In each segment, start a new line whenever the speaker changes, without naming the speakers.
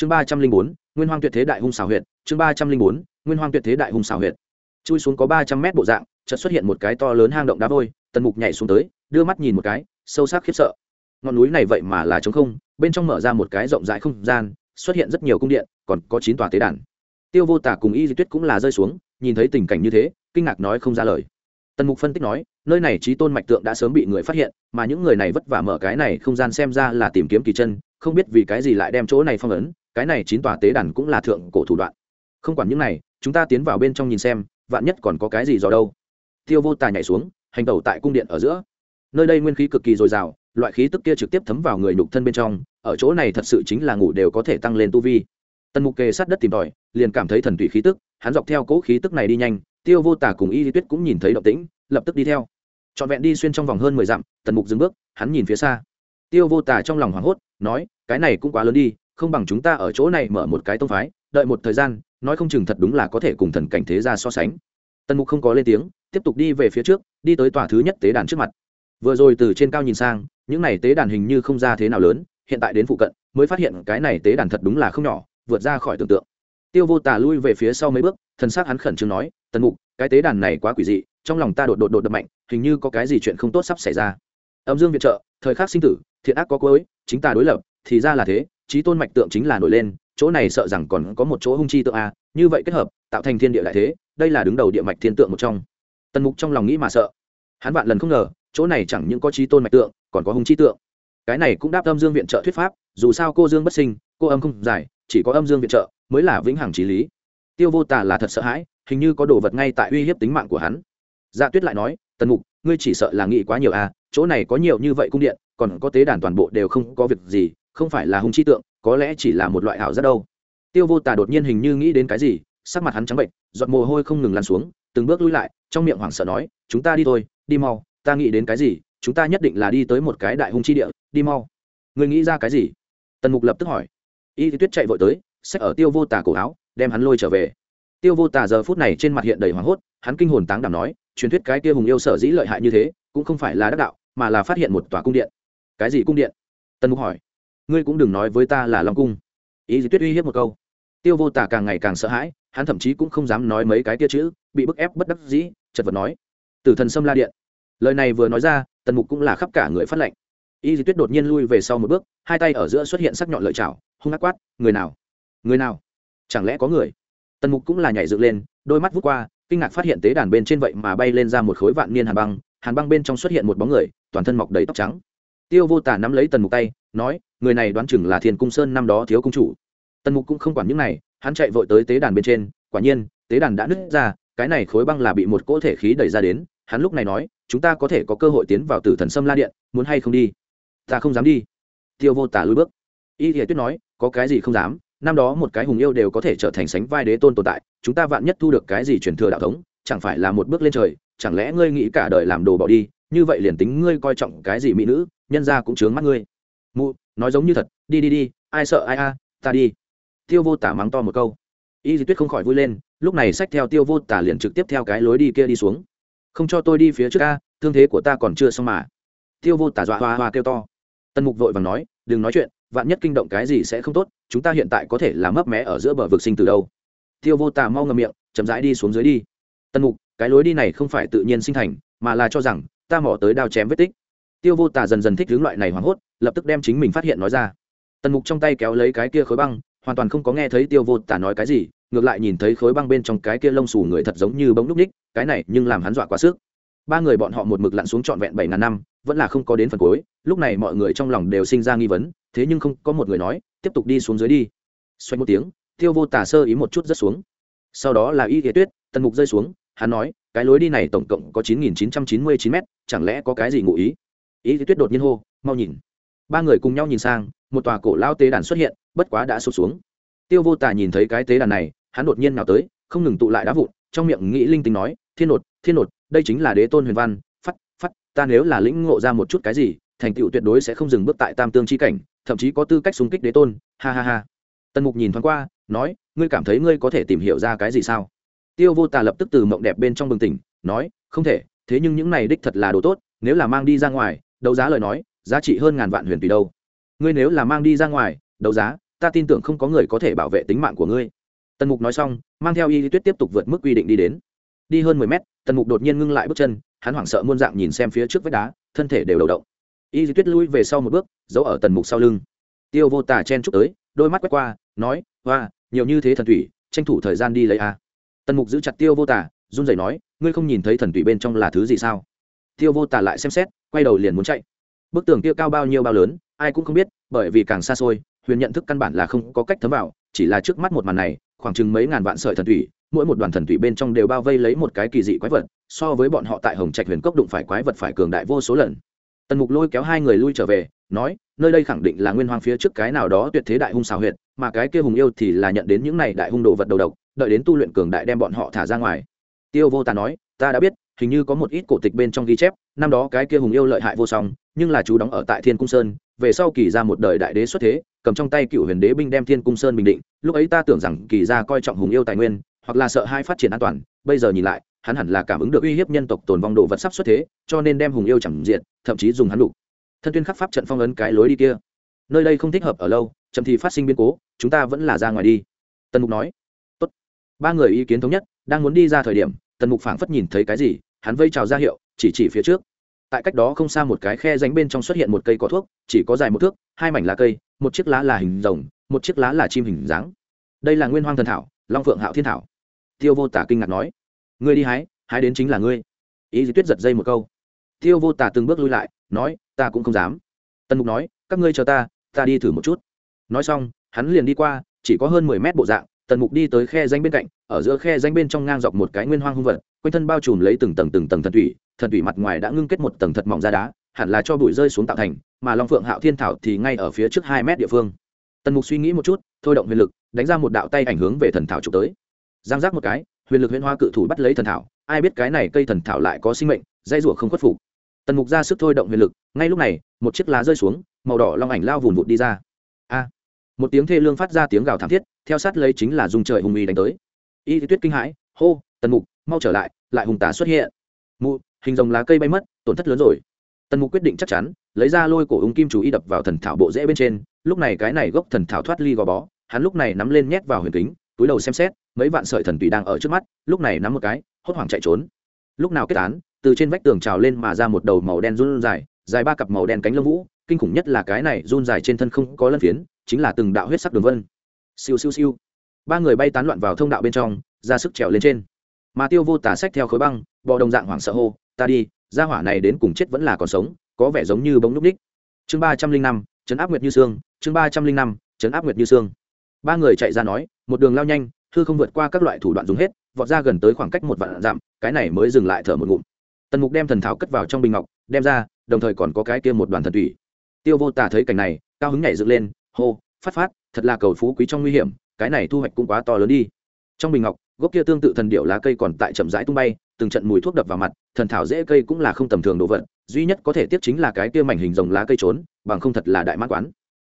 chương ba trăm linh bốn, nguyên hoang tuyệt thế đại hung xào huyệt, chương ba trăm linh bốn, nguyên hoang tuyệt thế đại hung xào huyệt. Chui xuống có ba trăm mét bộ dạng, chợt xuất hiện một cái to lớn hang động đá vôi, tần mục nhảy xuống tới, đưa mắt nhìn một cái, sâu sắc khiếp sợ. Ngọn núi này vậy mà là trống không, bên trong mở ra một cái rộng rãi không gian, xuất hiện rất nhiều cung điện, còn có chín tòa tế đàn. Tiêu vô tả cùng y di tuyết cũng là rơi xuống, nhìn thấy tình cảnh như thế, kinh ngạc nói không ra lời. Tần mục phân tích nói, nơi này trí tôn mạch tượng đã sớm bị người phát hiện, mà những người này vất vả mở cái này không gian xem ra là tìm kiếm kỳ chân, không biết vì cái gì lại đem chỗ này phong ấn cái này chín tòa tế đàn cũng là thượng cổ thủ đoạn. Không quản những này, chúng ta tiến vào bên trong nhìn xem, vạn nhất còn có cái gì dò đâu. Tiêu vô tà nhảy xuống, hành tẩu tại cung điện ở giữa. Nơi đây nguyên khí cực kỳ dồi dào, loại khí tức kia trực tiếp thấm vào người nhục thân bên trong, ở chỗ này thật sự chính là ngủ đều có thể tăng lên tu vi. Tần mục kề sát đất tìm tòi, liền cảm thấy thần tùy khí tức, hắn dọc theo cỗ khí tức này đi nhanh, tiêu vô tả cùng y lý tuyết cũng nhìn thấy động tĩnh, lập tức đi theo. Trọn vẹn đi xuyên trong vòng hơn mười dặm, tần mục dừng bước, hắn nhìn phía xa. Tiêu vô tả trong lòng hoảng hốt, nói, cái này cũng quá lớn đi không bằng chúng ta ở chỗ này mở một cái tông phái, đợi một thời gian, nói không chừng thật đúng là có thể cùng thần cảnh thế ra so sánh. Tần mục không có lên tiếng, tiếp tục đi về phía trước, đi tới tòa thứ nhất tế đàn trước mặt. Vừa rồi từ trên cao nhìn sang, những này tế đàn hình như không ra thế nào lớn, hiện tại đến phụ cận, mới phát hiện cái này tế đàn thật đúng là không nhỏ, vượt ra khỏi tưởng tượng. Tiêu vô tà lui về phía sau mấy bước thân xác hắn khẩn trương nói, tần mục, cái tế đàn này quá quỷ dị, trong lòng ta đột đột đột đập mạnh, hình như có cái gì chuyện không tốt sắp xảy ra. Âm dương viện trợ, thời khắc sinh tử, thiện ác có cối chính ta đối lập, thì ra là thế trí tôn mạch tượng chính là nổi lên, chỗ này sợ rằng còn có một chỗ hung chi tượng a, như vậy kết hợp, tạo thành thiên địa đại thế, đây là đứng đầu địa mạch thiên tượng một trong. Tần mục trong lòng nghĩ mà sợ. Hắn vạn lần không ngờ, chỗ này chẳng những có trí tôn mạch tượng, còn có hung chi tượng. Cái này cũng đáp âm dương viện trợ thuyết pháp, dù sao cô dương bất sinh, cô âm không giải, chỉ có âm dương viện trợ mới là vĩnh hằng trí lý. Tiêu vô tà là thật sợ hãi, hình như có đồ vật ngay tại uy hiếp tính mạng của hắn. Dạ tuyết lại nói, tần mục, ngươi chỉ sợ là nghĩ quá nhiều à chỗ này có nhiều như vậy cung điện, còn có tế đàn toàn bộ đều không có việc gì không phải là hung chi tượng, có lẽ chỉ là một loại ảo giác đâu. Tiêu vô tà đột nhiên hình như nghĩ đến cái gì, sắc mặt hắn trắng bệnh giọt mồ hôi không ngừng lăn xuống, từng bước lui lại, trong miệng hoảng sợ nói, chúng ta đi thôi, đi mau, ta nghĩ đến cái gì, chúng ta nhất định là đi tới một cái đại hung chi địa, đi mau. Người nghĩ ra cái gì? Tần mục lập tức hỏi. Y thì tuyết chạy vội tới, xách ở tiêu vô tà cổ áo, đem hắn lôi trở về. Tiêu vô tà giờ phút này trên mặt hiện đầy hoảng hốt, hắn kinh hồn táng đảm nói, truyền thuyết cái kia hùng yêu sở dĩ lợi hại như thế, cũng không phải là đắc đạo, mà là phát hiện một tòa cung điện. Cái gì cung điện? Tần mục hỏi ngươi cũng đừng nói với ta là long cung. Ý gì tuyết uy hiếp một câu. Tiêu vô tả càng ngày càng sợ hãi, hắn thậm chí cũng không dám nói mấy cái tia chữ, bị bức ép bất đắc dĩ, chật vật nói. Từ thần sâm la điện. Lời này vừa nói ra, tần mục cũng là khắp cả người phát lệnh. Y di tuyết đột nhiên lui về sau một bước, hai tay ở giữa xuất hiện sắc nhọn lợi chảo, hung ác quát, người nào? Người nào? Chẳng lẽ có người? Tần mục cũng là nhảy dựng lên, đôi mắt vút qua, kinh ngạc phát hiện tế đàn bên trên vậy mà bay lên ra một khối vạn niên hàn băng hàn băng bên trong xuất hiện một bóng người, toàn thân mọc đầy tóc trắng. Tiêu vô tả nắm lấy tần mục tay, nói người này đoán chừng là thiên cung sơn năm đó thiếu cung chủ. Tần mục cũng không quản những này, hắn chạy vội tới tế đàn bên trên, quả nhiên, tế đàn đã nứt ra, cái này khối băng là bị một cỗ thể khí đẩy ra đến, hắn lúc này nói, chúng ta có thể có cơ hội tiến vào tử thần sâm la điện, muốn hay không đi? Ta không dám đi. Tiêu vô tả lui bước. Y thể tuyết nói, có cái gì không dám, năm đó một cái hùng yêu đều có thể trở thành sánh vai đế tôn tồn tại, chúng ta vạn nhất thu được cái gì truyền thừa đạo thống, chẳng phải là một bước lên trời, chẳng lẽ ngươi nghĩ cả đời làm đồ bỏ đi, như vậy liền tính ngươi coi trọng cái gì mỹ nữ, nhân ra cũng chướng mắt ngươi. Mụ nói giống như thật, đi đi đi, ai sợ ai a, ta đi. Tiêu vô tả mắng to một câu. Y di tuyết không khỏi vui lên, lúc này xách theo tiêu vô tả liền trực tiếp theo cái lối đi kia đi xuống. Không cho tôi đi phía trước a, thương thế của ta còn chưa xong mà. Tiêu vô tả dọa hoa hoa kêu to. Tân mục vội vàng nói, đừng nói chuyện, vạn nhất kinh động cái gì sẽ không tốt, chúng ta hiện tại có thể làm mấp mé ở giữa bờ vực sinh từ đâu. Tiêu vô tả mau ngầm miệng, chậm rãi đi xuống dưới đi. Tân mục, cái lối đi này không phải tự nhiên sinh thành, mà là cho rằng ta mỏ tới đao chém vết tích tiêu vô tả dần dần thích hướng loại này hoảng hốt, lập tức đem chính mình phát hiện nói ra. Tần mục trong tay kéo lấy cái kia khối băng, hoàn toàn không có nghe thấy tiêu vô tả nói cái gì, ngược lại nhìn thấy khối băng bên trong cái kia lông xù người thật giống như bông núp ních, cái này nhưng làm hắn dọa quá sức. Ba người bọn họ một mực lặn xuống trọn vẹn bảy ngàn năm, vẫn là không có đến phần cuối, lúc này mọi người trong lòng đều sinh ra nghi vấn, thế nhưng không, có một người nói, tiếp tục đi xuống dưới đi. Xoay một tiếng, tiêu vô tả sơ ý một chút rất xuống. Sau đó là y ghế tuyết, tần mục rơi xuống, hắn nói, cái lối đi này tổng cộng có chín nghìn chín trăm chín mươi chín m chẳng lẽ có cái gì ngụ ý? Ý tuyết đột nhiên hô, mau nhìn. Ba người cùng nhau nhìn sang, một tòa cổ lao tế đàn xuất hiện, bất quá đã sụp xuống. Tiêu vô tả nhìn thấy cái tế đàn này, hắn đột nhiên nào tới, không ngừng tụ lại đá vụn, trong miệng nghĩ linh tính nói, thiên nột thiên nột, đây chính là đế tôn huyền văn, phắt phắt, ta nếu là lĩnh ngộ ra một chút cái gì, thành tựu tuyệt đối sẽ không dừng bước tại tam tương chi cảnh, thậm chí có tư cách xung kích đế tôn. Ha ha ha. Tần mục nhìn thoáng qua, nói, ngươi cảm thấy ngươi có thể tìm hiểu ra cái gì sao? Tiêu vô tà lập tức từ mộng đẹp bên trong bừng tỉnh, nói, không thể, thế nhưng những này đích thật là đồ tốt, nếu là mang đi ra ngoài đấu giá lời nói, giá trị hơn ngàn vạn huyền tùy đâu. Ngươi nếu là mang đi ra ngoài, đấu giá, ta tin tưởng không có người có thể bảo vệ tính mạng của ngươi. Tần mục nói xong, mang theo y lý tuyết tiếp tục vượt mức quy định đi đến. Đi hơn mười mét, tần mục đột nhiên ngưng lại bước chân, hắn hoảng sợ muôn dạng nhìn xem phía trước vách đá, thân thể đều đầu động. Y lý tuyết lui về sau một bước, giấu ở tần mục sau lưng. Tiêu vô tả chen chúc tới, đôi mắt quét qua, nói, hoa, nhiều như thế thần thủy, tranh thủ thời gian đi lấy a. Tần mục giữ chặt tiêu vô tả run rẩy nói, ngươi không nhìn thấy thần thủy bên trong là thứ gì sao? Tiêu vô tả lại xem xét, quay đầu liền muốn chạy. Bức tường kia cao bao nhiêu bao lớn, ai cũng không biết, bởi vì càng xa xôi, huyền nhận thức căn bản là không có cách thấm vào, chỉ là trước mắt một màn này, khoảng chừng mấy ngàn vạn sợi thần thủy, mỗi một đoàn thần thủy bên trong đều bao vây lấy một cái kỳ dị quái vật, so với bọn họ tại hồng trạch huyền cốc đụng phải quái vật phải cường đại vô số lần. Tần mục lôi kéo hai người lui trở về, nói, nơi đây khẳng định là nguyên hoang phía trước cái nào đó tuyệt thế đại hung xào huyệt, mà cái kia hùng yêu thì là nhận đến những này đại hung đồ vật đầu độc, đợi đến tu luyện cường đại đem bọn họ thả ra ngoài. Tiêu vô tà nói, ta đã biết hình như có một ít cổ tịch bên trong ghi chép, năm đó cái kia hùng yêu lợi hại vô song, nhưng là chú đóng ở tại thiên cung sơn, về sau kỳ ra một đời đại đế xuất thế, cầm trong tay cựu huyền đế binh đem thiên cung sơn bình định, lúc ấy ta tưởng rằng kỳ ra coi trọng hùng yêu tài nguyên, hoặc là sợ hai phát triển an toàn, bây giờ nhìn lại, hắn hẳn là cảm ứng được uy hiếp nhân tộc tồn vong đồ vật sắp xuất thế, cho nên đem hùng yêu chẳng diện, thậm chí dùng hắn đủ thân tuyên khắc pháp trận phong ấn cái lối đi kia. Nơi đây không thích hợp ở lâu, chậm thì phát sinh biến cố, chúng ta vẫn là ra ngoài đi. Tần mục nói. Tốt. ba người ý kiến thống nhất, đang muốn đi ra thời điểm tần mục phảng phất nhìn thấy cái gì, hắn vây trào ra hiệu, chỉ chỉ phía trước. Tại cách đó không xa một cái khe ránh bên trong xuất hiện một cây có thuốc, chỉ có dài một thước, hai mảnh lá cây, một chiếc lá là hình rồng, một chiếc lá là chim hình dáng. Đây là nguyên hoang thần thảo, long phượng hạo thiên thảo. Tiêu vô tả kinh ngạc nói, ngươi đi hái hái đến chính là ngươi. Ý dĩ tuyết giật dây một câu. Tiêu vô tả từng bước lui lại, nói, ta cũng không dám. Tần mục nói, các ngươi chờ ta ta đi thử một chút. Nói xong, hắn liền đi qua, chỉ có hơn mười mét bộ dạng tần mục đi tới khe danh bên cạnh, ở giữa khe danh bên trong ngang dọc một cái nguyên hoang hung vật, quanh thân bao trùm lấy từng tầng từng tầng thần thủy thần thủy mặt ngoài đã ngưng kết một tầng thật mỏng ra đá, hẳn là cho bụi rơi xuống tạo thành, mà long phượng hạo thiên thảo thì ngay ở phía trước hai mét địa phương. Tần mục suy nghĩ một chút, thôi động huyền lực, đánh ra một đạo tay ảnh hướng về thần thảo trục tới. Giang giác một cái, huyền lực huyền hoa cự thủ bắt lấy thần thảo, ai biết cái này cây thần thảo lại có sinh mệnh, dây rủa không khuất phục. Tần mục ra sức thôi động huyền lực, ngay lúc này, một chiếc lá rơi xuống, màu đỏ long ảnh lao vùn vụt đi ra. A! Một tiếng thê lương phát ra tiếng gào thảm thiết, theo sát lấy chính là dùng trời hùng uy đánh tới. Y tuyết kinh hãi, hô, tần mục, mau trở lại lại hùng tả xuất hiện. Mụ, hình dòng lá cây bay mất, tổn thất lớn rồi. Tần mục quyết định chắc chắn, lấy ra lôi cổ ung kim chú y đập vào thần thảo bộ rễ bên trên, lúc này cái này gốc thần thảo thoát ly gò bó, hắn lúc này nắm lên nhét vào huyền kính, túi đầu xem xét, mấy vạn sợi thần tùy đang ở trước mắt, lúc này nắm một cái, hốt hoảng chạy trốn. Lúc nào kết án, từ trên vách tường trào lên mà ra một đầu màu đen run dài dài ba cặp màu đen cánh lông vũ, kinh khủng nhất là cái này run dài trên thân không có lân phiến chính là từng đạo huyết sắc đường vân. Siêu siêu siêu. Ba người bay tán loạn vào thông đạo bên trong, ra sức trèo lên trên. Mà tiêu vô tả sách theo khối băng, bò đồng dạng hoảng sợ hô, ta đi ra hỏa này đến cùng chết vẫn là còn sống, có vẻ giống như bóng núp ních. Chương ba trăm linh năm chấn áp nguyệt như sương, chương ba trăm linh năm chấn áp nguyệt như sương. Ba người chạy ra nói, một đường lao nhanh thư không vượt qua các loại thủ đoạn dùng hết, vọt ra gần tới khoảng cách một vạn dặm, cái này mới dừng lại thở một ngụm. Tần mục đem thần thảo cất vào trong bình ngọc, đem ra, đồng thời còn có cái kia một đoàn thần thủy. Tiêu vô tả thấy cảnh này, cao hứng nhảy dựng lên hô, phát phát, thật là cầu phú quý trong nguy hiểm, cái này thu hoạch cũng quá to lớn đi. Trong bình ngọc, gốc kia tương tự thần điệu lá cây còn tại chậm rãi tung bay, từng trận mùi thuốc đập vào mặt, thần thảo dễ cây cũng là không tầm thường đồ vật, duy nhất có thể tiếp chính là cái kia mảnh hình rồng lá cây trốn, bằng không thật là đại mãn quán.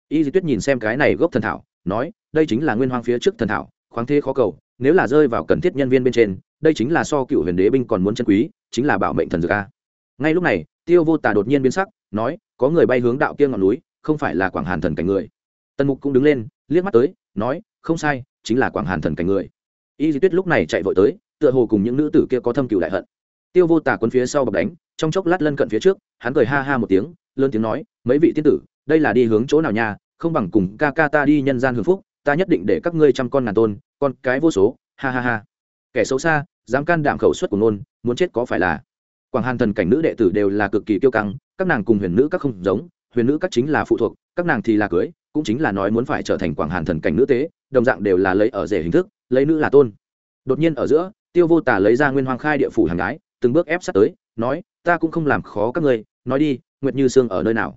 Y di tuyết nhìn xem cái này gốc thần thảo, nói, đây chính là nguyên hoang phía trước thần thảo, khoáng thế khó cầu, nếu là rơi vào cần thiết nhân viên bên trên, đây chính là so cựu huyền đế binh còn muốn chân quý, chính là bảo mệnh thần dược a. Ngay lúc này, tiêu vô tả đột nhiên biến sắc, nói, có người bay hướng đạo kia ngọn núi, không phải là quảng hàn thần cảnh người tần mục cũng đứng lên, liếc mắt tới, nói, không sai, chính là quảng hàn thần cảnh người. Y di tuyết lúc này chạy vội tới, tựa hồ cùng những nữ tử kia có thâm cựu đại hận. Tiêu vô tả quân phía sau bọc đánh, trong chốc lát lân cận phía trước, hắn cười ha ha một tiếng, lớn tiếng nói, mấy vị tiên tử, đây là đi hướng chỗ nào nha? Không bằng cùng ca ca ta đi nhân gian hưởng phúc, ta nhất định để các ngươi chăm con ngàn tôn, con cái vô số, ha ha ha. Kẻ xấu xa, dám can đảm khẩu suất của nôn muốn chết có phải là? Quảng hàn thần cảnh nữ đệ tử đều là cực kỳ kiêu căng, các nàng cùng huyền nữ các không giống, huyền nữ các chính là phụ thuộc, các nàng thì là cưới cũng chính là nói muốn phải trở thành quảng hàn thần cảnh nữ tế, đồng dạng đều là lấy ở rể hình thức, lấy nữ là tôn. Đột nhiên ở giữa, tiêu vô tả lấy ra nguyên hoàng khai địa phủ hàng gái, từng bước ép sát tới, nói, ta cũng không làm khó các ngươi, nói đi, nguyệt như sương ở nơi nào?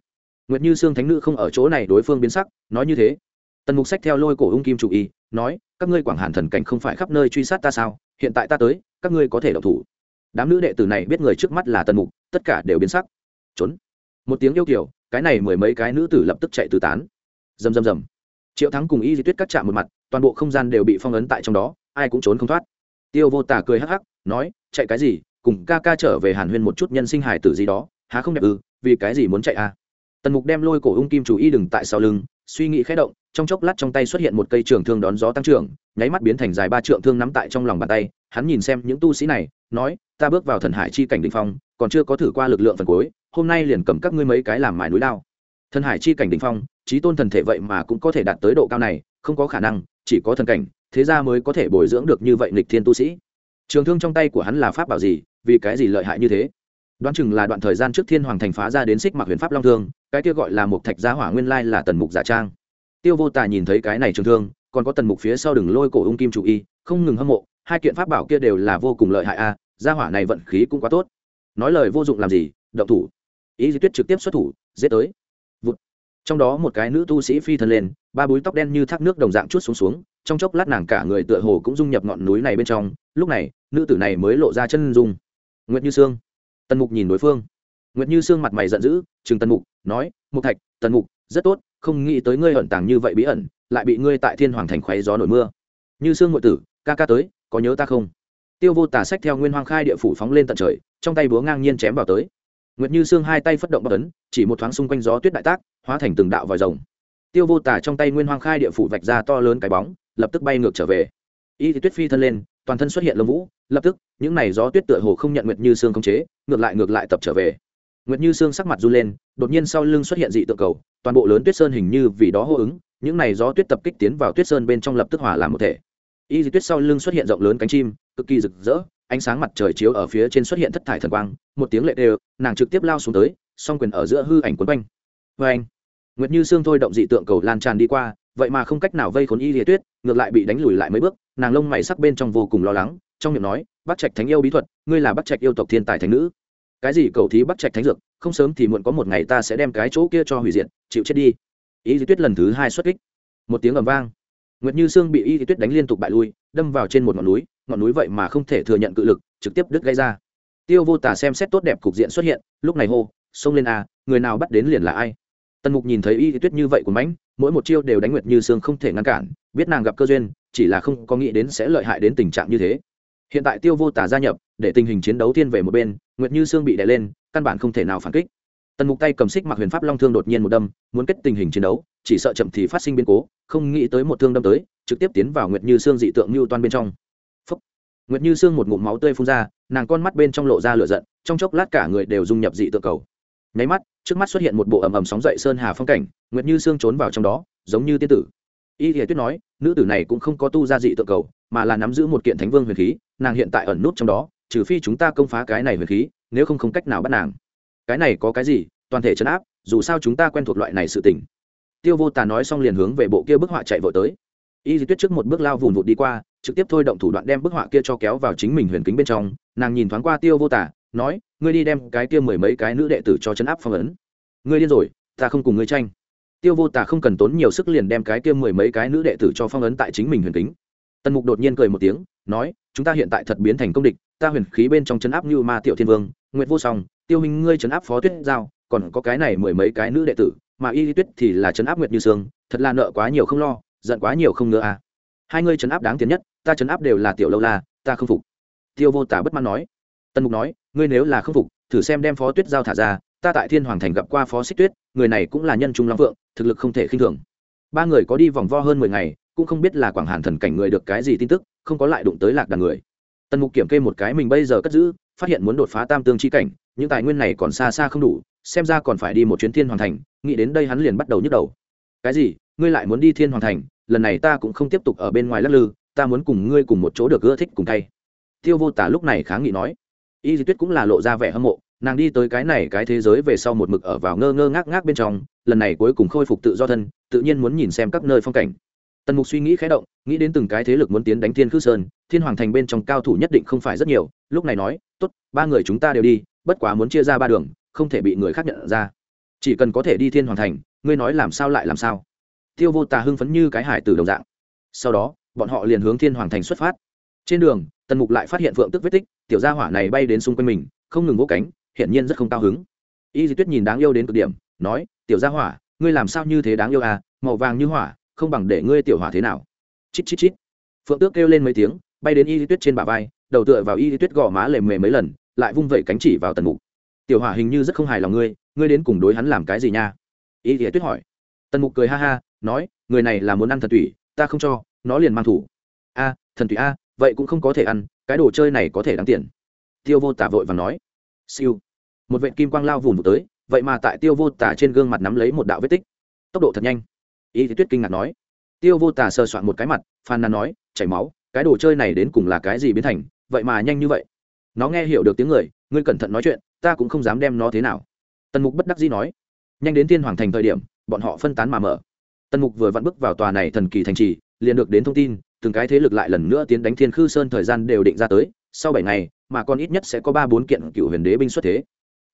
Nguyệt như sương thánh nữ không ở chỗ này, đối phương biến sắc, nói như thế. Tần mục sách theo lôi cổ ung kim chủ y, nói, các ngươi quảng hàn thần cảnh không phải khắp nơi truy sát ta sao? Hiện tại ta tới, các ngươi có thể độc thủ. Đám nữ đệ tử này biết người trước mắt là tần mục, tất cả đều biến sắc. Trốn. Một tiếng yêu kiểu cái này mười mấy cái nữ tử lập tức chạy tứ tán rầm rầm rầm. Triệu thắng cùng y di tuyết cắt chạm một mặt, toàn bộ không gian đều bị phong ấn tại trong đó, ai cũng trốn không thoát. Tiêu vô tả cười hắc hắc, nói, chạy cái gì? Cùng ca ca trở về hàn huyên một chút nhân sinh hài tử gì đó, há không đẹp ư? Vì cái gì muốn chạy à? Tần mục đem lôi cổ ung kim chủ y đừng tại sau lưng, suy nghĩ khẽ động, trong chốc lát trong tay xuất hiện một cây trường thương đón gió tăng trưởng, nháy mắt biến thành dài ba trượng thương nắm tại trong lòng bàn tay. Hắn nhìn xem những tu sĩ này, nói, ta bước vào thần hải chi cảnh đỉnh phong, còn chưa có thử qua lực lượng phần cuối, hôm nay liền cầm các ngươi mấy cái làm mài núi lao thần hải chi cảnh đỉnh phong trí tôn thần thể vậy mà cũng có thể đạt tới độ cao này, không có khả năng, chỉ có thần cảnh, thế ra mới có thể bồi dưỡng được như vậy nịch thiên tu sĩ. Trường thương trong tay của hắn là pháp bảo gì, vì cái gì lợi hại như thế? Đoán chừng là đoạn thời gian trước thiên hoàng thành phá ra đến xích mặc huyền pháp long thương, cái kia gọi là một thạch gia hỏa nguyên lai là tần mục giả trang. Tiêu vô tà nhìn thấy cái này trường thương, còn có tần mục phía sau đừng lôi cổ ung kim chủ y, không ngừng hâm mộ, hai kiện pháp bảo kia đều là vô cùng lợi hại a gia hỏa này vận khí cũng quá tốt. Nói lời vô dụng làm gì, động thủ. Ý di tuyết trực tiếp xuất thủ, giết tới trong đó một cái nữ tu sĩ phi thân lên, ba búi tóc đen như thác nước đồng dạng chút xuống xuống, trong chốc lát nàng cả người tựa hồ cũng dung nhập ngọn núi này bên trong, lúc này, nữ tử này mới lộ ra chân dung. Nguyệt như sương. Tần mục nhìn đối phương. Nguyệt như sương mặt mày giận dữ chừng tần mục, nói, mục thạch, tần mục, rất tốt, không nghĩ tới ngươi ẩn tàng như vậy bí ẩn, lại bị ngươi tại thiên hoàng thành khoáy gió nổi mưa. Như sương ngụy tử, ca ca tới, có nhớ ta không? Tiêu vô tả sách theo nguyên hoang khai địa phủ phóng lên tận trời, trong tay búa ngang nhiên chém vào tới nguyệt như sương hai tay phất động bất ấn, chỉ một thoáng xung quanh gió tuyết đại tác, hóa thành từng đạo vòi rồng. Tiêu vô tả trong tay nguyên Hoang khai địa phủ vạch ra to lớn cái bóng, lập tức bay ngược trở về. Y thì tuyết phi thân lên, toàn thân xuất hiện lông vũ, lập tức, những này gió tuyết tựa hồ không nhận nguyệt như sương khống chế, ngược lại ngược lại tập trở về. Nguyệt như sương sắc mặt run lên, đột nhiên sau lưng xuất hiện dị tượng cầu, toàn bộ lớn tuyết sơn hình như vì đó hô ứng, những này gió tuyết tập kích tiến vào tuyết sơn bên trong lập tức hòa làm một thể. Y Di tuyết sau lưng xuất hiện rộng lớn cánh chim, cực kỳ rực rỡ ánh sáng mặt trời chiếu ở phía trên xuất hiện thất thải thần quang, một tiếng lệ đều, nàng trực tiếp lao xuống tới, song quyền ở giữa hư ảnh quấn quanh. Vê anh, nguyệt như xương thôi động dị tượng cầu lan tràn đi qua, vậy mà không cách nào vây khốn y lìa tuyết, ngược lại bị đánh lùi lại mấy bước, nàng lông mày sắc bên trong vô cùng lo lắng, trong miệng nói bắt trạch thánh yêu bí thuật, ngươi là bắt trạch yêu tộc thiên tài thánh nữ. Cái gì cầu thí bắt trạch thánh dược, không sớm thì muộn có một ngày ta sẽ đem cái chỗ kia cho hủy diệt, chịu chết đi. Y dị tuyết lần thứ hai xuất kích. Một tiếng ầm vang nguyệt như sương bị y dị tuyết đánh liên tục bại lui, đâm vào trên một ngọn núi ngọn núi vậy mà không thể thừa nhận cự lực, trực tiếp đứt gây ra. Tiêu vô tả xem xét tốt đẹp cục diện xuất hiện, lúc này hô, xông lên a, người nào bắt đến liền là ai? Tần mục nhìn thấy y dị tuyết như vậy của mãnh, mỗi một chiêu đều đánh nguyệt như sương không thể ngăn cản, biết nàng gặp cơ duyên, chỉ là không có nghĩ đến sẽ lợi hại đến tình trạng như thế. Hiện tại tiêu vô tả gia nhập, để tình hình chiến đấu thiên về một bên, nguyệt như sương bị đè lên, căn bản không thể nào phản kích tần mục tay cầm xích mặc huyền pháp long thương đột nhiên một đâm, muốn kết tình hình chiến đấu, chỉ sợ chậm thì phát sinh biến cố, không nghĩ tới một thương đâm tới, trực tiếp tiến vào nguyệt như xương dị tượng mưu toan bên trong. Phúc. nguyệt như xương một ngụm máu tươi phun ra, nàng con mắt bên trong lộ ra lửa giận, trong chốc lát cả người đều dung nhập dị tượng cầu. Nháy mắt, trước mắt xuất hiện một bộ ầm ầm sóng dậy sơn hà phong cảnh, nguyệt như xương trốn vào trong đó, giống như tiên tử. Y thì tuyết nói, nữ tử này cũng không có tu ra dị tượng cầu, mà là nắm giữ một kiện thánh vương huyền khí, nàng hiện tại ẩn nút trong đó, trừ phi chúng ta công phá cái này huyền khí, nếu không không cách nào bắt nàng cái này có cái gì, toàn thể chấn áp, dù sao chúng ta quen thuộc loại này sự tình. Tiêu vô tà nói xong liền hướng về bộ kia bức họa chạy vội tới. Y di tuyết trước một bước lao vùn vụt đi qua, trực tiếp thôi động thủ đoạn đem bức họa kia cho kéo vào chính mình huyền kính bên trong. Nàng nhìn thoáng qua tiêu vô tả nói, ngươi đi đem cái kia mười mấy cái nữ đệ tử cho chấn áp phong ấn. Ngươi điên rồi, ta không cùng ngươi tranh. Tiêu vô tả không cần tốn nhiều sức liền đem cái kia mười mấy cái nữ đệ tử cho phong ấn tại chính mình huyền kính. Tần mục đột nhiên cười một tiếng, nói, chúng ta hiện tại thật biến thành công địch, ta huyền khí bên trong chấn áp như ma tiểu thiên vương, nguyệt vô song tiêu hình ngươi chấn áp phó tuyết giao, còn có cái này mười mấy cái nữ đệ tử, mà y tuyết thì là chấn áp nguyệt như sương, thật là nợ quá nhiều không lo, giận quá nhiều không nữa à. Hai ngươi chấn áp đáng tiền nhất, ta chấn áp đều là tiểu lâu la, ta không phục. Tiêu vô tả bất mãn nói. Tần mục nói, ngươi nếu là không phục, thử xem đem phó tuyết giao thả ra, ta tại thiên hoàng thành gặp qua phó xích tuyết, người này cũng là nhân trung long vượng, thực lực không thể khinh thường. Ba người có đi vòng vo hơn mười ngày, cũng không biết là quảng hàn thần cảnh người được cái gì tin tức, không có lại đụng tới lạc đàn người. Tần mục kiểm kê một cái mình bây giờ cất giữ, phát hiện muốn đột phá tam tương chi cảnh những tài nguyên này còn xa xa không đủ, xem ra còn phải đi một chuyến thiên hoàng thành, nghĩ đến đây hắn liền bắt đầu nhức đầu. Cái gì? Ngươi lại muốn đi thiên hoàng thành? Lần này ta cũng không tiếp tục ở bên ngoài lắc lư, ta muốn cùng ngươi cùng một chỗ được ưa thích cùng tay. Tiêu vô tả lúc này kháng nghị nói. Y di tuyết cũng là lộ ra vẻ hâm mộ, nàng đi tới cái này cái thế giới về sau một mực ở vào ngơ ngơ ngác ngác bên trong, lần này cuối cùng khôi phục tự do thân, tự nhiên muốn nhìn xem các nơi phong cảnh. Tần mục suy nghĩ khé động, nghĩ đến từng cái thế lực muốn tiến đánh thiên khư sơn, thiên hoàng thành bên trong cao thủ nhất định không phải rất nhiều, lúc này nói t ố t ba người chúng ta đều đi bất quá muốn chia ra ba đường, không thể bị người khác nhận ra. Chỉ cần có thể đi thiên hoàng thành, ngươi nói làm sao lại làm sao? Tiêu vô tà hưng phấn như cái hải từ đồng dạng. Sau đó, bọn họ liền hướng thiên hoàng thành xuất phát. Trên đường, tần mục lại phát hiện phượng tức vết tích, tiểu gia hỏa này bay đến xung quanh mình, không ngừng vỗ cánh, hiển nhiên rất không cao hứng. Y di tuyết nhìn đáng yêu đến cực điểm, nói, tiểu gia hỏa, ngươi làm sao như thế đáng yêu à màu vàng như hỏa, không bằng để ngươi tiểu hỏa thế nào. Chít chít chít. Phượng tước kêu lên mấy tiếng, bay đến y di tuyết trên bả vai, đầu tựa vào y di tuyết gò má lềm mề mấy lần lại vung vẩy cánh chỉ vào tần mục. Tiểu hỏa hình như rất không hài lòng ngươi ngươi đến cùng đối hắn làm cái gì nha? Y thì tuyết hỏi. Tần mục cười ha ha, nói, người này là muốn ăn thần thủy ta không cho, nó liền mang thủ. A, thần thủy a, vậy cũng không có thể ăn, cái đồ chơi này có thể đáng tiền. Tiêu vô tả vội và nói. Siêu. Một vệ kim quang lao vùn vụt tới, vậy mà tại tiêu vô tả trên gương mặt nắm lấy một đạo vết tích. Tốc độ thật nhanh. Y thì tuyết kinh ngạc nói. Tiêu vô tả sờ soạn một cái mặt phan nàn nói, chảy máu, cái đồ chơi này đến cùng là cái gì biến thành, vậy mà nhanh như vậy? Nó nghe hiểu được tiếng người, ngươi cẩn thận nói chuyện, ta cũng không dám đem nó thế nào. Tần mục bất đắc dĩ nói. Nhanh đến thiên hoàng thành thời điểm, bọn họ phân tán mà mở. Tần mục vừa vặn bước vào tòa này thần kỳ thành trì, liền được đến thông tin, từng cái thế lực lại lần nữa tiến đánh thiên khư sơn thời gian đều định ra tới, sau bảy ngày, mà còn ít nhất sẽ có ba bốn kiện cựu huyền đế binh xuất thế.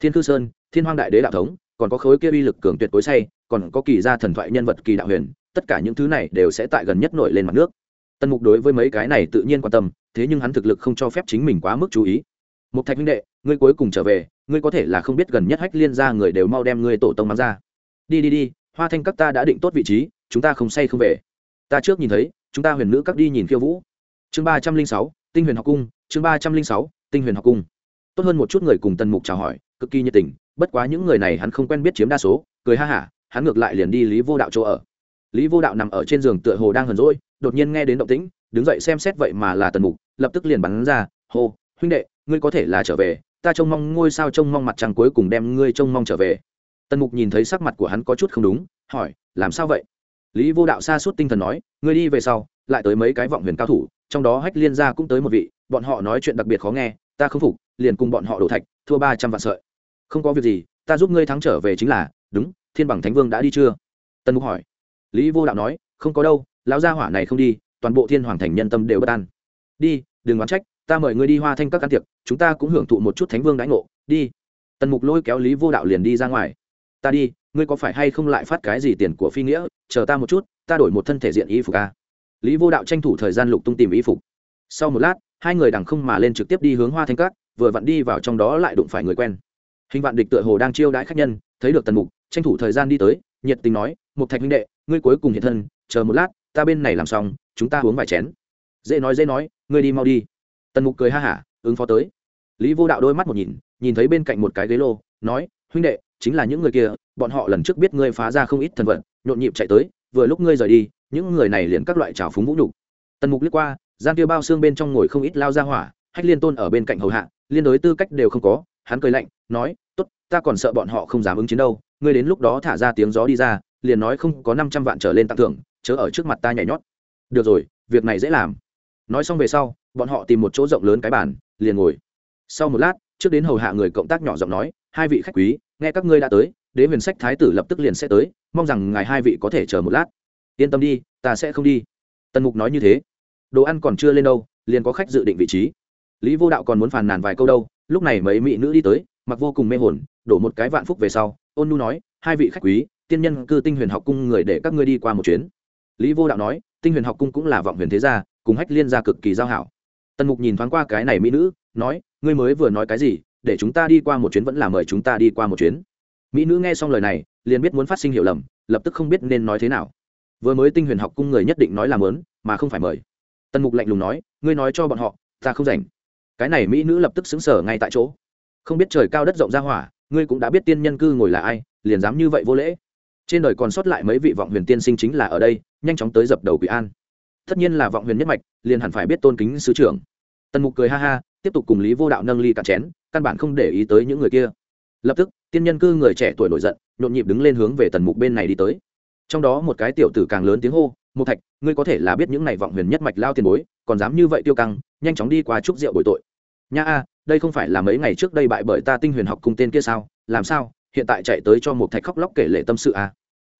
Thiên khư sơn, thiên hoàng đại đế đạo thống, còn có khối kia uy lực cường tuyệt cối say, còn có kỳ gia thần thoại nhân vật kỳ đạo huyền, tất cả những thứ này đều sẽ tại gần nhất nổi lên mặt nước. Tần mục đối với mấy cái này tự nhiên quan tâm, thế nhưng hắn thực lực không cho phép chính mình quá mức chú ý một thạch huynh đệ, ngươi cuối cùng trở về, ngươi có thể là không biết gần nhất hách liên ra người đều mau đem ngươi tổ tông mang ra. Đi đi đi, hoa thanh các ta đã định tốt vị trí, chúng ta không say không về. Ta trước nhìn thấy, chúng ta huyền nữ các đi nhìn khiêu vũ. Chương ba trăm linh sáu, tinh huyền học cung, chương ba trăm linh sáu, tinh huyền học cung. Tốt hơn một chút người cùng tần mục chào hỏi, cực kỳ nhiệt tình, bất quá những người này hắn không quen biết chiếm đa số, cười ha hả, hắn ngược lại liền đi lý vô đạo chỗ ở. Lý vô đạo nằm ở trên giường tựa hồ đang hờn rỗi đột nhiên nghe đến động tĩnh, đứng dậy xem xét vậy mà là tần mục, lập tức liền bắn ra, hô, huynh đệ ngươi có thể là trở về, ta trông mong ngôi sao trông mong mặt trăng cuối cùng đem ngươi trông mong trở về. Tần mục nhìn thấy sắc mặt của hắn có chút không đúng, hỏi, làm sao vậy? Lý vô đạo xa suốt tinh thần nói, ngươi đi về sau, lại tới mấy cái vọng huyền cao thủ, trong đó hách liên gia cũng tới một vị, bọn họ nói chuyện đặc biệt khó nghe, ta không phục, liền cùng bọn họ đổ thạch, thua ba trăm vạn sợi. Không có việc gì, ta giúp ngươi thắng trở về chính là, đúng, thiên bằng thánh vương đã đi chưa? Tân mục hỏi. Lý vô đạo nói, không có đâu, lão gia hỏa này không đi, toàn bộ thiên hoàng thành nhân tâm đều bất an. Đi, đừng oán trách ta mời ngươi đi hoa thanh các can tiệc, chúng ta cũng hưởng thụ một chút thánh vương đãi ngộ, đi. Tần mục lôi kéo lý vô đạo liền đi ra ngoài. Ta đi, ngươi có phải hay không lại phát cái gì tiền của phi nghĩa, chờ ta một chút, ta đổi một thân thể diện y phục a. Lý vô đạo tranh thủ thời gian lục tung tìm y phục. Sau một lát, hai người đằng không mà lên trực tiếp đi hướng hoa thanh các, vừa vặn đi vào trong đó lại đụng phải người quen. Hình vạn địch tựa hồ đang chiêu đãi khách nhân, thấy được tần mục, tranh thủ thời gian đi tới, nhiệt tình nói một thạch huynh đệ, ngươi cuối cùng hiện thân, chờ một lát, ta bên này làm xong, chúng ta uống vài chén. Dễ nói dễ nói, ngươi đi mau đi tần mục cười ha hả, ứng phó tới. Lý vô đạo đôi mắt một nhìn nhìn thấy bên cạnh một cái ghế lô, nói, huynh đệ, chính là những người kia, bọn họ lần trước biết ngươi phá ra không ít thần vận nhộn nhịp chạy tới, vừa lúc ngươi rời đi, những người này liền các loại trào phúng vũ nhục. Tần mục liếc qua, gian kia bao xương bên trong ngồi không ít lao ra hỏa, hách liên tôn ở bên cạnh hầu hạ, liên đối tư cách đều không có, hắn cười lạnh, nói, tốt, ta còn sợ bọn họ không dám ứng chiến đâu, ngươi đến lúc đó thả ra tiếng gió đi ra, liền nói không có năm trăm vạn trở lên tặng thưởng, chớ ở trước mặt ta nhảy nhót. Được rồi, việc này dễ làm. Nói xong về sau bọn họ tìm một chỗ rộng lớn cái bàn, liền ngồi. Sau một lát, trước đến hầu hạ người cộng tác nhỏ giọng nói, hai vị khách quý, nghe các ngươi đã tới, đế huyền sách thái tử lập tức liền sẽ tới, mong rằng ngài hai vị có thể chờ một lát. Yên tâm đi, ta sẽ không đi. Tần mục nói như thế. Đồ ăn còn chưa lên đâu, liền có khách dự định vị trí. Lý vô đạo còn muốn phàn nàn vài câu đâu, lúc này mấy mỹ nữ đi tới, mặc vô cùng mê hồn, đổ một cái vạn phúc về sau, ôn nu nói, hai vị khách quý, tiên nhân cư tinh huyền học cung người để các ngươi đi qua một chuyến. Lý vô đạo nói, tinh huyền học cung cũng là vọng huyền thế gia, cùng hách liên gia cực kỳ giao hảo tần mục nhìn thoáng qua cái này mỹ nữ, nói, ngươi mới vừa nói cái gì, để chúng ta đi qua một chuyến vẫn là mời chúng ta đi qua một chuyến. Mỹ nữ nghe xong lời này, liền biết muốn phát sinh hiểu lầm, lập tức không biết nên nói thế nào. Vừa mới tinh huyền học cung người nhất định nói là lớn mà không phải mời. Tần mục lạnh lùng nói, ngươi nói cho bọn họ, ta không rảnh. Cái này mỹ nữ lập tức xứng sở ngay tại chỗ. Không biết trời cao đất rộng ra hỏa, ngươi cũng đã biết tiên nhân cư ngồi là ai, liền dám như vậy vô lễ. Trên đời còn sót lại mấy vị vọng huyền tiên sinh chính là ở đây, nhanh chóng tới dập đầu quỷ an tất nhiên là vọng huyền nhất mạch, liền hẳn phải biết tôn kính sứ trưởng. Tần mục cười ha ha, tiếp tục cùng lý vô đạo nâng ly cạn chén, căn bản không để ý tới những người kia. Lập tức, tiên nhân cư người trẻ tuổi nổi giận, nhộn nhịp đứng lên hướng về tần mục bên này đi tới. Trong đó một cái tiểu tử càng lớn tiếng hô một thạch, ngươi có thể là biết những này vọng huyền nhất mạch lao tiền bối, còn dám như vậy tiêu căng, nhanh chóng đi qua chúc rượu bồi tội. Nha a, đây không phải là mấy ngày trước đây bại bởi ta tinh huyền học cùng tên kia sao? Làm sao, hiện tại chạy tới cho một thạch khóc lóc kể lệ tâm sự a?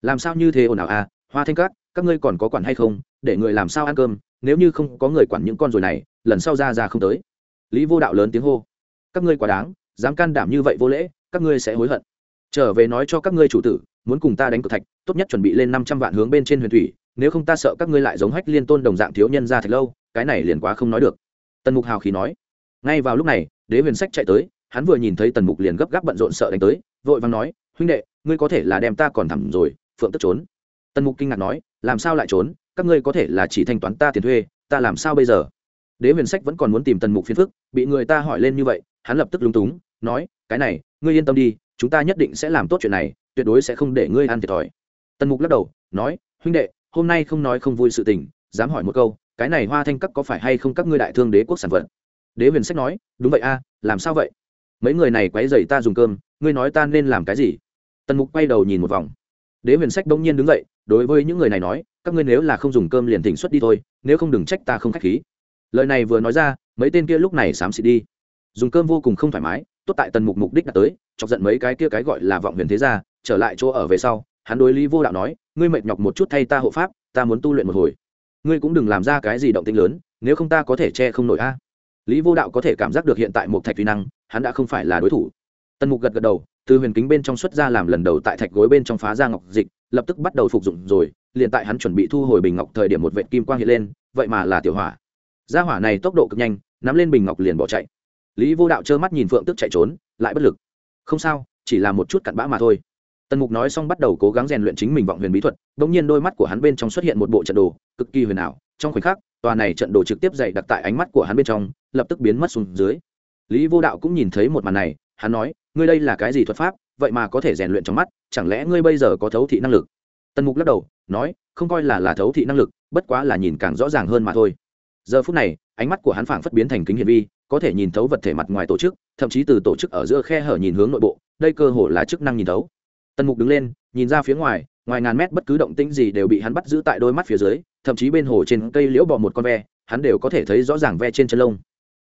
Làm sao như thế ồn ào a? Hoa thanh cát, các ngươi còn có quản hay không, để người làm sao ăn cơm, nếu như không có người quản những con rồi này, lần sau ra ra không tới. Lý vô đạo lớn tiếng hô. Các ngươi quá đáng, dám can đảm như vậy vô lễ, các ngươi sẽ hối hận. Trở về nói cho các ngươi chủ tử, muốn cùng ta đánh cực thạch, tốt nhất chuẩn bị lên năm trăm vạn hướng bên trên huyền thủy, nếu không ta sợ các ngươi lại giống hách liên tôn đồng dạng thiếu nhân ra thật lâu, cái này liền quá không nói được. Tần mục hào khí nói. Ngay vào lúc này, đế huyền sách chạy tới, hắn vừa nhìn thấy tần mục liền gấp gáp bận rộn sợ đánh tới, vội vàng nói, huynh đệ, ngươi có thể là đem ta còn thẳng rồi, phượng tức trốn tần mục kinh ngạc nói, làm sao lại trốn? Các ngươi có thể là chỉ thanh toán ta tiền thuê, ta làm sao bây giờ? Đế huyền sách vẫn còn muốn tìm tần mục phiền phức, bị người ta hỏi lên như vậy, hắn lập tức lúng túng, nói, cái này, ngươi yên tâm đi, chúng ta nhất định sẽ làm tốt chuyện này, tuyệt đối sẽ không để ngươi ăn thiệt thòi. Tần mục lắc đầu, nói, huynh đệ, hôm nay không nói không vui sự tình, dám hỏi một câu, cái này hoa thanh các có phải hay không các ngươi đại thương đế quốc sản vật? Đế huyền sách nói, đúng vậy a, làm sao vậy? Mấy người này quấy dày ta dùng cơm, ngươi nói ta nên làm cái gì? Tần mục quay đầu nhìn một vòng đế huyền sách bỗng nhiên đứng dậy, đối với những người này nói, các ngươi nếu là không dùng cơm liền thỉnh xuất đi thôi, nếu không đừng trách ta không k h á c h khí. Lời này vừa nói ra, mấy tên kia lúc này xám xịt đi. Dùng cơm vô cùng không thoải mái, tốt tại tần mục mục đích đã tới, chọc giận mấy cái kia cái gọi là vọng huyền thế gia, trở lại chỗ ở về sau, hắn đối lý vô đạo nói, ngươi mệt nhọc một chút thay ta hộ pháp, ta muốn tu luyện một hồi. Ngươi cũng đừng làm ra cái gì động tĩnh lớn, nếu không ta có thể che không nổi a. Lý vô đạo có thể cảm giác được hiện tại một thạch vi năng, hắn đã không phải là đối thủ. Tần mục gật gật đầu từ huyền kính bên trong xuất ra làm lần đầu tại thạch gối bên trong phá ra ngọc dịch, lập tức bắt đầu phục dụng rồi, liền tại hắn chuẩn bị thu hồi bình ngọc thời điểm một vệ kim quang hiện lên, vậy mà là tiểu hỏa. Gia hỏa này tốc độ cực nhanh, nắm lên bình ngọc liền bỏ chạy. Lý vô đạo trơ mắt nhìn phượng tức chạy trốn, lại bất lực. Không sao, chỉ là một chút cặn bã mà thôi. Tần mục nói xong bắt đầu cố gắng rèn luyện chính mình vọng huyền bí thuật đ ỗ n g nhiên đôi mắt của hắn bên trong xuất hiện một bộ trận đồ, cực kỳ huyền ảo. Trong khoảnh khắc, tòa này trận đồ trực tiếp dày đặt tại ánh mắt của hắn bên trong, lập tức biến mất xuống dưới. Lý vô đạo cũng nhìn thấy một màn này, hắn nói ngươi đây là cái gì thuật pháp, vậy mà có thể rèn luyện trong mắt, chẳng lẽ ngươi bây giờ có thấu thị năng lực? Tần mục lắc đầu, nói, không coi là là thấu thị năng lực, bất quá là nhìn càng rõ ràng hơn mà thôi. Giờ phút này, ánh mắt của hắn phảng phất biến thành kính hiển vi, có thể nhìn thấu vật thể mặt ngoài tổ chức, thậm chí từ tổ chức ở giữa khe hở nhìn hướng nội bộ, đây cơ hồ là chức năng nhìn thấu. Tần mục đứng lên, nhìn ra phía ngoài ngoài ngàn mét bất cứ động tĩnh gì đều bị hắn bắt giữ tại đôi mắt phía dưới, thậm chí bên hồ trên cây liễu bò một con ve, hắn đều có thể thấy rõ ràng ve trên chân lông.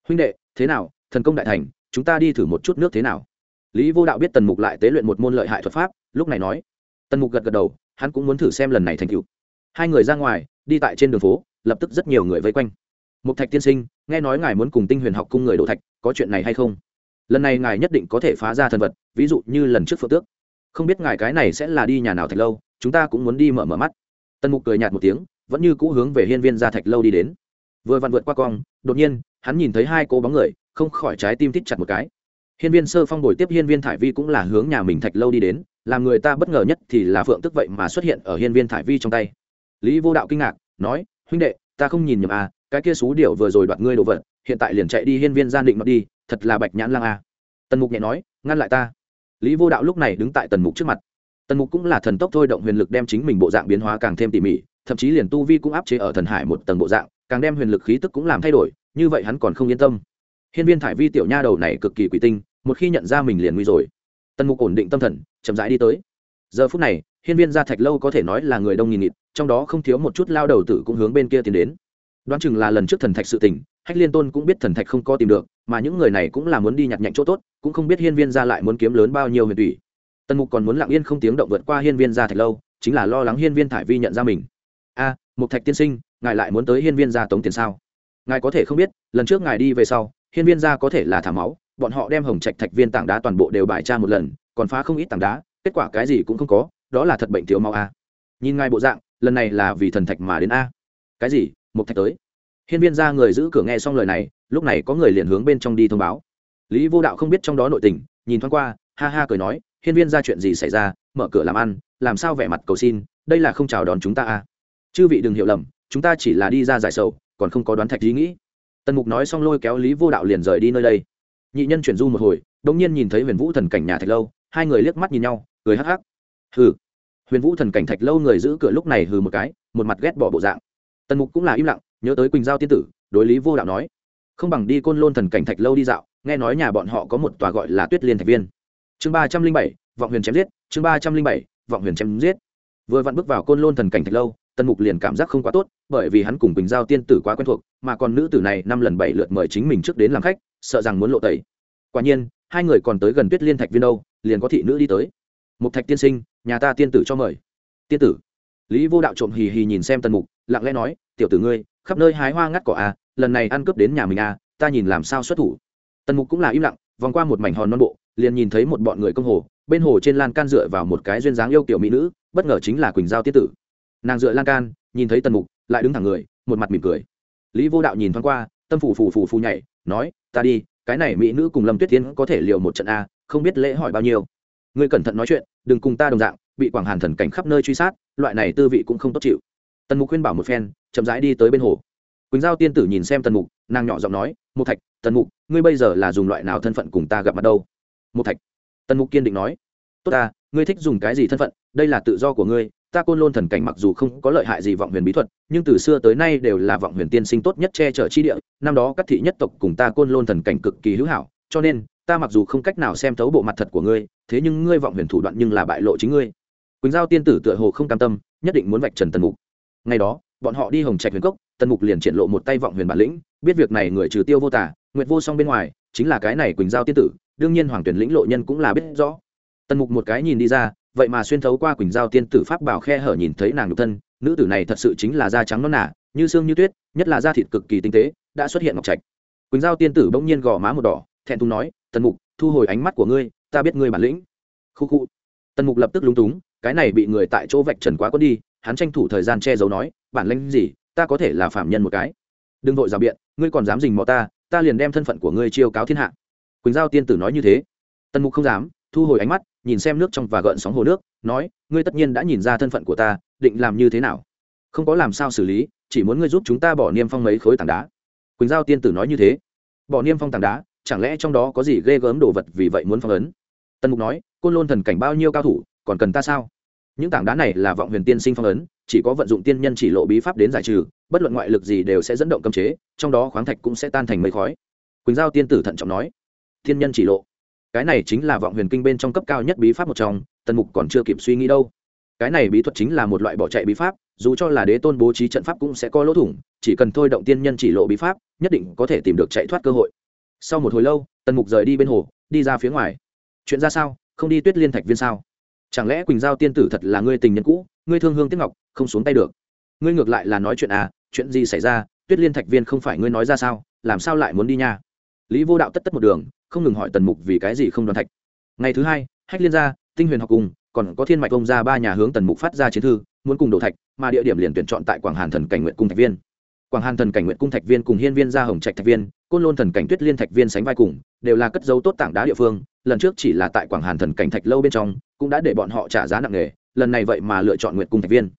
Huynh đệ, thế nào? Thần công đại thành, chúng ta đi thử một chút nước thế nào? Lý vô đạo biết tần mục lại tế luyện một môn lợi hại thuật pháp, lúc này nói. Tần mục gật gật đầu, hắn cũng muốn thử xem lần này thành cựu hai người ra ngoài, đi tại trên đường phố, lập tức rất nhiều người vây quanh. Mục thạch tiên sinh, nghe nói ngài muốn cùng tinh huyền học cung người đổ thạch, có chuyện này hay không? Lần này ngài nhất định có thể phá ra thần vật, ví dụ như lần trước phượng tước. Không biết ngài cái này sẽ là đi nhà nào thạch lâu, chúng ta cũng muốn đi mở mở mắt. Tần mục cười nhạt một tiếng, vẫn như cũ hướng về hiên viên ra thạch lâu đi đến. Vừa vặn vượt qua cong, đột nhiên, hắn nhìn thấy hai cô bóng người, không khỏi trái tim thít chặt một cái hiên viên sơ phong đổi tiếp hiên viên thải vi cũng là hướng nhà mình thạch lâu đi đến, làm người ta bất ngờ nhất thì là phượng tức vậy mà xuất hiện ở hiên viên thải vi trong tay. Lý vô đạo kinh ngạc, nói, huynh đệ, ta không nhìn nhầm à cái kia xú điểu vừa rồi đoạt ngươi đồ vật, hiện tại liền chạy đi hiên viên gian định mặc đi, thật là bạch nhãn lang à. tần mục nhẹ nói, ngăn lại ta. Lý vô đạo lúc này đứng tại tần mục trước mặt. Tần mục cũng là thần tốc thôi động huyền lực đem chính mình bộ dạng biến hóa càng thêm tỉ mỉ, thậm chí liền tu vi cũng áp chế ở thần hải một tầng bộ dạng, càng đem huyền lực khí tức cũng làm thay đổi, như vậy hắn còn không yên tâm hiên viên thải vi tiểu nha đầu này cực kỳ quỷ tinh một khi nhận ra mình liền nguy rồi. Tần mục ổn định tâm thần chậm rãi đi tới. Giờ phút này hiên viên gia thạch lâu có thể nói là người đông nghìn nghịt trong đó không thiếu một chút lao đầu tử cũng hướng bên kia tiến đến. Đoán chừng là lần trước thần thạch sự tình hách liên tôn cũng biết thần thạch không có tìm được mà những người này cũng là muốn đi nhặt nhạnh chỗ tốt cũng không biết hiên viên gia lại muốn kiếm lớn bao nhiêu huyền thủy tần mục còn muốn lặng yên không tiếng động vượt qua hiên viên gia thạch lâu chính là lo lắng hiên viên thải vi nhận ra mình. A à, thạch tiên sinh ngài lại muốn tới hiên viên gia tống tiền sao? Ngài có thể không biết lần trước ngài đi về sau hiên viên gia có thể là thả máu, bọn họ đem hồng trạch thạch viên tảng đá toàn bộ đều bài tra một lần, còn phá không ít tảng đá, kết quả cái gì cũng không có, đó là thật bệnh thiếu máu a. Nhìn ngài bộ dạng, lần này là vì thần thạch mà đến a. Cái gì? Một thạch tới. Hiên viên Gia người giữ cửa nghe xong lời này, lúc này có người liền hướng bên trong đi thông báo. Lý vô đạo không biết trong đó nội tình, nhìn thoáng qua, ha ha cười nói, hiên viên ra chuyện gì xảy ra? Mở cửa làm ăn, làm sao vẻ mặt cầu xin, đây là không chào đón chúng ta à chư vị đừng hiểu lầm, chúng ta chỉ là đi ra giải sầu, còn không có đoán thạch ý nghĩ tần mục nói xong lôi kéo lý vô đạo liền rời đi nơi đây. Nhị nhân chuyển du một hồi đ ỗ n g nhiên nhìn thấy huyền vũ thần cảnh nhà thạch lâu, hai người liếc mắt nhìn nhau, cười hắc hắc. Hừ. Huyền vũ thần cảnh thạch lâu người giữ cửa lúc này hừ một cái, một mặt ghét bỏ bộ dạng. Tần mục cũng là im lặng, nhớ tới quỳnh giao tiên tử, đối lý vô đạo nói. Không bằng đi côn lôn thần cảnh thạch lâu đi dạo, nghe nói nhà bọn họ có một tòa gọi là tuyết liên thạch viên. Chương ba trăm linh bảy, vọng huyền chém giết, chương ba trăm linh bảy, vọng huyền chém giết. Vừa vặn bước vào côn lôn thần cảnh thạch lâu tần mục liền cảm giác không quá tốt, bởi vì hắn cùng quỳnh giao tiên tử quá quen thuộc, mà còn nữ tử này năm lần bảy lượt mời chính mình trước đến làm khách, sợ rằng muốn lộ tẩy. Quả nhiên, hai người còn tới gần tuyết liên thạch viên đâu, liền có thị nữ đi tới. Một thạch tiên sinh, nhà ta tiên tử cho mời. Tiên tử? Lý vô đạo trộm hì hì nhìn xem tần mục, lặng lẽ nói, tiểu tử ngươi, khắp nơi hái hoa ngắt cỏ a lần này ăn cướp đến nhà mình a ta nhìn làm sao xuất thủ. Tần mục cũng là im lặng, vòng qua một mảnh hòn non bộ, liền nhìn thấy một bọn người công hồ, bên hồ trên lan can dựa vào một cái duyên dáng yêu kiểu mỹ nữ, bất ngờ chính là quỳnh giao tiết tử nàng dựa lan can, nhìn thấy tần mục, lại đứng thẳng người, một mặt mỉm cười. Lý vô đạo nhìn thoáng qua, tâm phủ phủ phủ phủ nhảy, nói, ta đi, cái này mỹ nữ cùng lâm tuyết tiến có thể liều một trận a, không biết lễ hỏi bao nhiêu. Ngươi cẩn thận nói chuyện, đừng cùng ta đồng dạng, bị quảng hàn thần cảnh khắp nơi truy sát, loại này tư vị cũng không tốt chịu. Tần mục khuyên bảo một phen, chậm rãi đi tới bên hồ. Quỳnh giao tiên tử nhìn xem tần mục, nàng nhỏ giọng nói một thạch, tần mục, ngươi bây giờ là dùng loại nào thân phận cùng ta gặp mặt đâu? Một thạch, tần mục kiên định nói, tốt ta, ngươi thích dùng cái gì thân phận, đây là tự do của ngươi ta côn lôn thần cảnh mặc dù không có lợi hại gì vọng huyền bí thuật, nhưng từ xưa tới nay đều là vọng huyền tiên sinh tốt nhất che chở chi địa, năm đó các thị nhất tộc cùng ta côn lôn thần cảnh cực kỳ hữu hảo, cho nên, ta mặc dù không cách nào xem thấu bộ mặt thật của ngươi, thế nhưng ngươi vọng huyền thủ đoạn nhưng là bại lộ chính ngươi. Quỳnh giao tiên tử tựa hồ không cam tâm, nhất định muốn vạch trần tần mục. Ngày đó, bọn họ đi hồng trạch huyền cốc, tần mục liền triển lộ một tay vọng huyền bản lĩnh, biết việc này người trừ tiêu vô tả nguyệt vô song bên ngoài, chính là cái này quỳnh giao tiên tử, đương nhiên hoàng tuyển lĩnh lộ nhân cũng là biết rõ. Tần mục một cái nhìn đi ra vậy mà xuyên thấu qua quỳnh giao tiên tử pháp bảo khe hở nhìn thấy nàng nhục thân, nữ tử này thật sự chính là da trắng non nả như xương như tuyết, nhất là da thịt cực kỳ tinh tế, đã xuất hiện ngọc trạch. Quỳnh giao tiên tử bỗng nhiên gò má một đỏ, thẹn thùng nói, tần mục, thu hồi ánh mắt của ngươi, ta biết ngươi bản lĩnh. Khu khu. Tần mục lập tức lúng túng, cái này bị người tại chỗ vạch trần quá có đi, hắn tranh thủ thời gian che giấu nói, bản lĩnh gì, ta có thể là phạm nhân một cái. Đừng vội rào biện, ngươi còn dám dình mò ta ta liền đem thân phận của ngươi chiêu cáo thiên hạ. Quỳnh giao tiên tử nói như thế. Tần mục không dám, thu hồi ánh mắt nhìn xem nước trong và gợn sóng hồ nước, nói, ngươi tất nhiên đã nhìn ra thân phận của ta, định làm như thế nào? Không có làm sao xử lý, chỉ muốn ngươi giúp chúng ta bỏ niêm phong mấy khối tảng đá. Quỳnh giao tiên tử nói như thế. Bỏ niêm phong tảng đá, chẳng lẽ trong đó có gì ghê gớm đồ vật vì vậy muốn phong ấn? Tân mục nói, côn lôn thần cảnh bao nhiêu cao thủ, còn cần ta sao? Những tảng đá này là vọng huyền tiên sinh phong ấn, chỉ có vận dụng tiên nhân chỉ lộ bí pháp đến giải trừ, bất luận ngoại lực gì đều sẽ dẫn động cấm chế, trong đó khoáng thạch cũng sẽ tan thành mây khói. Quỳnh giao tiên tử thận trọng nói, tiên nhân chỉ lộ cái này chính là vọng huyền kinh bên trong cấp cao nhất bí pháp một trong, tần mục còn chưa kịp suy nghĩ đâu. Cái này bí thuật chính là một loại bỏ chạy bí pháp, dù cho là đế tôn bố trí trận pháp cũng sẽ có lỗ thủng, chỉ cần thôi động tiên nhân chỉ lộ bí pháp, nhất định có thể tìm được chạy thoát cơ hội. Sau một hồi lâu, tần mục rời đi bên hồ, đi ra phía ngoài. Chuyện ra sao? Không đi tuyết liên thạch viên sao? Chẳng lẽ quỳnh giao tiên tử thật là ngươi tình nhân cũ, ngươi thương hương tiếc ngọc, không xuống tay được? Ngươi ngược lại là nói chuyện à chuyện gì xảy ra? Tuyết liên thạch viên không phải ngươi nói ra sao? Làm sao lại muốn đi nha? Lý vô đạo tất tất một đường, không ngừng hỏi tần mục vì cái gì không đoàn thạch. Ngày thứ hai, hách liên gia, tinh huyền học cùng, còn có thiên mạch ông ra ba nhà hướng tần mục phát ra chiến thư, muốn cùng đổ thạch, mà địa điểm liền tuyển chọn tại quảng hàn thần cảnh nguyện cung thạch viên. Quảng hàn thần cảnh nguyện cung thạch viên cùng hiên viên gia hồng trạch thạch viên, côn lôn thần cảnh tuyết liên thạch viên sánh vai cùng, đều là cất dấu tốt tảng đá địa phương, lần trước chỉ là tại quảng hàn thần cảnh thạch lâu bên trong, cũng đã để bọn họ trả giá nặng nề, lần này vậy mà lựa chọn nguyện cung thạch viên.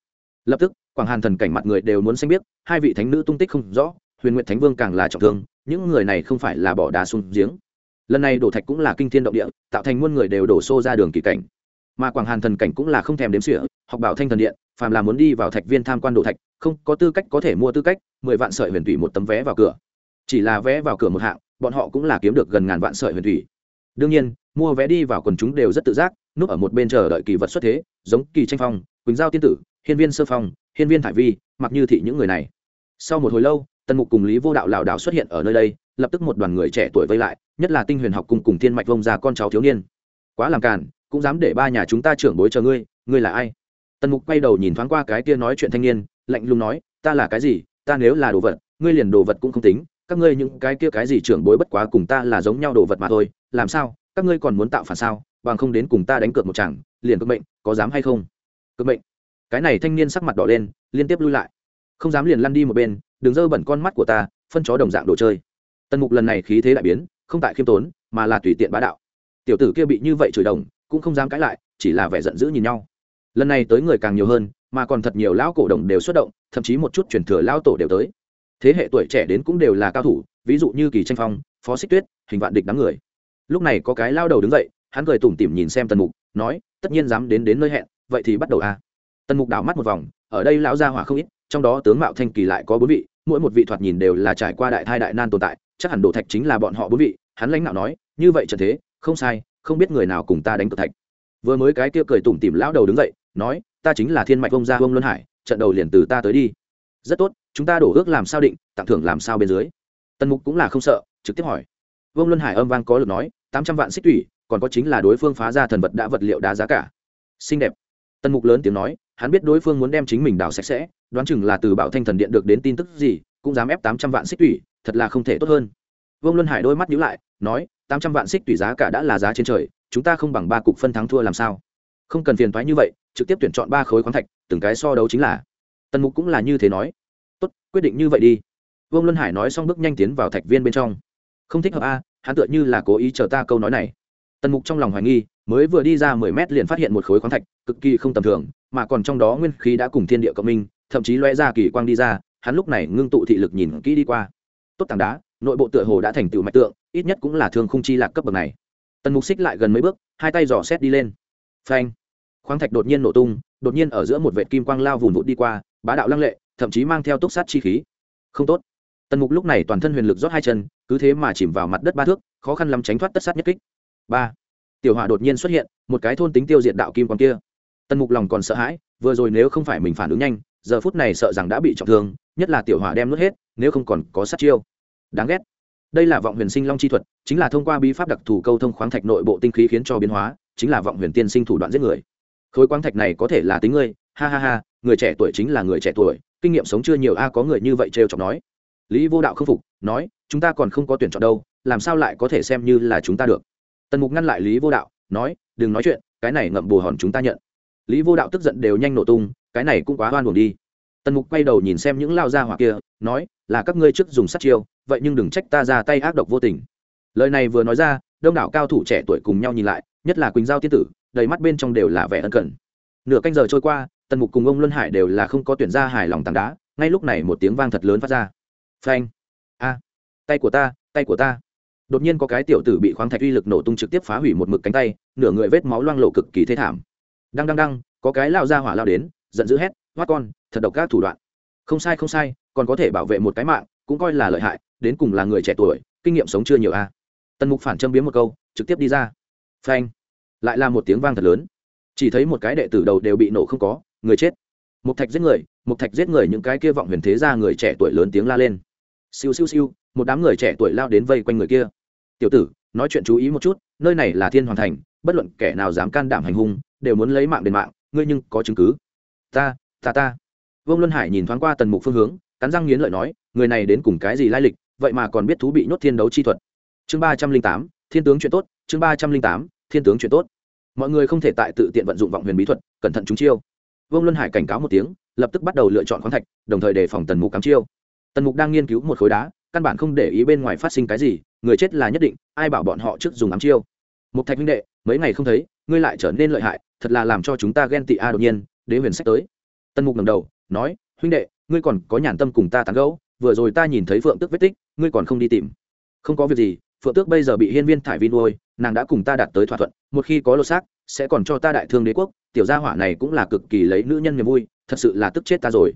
Lập tức, quảng hàn thần cảnh mặt người đều muốn xanh biết hai vị thánh nữ tung tích không rõ, huyền nguyện thánh vương càng là trọng thương những người này không phải là bỏ đá xuống giếng. Lần này đổ thạch cũng là kinh thiên động địa, tạo thành muôn người đều đổ xô ra đường kỳ cảnh. Mà quảng hàn thần cảnh cũng là không thèm đếm sửa học bảo thanh thần điện, phàm là muốn đi vào thạch viên tham quan đổ thạch, không có tư cách, có thể mua tư cách, mười vạn sợi huyền thủy một tấm vé vào cửa. Chỉ là vé vào cửa một hạng, bọn họ cũng là kiếm được gần ngàn vạn sợi huyền thủy. Đương nhiên, mua vé đi vào quần chúng đều rất tự giác, núp ở một bên chờ đợi kỳ vật xuất thế, giống kỳ tranh phong, quỳnh giao tiên tử, hiên viên sơ phong, hiên viên thải vi, mặc như thị những người này. Sau một hồi lâu tần mục cùng lý vô đạo lảo đảo xuất hiện ở nơi đây, lập tức một đoàn người trẻ tuổi vây lại, nhất là tinh huyền học cùng cùng thiên mạch vông ra con cháu thiếu niên. Quá làm càn, cũng dám để ba nhà chúng ta trưởng bối chờ ngươi ngươi là ai? Tần mục quay đầu nhìn thoáng qua cái kia nói chuyện thanh niên, lạnh lùng nói, ta là cái gì? Ta nếu là đồ vật, ngươi liền đồ vật cũng không tính. Các ngươi những cái kia cái gì trưởng bối bất quá cùng ta là giống nhau đồ vật mà thôi. Làm sao? Các ngươi còn muốn tạo phản sao? Bằng không đến cùng ta đánh cược một chẳng liền cực mệnh, có dám hay không? Cực mệnh. Cái này thanh niên sắc mặt đỏ lên, liên tiếp lui lại. Không dám liền lăn đi một bên đừng dơ bẩn con mắt của ta, phân chó đồng dạng đồ chơi. Tần mục lần này khí thế đại biến, không tại khiêm tốn, mà là tùy tiện bá đạo. Tiểu tử kia bị như vậy chửi đồng, cũng không dám cãi lại, chỉ là vẻ giận dữ nhìn nhau. Lần này tới người càng nhiều hơn, mà còn thật nhiều lão cổ đồng đều xuất động, thậm chí một chút truyền thừa lão tổ đều tới. Thế hệ tuổi trẻ đến cũng đều là cao thủ, ví dụ như kỳ tranh phong, phó xích tuyết, hình vạn địch đám người. Lúc này có cái lao đầu đứng dậy, hắn cười tủm tỉm nhìn xem tần mục, nói, tất nhiên dám đến đến nơi hẹn, vậy thì bắt đầu a. À. tần mục đảo mắt một vòng, ở đây lão gia hỏa không ít, trong đó tướng mạo thanh kỳ lại có bốn vị mỗi một vị thoạt nhìn đều là trải qua đại thai đại nan tồn tại, chắc hẳn đồ thạch chính là bọn họ bốn vị, hắn lãnh đạo nói, như vậy trận thế, không sai, không biết người nào cùng ta đánh cược thạch. Vừa mới cái kia cười tủm tỉm lão đầu đứng dậy, nói, ta chính là thiên mạch ông gia vông luân hải, trận đầu liền từ ta tới đi. Rất tốt, chúng ta đổ ước làm sao định, tặng thưởng làm sao bên dưới? Tần mục cũng là không sợ, trực tiếp hỏi. Vương luân hải âm vang có lực nói, tám trăm vạn xích thủy, còn có chính là đối phương phá ra thần vật đã vật liệu đá giá cả. Xinh đẹp. Tần mục lớn tiếng nói hắn biết đối phương muốn đem chính mình đào sạch sẽ, đoán chừng là từ bảo thanh thần điện được đến tin tức gì, cũng dám ép tám trăm vạn xích tủy, thật là không thể tốt hơn. Vương luân hải đôi mắt nhíu lại, nói, tám trăm vạn xích tủy giá cả đã là giá trên trời, chúng ta không bằng ba cục phân thắng thua làm sao? Không cần phiền thoái như vậy, trực tiếp tuyển chọn ba khối khoáng thạch, từng cái so đấu chính là. Tần mục cũng là như thế nói. Tốt, quyết định như vậy đi. Vương luân hải nói xong bước nhanh tiến vào thạch viên bên trong. Không thích hợp a, hắn tựa như là cố ý chờ ta câu nói này. Tần mục trong lòng hoài nghi mới vừa đi ra mười mét liền phát hiện một khối khoáng thạch, cực kỳ không tầm thường, mà còn trong đó nguyên khí đã cùng thiên địa cộng minh, thậm chí loe ra kỳ quang đi ra, hắn lúc này ngưng tụ thị lực nhìn kỹ đi qua. Tốt tảng đá, nội bộ tựa hồ đã thành tựu mạch tượng, ít nhất cũng là thương khung chi lạc cấp bậc này. Tần mục xích lại gần mấy bước, hai tay dò xét đi lên. Phanh! Khoáng thạch đột nhiên nổ tung, đột nhiên ở giữa một vệ kim quang lao vùn vụt đi qua, bá đạo lăng lệ, thậm chí mang theo túc sát chi khí. Không tốt. Tần mục lúc này toàn thân huyền lực rót hai chân, cứ thế mà chìm vào mặt đất ba thước, khó khăn lắm tránh thoát tất sát nhất kích. Ba! Tiểu hỏa đột nhiên xuất hiện, một cái thôn tính tiêu diệt đạo kim quang kia. Tần mục lòng còn sợ hãi, vừa rồi nếu không phải mình phản ứng nhanh, giờ phút này sợ rằng đã bị trọng thương, nhất là tiểu hỏa đem nuốt hết, nếu không còn có sát chiêu. Đáng ghét. Đây là vọng huyền sinh long chi thuật, chính là thông qua bí pháp đặc thù câu thông khoáng thạch nội bộ tinh khí khiến cho biến hóa, chính là vọng huyền tiên sinh thủ đoạn giết người. Khối quang thạch này có thể là tính ngươi, ha ha ha, người trẻ tuổi chính là người trẻ tuổi, kinh nghiệm sống chưa nhiều a, có người như vậy trêu chọc nói. Lý vô đạo không phục, nói, chúng ta còn không có tuyển chọn đâu, làm sao lại có thể xem như là chúng ta được? Tần mục ngăn lại lý vô đạo, nói, đừng nói chuyện, cái này ngậm bù hòn chúng ta nhận. Lý vô đạo tức giận đều nhanh nổ tung, cái này cũng quá oan buồn đi. Tần mục quay đầu nhìn xem những lao ra hỏa kia, nói, là các ngươi trước dùng sát chiêu, vậy nhưng đừng trách ta ra tay ác độc vô tình. Lời này vừa nói ra, đông đảo cao thủ trẻ tuổi cùng nhau nhìn lại, nhất là quỳnh giao tiên tử, đầy mắt bên trong đều là vẻ ân cần. Nửa canh giờ trôi qua, tần mục cùng ông luân hải đều là không có tuyển ra hài lòng tảng đá, ngay lúc này một tiếng vang thật lớn phát ra. Phanh! A! Tay của ta, tay của ta! Đột nhiên có cái tiểu tử bị khoáng thạch uy lực nổ tung trực tiếp phá hủy một mực cánh tay, nửa người vết máu loang lộ cực kỳ thê thảm. Đăng đăng đăng, có cái lao ra hỏa lao đến, giận dữ hét hoát con, thật độc các thủ đoạn. Không sai không sai, còn có thể bảo vệ một cái mạng, cũng coi là lợi hại, đến cùng là người trẻ tuổi, kinh nghiệm sống chưa nhiều a. Tần mục phản châm biếm một câu, trực tiếp đi ra. Phanh, lại là một tiếng vang thật lớn. Chỉ thấy một cái đệ tử đầu đều bị nổ không có, người chết. Một thạch giết người một thạch giết người những cái kia vọng huyền thế ra người trẻ tuổi lớn tiếng la lên. Siêu siêu siêu, một đám người trẻ tuổi lao đến vây quanh người kia tiểu tử, nói chuyện chú ý một chút, nơi này là thiên hoàng thành, bất luận kẻ nào dám can đảm hành hung, đều muốn lấy mạng đền mạng, ngươi nhưng có chứng cứ. Ta ta ta. Vương luân hải nhìn thoáng qua tần mục phương hướng, cắn răng nghiến lợi nói, người này đến cùng cái gì lai lịch, vậy mà còn biết thú bị nhốt thiên đấu chi thuật. Chương ba trăm linh tám, thiên tướng chuyện tốt, chương ba trăm linh tám, thiên tướng chuyện tốt. Mọi người không thể tại tự tiện vận dụng vọng huyền bí thuật, cẩn thận chúng chiêu. Vương luân hải cảnh cáo một tiếng, lập tức bắt đầu lựa chọn khoáng thạch, đồng thời đề phòng tần mục cắm chiêu. Tần mục đang nghiên cứu một khối đá, căn bản không để ý bên ngoài phát sinh cái gì người chết là nhất định, ai bảo bọn họ trước dùng ám chiêu? Một thạch huynh đệ, mấy ngày không thấy, ngươi lại trở nên lợi hại, thật là làm cho chúng ta ghen tị a đột nhiên, đế huyền sách tới. Tân mục ngầm đầu, nói, huynh đệ, ngươi còn có nhàn tâm cùng ta tán gẫu, vừa rồi ta nhìn thấy phượng tước vết tích, ngươi còn không đi tìm. Không có việc gì, phượng tước bây giờ bị hiên viên thải vi nuôi, nàng đã cùng ta đạt tới thỏa thuận, một khi có lô xác, sẽ còn cho ta đại thương đế quốc, tiểu gia hỏa này cũng là cực kỳ lấy nữ nhân niềm vui, thật sự là tức chết ta rồi.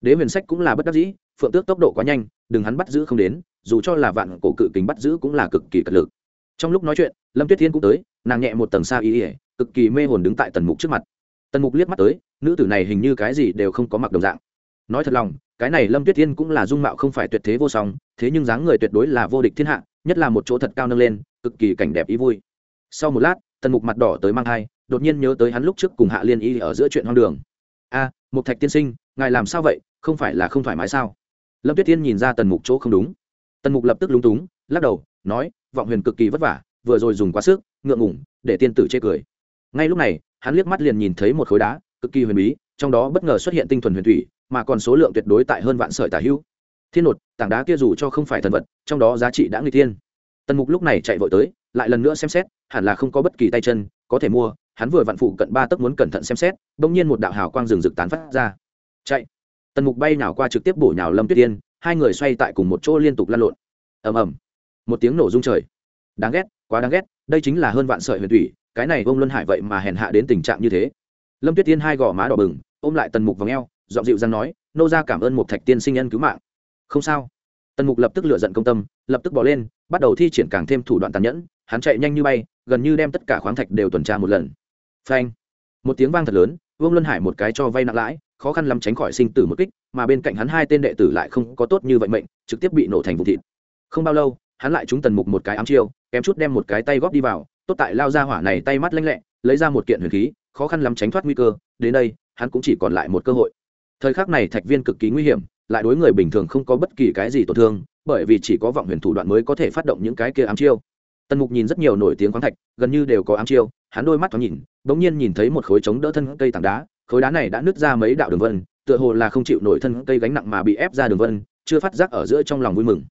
Đế huyền sách cũng là bất đắc dĩ, phượng tước tốc độ quá nhanh đừng hắn bắt giữ không đến, dù cho là vạn cổ cự kính bắt giữ cũng là cực kỳ cật lực. Trong lúc nói chuyện, lâm tuyết thiên cũng tới, nàng nhẹ một tầng xa ý ỉa cực kỳ mê hồn đứng tại tần mục trước mặt. Tần mục liếc mắt tới, nữ tử này hình như cái gì đều không có mặc đồng dạng. Nói thật lòng, cái này lâm tuyết thiên cũng là dung mạo không phải tuyệt thế vô song, thế nhưng dáng người tuyệt đối là vô địch thiên hạ, nhất là một chỗ thật cao nâng lên, cực kỳ cảnh đẹp ý vui. Sau một lát, tần mục mặt đỏ tới mang thai, đột nhiên nhớ tới hắn lúc trước cùng hạ liên y ở giữa chuyện hoang đường. A, mục thạch tiên sinh, ngài làm sao vậy? Không phải là không thoải mái sao? Lâm tuyết tiên nhìn ra tần mục chỗ không đúng. Tần mục lập tức lúng túng, lắc đầu, nói, vọng huyền cực kỳ vất vả, vừa rồi dùng quá sức, ngượng ngủng để tiên tử chê cười. Ngay lúc này, hắn liếc mắt liền nhìn thấy một khối đá, cực kỳ huyền bí, trong đó bất ngờ xuất hiện tinh thuần huyền thủy, mà còn số lượng tuyệt đối tại hơn vạn sợi tả hữu. Thiên nột, tảng đá kia dù cho không phải thần vật, trong đó giá trị đã người thiên. Tần mục lúc này chạy vội tới, lại lần nữa xem xét, hẳn là không có bất kỳ tay chân, có thể mua, hắn vừa vặn phụ cận ba tấc muốn cẩn thận xem xét, bỗng nhiên một đạo hào quang rừng rực tán phát ra. Chạy! Tần mục bay nào qua trực tiếp bổ nhào lâm tuyết tiên hai người xoay tại cùng một chỗ liên tục lăn lộn. Ầm ầm. Một tiếng nổ rung trời. Đáng ghét, quá đáng ghét, đây chính là hơn vạn sợi huyền thủy, cái này ông luân hải vậy mà hèn hạ đến tình trạng như thế. Lâm tuyết tiên hai gò má đỏ bừng, ôm lại tần mục vào ngheo dọn dịu rằng nói, nô ra cảm ơn một thạch tiên sinh nhân cứu mạng. Không sao. Tần mục lập tức lựa giận công tâm, lập tức bỏ lên, bắt đầu thi triển càng thêm thủ đoạn tàn nhẫn, hắn chạy nhanh như bay, gần như đem tất cả khoáng thạch đều tuần tra một lần. Phanh. Một tiếng vang thật lớn, vương luân hải một cái cho vay nặng lãi khó khăn lắm tránh khỏi sinh tử một kích, mà bên cạnh hắn hai tên đệ tử lại không có tốt như vậy mệnh, trực tiếp bị nổ thành vụ thịt. Không bao lâu, hắn lại trúng tần mục một cái ám chiêu, kém chút đem một cái tay góp đi vào, tốt tại lao ra hỏa này tay mắt lanh lẹ, lấy ra một kiện huyền khí, khó khăn lắm tránh thoát nguy cơ, đến đây, hắn cũng chỉ còn lại một cơ hội. Thời khắc này thạch viên cực kỳ nguy hiểm, lại đối người bình thường không có bất kỳ cái gì tổn thương, bởi vì chỉ có vọng huyền thủ đoạn mới có thể phát động những cái kia ám chiêu. Tần mục nhìn rất nhiều nổi tiếng khoáng thạch, gần như đều có ám chiêu, hắn đôi mắt thoáng nhìn, bỗng nhiên nhìn thấy một khối chống đỡ thân cây tảng đá khối đá này đã nứt ra mấy đạo đường vân, tựa hồ là không chịu nổi thân cây gánh nặng mà bị ép ra đường vân, chưa phát giác ở giữa trong lòng vui mừng.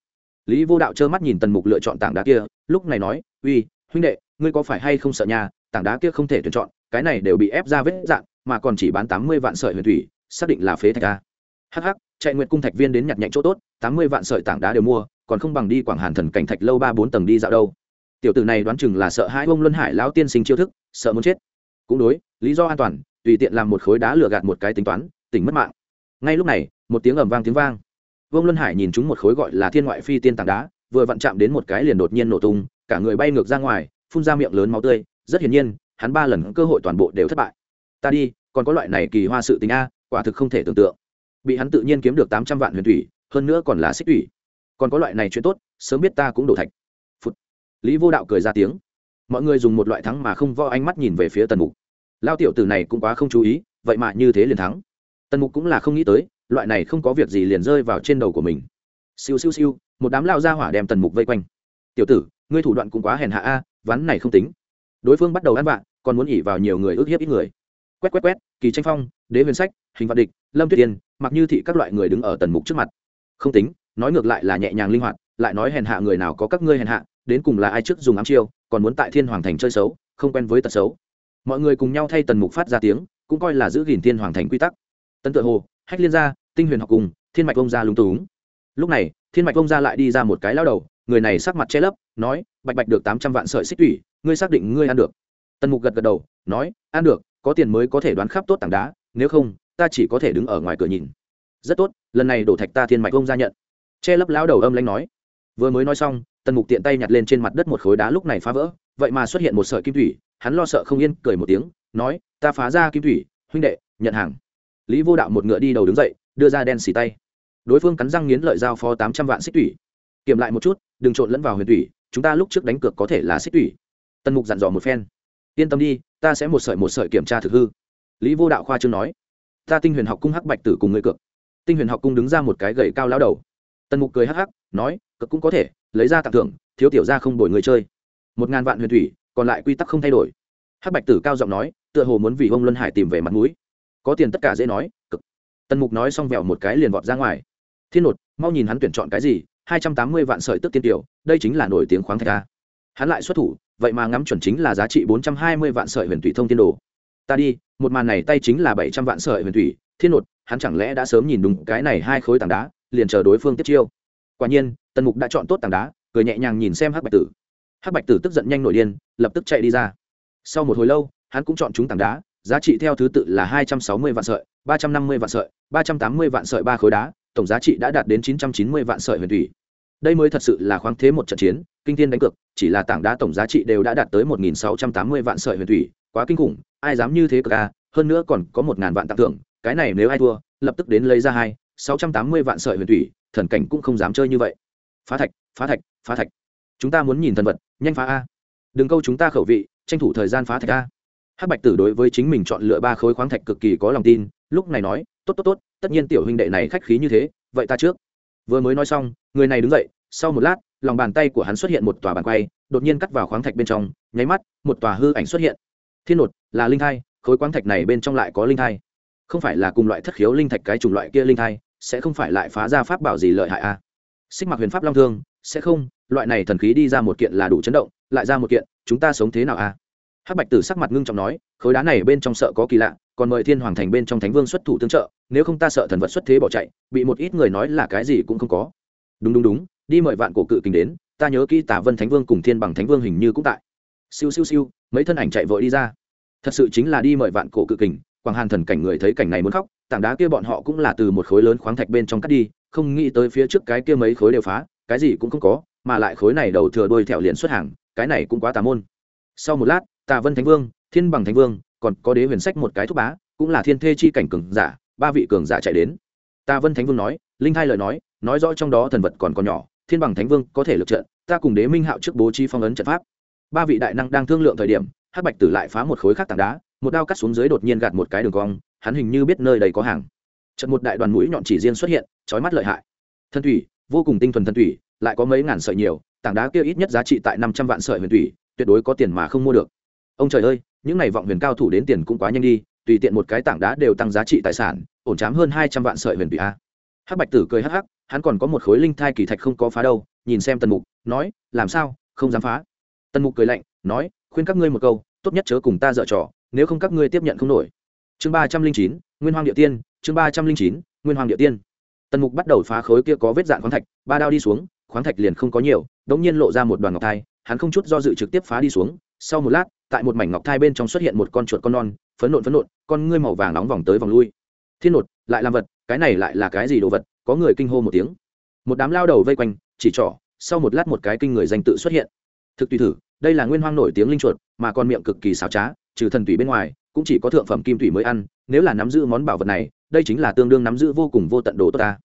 Lý vô đạo trơ mắt nhìn tần mục lựa chọn tảng đá kia, lúc này nói, uy, huynh đệ, ngươi có phải hay không sợ nhà? Tảng đá kia không thể tuyển chọn, cái này đều bị ép ra vết dạng mà còn chỉ bán tám mươi vạn sợi huyền thủy, xác định là phế thạch a. Hh chạy nguyện cung thạch viên đến nhặt nhạnh chỗ tốt, tám mươi vạn sợi tảng đá đều mua, còn không bằng đi quảng hàn thần cảnh thạch lâu ba bốn tầng đi dạo đâu. Tiểu tử này đoán chừng là sợ hai ông luân hải lão tiên sinh chiêu thức, sợ muốn chết. Cũng đối, lý do an toàn tùy tiện làm một khối đá lừa gạt một cái tính toán, tỉnh mất mạng. Ngay lúc này, một tiếng ầm vang tiếng vang. Vương luân hải nhìn chúng một khối gọi là thiên ngoại phi tiên tảng đá, vừa vặn chạm đến một cái liền đột nhiên nổ tung, cả người bay ngược ra ngoài, phun ra miệng lớn máu tươi. Rất hiển nhiên, hắn ba lần cơ hội toàn bộ đều thất bại. Ta đi, còn có loại này kỳ hoa sự tình a, quả thực không thể tưởng tượng. Bị hắn tự nhiên kiếm được tám trăm vạn huyền thủy, hơn nữa còn là xích thủy. Còn có loại này chuyện tốt, sớm biết ta cũng đổ thạch. Phụt. lý vô đạo cười ra tiếng. Mọi người dùng một loại thắng mà không vo ánh mắt nhìn về phía tần mục lao tiểu tử này cũng quá không chú ý, vậy mà như thế liền thắng. Tần mục cũng là không nghĩ tới, loại này không có việc gì liền rơi vào trên đầu của mình. Siêu siêu siêu, một đám lao ra hỏa đem tần mục vây quanh. Tiểu tử, ngươi thủ đoạn cũng quá hèn hạ a, ván này không tính. Đối phương bắt đầu ăn vạ, còn muốn ỉ vào nhiều người ước hiếp ít người. Quét quét quét, kỳ tranh phong, đế huyền sách, hình vạn địch, lâm tuyết tiên, mặc như thị các loại người đứng ở tần mục trước mặt. Không tính, nói ngược lại là nhẹ nhàng linh hoạt, lại nói hèn hạ người nào có các ngươi hèn hạ, đến cùng là ai trước dùng ám chiêu, còn muốn tại thiên hoàng thành chơi xấu, không quen với tật xấu mọi người cùng nhau thay tần mục phát ra tiếng, cũng coi là giữ gìn thiên hoàng thành quy tắc. Tấn tự hồ, hách liên gia, tinh huyền học cùng, thiên mạch ông gia lúng túng. Lúc này, thiên mạch ông gia lại đi ra một cái lao đầu, người này sắc mặt che lấp, nói, bạch bạch được tám trăm vạn sợi xích thủy ngươi xác định ngươi ăn được. Tần mục gật gật đầu, nói, ăn được, có tiền mới có thể đoán khắp tốt tảng đá, nếu không, ta chỉ có thể đứng ở ngoài cửa nhìn. Rất tốt, lần này đổ thạch ta thiên mạch ông gia nhận. Che lấp lão đầu âm lãnh nói. Vừa mới nói xong, tần mục tiện tay nhặt lên trên mặt đất một khối đá lúc này phá vỡ, vậy mà xuất hiện một sợi kim thủy hắn lo sợ không yên, cười một tiếng, nói, ta phá ra kim thủy, huynh đệ, nhận hàng. Lý vô đạo một ngựa đi đầu đứng dậy, đưa ra đen xì tay. Đối phương cắn răng nghiến lợi giao phó tám trăm vạn xích thủy. Kiểm lại một chút, đừng trộn lẫn vào huyền thủy, chúng ta lúc trước đánh cược có thể là xích thủy. Tần mục dặn dò một phen. Yên tâm đi, ta sẽ một sợi một sợi kiểm tra thực hư. Lý vô đạo khoa trương nói. Ta tinh huyền học cung hắc bạch tử cùng người cược. Tinh huyền học cung đứng ra một cái gậy cao lao đầu. Tần mục cười hắc hắc, nói cực cũng có thể, lấy ra tặng thưởng, thiếu tiểu ra không đổi người chơi. Một ngàn vạn huyền thủy còn lại quy tắc không thay đổi. Hắc bạch tử cao giọng nói, tựa hồ muốn vì ông luân hải tìm về mặt mũi. Có tiền tất cả dễ nói, cực. Tần mục nói xong vẹo một cái liền vọt ra ngoài. Thiên nột, mau nhìn hắn tuyển chọn cái gì, hai trăm tám mươi vạn sợi tức tiên tiểu, đây chính là nổi tiếng khoáng thạch a. Hắn lại xuất thủ, vậy mà ngắm chuẩn chính là giá trị bốn trăm hai mươi vạn sợi huyền thủy thông tiên đồ. Ta đi, một màn này tay chính là bảy trăm vạn sợi huyền thủy. Thiên nột, hắn chẳng lẽ đã sớm nhìn đúng cái này hai khối tảng đá, liền chờ đối phương tiếp chiêu? Quả nhiên, tần mục đã chọn tốt tảng đá, cười nhẹ nhàng nhìn xem hắc bạch tử hắc bạch tử tức giận nhanh nổi điên, lập tức chạy đi ra. Sau một hồi lâu, hắn cũng chọn chúng tảng đá, giá trị theo thứ tự là hai trăm sáu mươi vạn sợi, ba trăm năm mươi vạn sợi, ba trăm tám mươi vạn sợi ba khối đá, tổng giá trị đã đạt đến chín trăm chín mươi vạn sợi huyền thủy. Đây mới thật sự là khoáng thế một trận chiến, kinh thiên đánh cược, chỉ là tảng đá tổng giá trị đều đã đạt tới một nghìn sáu trăm tám mươi vạn sợi huyền thủy, quá kinh khủng, ai dám như thế cờ ca à, hơn nữa còn có một ngàn vạn tặng thưởng, cái này nếu ai thua, lập tức đến lấy ra hai, sáu trăm tám mươi vạn sợi huyền thủy, thần cảnh cũng không dám chơi như vậy. Phá thạch phá thạch phá thạch. Chúng ta muốn nhìn thần vật nhanh phá a. Đừng câu chúng ta khẩu vị, tranh thủ thời gian phá thạch a. Hắc bạch tử đối với chính mình chọn lựa ba khối khoáng thạch cực kỳ có lòng tin, lúc này nói, tốt tốt tốt, tất nhiên tiểu huynh đệ này khách khí như thế, vậy ta trước. Vừa mới nói xong, người này đứng dậy, sau một lát, lòng bàn tay của hắn xuất hiện một tòa bàn quay, đột nhiên cắt vào khoáng thạch bên trong, nháy mắt, một tòa hư ảnh xuất hiện. Thiên nột, là linh thai, khối khoáng thạch này bên trong lại có linh thai. Không phải là cùng loại thất khiếu linh thạch cái chủng loại kia linh thai, sẽ không phải lại phá ra pháp bảo gì lợi hại a. À? xích mặc huyền pháp long thương sẽ không, loại này thần khí đi ra một kiện là đủ chấn động, lại ra một kiện, chúng ta sống thế nào à? hắc bạch tử sắc mặt ngưng trọng nói, khối đá này bên trong sợ có kỳ lạ, còn mời thiên hoàng thành bên trong thánh vương xuất thủ tương trợ, nếu không ta sợ thần vật xuất thế bỏ chạy, bị một ít người nói là cái gì cũng không có. Đúng đúng đúng, đi mời vạn cổ cự kình đến, ta nhớ kỹ tả vân thánh vương cùng thiên bằng thánh vương hình như cũng tại. Siêu siêu siêu, mấy thân ảnh chạy vội đi ra. Thật sự chính là đi mời vạn cổ cự kình, quảng hàn thần cảnh người thấy cảnh này muốn khóc, tảng đá kia bọn họ cũng là từ một khối lớn khoáng thạch bên trong cắt đi, không nghĩ tới phía trước cái kia mấy khối đều phá cái gì cũng không có, mà lại khối này đầu thừa đôi thẹo liền xuất hàng, cái này cũng quá tà môn. Sau một lát, tà vân thánh vương, thiên bằng thánh vương, còn có đế huyền sách một cái thúc bá, cũng là thiên thê chi cảnh cường giả, ba vị cường giả chạy đến. Tà vân thánh vương nói, linh hai lời nói nói rõ trong đó thần vật còn còn nhỏ, thiên bằng thánh vương có thể lực trận, ta cùng đế minh hạo trước bố trí phong ấn trận pháp. Ba vị đại năng đang thương lượng thời điểm, hắc bạch tử lại phá một khối khác tảng đá, một đao cắt xuống dưới đột nhiên gạt một cái đường cong, hắn hình như biết nơi đầy có hàng. Trận một đại đoàn mũi nhọn chỉ riêng xuất hiện trói mắt lợi hại. Thân thủy vô cùng tinh thuần thần thủy, lại có mấy ngàn sợi nhiều, tảng đá kia ít nhất giá trị tại năm trăm vạn sợi huyền thủy, tuyệt đối có tiền mà không mua được. Ông trời ơi, những này vọng huyền cao thủ đến tiền cũng quá nhanh đi, tùy tiện một cái tảng đá đều tăng giá trị tài sản, ổn chám hơn hai trăm vạn sợi huyền thủy a. Hắc bạch tử cười hắc hắc, hắn còn có một khối linh thai kỳ thạch không có phá đâu, nhìn xem tần mục, nói, làm sao, không dám phá? Tần mục cười lạnh, nói, khuyên các ngươi một câu, tốt nhất chớ cùng ta dở trò, nếu không các ngươi tiếp nhận không nổi. Chương ba trăm linh chín, nguyên hoàng địa tiên, chương ba trăm linh chín, nguyên hoàng địa tiên tần mục bắt đầu phá khối kia có vết dạn khoáng thạch, ba đao đi xuống, khoáng thạch liền không có nhiều đ ỗ n g nhiên lộ ra một đoàn ngọc thai, hắn không chút do dự trực tiếp phá đi xuống. Sau một lát, tại một mảnh ngọc thai bên trong xuất hiện một con chuột con non, phấn nộn phấn nộn, con ngươi màu vàng nóng vòng tới vòng lui. Thiên nột, lại làm vật, cái này lại là cái gì đồ vật? Có người kinh hô một tiếng. Một đám lao đầu vây quanh, chỉ trỏ, sau một lát một cái kinh người danh tự xuất hiện. Thực tùy thử, đây là nguyên hoang nổi tiếng linh chuột, mà con miệng cực kỳ xảo trá, trừ thần tùy bên ngoài, cũng chỉ có thượng phẩm kim thủy mới ăn, nếu là nắm giữ món bảo vật này đây chính là tương đương nắm giữ vô cùng vô tận đồ tốt ta.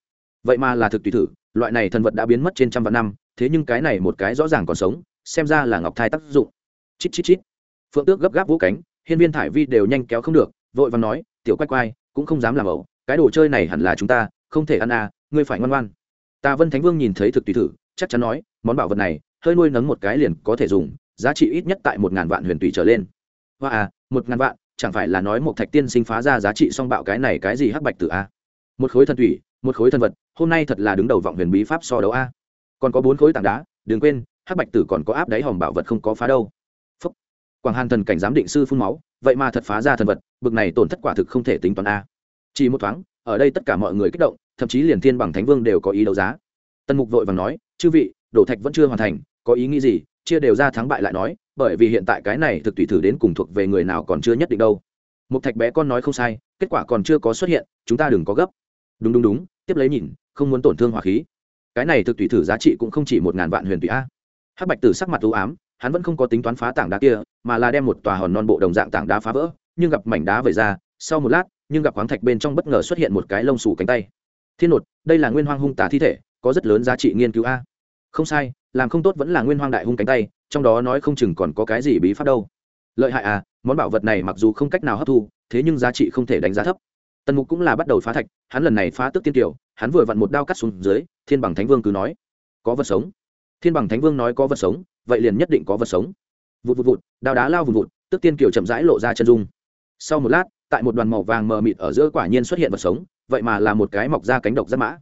Vậy mà là thực tùy thử, loại này thần vật đã biến mất trên trăm vạn năm, thế nhưng cái này một cái rõ ràng còn sống, xem ra là ngọc thai tác dụng. Chít chít chít. Phượng tước gấp gáp vũ cánh, hiên viên thải vi đều nhanh kéo không được, vội và nói, tiểu quay quay cũng không dám làm ẩu, cái đồ chơi này hẳn là chúng ta, không thể ăn à ngươi phải ngoan ngoan. Ta vân thánh vương nhìn thấy thực tùy thử, chắc chắn nói, món bảo vật này, hơi nuôi nấng một cái liền có thể dùng, giá trị ít nhất tại một ngàn vạn huyền tùy trở lên. Hoa à một ngàn vạn chẳng phải là nói một thạch tiên sinh phá ra giá trị song bạo cái này cái gì hắc bạch tử a? Một khối thần thủy, một khối thần vật, hôm nay thật là đứng đầu vọng huyền bí pháp so đấu a. Còn có bốn khối tảng đá, đừng quên, hắc bạch tử còn có áp đáy hòm bảo vật không có phá đâu. Phúc. quảng hàn thần cảnh giám định sư phun máu, vậy mà thật phá ra thần vật, bực này tổn thất quả thực không thể tính toán a. Chỉ một thoáng, ở đây tất cả mọi người kích động, thậm chí liền thiên bằng thánh vương đều có ý đấu giá. Tần mục vội vàng nói, chư vị đổ thạch vẫn chưa hoàn thành, có ý nghĩ gì? Chia đều ra thắng bại lại nói, bởi vì hiện tại cái này thực tùy thử đến cùng thuộc về người nào còn chưa nhất định đâu. Một thạch bé con nói không sai, kết quả còn chưa có xuất hiện, chúng ta đừng có gấp. Đúng đúng đúng, tiếp lấy nhìn, không muốn tổn thương hỏa khí. Cái này thực tùy thử giá trị cũng không chỉ một ngàn vạn huyền tùy a. Hắc bạch tử sắc mặt ưu ám, hắn vẫn không có tính toán phá tảng đá kia, mà là đem một tòa hòn non bộ đồng dạng tảng đá phá vỡ, nhưng gặp mảnh đá về ra, sau một lát, nhưng gặp khoáng thạch bên trong bất ngờ xuất hiện một cái lông xù cánh tay. Thiên nột, đây là nguyên hoang hung tả thi thể, có rất lớn giá trị nghiên cứu a không sai, làm không tốt vẫn là nguyên hoang đại hung cánh tay, trong đó nói không chừng còn có cái gì bí pháp đâu. Lợi hại à món bảo vật này mặc dù không cách nào hấp thu, thế nhưng giá trị không thể đánh giá thấp. Tần mục cũng là bắt đầu phá thạch, hắn lần này phá tước tiên tiểu hắn vừa vặn một đao cắt xuống dưới, thiên bằng thánh vương cứ nói, có vật sống. Thiên bằng thánh vương nói có vật sống, vậy liền nhất định có vật sống. Vụt vụt vụt, đao đá lao vụt vụt, tước tiên kiều chậm rãi lộ ra chân dung. Sau một lát, tại một đoàn màu vàng mờ mịt ở giữa quả nhiên xuất hiện vật sống, vậy mà là một cái mọc ra cánh độc rất mã.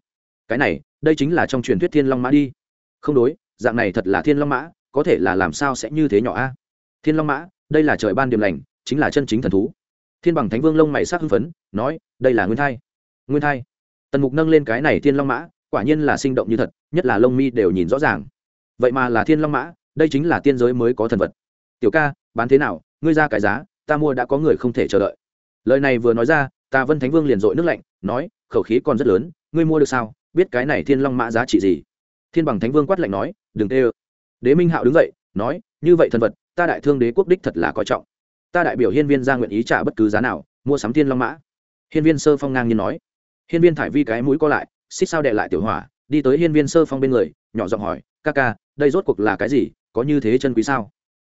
Cái này, đây chính là trong truyền thuyết thiên long mã đi không đối, dạng này thật là thiên long mã, có thể là làm sao sẽ như thế nhỏ a? Thiên long mã, đây là trời ban điểm lành, chính là chân chính thần thú. Thiên bằng thánh vương lông mày sắc hưng phấn, nói, đây là nguyên thai. Nguyên thai. Tần mục nâng lên cái này thiên long mã, quả nhiên là sinh động như thật, nhất là lông mi đều nhìn rõ ràng. Vậy mà là thiên long mã, đây chính là tiên giới mới có thần vật. Tiểu ca, bán thế nào? Ngươi ra cái giá, ta mua đã có người không thể chờ đợi. Lời này vừa nói ra ta vân thánh vương liền dội nước lạnh, nói, khẩu khí còn rất lớn, ngươi mua được sao? Biết cái này thiên long mã giá trị gì? Thiên bằng thánh vương quát lạnh nói, đừng tê ơ. Đế minh hạo đứng dậy, nói, như vậy thần vật, ta đại thương đế quốc đích thật là coi trọng. Ta đại biểu hiên viên ra nguyện ý trả bất cứ giá nào, mua sắm thiên long mã. Hiên viên sơ phong ngang nhiên nói. Hiên viên thải vi cái mũi co lại, xích sao đệ lại tiểu hỏa, đi tới hiên viên sơ phong bên người, nhỏ giọng hỏi, ca ca, đây rốt cuộc là cái gì, có như thế chân quý sao?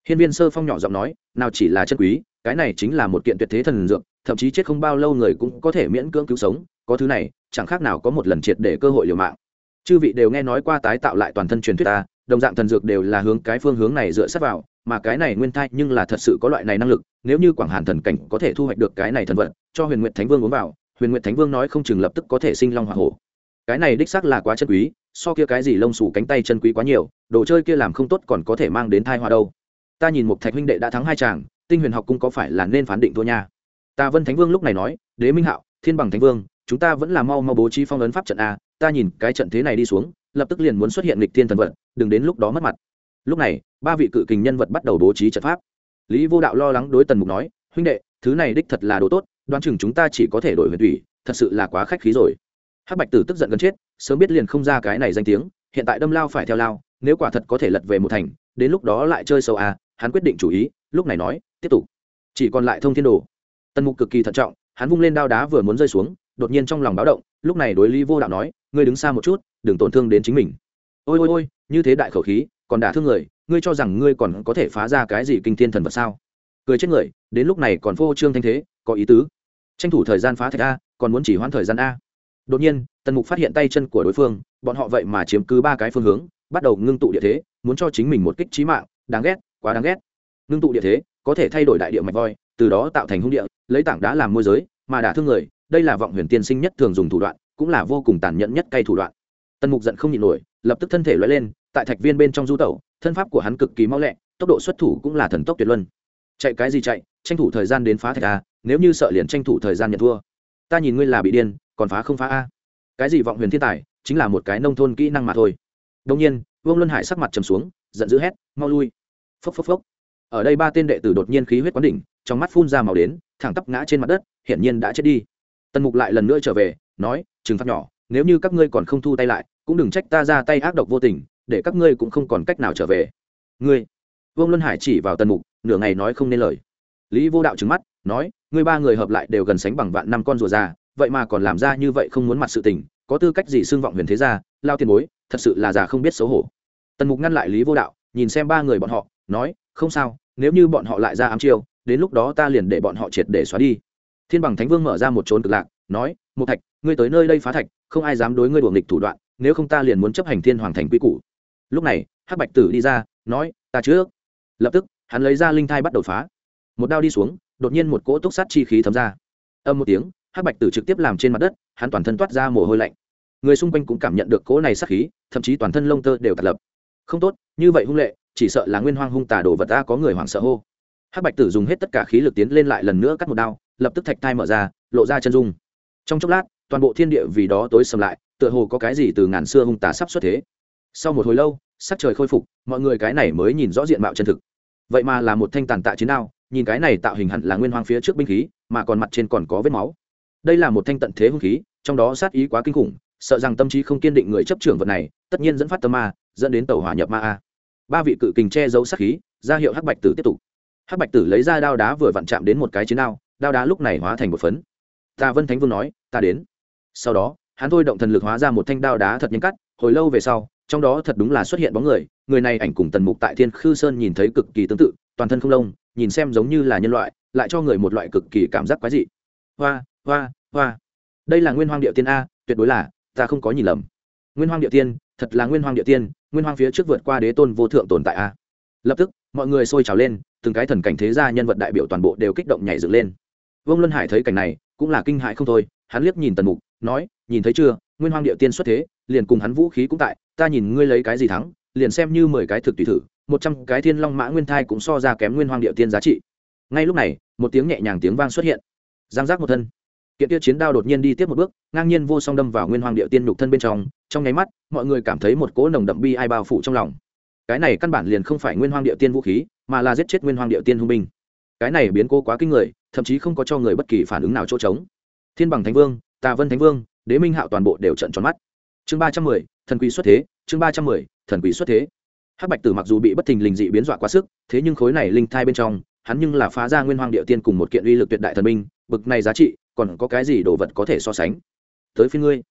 Hiên viên sơ phong nhỏ giọng nói, nào chỉ là chân quý, cái này chính là một kiện tuyệt thế thần dược, thậm chí chết không bao lâu người cũng có thể miễn cưỡng cứu sống, có thứ này, chẳng khác nào có một lần triệt để cơ hội liều mạng chư vị đều nghe nói qua tái tạo lại toàn thân truyền thuyết ta, đồng dạng thần dược đều là hướng cái phương hướng này dựa sát vào, mà cái này nguyên thai nhưng là thật sự có loại này năng lực, nếu như quảng hàn thần cảnh có thể thu hoạch được cái này thần vật cho huyền nguyện thánh vương uống vào, huyền nguyện thánh vương nói không chừng lập tức có thể sinh long hoa hổ. Cái này đích xác là quá chân quý, so kia cái gì lông xù cánh tay chân quý quá nhiều, đồ chơi kia làm không tốt còn có thể mang đến thai hoa đâu. Ta nhìn một thạch huynh đệ đã thắng hai chàng, tinh huyền học cũng có phải là nên phán định thua nha? Ta vân thánh vương lúc này nói, đế minh hạo, thiên bằng thánh vương chúng ta vẫn là mau mau bố trí phong ấn pháp trận a, ta nhìn cái trận thế này đi xuống, lập tức liền muốn xuất hiện lịch thiên thần vật, đừng đến lúc đó mất mặt. Lúc này, ba vị cự kình nhân vật bắt đầu bố trí trận pháp. Lý vô đạo lo lắng đối tần mục nói, huynh đệ, thứ này đích thật là đồ tốt, đoán chừng chúng ta chỉ có thể đổi huyền thủy, thật sự là quá khách khí rồi. Hắc bạch tử tức giận gần chết, sớm biết liền không ra cái này danh tiếng, hiện tại đâm lao phải theo lao, nếu quả thật có thể lật về một thành, đến lúc đó lại chơi sâu à hắn quyết định chủ ý, lúc này nói, tiếp tục. Chỉ còn lại thông thiên đồ. Tần mục cực kỳ thận trọng, hắn vung lên đao đá vừa muốn rơi xuống đột nhiên trong lòng báo động, lúc này đối lý vô đạo nói, ngươi đứng xa một chút, đừng tổn thương đến chính mình. Ôi ôi ôi, như thế đại khẩu khí, còn đả thương người, ngươi cho rằng ngươi còn có thể phá ra cái gì kinh thiên thần vật sao? Cười chết người, đến lúc này còn phô trương thanh thế, có ý tứ. Tranh thủ thời gian phá thạch a, còn muốn chỉ hoãn thời gian a. Đột nhiên, tần mục phát hiện tay chân của đối phương, bọn họ vậy mà chiếm cứ ba cái phương hướng, bắt đầu ngưng tụ địa thế, muốn cho chính mình một kích trí mạng, đáng ghét, quá đáng ghét. Ngưng tụ địa thế, có thể thay đổi đại địa mạch voi, từ đó tạo thành hung địa, lấy tảng đá làm môi giới, mà đả thương người đây là vọng huyền tiên sinh nhất thường dùng thủ đoạn, cũng là vô cùng tàn nhẫn nhất cay thủ đoạn. Tần mục giận không nhịn nổi, lập tức thân thể loại lên, tại thạch viên bên trong du tẩu, thân pháp của hắn cực kỳ mau lẹ, tốc độ xuất thủ cũng là thần tốc tuyệt luân. Chạy cái gì chạy, tranh thủ thời gian đến phá thạch a, nếu như sợ liền tranh thủ thời gian nhận thua. Ta nhìn ngươi là bị điên, còn phá không phá a? Cái gì vọng huyền thiên tài, chính là một cái nông thôn kỹ năng mà thôi. Đông nhiên, vương luân hải sắc mặt trầm xuống, giận dữ hét, mau lui. Phốc phốc phốc. Ở đây ba tên đệ tử đột nhiên khí huyết quán đỉnh, trong mắt phun ra màu đến, thẳng tắp ngã trên mặt đất, hiển nhiên đã chết đi tần mục lại lần nữa trở về, nói, trừng phạt nhỏ, nếu như các ngươi còn không thu tay lại, cũng đừng trách ta ra tay ác độc vô tình, để các ngươi cũng không còn cách nào trở về. Ngươi? Vương luân hải chỉ vào tần mục, nửa ngày nói không nên lời. Lý vô đạo trừng mắt, nói, ngươi ba người hợp lại đều gần sánh bằng vạn năm con rùa già, vậy mà còn làm ra như vậy không muốn mặt sự tình, có tư cách gì xưng vọng huyền thế gia, lao tiền bối, thật sự là già không biết xấu hổ. Tần mục ngăn lại lý vô đạo, nhìn xem ba người bọn họ, nói, không sao, nếu như bọn họ lại ra ám chiêu, đến lúc đó ta liền để bọn họ triệt để xóa đi thiên bằng thánh vương mở ra một trốn cực lạc, nói một thạch, ngươi tới nơi đây phá thạch, không ai dám đối ngươi đuồng địch thủ đoạn, nếu không ta liền muốn chấp hành thiên hoàng thành quy củ. Lúc này, hắc bạch tử đi ra, nói, ta trước lập tức, hắn lấy ra linh thai bắt đầu phá. Một đao đi xuống, đột nhiên một cỗ túc sát chi khí thấm ra. Âm một tiếng, hắc bạch tử trực tiếp làm trên mặt đất, hắn toàn thân toát ra mồ hôi lạnh. Người xung quanh cũng cảm nhận được cỗ này sát khí, thậm chí toàn thân lông tơ đều tạt lập. Không tốt, như vậy hung lệ, chỉ sợ là nguyên hoang hung tà đồ vật ta có người hoảng sợ hô hắc bạch tử dùng hết tất cả khí lực tiến lên lại lần nữa cắt một đao, lập tức thạch thai mở ra, lộ ra chân dung. Trong chốc lát, toàn bộ thiên địa vì đó tối sầm lại, tựa hồ có cái gì từ ngàn xưa hung tà sắp xuất thế. Sau một hồi lâu, sắc trời khôi phục, mọi người cái này mới nhìn rõ diện mạo chân thực. Vậy mà là một thanh tàn tạ chiến đao, nhìn cái này tạo hình hẳn là nguyên hoang phía trước binh khí, mà còn mặt trên còn có vết máu. Đây là một thanh tận thế hung khí, trong đó sát ý quá kinh khủng, sợ rằng tâm trí không kiên định người chấp trưởng vật này, tất nhiên dẫn phát tâm ma, dẫn đến tàu hỏa nhập ma a. Ba vị cự kình che giấu sát khí, ra hiệu hắc bạch tử tiếp tục hắc bạch tử lấy ra đao đá vừa vặn chạm đến một cái chiến đao đao đá lúc này hóa thành một phấn. Ta vân thánh vương nói, ta đến. Sau đó, hắn thôi động thần lực hóa ra một thanh đao đá thật nhanh cắt, hồi lâu về sau, trong đó thật đúng là xuất hiện bóng người người này ảnh cùng tần mục tại thiên khư sơn nhìn thấy cực kỳ tương tự, toàn thân không lông, nhìn xem giống như là nhân loại, lại cho người một loại cực kỳ cảm giác quái dị. Hoa hoa hoa. Đây là nguyên hoang địa tiên a, tuyệt đối là, ta không có nhìn lầm. Nguyên hoang địa tiên, thật là nguyên hoang địa tiên, nguyên hoang phía trước vượt qua đế tôn vô thượng tồn tại a. Lập tức mọi người sôi trào lên, từng cái thần cảnh thế gia nhân vật đại biểu toàn bộ đều kích động nhảy dựng lên. Vương luân hải thấy cảnh này, cũng là kinh hãi không thôi, hắn liếc nhìn tần mục, nói, nhìn thấy chưa, nguyên hoang địa tiên xuất thế, liền cùng hắn vũ khí cũng tại, ta nhìn ngươi lấy cái gì thắng, liền xem như mười cái thực tùy thử, một trăm cái thiên long mã nguyên thai cũng so ra kém nguyên hoang địa tiên giá trị. Ngay lúc này, một tiếng nhẹ nhàng tiếng vang xuất hiện. Giang giác một thân. Kiện tiêu chiến đao đột nhiên đi tiếp một bước, ngang nhiên vô song đâm vào nguyên hoàng địa tiên nhục thân bên trong trong nháy mắt, mọi người cảm thấy một cỗ nồng đậm bi ai bao phủ trong lòng cái này căn bản liền không phải nguyên hoang địa tiên vũ khí mà là giết chết nguyên hoang địa tiên hung binh. Cái này biến cô quá kinh người thậm chí không có cho người bất kỳ phản ứng nào chỗ trống. Thiên bằng thánh vương tà vân thánh vương đế minh hạo toàn bộ đều trận tròn mắt. Chương ba trăm mười thần quỷ xuất thế chương ba trăm mười thần quỷ xuất thế. Hắc bạch tử mặc dù bị bất thình lình dị biến dọa quá sức thế nhưng khối này linh thai bên trong hắn nhưng là phá ra nguyên hoang địa tiên cùng một kiện uy lực tuyệt đại thần minh, bực này giá trị còn có cái gì đồ vật có thể so sánh? Tới phía ngươi.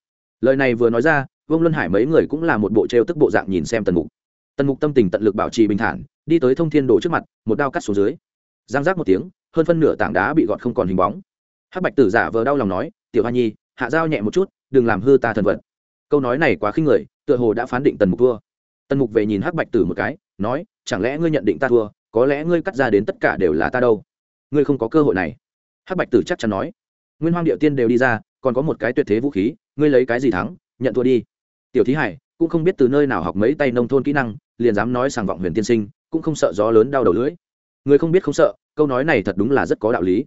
Lời này vừa nói ra vương luân hải mấy người cũng là một bộ trêu tức bộ dạng nhìn xem tần mục tần mục tâm tình tận lực bảo trì bình thản, đi tới thông thiên đồ trước mặt, một đao cắt xuống dưới. Giang giác một tiếng, hơn phân nửa tảng đá bị gọt không còn hình bóng. Hắc bạch tử giả vờ đau lòng nói, tiểu hoa nhi, hạ dao nhẹ một chút, đừng làm hư ta thần vật. Câu nói này quá khinh người, tựa hồ đã phán định tần mục thua. Tần mục về nhìn hắc bạch tử một cái, nói, chẳng lẽ ngươi nhận định ta thua, có lẽ ngươi cắt ra đến tất cả đều là ta đâu? Ngươi không có cơ hội này. Hắc bạch tử chắc chắn nói, nguyên hoang địa tiên đều đi ra, còn có một cái tuyệt thế vũ khí, ngươi lấy cái gì thắng, nhận thua đi. Tiểu thí hải cũng không biết từ nơi nào học mấy tay nông thôn kỹ năng liền dám nói sàng vọng huyền tiên sinh, cũng không sợ gió lớn đau đầu lưỡi. Người không biết không sợ, câu nói này thật đúng là rất có đạo lý.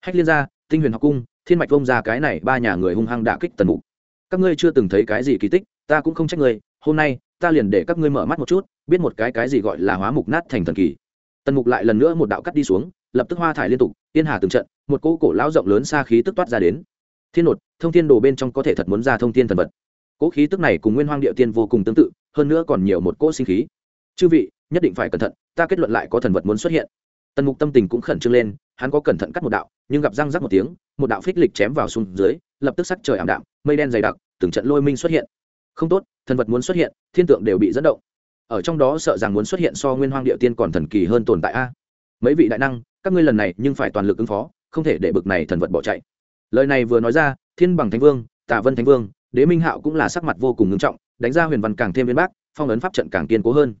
Hách liên gia, tinh huyền học cung, thiên mạch vông ra cái này ba nhà người hung hăng đả kích tần mục. Các ngươi chưa từng thấy cái gì kỳ tích, ta cũng không trách người hôm nay, ta liền để các ngươi mở mắt một chút, biết một cái cái gì gọi là hóa mục nát thành thần kỳ. Tần mục lại lần nữa một đạo cắt đi xuống, lập tức hoa thải liên tục tiên hà từng trận, một cỗ cổ lão rộng lớn xa khí tức toát ra đến. Thiên nột, thông thiên đồ bên trong có thể thật muốn ra thông thiên thần vật cỗ khí tức này cùng nguyên hoang địa tiên vô cùng tương tự, hơn nữa còn nhiều một cỗ sinh khí. Chư vị, nhất định phải cẩn thận, ta kết luận lại có thần vật muốn xuất hiện. Tần mục tâm tình cũng khẩn trương lên, hắn có cẩn thận cắt một đạo, nhưng gặp răng rắc một tiếng, một đạo phích lịch chém vào xuống dưới, lập tức sắc trời ảm đạm, mây đen dày đặc, từng trận lôi minh xuất hiện. Không tốt, thần vật muốn xuất hiện, thiên tượng đều bị dẫn động. Ở trong đó sợ rằng muốn xuất hiện so nguyên hoang địa tiên còn thần kỳ hơn tồn tại a. Mấy vị đại năng, các ngươi lần này nhưng phải toàn lực ứng phó, không thể để bực này thần vật bỏ chạy. Lời này vừa nói ra, thiên bằng thánh vương, tạ vân thánh vương đế minh hạo cũng là sắc mặt vô cùng ngưng trọng, đánh ra huyền văn càng thêm viên bác, phong ấn pháp trận càng kiên cố hơn.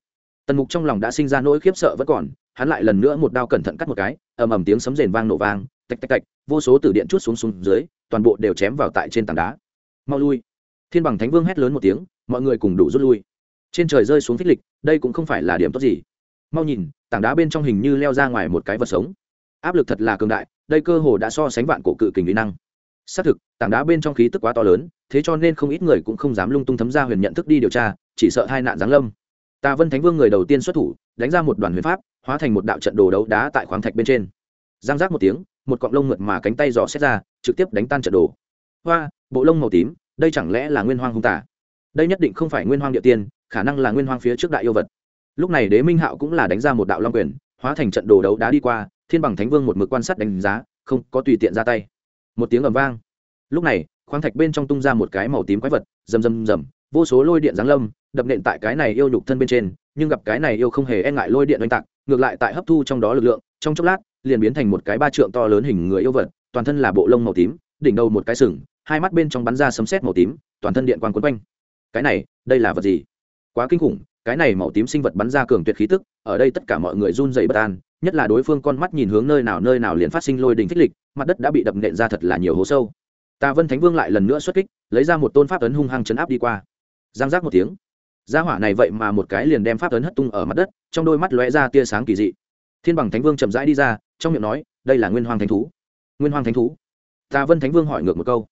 Tần mục trong lòng đã sinh ra nỗi khiếp sợ vẫn còn, hắn lại lần nữa một đao cẩn thận cắt một cái, ầm ầm tiếng sấm rền vang nổ vang, tạch tạch tạch, vô số tử điện chút xuống xuống dưới, toàn bộ đều chém vào tại trên tảng đá. Mau lui. Thiên bằng thánh vương hét lớn một tiếng, mọi người cùng đủ rút lui. Trên trời rơi xuống phích lịch, đây cũng không phải là điểm tốt gì. Mau nhìn, tảng đá bên trong hình như leo ra ngoài một cái vật sống. Áp lực thật là cường đại, đây cơ hồ đã so sánh vạn cổ cự kình kỹ năng. Xác thực, tảng đá bên trong khí tức quá to lớn thế cho nên không ít người cũng không dám lung tung thấm ra huyền nhận thức đi điều tra, chỉ sợ hai nạn giáng lâm. Tà vân thánh vương người đầu tiên xuất thủ, đánh ra một đoàn huyền pháp, hóa thành một đạo trận đồ đấu đá tại khoáng thạch bên trên. Giang giác một tiếng, một cọng lông mượt mà cánh tay dò xét ra, trực tiếp đánh tan trận đồ. Hoa, bộ lông màu tím, đây chẳng lẽ là nguyên hoang hung tả đây nhất định không phải nguyên hoang địa tiên, khả năng là nguyên hoang phía trước đại yêu vật. Lúc này đế minh hạo cũng là đánh ra một đạo long quyền, hóa thành trận đồ đấu đá đi qua, thiên bằng thánh vương một mực quan sát đánh giá, không có tùy tiện ra tay. Một tiếng ầm vang lúc này, khoáng thạch bên trong tung ra một cái màu tím quái vật, rầm rầm rầm, vô số lôi điện giáng lâm, đập nện tại cái này yêu nhục thân bên trên, nhưng gặp cái này yêu không hề e ngại lôi điện oanh tạc, ngược lại tại hấp thu trong đó lực lượng, trong chốc lát, liền biến thành một cái ba trượng to lớn hình người yêu vật, toàn thân là bộ lông màu tím, đỉnh đầu một cái sừng, hai mắt bên trong bắn ra sấm sét màu tím, toàn thân điện quang quấn quanh. Cái này, đây là vật gì? Quá kinh khủng, cái này màu tím sinh vật bắn ra cường tuyệt khí tức, ở đây tất cả mọi người run dày bất an, nhất là đối phương con mắt nhìn hướng nơi nào nơi nào liền phát sinh lôi đình phích lịch, mặt đất đã bị đập nện ra thật là nhiều hố sâu tà vân thánh vương lại lần nữa xuất kích, lấy ra một tôn pháp ấn hung hăng chấn áp đi qua. Giang giác một tiếng. Gia hỏa này vậy mà một cái liền đem pháp ấn hất tung ở mặt đất, trong đôi mắt lóe ra tia sáng kỳ dị. Thiên bằng thánh vương chậm rãi đi ra, trong miệng nói, đây là nguyên hoàng thánh thú. Nguyên hoàng thánh thú? Tà vân thánh vương hỏi ngược một câu.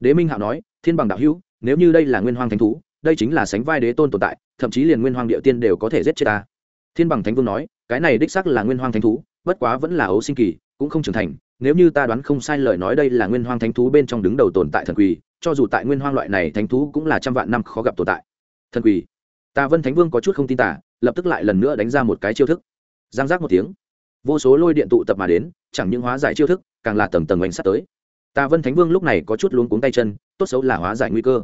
Đế minh hạo nói, thiên bằng đạo hữu, nếu như đây là nguyên hoàng thánh thú, đây chính là sánh vai đế tôn tồn tại, thậm chí liền nguyên hoàng địa tiên đều có thể giết chết ta. Thiên bằng thánh vương nói, cái này đích xác là nguyên hoàng thánh thú, bất quá vẫn là ấu sinh kỳ, cũng không trưởng thành nếu như ta đoán không sai lời nói đây là nguyên hoang thánh thú bên trong đứng đầu tồn tại thần quỳ, cho dù tại nguyên hoang loại này thánh thú cũng là trăm vạn năm khó gặp tồn tại. Thần quỳ. Ta vân thánh vương có chút không tin tả, lập tức lại lần nữa đánh ra một cái chiêu thức. Giang giác một tiếng. Vô số lôi điện tụ tập mà đến, chẳng những hóa giải chiêu thức, càng là tầng tầng bánh sắt tới. Ta vân thánh vương lúc này có chút luống cuống tay chân, tốt xấu là hóa giải nguy cơ.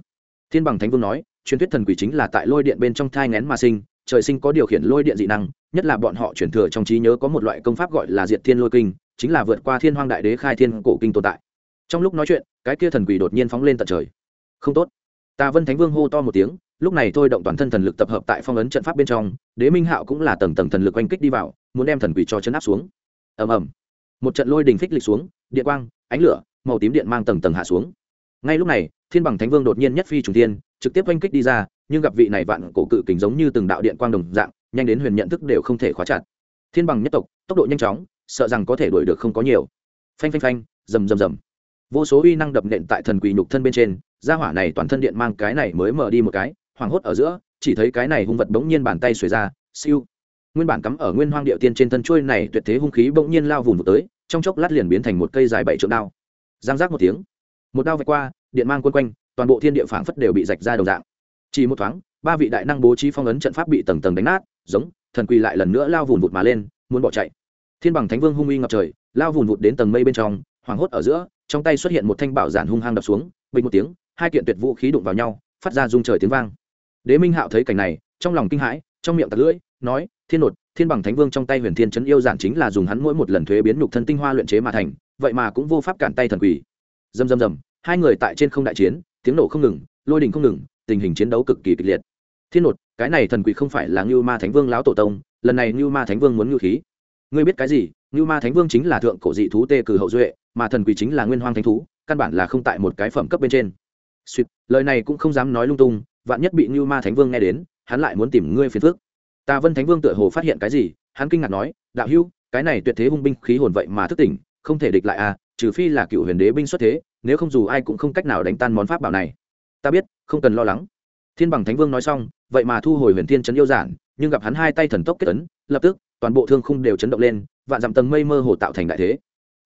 Thiên bằng thánh vương nói, truyền thuyết thần quỷ chính là tại lôi điện bên trong thai ngén mà sinh, trời sinh có điều khiển lôi điện dị năng, nhất là bọn họ chuyển thừa trong trí nhớ có một loại công pháp gọi là diệt thiên lôi kinh chính là vượt qua thiên hoang đại đế khai thiên cổ kinh tồn tại. Trong lúc nói chuyện, cái kia thần quỷ đột nhiên phóng lên tận trời. Không tốt. Tà vân thánh vương hô to một tiếng, lúc này thôi động toàn thân thần lực tập hợp tại phong ấn trận pháp bên trong, đế minh hạo cũng là tầng tầng thần lực oanh kích đi vào, muốn đem thần quỷ cho chấn áp xuống. Ầm ầm. Một trận lôi đình phích lịch xuống, điện quang, ánh lửa, màu tím điện mang tầng tầng hạ xuống. Ngay lúc này, thiên bằng thánh vương đột nhiên nhất phi trùng thiên, trực tiếp oanh kích đi ra, nhưng gặp vị này vạn cổ cự kính giống như từng đạo điện quang đồng dạng, nhanh đến huyền nhận thức đều không thể khóa chặt. Thiên bằng nhất tộc, tốc độ nhanh chóng sợ rằng có thể đuổi được không có nhiều. Phanh phanh phanh, rầm rầm rầm. Vô số uy năng đập nện tại thần quỷ nhục thân bên trên, gia hỏa này toàn thân điện mang cái này mới mở đi một cái, hoảng hốt ở giữa, chỉ thấy cái này hung vật bỗng nhiên bàn tay xuề ra, siêu. Nguyên bản cắm ở nguyên hoang địa tiên trên thân chuôi này tuyệt thế hung khí bỗng nhiên lao vùng một tới, trong chốc lát liền biến thành một cây dài bảy trượng đao. Giang giác một tiếng, một đao vạch qua, điện mang quân quanh, toàn bộ thiên địa phảng phất đều bị rạch ra đồng dạng. Chỉ một thoáng, ba vị đại năng bố trí phong ấn trận pháp bị tầng tầng đánh nát, giống, thần quỳ lại lần nữa lao vụn vụt mà lên, muốn bỏ chạy thiên bằng thánh vương hung uy ngập trời, lao vùn vụt đến tầng mây bên trong, hoảng hốt ở giữa, trong tay xuất hiện một thanh bảo giản hung hăng đập xuống, bình một tiếng, hai kiện tuyệt vũ khí đụng vào nhau, phát ra rung trời tiếng vang. Đế minh hạo thấy cảnh này, trong lòng kinh hãi, trong miệng tạt lưỡi, nói, thiên nột, thiên bằng thánh vương trong tay huyền thiên chấn yêu giản chính là dùng hắn mỗi một lần thuế biến nhục thân tinh hoa luyện chế mà thành, vậy mà cũng vô pháp cản tay thần quỷ. Dầm dầm dầm hai người tại trên không đại chiến, tiếng nổ không ngừng, lôi đình không ngừng, tình hình chiến đấu cực kỳ kịch liệt. Thiên nột, cái này thần quỷ không phải là ngưu ma thánh vương lão tổ tông, lần này ngưu ma thánh vương muốn ngưu khí ngươi biết cái gì? Ngưu ma thánh vương chính là thượng cổ dị thú tê cử hậu duệ, mà thần quỷ chính là nguyên hoang thánh thú, căn bản là không tại một cái phẩm cấp bên trên. Suýt lời này cũng không dám nói lung tung, vạn nhất bị ngưu ma thánh vương nghe đến, hắn lại muốn tìm ngươi phiền phước Ta vân thánh vương tựa hồ phát hiện cái gì, hắn kinh ngạc nói, đạo hữu, cái này tuyệt thế hung binh khí hồn vậy mà thức tỉnh, không thể địch lại à trừ phi là cựu huyền đế binh xuất thế, nếu không dù ai cũng không cách nào đánh tan món pháp bảo này. Ta biết, không cần lo lắng. Thiên bằng thánh vương nói xong, vậy mà thu hồi huyền thiên trấn yêu giản, nhưng gặp hắn hai tay thần tốc kết tấn lập tức toàn bộ thương khung đều chấn động lên, vạn dặm tầng mây mơ hồ tạo thành đại thế.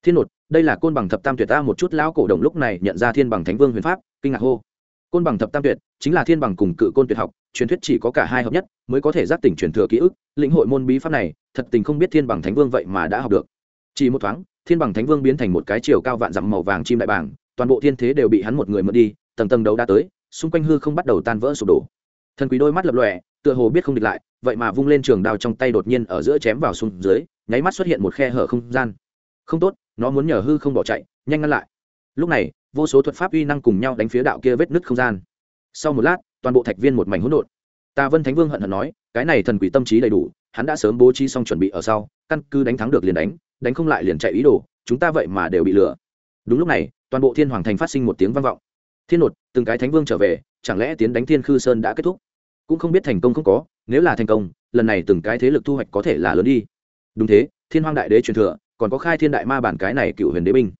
Thiên nột đây là côn bằng thập tam tuyệt ta một chút lão cổ đồng lúc này nhận ra thiên bằng thánh vương huyền pháp, kinh ngạc hô. Côn bằng thập tam tuyệt chính là thiên bằng cùng cự côn tuyệt học, truyền thuyết chỉ có cả hai hợp nhất mới có thể giác tỉnh truyền thừa ký ức, lĩnh hội môn bí pháp này, thật tình không biết thiên bằng thánh vương vậy mà đã học được. Chỉ một thoáng, thiên bằng thánh vương biến thành một cái chiều cao vạn dặm màu vàng chim đại bảng toàn bộ thiên thế đều bị hắn một người mượn đi, tầng tầng đấu đã tới, xung quanh hư không bắt đầu tan vỡ sụp đổ. Thần quý đôi mắt lập lòe tựa hồ biết không địch lại, vậy mà vung lên trường đao trong tay đột nhiên ở giữa chém vào xuống dưới, nháy mắt xuất hiện một khe hở không gian. Không tốt, nó muốn nhờ hư không bỏ chạy, nhanh ngăn lại. Lúc này, vô số thuật pháp uy năng cùng nhau đánh phía đạo kia vết nứt không gian. Sau một lát, toàn bộ thạch viên một mảnh hỗn độn. Ta vân thánh vương hận hận nói, cái này thần quỷ tâm trí đầy đủ, hắn đã sớm bố trí xong chuẩn bị ở sau, căn cứ đánh thắng được liền đánh đánh không lại liền chạy ý đồ, chúng ta vậy mà đều bị lừa. Đúng lúc này, toàn bộ thiên hoàng thành phát sinh một tiếng vang vọng. Thiên nột, từng cái thánh vương trở về, chẳng lẽ tiến đánh thiên khư sơn đã kết thúc? Cũng không biết thành công không có, nếu là thành công, lần này từng cái thế lực thu hoạch có thể là lớn đi. Đúng thế, thiên hoàng đại đế truyền thừa, còn có khai thiên đại ma bản cái này cựu huyền đế binh.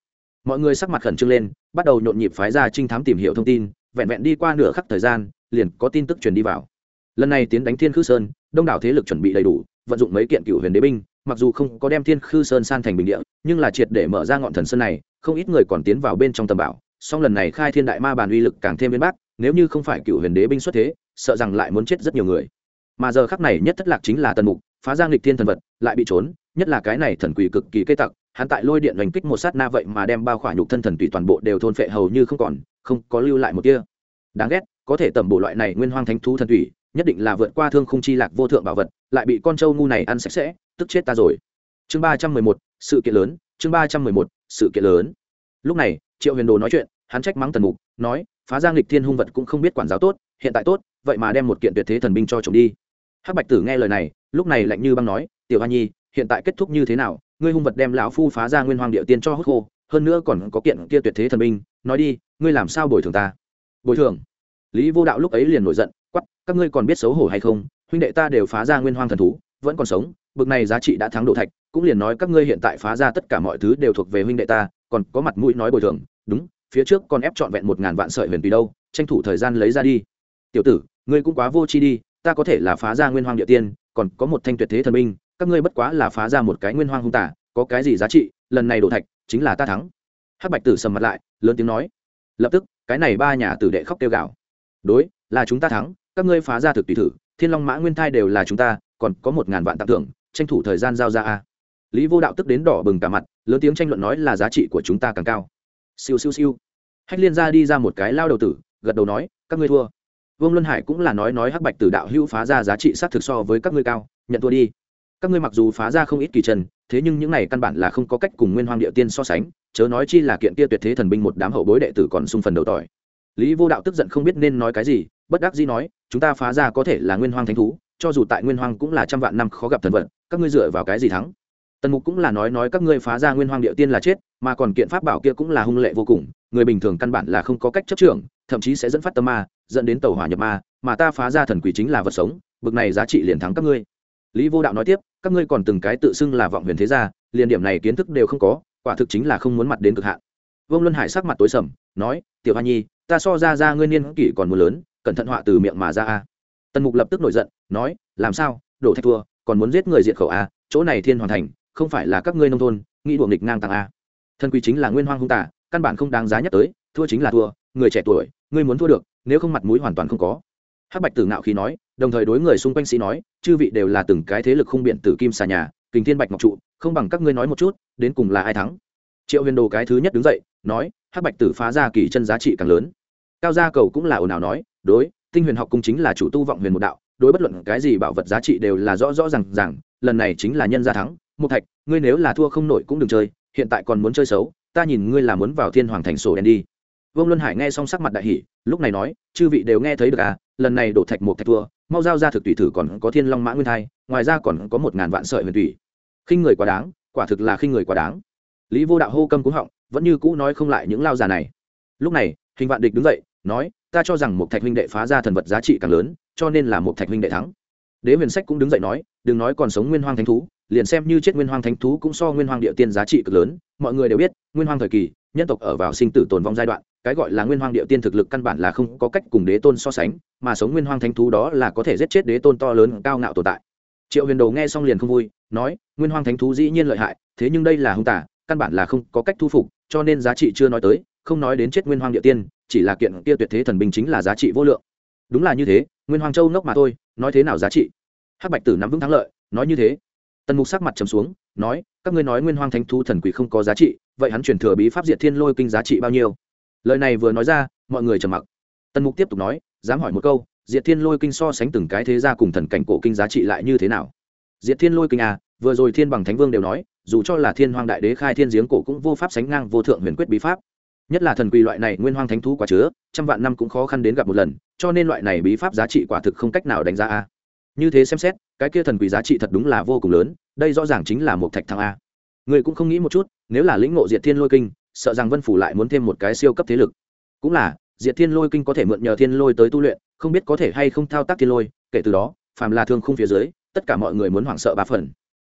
Mọi người sắc mặt khẩn trương lên, bắt đầu nhộn nhịp phái ra trinh thám tìm hiểu thông tin, vẹn vẹn đi qua nửa khắc thời gian, liền có tin tức truyền đi vào. Lần này tiến đánh thiên khư sơn, đông đảo thế lực chuẩn bị đầy đủ, vận dụng mấy kiện cựu huyền đế binh, mặc dù không có đem thiên khư sơn san thành bình địa, nhưng là triệt để mở ra ngọn thần sơn này, không ít người còn tiến vào bên trong tầm bảo, song lần này khai thiên đại ma bàn uy lực càng thêm bên bác nếu như không phải cựu huyền đế binh xuất thế sợ rằng lại muốn chết rất nhiều người. Mà giờ khắc này nhất thất lạc chính là tần mục, phá giang lịch thiên thần vật, lại bị trốn, nhất là cái này thần quỷ cực kỳ cây tặc, hắn tại lôi điện đánh kích một sát na vậy mà đem bao khỏa nhục thân thần tùy toàn bộ đều thôn phệ hầu như không còn, không có lưu lại một tia. Đáng ghét, có thể tẩm bộ loại này nguyên hoang thánh thú thần tùy, nhất định là vượt qua thương không chi lạc vô thượng bảo vật, lại bị con trâu ngu này ăn sạch sẽ, tức chết ta rồi. Chương ba trăm mười một, sự kiện lớn, chương ba trăm mười một, sự kiện lớn. Lúc này, triệu huyền đồ nói chuyện, hắn trách mắng tần mục, nói, phá giang lịch thiên hung vật cũng không biết quản giáo tốt, hiện tại tốt vậy mà đem một kiện tuyệt thế thần binh cho trộm đi. Hắc bạch tử nghe lời này, lúc này lạnh như băng nói, tiểu hoa nhi, hiện tại kết thúc như thế nào? Ngươi hung vật đem lão phu phá ra nguyên hoàng địa tiên cho hốt khô, hơn nữa còn có kiện kia tuyệt thế thần binh, nói đi, ngươi làm sao bồi thường ta? Bồi thường? Lý vô đạo lúc ấy liền nổi giận quắp các ngươi còn biết xấu hổ hay không? Huynh đệ ta đều phá ra nguyên hoàng thần thú, vẫn còn sống, bực này giá trị đã thắng độ thạch, cũng liền nói các ngươi hiện tại phá ra tất cả mọi thứ đều thuộc về huynh đệ ta, còn có mặt mũi nói bồi thường, đúng, phía trước còn ép trọn vẹn một ngàn vạn sợi huyền tùy đâu, tranh thủ thời gian lấy ra đi. Tiểu tử ngươi cũng quá vô tri đi, ta có thể là phá ra nguyên hoàng địa tiên, còn có một thanh tuyệt thế thần binh, các ngươi bất quá là phá ra một cái nguyên hoang hung tả có cái gì giá trị, lần này đổ thạch, chính là ta thắng. Hắc bạch tử sầm mặt lại, lớn tiếng nói. Lập tức, cái này ba nhà tử đệ khóc kêu gào. đối, là chúng ta thắng, các ngươi phá ra thực tùy thử, thiên long mã nguyên thai đều là chúng ta, còn có một ngàn vạn tặng thưởng, tranh thủ thời gian giao ra a. Lý vô đạo tức đến đỏ bừng cả mặt, lớn tiếng tranh luận nói là giá trị của chúng ta càng cao. Siêu siêu siêu. Hách liên ra đi ra một cái lao đầu tử, gật đầu nói, các ngươi thua vương luân hải cũng là nói nói hắc bạch tử đạo hữu phá ra giá trị sát thực so với các ngươi cao nhận thua đi. các ngươi mặc dù phá ra không ít kỳ trần thế nhưng những này căn bản là không có cách cùng nguyên hoàng địa tiên so sánh chớ nói chi là kiện kia tuyệt thế thần binh một đám hậu bối đệ tử còn sung phần đầu tỏi. lý vô đạo tức giận không biết nên nói cái gì bất đắc dĩ nói chúng ta phá ra có thể là nguyên hoàng thánh thú cho dù tại nguyên hoàng cũng là trăm vạn năm khó gặp thần vận, các ngươi dựa vào cái gì thắng? tần mục cũng là nói nói các ngươi phá ra nguyên hoàng địa tiên là chết mà còn kiện pháp bảo kia cũng là hung lệ vô cùng người bình thường căn bản là không có cách chấp trưởng thậm chí sẽ dẫn phát tâm ma, dẫn đến tàu hỏa nhập ma, mà ta phá ra thần quỷ chính là vật sống, bực này giá trị liền thắng các ngươi. Lý vô đạo nói tiếp, các ngươi còn từng cái tự xưng là vọng huyền thế gia, liền điểm này kiến thức đều không có, quả thực chính là không muốn mặt đến cực hạn. Vương luân hải sắc mặt tối sầm, nói, tiểu hoa nhi, ta so ra ra ngươi niên kỷ còn muốn lớn, cẩn thận họa từ miệng mà ra a. Tần mục lập tức nổi giận, nói, làm sao? Đổ thạch thua, còn muốn giết người diệt khẩu a? Chỗ này thiên hoàn thành, không phải là các ngươi nông thôn, nghĩ đuồng nghịch ngang tàng a. Thân quy chính là nguyên hoang hung tả căn bản không đáng giá nhắc tới thua chính là thua, người trẻ tuổi, ngươi muốn thua được, nếu không mặt mũi hoàn toàn không có. Hắc bạch tử ngạo khí nói, đồng thời đối người xung quanh sĩ nói, chư vị đều là từng cái thế lực không biện tử kim xà nhà, kình thiên bạch ngọc trụ, không bằng các ngươi nói một chút, đến cùng là ai thắng? Triệu huyền đồ cái thứ nhất đứng dậy, nói, hắc bạch tử phá ra kỳ chân giá trị càng lớn. Cao gia cầu cũng là ồn ào nói, đối, tinh huyền học cung chính là chủ tu vọng huyền một đạo, đối bất luận cái gì bảo vật giá trị đều là rõ rõ rằng rằng lần này chính là nhân gia thắng. Một thạch, ngươi nếu là thua không nổi cũng đừng chơi, hiện tại còn muốn chơi xấu, ta nhìn ngươi là muốn vào thiên hoàng thành sổ đen đi vương luân hải nghe xong sắc mặt đại hỷ lúc này nói, chư vị đều nghe thấy được à lần này đổ thạch một thạch thua, mau giao ra thực tùy thử còn có thiên long mã nguyên thai, ngoài ra còn có một ngàn vạn sợi huyền thủy khinh người quá đáng, quả thực là khinh người quá đáng. Lý vô đạo hô câm cúng họng, vẫn như cũ nói không lại những lao già này. Lúc này, hình vạn địch đứng dậy, nói, ta cho rằng một thạch huynh đệ phá ra thần vật giá trị càng lớn, cho nên là một thạch huynh đệ thắng. Đế huyền sách cũng đứng dậy nói, đừng nói còn sống nguyên hoang thánh thú, liền xem như chết nguyên hoang thánh thú cũng so nguyên hoang địa tiên giá trị cực lớn, mọi người đều biết, nguyên hoang thời kỳ nhân tộc ở vào sinh tử tồn vong giai đoạn, cái gọi là nguyên hoang địa tiên thực lực căn bản là không có cách cùng đế tôn so sánh, mà sống nguyên hoang thánh thú đó là có thể giết chết đế tôn to lớn cao ngạo tồn tại. Triệu huyền đồ nghe xong liền không vui, nói, nguyên hoang thánh thú dĩ nhiên lợi hại, thế nhưng đây là hung tả căn bản là không có cách thu phục, cho nên giá trị chưa nói tới, không nói đến chết nguyên hoang địa tiên, chỉ là kiện kia tuyệt thế thần binh chính là giá trị vô lượng. Đúng là như thế, nguyên hoàng châu ngốc mà thôi, nói thế nào giá trị? Hắc bạch tử nắm vững thắng lợi, nói như thế. Tần mục sắc mặt trầm xuống, nói các ngươi nói nguyên hoàng thánh thú thần quỷ không có giá trị, vậy hắn truyền thừa bí pháp diệt thiên lôi kinh giá trị bao nhiêu? Lời này vừa nói ra, mọi người trầm mặc. Tần mục tiếp tục nói, dám hỏi một câu, diệt thiên lôi kinh so sánh từng cái thế gia cùng thần cảnh cổ kinh giá trị lại như thế nào? Diệt thiên lôi kinh à vừa rồi thiên bằng thánh vương đều nói, dù cho là thiên hoàng đại đế khai thiên giếng cổ cũng vô pháp sánh ngang vô thượng huyền quyết bí pháp. Nhất là thần quỳ loại này nguyên hoang thánh thú quá chứa, trăm vạn năm cũng khó khăn đến gặp một lần, cho nên loại này bí pháp giá trị quả thực không cách nào đánh giá a như thế xem xét, cái kia thần quỳ giá trị thật đúng là vô cùng lớn đây rõ ràng chính là một thạch thăng a. Người cũng không nghĩ một chút, nếu là lĩnh ngộ diệt thiên lôi kinh, sợ rằng vân phủ lại muốn thêm một cái siêu cấp thế lực. Cũng là, diệt thiên lôi kinh có thể mượn nhờ thiên lôi tới tu luyện, không biết có thể hay không thao tác thiên lôi, kể từ đó, phàm là thương khung phía dưới, tất cả mọi người muốn hoảng sợ ba phần.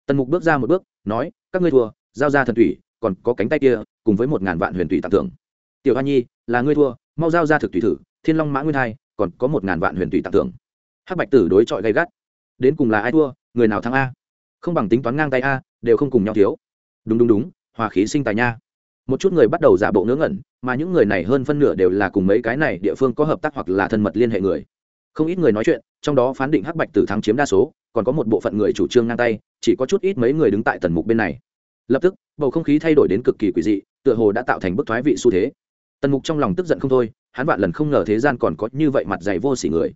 Tần mục bước ra một bước, nói, các ngươi thua, giao ra thần thủy còn có cánh tay kia, cùng với một ngàn vạn huyền thủy tặng thưởng. Tiểu hoa nhi, là ngươi thua, mau giao ra thực thủy thử, thiên long mã nguyên hai, còn có một ngàn vạn huyền thủy tặng thưởng. Hắc bạch tử đối chọi gay gắt. Đến cùng là ai thua, người nào thắng a? Không bằng tính toán ngang tay a, đều không cùng nhau thiếu. Đúng đúng đúng, hòa khí sinh tài nha. Một chút người bắt đầu giả bộ ngớ ngẩn, mà những người này hơn phân nửa đều là cùng mấy cái này địa phương có hợp tác hoặc là thân mật liên hệ người. Không ít người nói chuyện, trong đó phán định hắc bạch tử thắng chiếm đa số, còn có một bộ phận người chủ trương ngang tay, chỉ có chút ít mấy người đứng tại tần mục bên này. Lập tức, bầu không khí thay đổi đến cực kỳ quỷ dị, tựa hồ đã tạo thành bức thoái vị xu thế. Tần mục trong lòng tức giận không thôi, hắn vạn lần không ngờ thế gian còn có như vậy mặt dày vô sỉ người.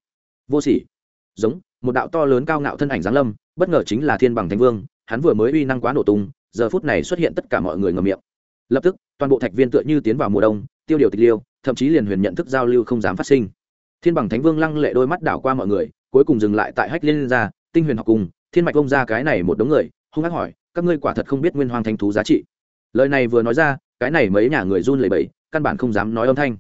Vô sỉ? Giống một đạo to lớn cao ngạo thân ảnh giáng lâm, bất ngờ chính là thiên bằng thánh vương, hắn vừa mới uy năng quá nổ tung, giờ phút này xuất hiện tất cả mọi người ngầm miệng. Lập tức, toàn bộ thạch viên tựa như tiến vào mùa đông, tiêu điều tịch liêu, thậm chí liền huyền nhận thức giao lưu không dám phát sinh. Thiên bằng thánh vương lăng lệ đôi mắt đảo qua mọi người, cuối cùng dừng lại tại hách liên gia, tinh huyền học cùng, thiên mạch bông ra cái này một đống người, hung ác hỏi, các ngươi quả thật không biết nguyên hoàng thánh thú giá trị? Lời này vừa nói ra, cái này mấy nhà người run lẩy bẩy, căn bản không dám nói âm thanh.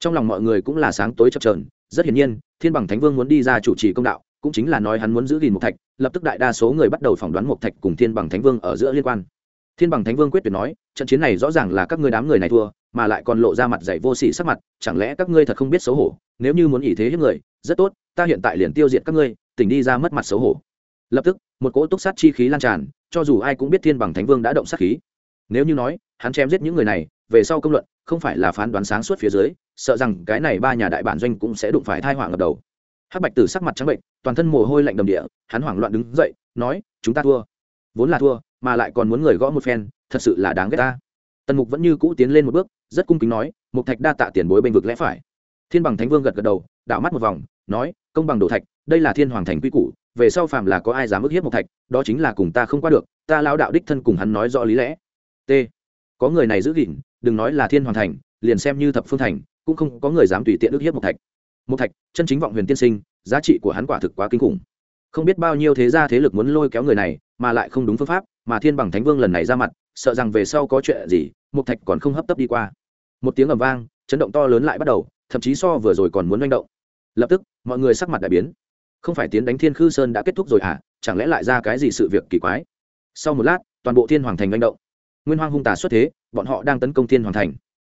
Trong lòng mọi người cũng là sáng tối chập trờn rất hiển nhiên, thiên bằng thánh vương muốn đi ra chủ trì công đạo cũng chính là nói hắn muốn giữ gìn một thạch, lập tức đại đa số người bắt đầu phỏng đoán một thạch cùng thiên bằng thánh vương ở giữa liên quan. Thiên bằng thánh vương quyết tuyệt nói, trận chiến này rõ ràng là các ngươi đám người này thua, mà lại còn lộ ra mặt dạy vô sỉ sắc mặt, chẳng lẽ các ngươi thật không biết xấu hổ? Nếu như muốn ý thế hiếp người, rất tốt, ta hiện tại liền tiêu diệt các ngươi, tỉnh đi ra mất mặt xấu hổ. Lập tức, một cỗ túc sát chi khí lan tràn, cho dù ai cũng biết thiên bằng thánh vương đã động sát khí. Nếu như nói, hắn chém giết những người này, về sau công luận, không phải là phán đoán sáng suốt phía dưới, sợ rằng cái này ba nhà đại bản doanh cũng sẽ đụng phải thai họa ngập đầu hắc bạch tử sắc mặt trắng bệnh, toàn thân mồ hôi lạnh đầm địa, hắn hoảng loạn đứng dậy, nói, chúng ta thua. Vốn là thua, mà lại còn muốn người gõ một phen, thật sự là đáng ghét ta. Tần mục vẫn như cũ tiến lên một bước, rất cung kính nói, mục thạch đa tạ tiền bối bênh vực lẽ phải. Thiên bằng thánh vương gật gật đầu, đảo mắt một vòng, nói, công bằng đồ thạch, đây là thiên hoàng thành quy củ, về sau phàm là có ai dám ức hiếp mục thạch, đó chính là cùng ta không qua được, ta lao đạo đích thân cùng hắn nói rõ lý lẽ. T. Có người này giữ gìn, đừng nói là thiên hoàng thành, liền xem như thập phương thành, cũng không có người dám tùy tiện ức hiếp mục thạch một thạch, chân chính vọng huyền tiên sinh, giá trị của hắn quả thực quá kinh khủng. Không biết bao nhiêu thế gia thế lực muốn lôi kéo người này, mà lại không đúng phương pháp, mà thiên bằng thánh vương lần này ra mặt, sợ rằng về sau có chuyện gì một thạch còn không hấp tấp đi qua. Một tiếng ầm vang, chấn động to lớn lại bắt đầu, thậm chí so vừa rồi còn muốn manh động. Lập tức, mọi người sắc mặt đại biến. Không phải tiến đánh thiên khư sơn đã kết thúc rồi à? Chẳng lẽ lại ra cái gì sự việc kỳ quái? Sau một lát, toàn bộ thiên hoàng thành manh động. Nguyên hoang hung tà xuất thế, bọn họ đang tấn công thiên hoàng thành.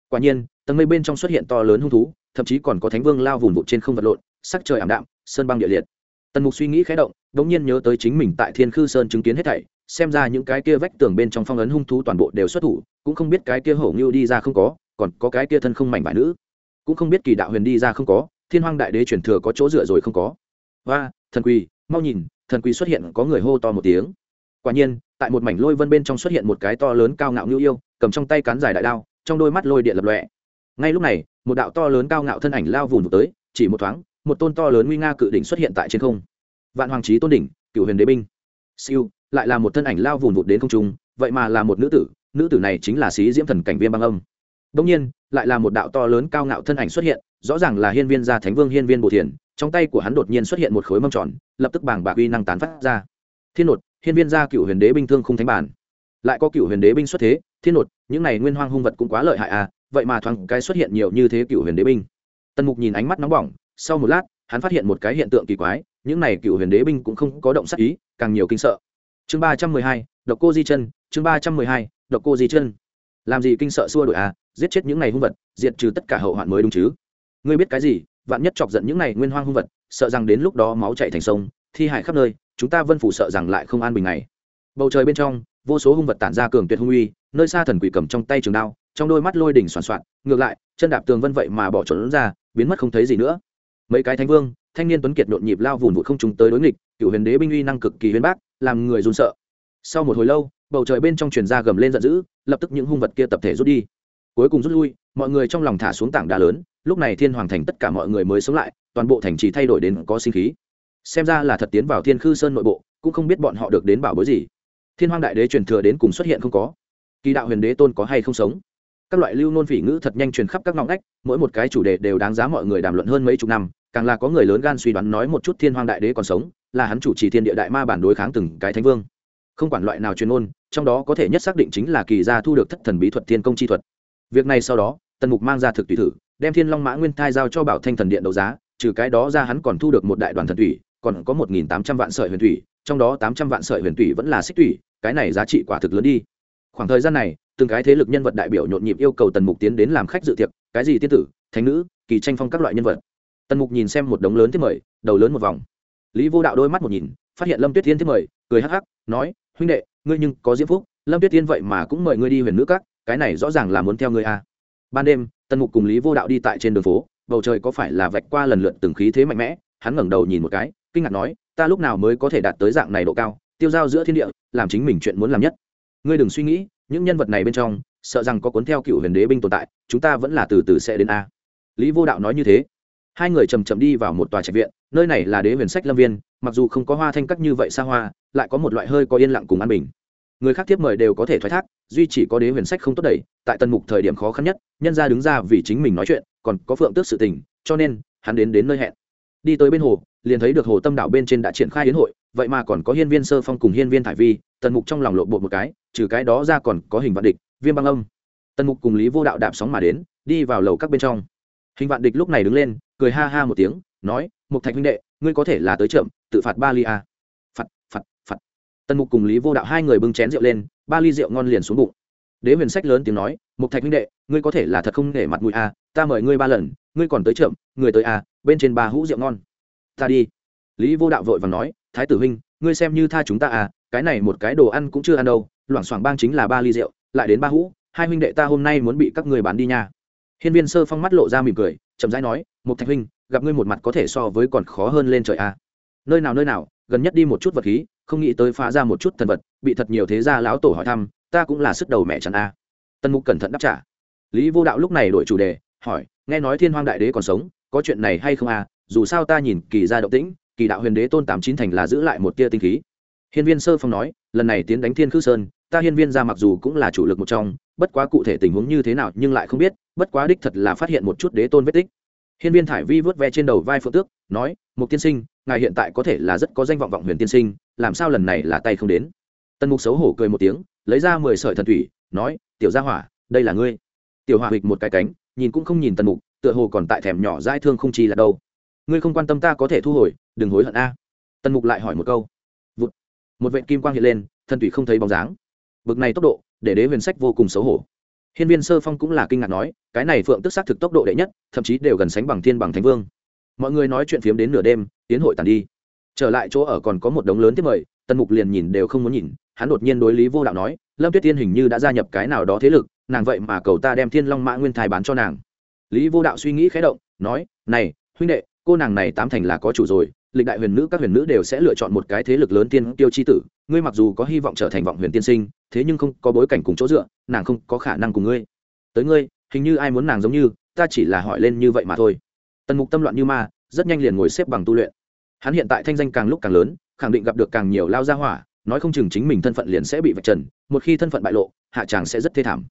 Quả nhiên, tầng mây bên trong xuất hiện to lớn hung thú thậm chí còn có thánh vương lao vùng vụt trên không vật lộn, sắc trời ảm đạm, sơn băng địa liệt. Tần mục suy nghĩ khé động đ ỗ n g nhiên nhớ tới chính mình tại thiên khư sơn chứng kiến hết thảy, xem ra những cái kia vách tường bên trong phong ấn hung thú toàn bộ đều xuất thủ, cũng không biết cái kia hổ ngưu đi ra không có, còn có cái kia thân không mảnh vải nữ. Cũng không biết kỳ đạo huyền đi ra không có, thiên hoang đại đế chuyển thừa có chỗ dựa rồi không có. Và thần quỳ, mau nhìn, thần quỳ xuất hiện có người hô to một tiếng. Quả nhiên, tại một mảnh lôi vân bên trong xuất hiện một cái to lớn cao ngạo ngưu yêu, cầm trong tay cán dài đại đao, trong đôi mắt lôi điện lập lọe ngay lúc này, một đạo to lớn cao ngạo thân ảnh lao vùn vụt tới, chỉ một thoáng, một tôn to lớn nguy nga cự đỉnh xuất hiện tại trên không. Vạn hoàng trí tôn đỉnh cựu huyền đế binh. Siêu, lại là một thân ảnh lao vùn vụt đến không trung, vậy mà là một nữ tử nữ tử này chính là sĩ diễm thần cảnh viên băng âm. Đông nhiên, lại là một đạo to lớn cao ngạo thân ảnh xuất hiện, rõ ràng là hiên viên gia thánh vương hiên viên bồ thiền, trong tay của hắn đột nhiên xuất hiện một khối mâm tròn, lập tức bảng bạc uy năng tán phát ra. Thiên nột, hiên viên gia cựu huyền đế binh thương không thánh bản. Lại có cựu huyền đế binh xuất thế, thiên nột, những này nguyên hoang hung vật cũng quá lợi hại à vậy mà thoáng cái xuất hiện nhiều như thế cựu huyền đế binh. Tần mục nhìn ánh mắt nóng bỏng, sau một lát, hắn phát hiện một cái hiện tượng kỳ quái, những này cựu huyền đế binh cũng không có động sắc ý, càng nhiều kinh sợ. Chương ba trăm mười hai, độc cô di chân, chương ba trăm mười hai, độc cô di chân. Làm gì kinh sợ xua đổi à giết chết những này hung vật, diệt trừ tất cả hậu hoạn mới đúng chứ? Ngươi biết cái gì, vạn nhất chọc giận những này nguyên hoang hung vật, sợ rằng đến lúc đó máu chạy thành sông, thi hại khắp nơi, chúng ta vân phủ sợ rằng lại không an bình này. Bầu trời bên trong, vô số hung vật tản ra cường tuyệt hung uy, nơi xa thần quỷ cầm trong tay trường đao trong đôi mắt lôi đỉnh soạn soạn, ngược lại, chân đạp tường vân vậy mà bỏ trốn ra, biến mất không thấy gì nữa. Mấy cái thánh vương, thanh niên tuấn kiệt nhộn nhịp lao vùn vụt không trùng tới đối nghịch, cựu huyền đế binh uy năng cực kỳ huyền bác, làm người run sợ. Sau một hồi lâu, bầu trời bên trong truyền ra gầm lên giận dữ, lập tức những hung vật kia tập thể rút đi. Cuối cùng rút lui, mọi người trong lòng thả xuống tảng đá lớn, lúc này thiên hoàng thành tất cả mọi người mới sống lại, toàn bộ thành trì thay đổi đến có sinh khí. Xem ra là thật tiến vào thiên khư sơn nội bộ, cũng không biết bọn họ được đến bảo bối gì. Thiên hoàng đại đế truyền thừa đến cùng xuất hiện không có. Kỳ đạo huyền đế tôn có hay không sống? Các loại lưu nôn phỉ ngữ thật nhanh truyền khắp các ngõ ngách, mỗi một cái chủ đề đều đáng giá mọi người đàm luận hơn mấy chục năm, càng là có người lớn gan suy đoán nói một chút thiên hoàng đại đế còn sống, là hắn chủ trì thiên địa đại ma bản đối kháng từng cái thánh vương. Không quản loại nào truyền ôn trong đó có thể nhất xác định chính là kỳ gia thu được thất thần bí thuật thiên công chi thuật. Việc này sau đó, tần mục mang ra thực tùy thử, đem thiên long mã nguyên thai giao cho bảo thanh thần điện đấu giá, trừ cái đó ra hắn còn thu được một đại đoàn thần thủy, còn có một nghìn tám trăm vạn sợi huyền thủy, trong đó tám trăm vạn sợi huyền thủy vẫn là xích thủy, cái này giá trị quả thực lớn đi. Khoảng thời gian này từng cái thế lực nhân vật đại biểu nhộn nhịp yêu cầu tần mục tiến đến làm khách dự tiệc, cái gì tiên tử, thánh nữ, kỳ tranh phong các loại nhân vật. Tần mục nhìn xem một đống lớn thiết mời, đầu lớn một vòng. Lý vô đạo đôi mắt một nhìn, phát hiện lâm tuyết thiên thiết mời, cười hắc hắc, nói, huynh đệ, ngươi nhưng có diễm phúc, lâm tuyết tiên vậy mà cũng mời ngươi đi huyền nữ các, cái này rõ ràng là muốn theo ngươi a. Ban đêm, tần mục cùng lý vô đạo đi tại trên đường phố, bầu trời có phải là vạch qua lần lượt từng khí thế mạnh mẽ, hắn ngẩng đầu nhìn một cái, kinh ngạc nói, ta lúc nào mới có thể đạt tới dạng này độ cao, tiêu giao giữa thiên địa, làm chính mình chuyện muốn làm nhất. Ngươi đừng suy nghĩ những nhân vật này bên trong, sợ rằng có cuốn theo cựu huyền đế binh tồn tại, chúng ta vẫn là từ từ sẽ đến a. Lý vô đạo nói như thế. Hai người chầm chậm đi vào một tòa trạch viện, nơi này là đế huyền sách lâm viên, mặc dù không có hoa thanh cắt như vậy xa hoa, lại có một loại hơi có yên lặng cùng an bình. Người khác tiếp mời đều có thể thoái thác, duy chỉ có đế huyền sách không tốt đầy, tại tần mục thời điểm khó khăn nhất, nhân ra đứng ra vì chính mình nói chuyện, còn có phượng tước sự tình, cho nên, hắn đến đến nơi hẹn. Đi tới bên hồ, liền thấy được hồ tâm đảo bên trên đã triển khai yến hội, vậy mà còn có hiên viên sơ phong cùng hiên viên thải vi tần mục trong lòng lộ bộ một cái trừ cái đó ra còn có hình vạn địch viêm băng âm. Tần mục cùng lý vô đạo đạp sóng mà đến đi vào lầu các bên trong. Hình vạn địch lúc này đứng lên cười ha ha một tiếng nói mục thạch huynh đệ ngươi có thể là tới trộm tự phạt ba ly a. À. phạt phạt phạt. Tần mục cùng lý vô đạo hai người bưng chén rượu lên ba ly rượu ngon liền xuống bụng. Đế huyền sách lớn tiếng nói mục thạch huynh đệ ngươi có thể là thật không để mặt mũi a à, ta mời ngươi ba lần ngươi còn tới trộm người tới a à, bên trên ba hũ rượu ngon. Ta đi. Lý vô đạo vội và nói thái tử huynh ngươi xem như tha chúng ta à cái này một cái đồ ăn cũng chưa ăn đâu, loảng xoảng bang chính là ba ly rượu, lại đến ba hũ, hai huynh đệ ta hôm nay muốn bị các người bán đi nha. Hiên viên sơ phong mắt lộ ra mỉm cười, chậm rãi nói một thạch huynh, gặp ngươi một mặt có thể so với còn khó hơn lên trời a nơi nào nơi nào, gần nhất đi một chút vật khí, không nghĩ tới phá ra một chút thần vật, bị thật nhiều thế gia lão tổ hỏi thăm, ta cũng là sức đầu mẹ chắn a à. tân mục cẩn thận đáp trả. Lý vô đạo lúc này đổi chủ đề, hỏi, nghe nói thiên hoang đại đế còn sống, có chuyện này hay không a dù sao ta nhìn kỳ ra động tĩnh kỳ đạo huyền đế tôn tám chín thành là giữ lại một tia tinh khí. Hiên viên sơ phong nói, lần này tiến đánh thiên khư sơn, ta hiên viên ra mặc dù cũng là chủ lực một trong, bất quá cụ thể tình huống như thế nào nhưng lại không biết, bất quá đích thật là phát hiện một chút đế tôn vết tích. Hiên viên thải vi vớt ve trên đầu vai phượng tước, nói, mục tiên sinh, ngài hiện tại có thể là rất có danh vọng vọng huyền tiên sinh, làm sao lần này là tay không đến? Tần mục xấu hổ cười một tiếng, lấy ra mười sợi thần thủy, nói, tiểu gia hỏa, đây là ngươi. Tiểu hỏa hịch một cái cánh, nhìn cũng không nhìn tần mục, tựa hồ còn tại thèm nhỏ dai thương không chi là đâu ngươi không quan tâm ta có thể thu hồi, đừng hối hận a. Tần mục lại hỏi một câu. Vụt. một vệ kim quang hiện lên, thần thủy không thấy bóng dáng. Bực này tốc độ, để đế huyền sách vô cùng xấu hổ. Hiên viên sơ phong cũng là kinh ngạc nói, cái này phượng tức xác thực tốc độ đệ nhất, thậm chí đều gần sánh bằng thiên bằng thánh vương. Mọi người nói chuyện phiếm đến nửa đêm, tiến hội tàn đi. Trở lại chỗ ở còn có một đống lớn tiếp mời, tần mục liền nhìn đều không muốn nhìn, hắn đột nhiên đối lý vô đạo nói, lâm tuyết tiên hình như đã gia nhập cái nào đó thế lực, nàng vậy mà cầu ta đem thiên long mã nguyên thai bán cho nàng. Lý vô đạo suy nghĩ khé động, nói, này, huynh đệ cô nàng này tám thành là có chủ rồi, lịch đại huyền nữ các huyền nữ đều sẽ lựa chọn một cái thế lực lớn tiên tiêu chi tử, ngươi mặc dù có hy vọng trở thành vọng huyền tiên sinh, thế nhưng không có bối cảnh cùng chỗ dựa, nàng không có khả năng cùng ngươi. Tới ngươi, hình như ai muốn nàng giống như, ta chỉ là hỏi lên như vậy mà thôi. Tần mục tâm loạn như ma, rất nhanh liền ngồi xếp bằng tu luyện. Hắn hiện tại thanh danh càng lúc càng lớn, khẳng định gặp được càng nhiều lao ra hỏa, nói không chừng chính mình thân phận liền sẽ bị vạch trần, một khi thân phận bại lộ, hạ tràng sẽ rất thê thảm.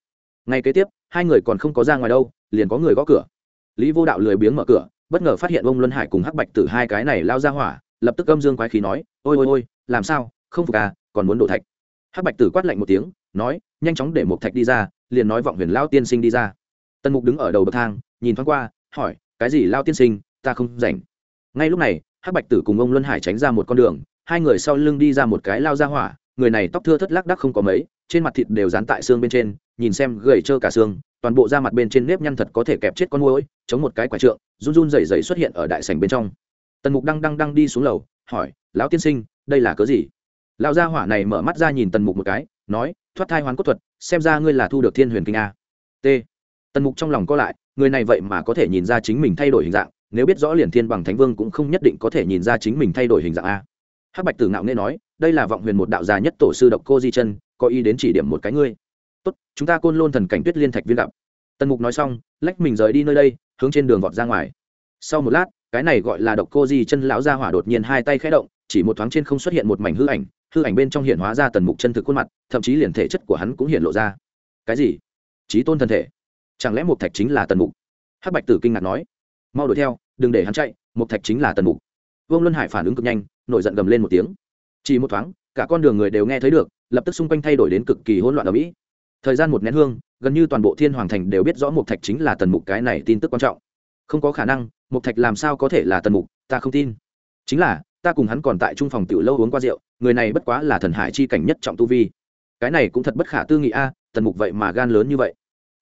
Ngay kế tiếp, hai người còn không có ra ngoài đâu, liền có người gõ cửa. Lý vô đạo lười biếng mở cửa bất ngờ phát hiện ông luân hải cùng hắc bạch tử hai cái này lao ra hỏa, lập tức âm dương quái khí nói, ôi ôi ôi, làm sao? Không phục à còn muốn đổ thạch. Hắc bạch tử quát lạnh một tiếng, nói, nhanh chóng để một thạch đi ra, liền nói vọng huyền lao tiên sinh đi ra. Tần mục đứng ở đầu bậc thang, nhìn thoáng qua, hỏi, cái gì lao tiên sinh, ta không rảnh? Ngay lúc này, hắc bạch tử cùng ông luân hải tránh ra một con đường, hai người sau lưng đi ra một cái lao ra hỏa, người này tóc thưa thất lác đắc không có mấy, trên mặt thịt đều dán tại xương bên trên, nhìn xem gầy trơ cả xương toàn bộ da mặt bên trên nếp nhăn thật có thể kẹp chết con môi chống một cái quả trượng, run run rẩy rẩy xuất hiện ở đại sảnh bên trong. Tần mục đang đang đang đi xuống lầu, hỏi, lão tiên sinh, đây là cớ gì? Lão gia hỏa này mở mắt ra nhìn tần mục một cái, nói, thoát thai hoán cốt thuật, xem ra ngươi là thu được thiên huyền kinh a. T. Tần mục trong lòng co lại, người này vậy mà có thể nhìn ra chính mình thay đổi hình dạng, nếu biết rõ liền thiên bằng thánh vương cũng không nhất định có thể nhìn ra chính mình thay đổi hình dạng a. Hắc bạch tử ngạo nghe nói, đây là vọng huyền một đạo già nhất tổ sư độc cô di chân, có ý đến chỉ điểm một cái ngươi tốt, chúng ta côn lôn thần cảnh tuyết liên thạch viên gặp. Tần mục nói xong, lách mình rời đi nơi đây, hướng trên đường vọt ra ngoài. Sau một lát, cái này gọi là độc cô di chân lão ra hỏa đột nhiên hai tay khẽ động, chỉ một thoáng trên không xuất hiện một mảnh hư ảnh hư ảnh bên trong hiện hóa ra tần mục chân thực khuôn mặt, thậm chí liền thể chất của hắn cũng hiện lộ ra. Cái gì? Trí tôn thân thể? Chẳng lẽ một thạch chính là tần mục? Hắc bạch tử kinh ngạc nói. Mau đuổi theo, đừng để hắn chạy một thạch chính là tần mục. Vương luân hải phản ứng cực nhanh, nổi giận gầm lên một tiếng. Chỉ một thoáng, cả con đường người đều nghe thấy được, lập tức xung quanh thay đổi đến cực kỳ hỗn loạn ở mỹ thời gian một nén hương, gần như toàn bộ thiên hoàng thành đều biết rõ mục thạch chính là tần mục cái này tin tức quan trọng. Không có khả năng mục thạch làm sao có thể là tần mục, ta không tin. Chính là, ta cùng hắn còn tại trung phòng tiểu lâu uống qua rượu, người này bất quá là thần hải chi cảnh nhất trọng tu vi. Cái này cũng thật bất khả tư nghị a, tần mục vậy mà gan lớn như vậy.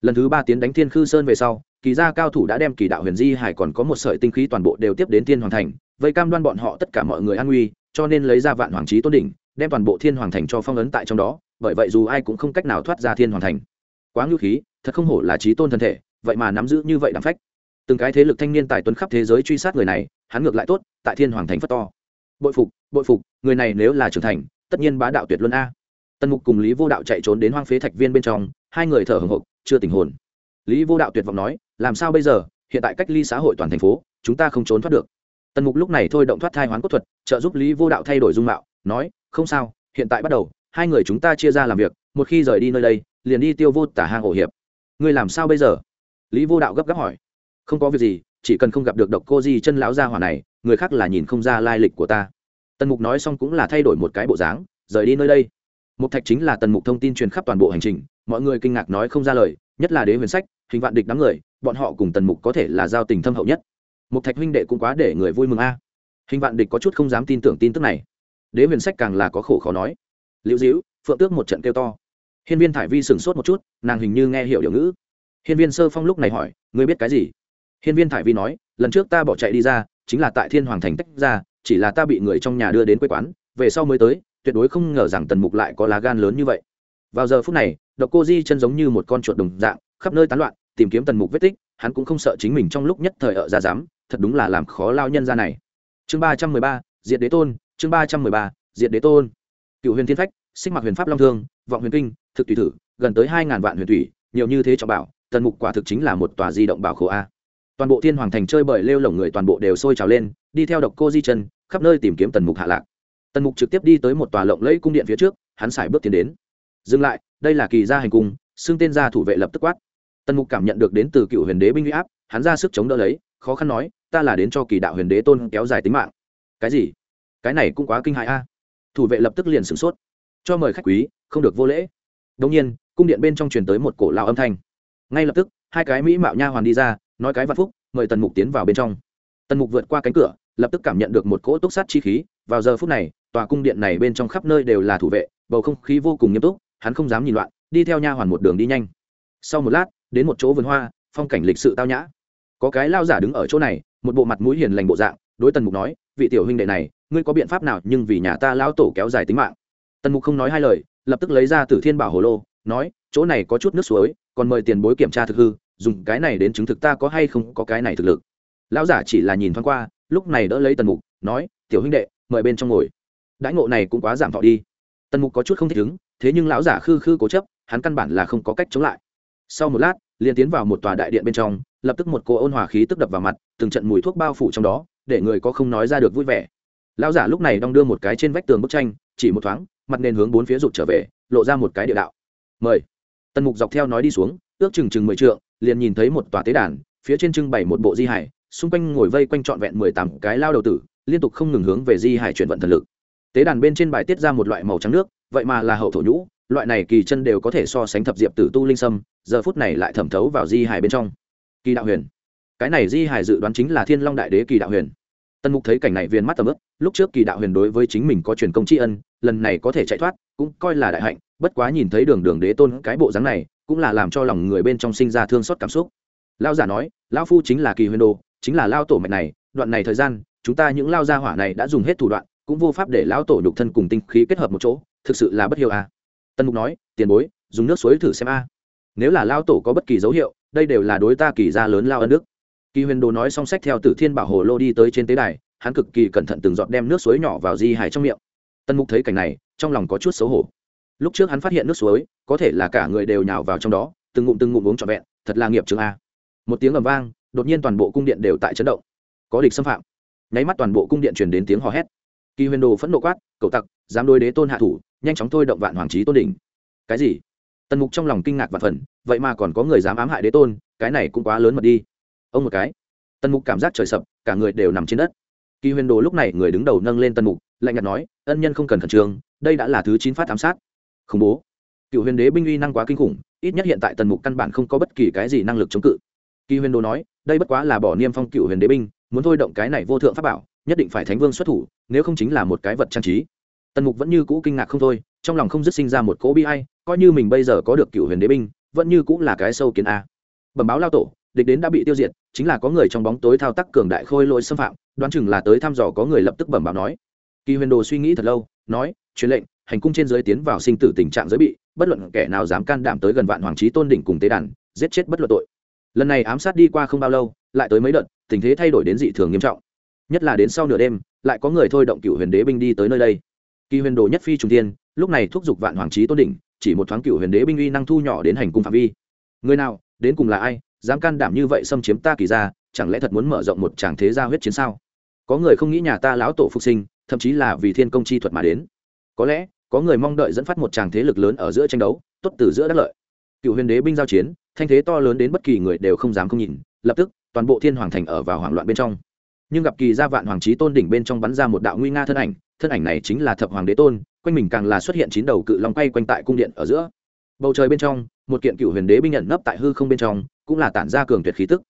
Lần thứ ba tiến đánh thiên khư sơn về sau, kỳ gia cao thủ đã đem kỳ đạo huyền di hải còn có một sợi tinh khí toàn bộ đều tiếp đến thiên hoàng thành, vây cam đoan bọn họ tất cả mọi người an nguy, cho nên lấy ra vạn hoàng trí tôn đỉnh, đem toàn bộ thiên hoàng thành cho phong ấn tại trong đó bởi vậy dù ai cũng không cách nào thoát ra thiên hoàn thành. Quá ngưu khí, thật không hổ là trí tôn thân thể, vậy mà nắm giữ như vậy đáng phách. Từng cái thế lực thanh niên tài tuấn khắp thế giới truy sát người này, hắn ngược lại tốt, tại thiên hoàng thành phất to. Bội phục bội phục, người này nếu là trưởng thành, tất nhiên bá đạo tuyệt luân a. Tần mục cùng lý vô đạo chạy trốn đến hoang phế thạch viên bên trong, hai người thở hồng hộc, chưa tình hồn. Lý vô đạo tuyệt vọng nói, làm sao bây giờ? Hiện tại cách ly xã hội toàn thành phố, chúng ta không trốn thoát được. Tần mục lúc này thôi động thoát thai hoán cốt thuật, trợ giúp lý vô đạo thay đổi dung mạo, nói, không sao, hiện tại bắt đầu hai người chúng ta chia ra làm việc, một khi rời đi nơi đây, liền đi tiêu vô tả hang ổ hiệp. Ngươi làm sao bây giờ? Lý vô đạo gấp gáp hỏi. Không có việc gì, chỉ cần không gặp được độc cô di chân lão gia hỏa này, người khác là nhìn không ra lai lịch của ta. Tần mục nói xong cũng là thay đổi một cái bộ dáng, rời đi nơi đây. Một thạch chính là tần mục thông tin truyền khắp toàn bộ hành trình, mọi người kinh ngạc nói không ra lời, nhất là đế huyền sách, hình vạn địch đám người, bọn họ cùng tần mục có thể là giao tình thâm hậu nhất. Một thạch huynh đệ cũng quá để người vui mừng a. Hình vạn địch có chút không dám tin tưởng tin tức này. Đế huyền sách càng là có khổ khó nói liễu dĩu phượng tước một trận kêu to. Hiên viên thải vi sửng sốt một chút, nàng hình như nghe hiểu điều ngữ. Hiên viên sơ phong lúc này hỏi, ngươi biết cái gì? Hiên viên thải vi nói, lần trước ta bỏ chạy đi ra, chính là tại thiên hoàng thành tách ra, chỉ là ta bị người trong nhà đưa đến quê quán, về sau mới tới, tuyệt đối không ngờ rằng tần mục lại có lá gan lớn như vậy. Vào giờ phút này, độc cô di chân giống như một con chuột đồng dạng, khắp nơi tán loạn, tìm kiếm tần mục vết tích, hắn cũng không sợ chính mình trong lúc nhất thời ở ra dám, thật đúng là làm khó lao nhân ra này. Chương ba trăm mười ba, diệt đế tôn, chương ba trăm mười ba, diệt đế tôn cựu huyền thiên phách, Xích mặc huyền pháp long thương, vọng huyền kinh, thực tùy thử gần tới hai ngàn vạn huyền thủy, nhiều như thế cho bảo, tần mục quả thực chính là một tòa di động bảo khổ a. Toàn bộ thiên hoàng thành chơi bời lêu lỏng người toàn bộ đều sôi trào lên, đi theo độc cô di chân, khắp nơi tìm kiếm tần mục hạ lạc. Tần mục trực tiếp đi tới một tòa lộng lẫy cung điện phía trước, hắn xài bước tiến đến. Dừng lại, đây là kỳ gia hành cung, xưng tên gia thủ vệ lập tức quát. Tần mục cảm nhận được đến từ cựu huyền đế binh huy áp, hắn ra sức chống đỡ lấy, khó khăn nói, ta là đến cho kỳ đạo huyền đế tôn kéo dài tính mạng. Cái gì? Cái này cũng quá kinh hại a thủ vệ lập tức liền sửng sốt. Cho mời khách quý, không được vô lễ. Đông nhiên, cung điện bên trong truyền tới một cổ lao âm thanh. Ngay lập tức, hai cái mỹ mạo nha hoàn đi ra, nói cái vạn phúc, mời tần mục tiến vào bên trong. Tần mục vượt qua cánh cửa, lập tức cảm nhận được một cỗ túc sát chi khí. Vào giờ phút này, tòa cung điện này bên trong khắp nơi đều là thủ vệ, bầu không khí vô cùng nghiêm túc, hắn không dám nhìn loạn, đi theo nha hoàn một đường đi nhanh. Sau một lát, đến một chỗ vườn hoa, phong cảnh lịch sự tao nhã. Có cái lao giả đứng ở chỗ này, một bộ mặt mũi hiền lành bộ dạng, đối tần mục nói, vị tiểu huynh đệ này ngươi có biện pháp nào nhưng vì nhà ta lao tổ kéo dài tính mạng? Tần mục không nói hai lời, lập tức lấy ra Tử thiên bảo hồ lô, nói, chỗ này có chút nước suối, còn mời tiền bối kiểm tra thực hư, dùng cái này đến chứng thực ta có hay không có cái này thực lực. Lão giả chỉ là nhìn thoáng qua, lúc này đỡ lấy tần mục, nói, tiểu huynh đệ, mời bên trong ngồi. Đãi ngộ này cũng quá giảm thọ đi. Tần mục có chút không thích ứng, thế nhưng lão giả khư khư cố chấp, hắn căn bản là không có cách chống lại. Sau một lát, liền tiến vào một tòa đại điện bên trong, lập tức một cô ôn hòa khí tức đập vào mặt, từng trận mùi thuốc bao phủ trong đó, để người có không nói ra được vui vẻ lão giả lúc này đong đưa một cái trên vách tường bức tranh, chỉ một thoáng, mặt nền hướng bốn phía rụt trở về, lộ ra một cái địa đạo. Mời. Tần mục dọc theo nói đi xuống, ước chừng chừng mười trượng, liền nhìn thấy một tòa tế đàn, phía trên trưng bày một bộ di hải, xung quanh ngồi vây quanh trọn vẹn mười tám cái lao đầu tử, liên tục không ngừng hướng về di hải chuyển vận thần lực. Tế đàn bên trên bài tiết ra một loại màu trắng nước, vậy mà là hậu thổ nhũ, loại này kỳ chân đều có thể so sánh thập diệp tử tu linh sâm, giờ phút này lại thẩm thấu vào di hải bên trong. Kỳ đạo huyền. Cái này di hải dự đoán chính là thiên long đại đế kỳ đạo huyền tân mục thấy cảnh này viên mắt tầm ướp lúc trước kỳ đạo huyền đối với chính mình có truyền công tri ân, lần này có thể chạy thoát, cũng coi là đại hạnh, bất quá nhìn thấy đường đường đế tôn cái bộ dáng này, cũng là làm cho lòng người bên trong sinh ra thương xót cảm xúc. Lao giả nói lao phu chính là kỳ huyền đồ, chính là lao tổ mạch này, đoạn này thời gian, chúng ta những lao gia hỏa này đã dùng hết thủ đoạn, cũng vô pháp để lao tổ nhục thân cùng tinh khí kết hợp một chỗ, thực sự là bất hiệu à. tân mục nói, tiền bối, dùng nước suối thử xem a. Nếu là lao tổ có bất kỳ dấu hiệu, đây đều là đối ta kỳ gia lớn lao ân đức kỳ huyền đồ nói xong sách theo tử thiên bảo hồ lô đi tới trên tế đài, hắn cực kỳ cẩn thận từng giọt đem nước suối nhỏ vào di hải trong miệng. Tân mục thấy cảnh này, trong lòng có chút xấu hổ. Lúc trước hắn phát hiện nước suối, có thể là cả người đều nhào vào trong đó, từng ngụm từng ngụm uống trọn vẹn, thật là nghiệp trường a. Một tiếng ầm vang, đột nhiên toàn bộ cung điện đều tại chấn động. Có địch xâm phạm. Nháy mắt toàn bộ cung điện truyền đến tiếng hò hét. Kỳ huyền đồ phẫn nộ quát, cậu tặc, dám đôi đế tôn hạ thủ, nhanh chóng thôi động vạn hoàng trí tôn đỉnh. Cái gì? Tần mục trong lòng kinh ngạc và phần, vậy mà còn có người dám ám hại đế tôn, cái này cũng quá lớn mật đi ông một cái. Tần mục cảm giác trời sập, cả người đều nằm trên đất. Kỳ huyền đồ lúc này người đứng đầu nâng lên tần mục, lạnh nhạt nói, ân nhân không cần khẩn trương, đây đã là thứ chín phát ám sát. Khủng bố. Cựu huyền đế binh uy năng quá kinh khủng, ít nhất hiện tại tần mục căn bản không có bất kỳ cái gì năng lực chống cự. Kỳ huyền đồ nói, đây bất quá là bỏ niêm phong cựu huyền đế binh, muốn thôi động cái này vô thượng pháp bảo, nhất định phải thánh vương xuất thủ, nếu không chính là một cái vật trang trí. Tần mục vẫn như cũ kinh ngạc không thôi, trong lòng không dứt sinh ra một cỗ bi hay coi như mình bây giờ có được cựu huyền đế binh, vẫn như cũng là cái sâu kiến a. Bẩm báo lao tổ địch đến đã bị tiêu diệt, chính là có người trong bóng tối thao tác cường đại khôi lỗi xâm phạm, đoán chừng là tới thăm dò có người lập tức bẩm báo nói. Kỳ huyền đồ suy nghĩ thật lâu, nói, truyền lệnh, hành cung trên giới tiến vào sinh tử tình trạng giới bị, bất luận kẻ nào dám can đảm tới gần vạn hoàng trí tôn đỉnh cùng tế đàn, giết chết bất luận tội. Lần này ám sát đi qua không bao lâu, lại tới mấy đợt, tình thế thay đổi đến dị thường nghiêm trọng. Nhất là đến sau nửa đêm, lại có người thôi động cựu huyền đế binh đi tới nơi đây. Kỳ huyền đồ nhất phi trung tiên lúc này thúc giục vạn hoàng trí tôn đỉnh, chỉ một thoáng cựu huyền đế binh uy năng thu nhỏ đến hành cung phạm vi. Người nào, đến cùng là ai dám can đảm như vậy xâm chiếm ta kỳ ra chẳng lẽ thật muốn mở rộng một tràng thế gia huyết chiến sao? Có người không nghĩ nhà ta lão tổ phục sinh, thậm chí là vì thiên công chi thuật mà đến. Có lẽ, có người mong đợi dẫn phát một tràng thế lực lớn ở giữa tranh đấu, tốt từ giữa đắc lợi. Cựu huyền đế binh giao chiến, thanh thế to lớn đến bất kỳ người đều không dám không nhìn, lập tức, toàn bộ thiên hoàng thành ở vào hoảng loạn bên trong. Nhưng gặp kỳ gia vạn hoàng trí tôn đỉnh bên trong bắn ra một đạo nguy nga thân ảnh thân ảnh này chính là thập hoàng đế tôn, quanh mình càng là xuất hiện chín đầu cự long quay quanh tại cung điện ở giữa. Bầu trời bên trong, một kiện cựu huyền đế binh nhận nấp tại hư không bên trong cũng là tản ra cường tuyệt khí tức.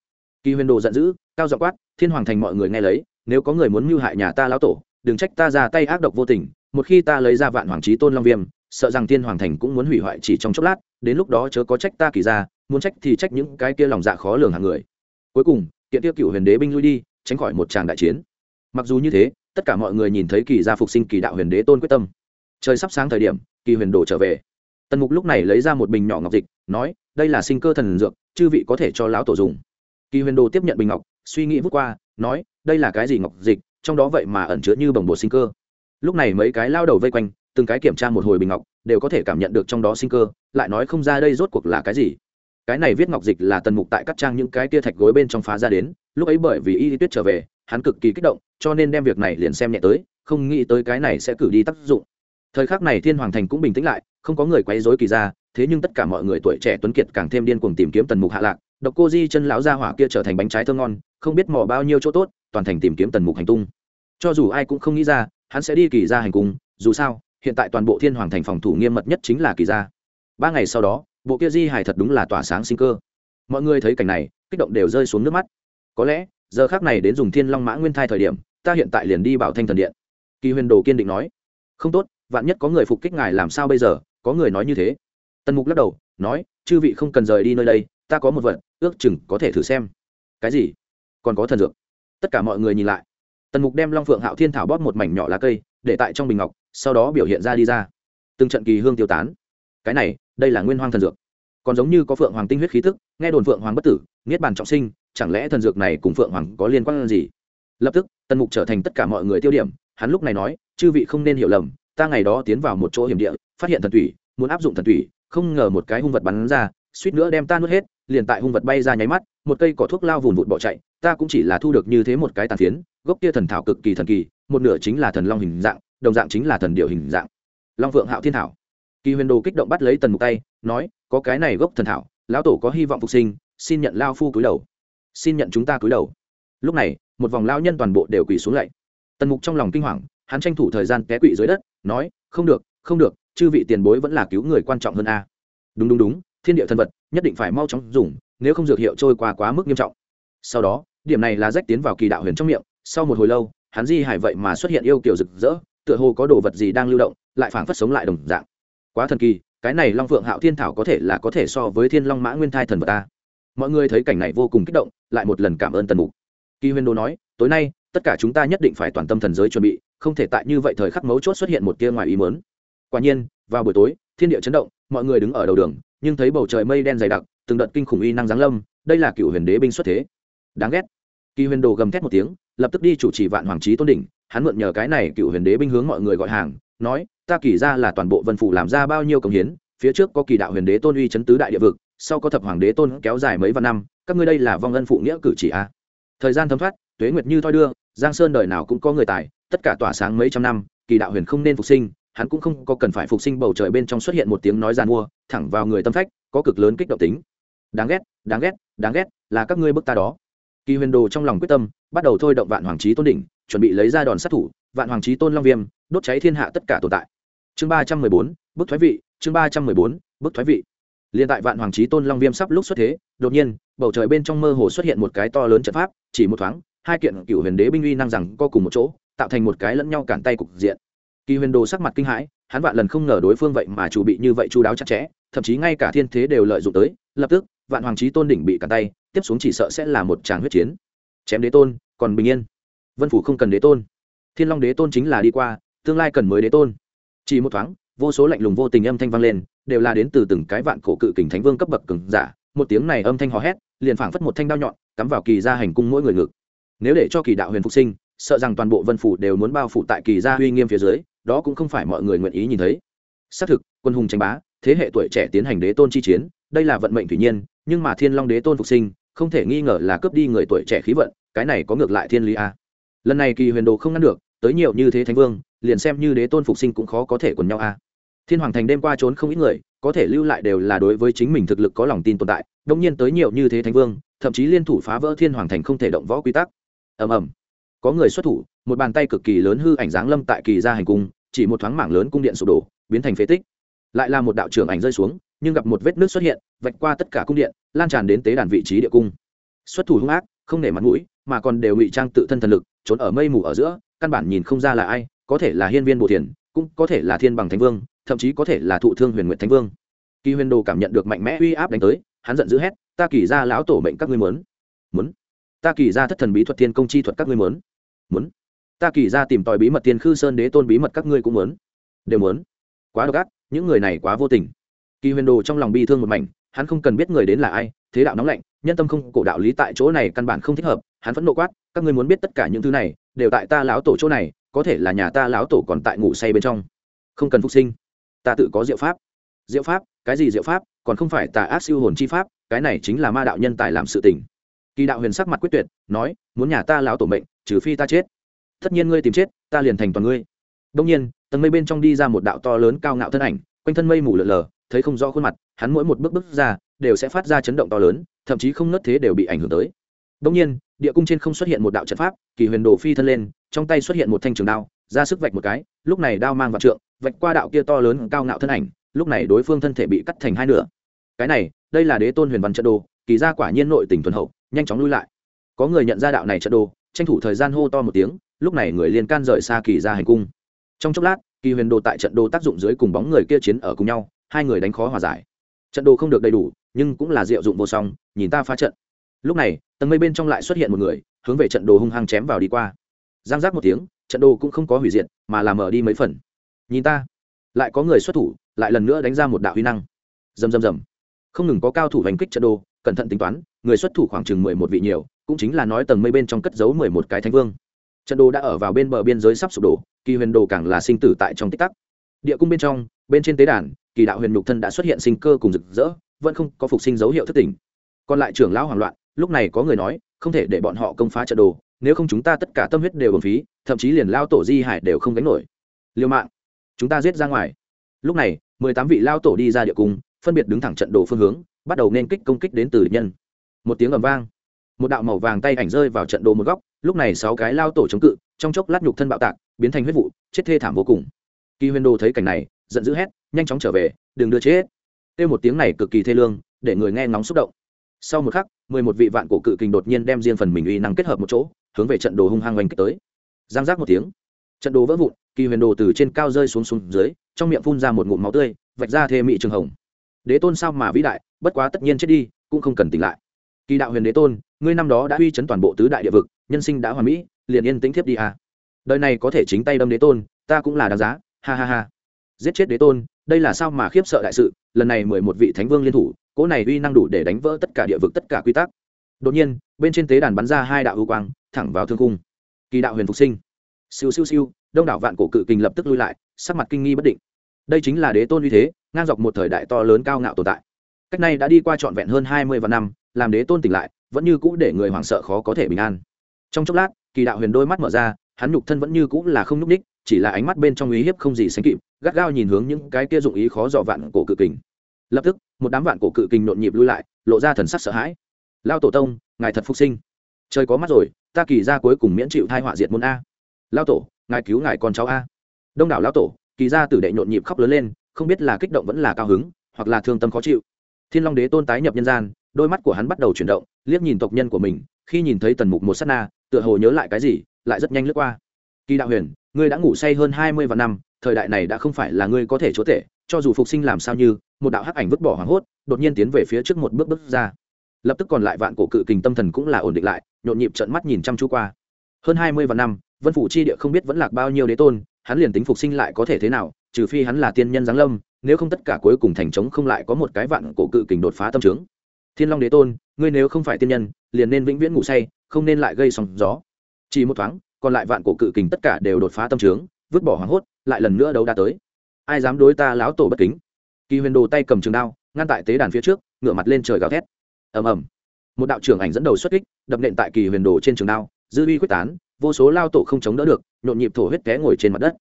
Kỳ huyền đồ giận dữ, cao dọ quát, thiên hoàng thành mọi người nghe lấy, nếu có người muốn mưu hại nhà ta lão tổ, đừng trách ta ra tay ác độc vô tình, một khi ta lấy ra vạn hoàng trí tôn long viêm, sợ rằng thiên hoàng thành cũng muốn hủy hoại chỉ trong chốc lát, đến lúc đó chớ có trách ta kỳ ra muốn trách thì trách những cái kia lòng dạ khó lường hàng người. Cuối cùng, kiện tiêu cựu huyền đế binh lui đi, tránh khỏi một tràng đại chiến. Mặc dù như thế, tất cả mọi người nhìn thấy kỳ gia phục sinh kỳ đạo huyền đế tôn quyết tâm. Trời sắp sáng thời điểm, kỳ huyền Đồ trở về. Tần mục lúc này lấy ra một bình nhỏ ngọc dịch, nói, đây là sinh cơ thần dược chư vị có thể cho lão tổ dùng. Kỳ huyền đồ tiếp nhận bình ngọc, suy nghĩ vút qua, nói, đây là cái gì ngọc dịch, trong đó vậy mà ẩn chứa như bồng bột sinh cơ. Lúc này mấy cái lao đầu vây quanh, từng cái kiểm tra một hồi bình ngọc, đều có thể cảm nhận được trong đó sinh cơ, lại nói không ra đây rốt cuộc là cái gì. Cái này viết ngọc dịch là tần mục tại các trang những cái tia thạch gối bên trong phá ra đến, lúc ấy bởi vì y tuyết trở về, hắn cực kỳ kích động, cho nên đem việc này liền xem nhẹ tới, không nghĩ tới cái này sẽ cử đi tác dụng. Thời khắc này thiên hoàng thành cũng bình tĩnh lại, không có người quấy rối kỳ ra thế nhưng tất cả mọi người tuổi trẻ tuấn kiệt càng thêm điên cuồng tìm kiếm tần mục hạ lạc, độc cô di chân lão gia hỏa kia trở thành bánh trái thơ ngon, không biết mò bao nhiêu chỗ tốt, toàn thành tìm kiếm tần mục hành tung. Cho dù ai cũng không nghĩ ra, hắn sẽ đi kỳ ra hành cung, dù sao, hiện tại toàn bộ thiên hoàng thành phòng thủ nghiêm mật nhất chính là kỳ gia. Ba ngày sau đó, bộ kia di hài thật đúng là tỏa sáng sinh cơ. Mọi người thấy cảnh này, kích động đều rơi xuống nước mắt. Có lẽ, giờ khác này đến dùng thiên long mã nguyên thai thời điểm, ta hiện tại liền đi bảo thanh thần điện. Kỳ huyền đồ kiên định nói. Không tốt, vạn nhất có người phục kích ngài làm sao bây giờ, có người nói như thế tần mục lắc đầu, nói, chư vị không cần rời đi nơi đây, ta có một vật, ước chừng có thể thử xem. Cái gì? Còn có thần dược. Tất cả mọi người nhìn lại. Tần mục đem long phượng hạo thiên thảo bóp một mảnh nhỏ lá cây, để tại trong bình ngọc, sau đó biểu hiện ra đi ra. Từng trận kỳ hương tiêu tán. Cái này, đây là nguyên hoang thần dược. Còn giống như có phượng hoàng tinh huyết khí thức nghe đồn phượng hoàng bất tử, niết bàn trọng sinh, chẳng lẽ thần dược này cùng phượng hoàng có liên quan gì? Lập tức, tần mục trở thành tất cả mọi người tiêu điểm, hắn lúc này nói, chư vị không nên hiểu lầm, ta ngày đó tiến vào một chỗ hiểm địa, phát hiện thần thủy, muốn áp dụng thần thủy không ngờ một cái hung vật bắn ra, suýt nữa đem ta nuốt hết, liền tại hung vật bay ra nháy mắt, một cây cỏ thuốc lao vùn vụt bỏ chạy, ta cũng chỉ là thu được như thế một cái tàn phiến, gốc kia thần thảo cực kỳ thần kỳ, một nửa chính là thần long hình dạng, đồng dạng chính là thần điệu hình dạng. Long phượng hạo thiên thảo. Kỳ huyền đồ kích động bắt lấy tần mục tay, nói, có cái này gốc thần thảo, lão tổ có hy vọng phục sinh, xin nhận lao phu cúi đầu. Xin nhận chúng ta cúi đầu. Lúc này, một vòng lao nhân toàn bộ đều quỳ xuống lạy tần mục trong lòng kinh hoàng, hắn tranh thủ thời gian té quỵ dưới đất, nói, không được không được chư vị tiền bối vẫn là cứu người quan trọng hơn a. Đúng đúng đúng, thiên địa thần vật, nhất định phải mau chóng dùng, nếu không dược hiệu trôi qua quá mức nghiêm trọng. Sau đó, điểm này là rách tiến vào kỳ đạo huyền trong miệng, sau một hồi lâu, hắn di hải vậy mà xuất hiện yêu kiểu rực rỡ, tựa hồ có đồ vật gì đang lưu động, lại phảng phất sống lại đồng dạng. Quá thần kỳ, cái này long phượng hạo thiên thảo có thể là có thể so với thiên long mã nguyên thai thần vật ta mọi người thấy cảnh này vô cùng kích động, lại một lần cảm ơn tần mục. Kỳ huyền đô nói, tối nay, tất cả chúng ta nhất định phải toàn tâm thần giới chuẩn bị, không thể tại như vậy thời khắc mấu chốt xuất hiện một tia ngoài ý mớn quả nhiên, vào buổi tối, thiên địa chấn động, mọi người đứng ở đầu đường, nhưng thấy bầu trời mây đen dày đặc, từng đợt kinh khủng uy năng giáng lâm, đây là cựu huyền đế binh xuất thế. Đáng ghét. Kỳ huyền đồ gầm thét một tiếng, lập tức đi chủ trì vạn hoàng trí tôn đỉnh, hắn mượn nhờ cái này cựu huyền đế binh hướng mọi người gọi hàng, nói, ta kỳ ra là toàn bộ vân phủ làm ra bao nhiêu công hiến, phía trước có kỳ đạo huyền đế tôn uy chấn tứ đại địa vực, sau có thập hoàng đế tôn kéo dài mấy vạn năm, các ngươi đây là vong ân phụ nghĩa cử chỉ a. Thời gian thấm thoát, tuế nguyệt như thoi đưa, giang sơn đời nào cũng có người tài, tất cả tỏa sáng mấy trăm năm, kỳ đạo huyền không nên phục sinh hắn cũng không có cần phải phục sinh bầu trời bên trong xuất hiện một tiếng nói gian mua, thẳng vào người tâm phách, có cực lớn kích động tính. Đáng ghét đáng ghét đáng ghét, là các ngươi bức ta đó. Kỳ huyền đồ trong lòng quyết tâm, bắt đầu thôi động vạn hoàng trí tôn đỉnh, chuẩn bị lấy ra đòn sát thủ, vạn hoàng trí tôn long viêm, đốt cháy thiên hạ tất cả tồn tại. Chương ba trăm mười bốn, bức thoái vị, chương ba trăm mười bốn, bức thoái vị. Liền tại vạn hoàng trí tôn long viêm sắp lúc xuất thế, đột nhiên, bầu trời bên trong mơ hồ xuất hiện một cái to lớn trận pháp, chỉ một thoáng, hai kiện cựu huyền đế binh uy năng rằng co cùng một chỗ, tạo thành một cái lẫn nhau cản tay cục diện kỳ huyền đồ sắc mặt kinh hãi, hắn vạn lần không ngờ đối phương vậy mà chủ bị như vậy chu đáo chặt chẽ, thậm chí ngay cả thiên thế đều lợi dụng tới, lập tức, vạn hoàng trí tôn đỉnh bị cả tay, tiếp xuống chỉ sợ sẽ là một tràng huyết chiến. Chém đế tôn, còn bình yên. Vân phủ không cần đế tôn. Thiên long đế tôn chính là đi qua, tương lai cần mới đế tôn. Chỉ một thoáng, vô số lạnh lùng vô tình âm thanh vang lên, đều là đến từ từng cái vạn cổ cự kình thánh vương cấp bậc cường giả, một tiếng này âm thanh hò hét, liền phảng phất một thanh đao nhọn, cắm vào kỳ gia hành cung mỗi người ngực. Nếu để cho kỳ đạo huyền phục sinh, sợ rằng toàn bộ vân phủ đều muốn bao phủ tại kỳ gia uy nghiêm phía dưới đó cũng không phải mọi người nguyện ý nhìn thấy. Xác thực, quân hùng tranh bá, thế hệ tuổi trẻ tiến hành đế tôn chi chiến, đây là vận mệnh thủy nhiên, nhưng mà thiên long đế tôn phục sinh, không thể nghi ngờ là cướp đi người tuổi trẻ khí vận, cái này có ngược lại thiên lý a. Lần này kỳ huyền đồ không ngăn được, tới nhiều như thế thánh vương, liền xem như đế tôn phục sinh cũng khó có thể quần nhau a. Thiên hoàng thành đêm qua trốn không ít người, có thể lưu lại đều là đối với chính mình thực lực có lòng tin tồn tại đông nhiên tới nhiều như thế thánh vương, thậm chí liên thủ phá vỡ thiên hoàng thành không thể động võ quy tắc. Ầm ầm có người xuất thủ, một bàn tay cực kỳ lớn hư ảnh dáng lâm tại kỳ gia hành cung, chỉ một thoáng mảng lớn cung điện sụp đổ, biến thành phế tích. Lại là một đạo trưởng ảnh rơi xuống, nhưng gặp một vết nước xuất hiện, vạch qua tất cả cung điện, lan tràn đến tế đàn vị trí địa cung. Xuất thủ hung ác, không nể mặt mũi, mà còn đều ngụy trang tự thân thần lực, trốn ở mây mù ở giữa, căn bản nhìn không ra là ai, có thể là hiên viên bồ thiền, cũng có thể là thiên bằng thánh vương, thậm chí có thể là thụ thương huyền nguyện thánh vương. Kỳ huyền đồ cảm nhận được mạnh mẽ uy áp đánh tới, hắn giận dữ hét, ta kỳ ra lão tổ mệnh các ngươi muốn muốn, ta kỳ ra thất thần bí thuật thiên công chi thuật các ngươi muốn muốn. Ta kỳ ra tìm tòi bí mật tiên khư sơn đế tôn bí mật các ngươi cũng muốn. Đều muốn. Quá độc ác, những người này quá vô tình. Kỳ huyền đồ trong lòng bi thương một mảnh, hắn không cần biết người đến là ai, thế đạo nóng lạnh, nhân tâm không, cổ đạo lý tại chỗ này căn bản không thích hợp, hắn vẫn nộ quát, các ngươi muốn biết tất cả những thứ này, đều tại ta lão tổ chỗ này, có thể là nhà ta lão tổ còn tại ngủ say bên trong. Không cần phục sinh. Ta tự có diệu pháp. Diệu pháp? Cái gì diệu pháp? Còn không phải tà ác siêu hồn chi pháp, cái này chính là ma đạo nhân tài làm sự tình. Kỳ đạo huyền sắc mặt quyết tuyệt, nói, muốn nhà ta lão tổ mệnh trừ phi ta chết. Tất nhiên ngươi tìm chết, ta liền thành toàn ngươi. Đông nhiên, tầng mây bên trong đi ra một đạo to lớn cao ngạo thân ảnh, quanh thân mây mù lờ lờ, thấy không rõ khuôn mặt, hắn mỗi một bước bước ra, đều sẽ phát ra chấn động to lớn, thậm chí không nớt thế đều bị ảnh hưởng tới. Đông nhiên, địa cung trên không xuất hiện một đạo trận pháp, kỳ huyền đồ phi thân lên, trong tay xuất hiện một thanh trường đao, ra sức vạch một cái, lúc này đao mang vạn trượng, vạch qua đạo kia to lớn cao ngạo thân ảnh, lúc này đối phương thân thể bị cắt thành hai nửa. Cái này, đây là đế tôn huyền văn trận đồ, kỳ ra quả nhiên nội tình thuần hậu, nhanh chóng lui lại. Có người nhận ra đạo này trận đồ tranh thủ thời gian hô to một tiếng, lúc này người liên can rời xa kỳ ra hành cung. Trong chốc lát, kỳ huyền đồ tại trận đồ tác dụng dưới cùng bóng người kia chiến ở cùng nhau, hai người đánh khó hòa giải. Trận đồ không được đầy đủ, nhưng cũng là diệu dụng vô song, nhìn ta phá trận. Lúc này, tầng mây bên trong lại xuất hiện một người, hướng về trận đồ hung hăng chém vào đi qua. Giang giác một tiếng, trận đồ cũng không có hủy diệt, mà làm mở đi mấy phần. Nhìn ta, lại có người xuất thủ, lại lần nữa đánh ra một đạo huy năng. Rầm rầm rầm. Không ngừng có cao thủ hành kích trận đồ, cẩn thận tính toán, người xuất thủ khoảng chừng mười một vị nhiều cũng chính là nói tầng mây bên trong cất giấu mười một cái thánh vương. Trận đồ đã ở vào bên bờ biên giới sắp sụp đổ, kỳ huyền đồ càng là sinh tử tại trong tích tắc. Địa cung bên trong, bên trên tế đàn, kỳ đạo huyền nhục thân đã xuất hiện sinh cơ cùng rực rỡ, vẫn không có phục sinh dấu hiệu thất tình còn lại trưởng lão hoảng loạn, lúc này có người nói, không thể để bọn họ công phá trận đồ, nếu không chúng ta tất cả tâm huyết đều bổn phí, thậm chí liền lao tổ di hải đều không gánh nổi. Liêu mạng, chúng ta giết ra ngoài. Lúc này, mười tám vị lao tổ đi ra địa cung, phân biệt đứng thẳng trận đồ phương hướng, bắt đầu nên kích công kích đến từ địch nhân. Một tiếng ầm vang một đạo màu vàng tay ảnh rơi vào trận đồ một góc, lúc này sáu cái lao tổ chống cự, trong chốc lát nhục thân bạo tạc, biến thành huyết vụ, chết thê thảm vô cùng. Kỳ huyền đồ thấy cảnh này, giận dữ hét, nhanh chóng trở về, đừng đưa chết. Kêu một tiếng này cực kỳ thê lương, để người nghe ngóng xúc động. Sau một khắc, mười một vị vạn cổ cự kình đột nhiên đem riêng phần mình uy năng kết hợp một chỗ, hướng về trận đồ hung hăng oanh kích tới. Giang giác một tiếng, trận đồ vỡ vụn, kỳ huyền đồ từ trên cao rơi xuống xuống dưới, trong miệng phun ra một ngụm máu tươi, vạch ra thê mị trường hồng. Đế tôn sao mà vĩ đại, bất quá tất nhiên chết đi, cũng không cần tỉnh lại. Kỳ đạo huyền đế tôn ngươi năm đó đã uy chấn toàn bộ tứ đại địa vực, nhân sinh đã hoàn mỹ, liền yên tĩnh thiếp đi à. đời này có thể chính tay đâm đế tôn, ta cũng là đáng giá, ha ha ha. Giết chết đế tôn, đây là sao mà khiếp sợ đại sự, lần này mười một vị thánh vương liên thủ, cỗ này uy năng đủ để đánh vỡ tất cả địa vực tất cả quy tắc. Đột nhiên, bên trên tế đàn bắn ra hai đạo ưu quang, thẳng vào thương cung kỳ đạo huyền phục sinh. Siêu siêu siêu, đông đảo vạn cổ cự kình lập tức lui lại, sắc mặt kinh nghi bất định. Đây chính là đế tôn uy thế, ngang dọc một thời đại to lớn cao ngạo tồn tại. Cách này đã đi qua trọn vẹn hơn hai mươi vạn năm, làm đế tôn tỉnh lại vẫn như cũ để người hoảng sợ khó có thể bình an. Trong chốc lát, kỳ đạo huyền đôi mắt mở ra, hắn nhục thân vẫn như cũ là không nhúc ních chỉ là ánh mắt bên trong ý hiếp không gì sánh kịp, gắt gao nhìn hướng những cái kia dụng ý khó dò vạn cổ cự kình. Lập tức, một đám vạn cổ cự kình nhộn nhịp lui lại, lộ ra thần sắc sợ hãi. Lao tổ tông, ngài thật phục sinh. Trời có mắt rồi, ta kỳ ra cuối cùng miễn chịu thai họa diệt môn a. Lao tổ, ngài cứu ngài con cháu a. Đông đảo lao tổ, kỳ ra tử đệ nhộn nhịp khóc lớn lên, không biết là kích động vẫn là cao hứng, hoặc là thương tâm khó chịu. Thiên long đế tôn tái nhập nhân gian đôi mắt của hắn bắt đầu chuyển động, liếc nhìn tộc nhân của mình, khi nhìn thấy tần mục một s á t na, tựa hồ nhớ lại cái gì, lại rất nhanh lướt qua. Kỳ đạo huyền, ngươi đã ngủ say hơn hai mươi vạn năm, thời đại này đã không phải là ngươi có thể chúa tể, cho dù phục sinh làm sao như, một đạo hắc ảnh vứt bỏ hoảng hốt, đột nhiên tiến về phía trước một bước bước ra. Lập tức còn lại vạn cổ cự kình tâm thần cũng là ổn định lại, nhộn nhịp trận mắt nhìn chăm chú qua. Hơn hai mươi vạn năm, vân phủ chi địa không biết vẫn lạc bao nhiêu đế tôn, hắn liền tính phục sinh lại có thể thế nào, trừ phi hắn là tiên nhân giáng lâm, nếu không tất cả cuối cùng thành trống không lại có một cái vạn cổ cự kình đột phá tâm trướng thiên long đế tôn, ngươi nếu không phải tiên nhân, liền nên vĩnh viễn ngủ say, không nên lại gây sóng gió. Chỉ một thoáng, còn lại vạn cổ cự kình tất cả đều đột phá tâm trướng, vứt bỏ hoảng hốt, lại lần nữa đấu đã tới. Ai dám đối ta láo tổ bất kính? Kỳ huyền đồ tay cầm trường đao, ngăn tại tế đàn phía trước, ngửa mặt lên trời gào thét. Ầm ầm. Một đạo trưởng ảnh dẫn đầu xuất kích, đập nện tại kỳ huyền đồ trên trường đao, dư uy quyết tán, vô số lao tổ không chống đỡ được, nhộn nhịp thổ huyết té ngồi trên mặt đất.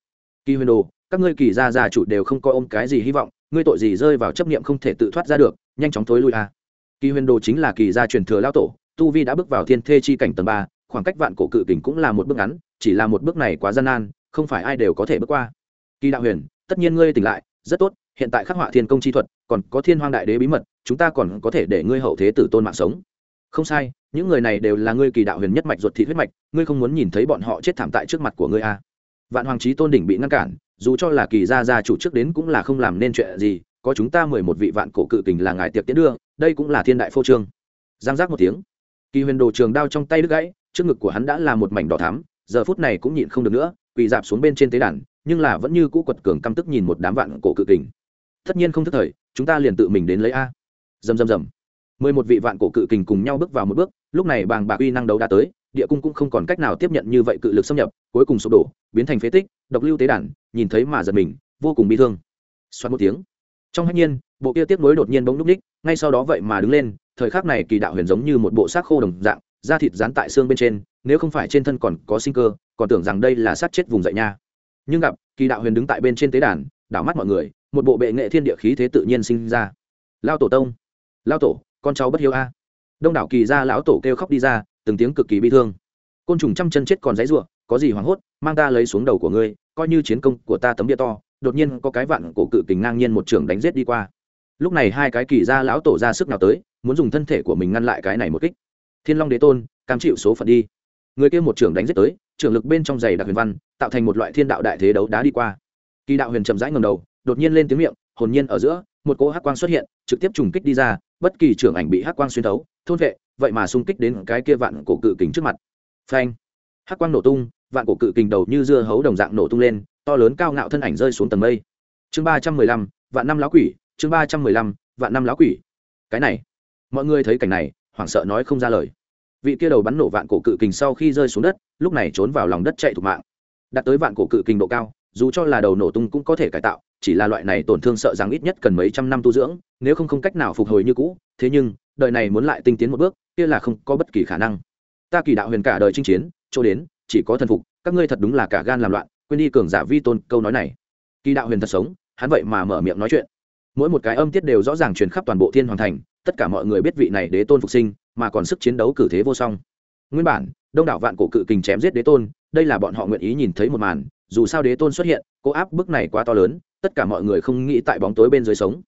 Kỳ huyền đồ, các ngươi kỳ gia gia chủ đều không coi ôm cái gì hy vọng, ngươi tội gì rơi vào chấp niệm không thể tự thoát ra được, nhanh chóng thối lui a kỳ huyền đồ chính là kỳ gia truyền thừa lao tổ, tu vi đã bước vào thiên thê chi cảnh tầng ba, khoảng cách vạn cổ cự kình cũng là một bước ngắn, chỉ là một bước này quá gian nan, không phải ai đều có thể bước qua kỳ đạo huyền, tất nhiên ngươi tỉnh lại, rất tốt, hiện tại khắc họa thiên công chi thuật, còn có thiên hoang đại đế bí mật, chúng ta còn có thể để ngươi hậu thế tử tôn mạng sống không sai, những người này đều là ngươi kỳ đạo huyền nhất mạch ruột thị huyết mạch, ngươi không muốn nhìn thấy bọn họ chết thảm tại trước mặt của ngươi a à. vạn hoàng trí tôn đỉnh bị ngăn cản, dù cho là kỳ gia gia chủ trước đến cũng là không làm nên chuyện gì có chúng ta mười một vị vạn cổ cự kình là ngài tiệc tiến đưa, đây cũng là thiên đại phô trương. Giang giác một tiếng. Kỳ huyền đồ trường đao trong tay đứt gãy, trước ngực của hắn đã là một mảnh đỏ thắm, giờ phút này cũng nhịn không được nữa, quỳ dạp xuống bên trên tế đàn, nhưng là vẫn như cũ quật cường căm tức nhìn một đám vạn cổ cự kình. Tất nhiên không thức thời, chúng ta liền tự mình đến lấy a. Dầm dầm dầm mười một vị vạn cổ cự kình cùng nhau bước vào một bước, lúc này bàng bạc uy năng đấu đã tới, địa cung cũng không còn cách nào tiếp nhận như vậy cự lực xâm nhập, cuối cùng sụp đổ, biến thành phế tích, độc lưu tế đàn, nhìn thấy mà giật mình, vô cùng bi thương. Xoắn một tiếng trong hách nhiên, bộ kia tiếp nối đột nhiên bỗng núp ních, ngay sau đó vậy mà đứng lên, thời khắc này kỳ đạo huyền giống như một bộ xác khô đồng dạng, da thịt dán tại xương bên trên, nếu không phải trên thân còn có sinh cơ, còn tưởng rằng đây là sát chết vùng dậy nha. Nhưng gặp, kỳ đạo huyền đứng tại bên trên tế đàn, đảo mắt mọi người, một bộ bệ nghệ thiên địa khí thế tự nhiên sinh ra. Lao tổ tông, lao tổ, con cháu bất hiếu a. Đông đảo kỳ ra lão tổ kêu khóc đi ra, từng tiếng cực kỳ bi thương. Côn trùng trăm chân chết còn dãy ruộng có gì hoảng hốt, mang ta lấy xuống đầu của ngươi, coi như chiến công của ta tấm bia to đột nhiên có cái vạn cổ cự kình ngang nhiên một trường đánh giết đi qua. Lúc này hai cái kỳ ra lão tổ ra sức nào tới, muốn dùng thân thể của mình ngăn lại cái này một kích. Thiên long đế tôn, cam chịu số phận đi. Người kia một trường đánh giết tới, trường lực bên trong giày đặc huyền văn, tạo thành một loại thiên đạo đại thế đấu đá đi qua. Kỳ đạo huyền chậm rãi ngầm đầu, đột nhiên lên tiếng miệng, hồn nhiên ở giữa, một cỗ hắc quang xuất hiện, trực tiếp trùng kích đi ra, bất kỳ trưởng ảnh bị hắc quang xuyên thấu, thôn vệ, vậy mà xung kích đến cái kia vạn cổ cự kình trước mặt. Phanh! Hắc quang nổ tung, vạn cổ cự kình đầu như dưa hấu đồng dạng nổ tung lên to lớn cao ngạo thân ảnh rơi xuống tầng mây. Chương ba trăm mười lăm, vạn năm lá quỷ, chương ba trăm mười lăm, vạn năm lá quỷ. Cái này, mọi người thấy cảnh này, hoảng sợ nói không ra lời. Vị kia đầu bắn nổ vạn cổ cự kình sau khi rơi xuống đất, lúc này trốn vào lòng đất chạy thục mạng. Đạt tới vạn cổ cự kình độ cao, dù cho là đầu nổ tung cũng có thể cải tạo, chỉ là loại này tổn thương sợ rằng ít nhất cần mấy trăm năm tu dưỡng, nếu không không cách nào phục hồi như cũ, thế nhưng, đời này muốn lại tinh tiến một bước, kia là không có bất kỳ khả năng. Ta kỳ đạo huyền cả đời chinh chiến, chỗ đến, chỉ có thần phục, các ngươi thật đúng là cả gan làm loạn quên đi cường giả vi tôn, câu nói này. Kỳ đạo huyền thật sống, hắn vậy mà mở miệng nói chuyện. Mỗi một cái âm tiết đều rõ ràng truyền khắp toàn bộ thiên hoàng thành, tất cả mọi người biết vị này đế tôn phục sinh, mà còn sức chiến đấu cử thế vô song. Nguyên bản, đông đảo vạn cổ cự kình chém giết đế tôn, đây là bọn họ nguyện ý nhìn thấy một màn, dù sao đế tôn xuất hiện cố áp bức này quá to lớn, tất cả mọi người không nghĩ tại bóng tối bên dưới sống.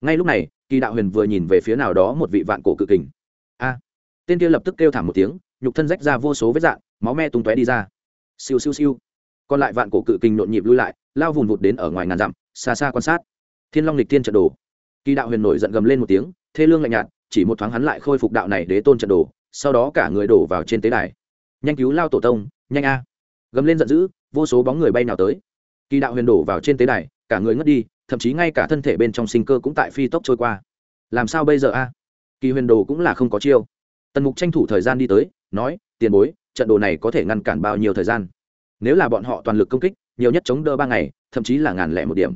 Ngay lúc này, kỳ đạo huyền vừa nhìn về phía nào đó một vị vạn cổ cự kình. A! Tên kia lập tức kêu thảm một tiếng, nhục thân rách ra vô số vết dạn máu me tung tóe đi ra. Siêu siêu siêu còn lại vạn cổ cự kinh nhộn nhịp lui lại, lao vùn vụt đến ở ngoài ngàn dặm, xa xa quan sát. Thiên long lịch tiên trận đồ. Kỳ đạo huyền nổi giận gầm lên một tiếng, thê lương lạnh nhạt, chỉ một thoáng hắn lại khôi phục đạo này đế tôn trận đồ, sau đó cả người đổ vào trên tế đài. Nhanh cứu lao tổ tông, nhanh a. Gầm lên giận dữ, vô số bóng người bay nào tới. Kỳ đạo huyền đổ vào trên tế đài, cả người ngất đi, thậm chí ngay cả thân thể bên trong sinh cơ cũng tại phi tốc trôi qua. Làm sao bây giờ a? Kỳ huyền đồ cũng là không có chiêu. Tần mục tranh thủ thời gian đi tới, nói, tiền bối, trận đồ này có thể ngăn cản bao nhiêu thời gian? Nếu là bọn họ toàn lực công kích, nhiều nhất chống đỡ ba ngày, thậm chí là ngàn lẻ một điểm.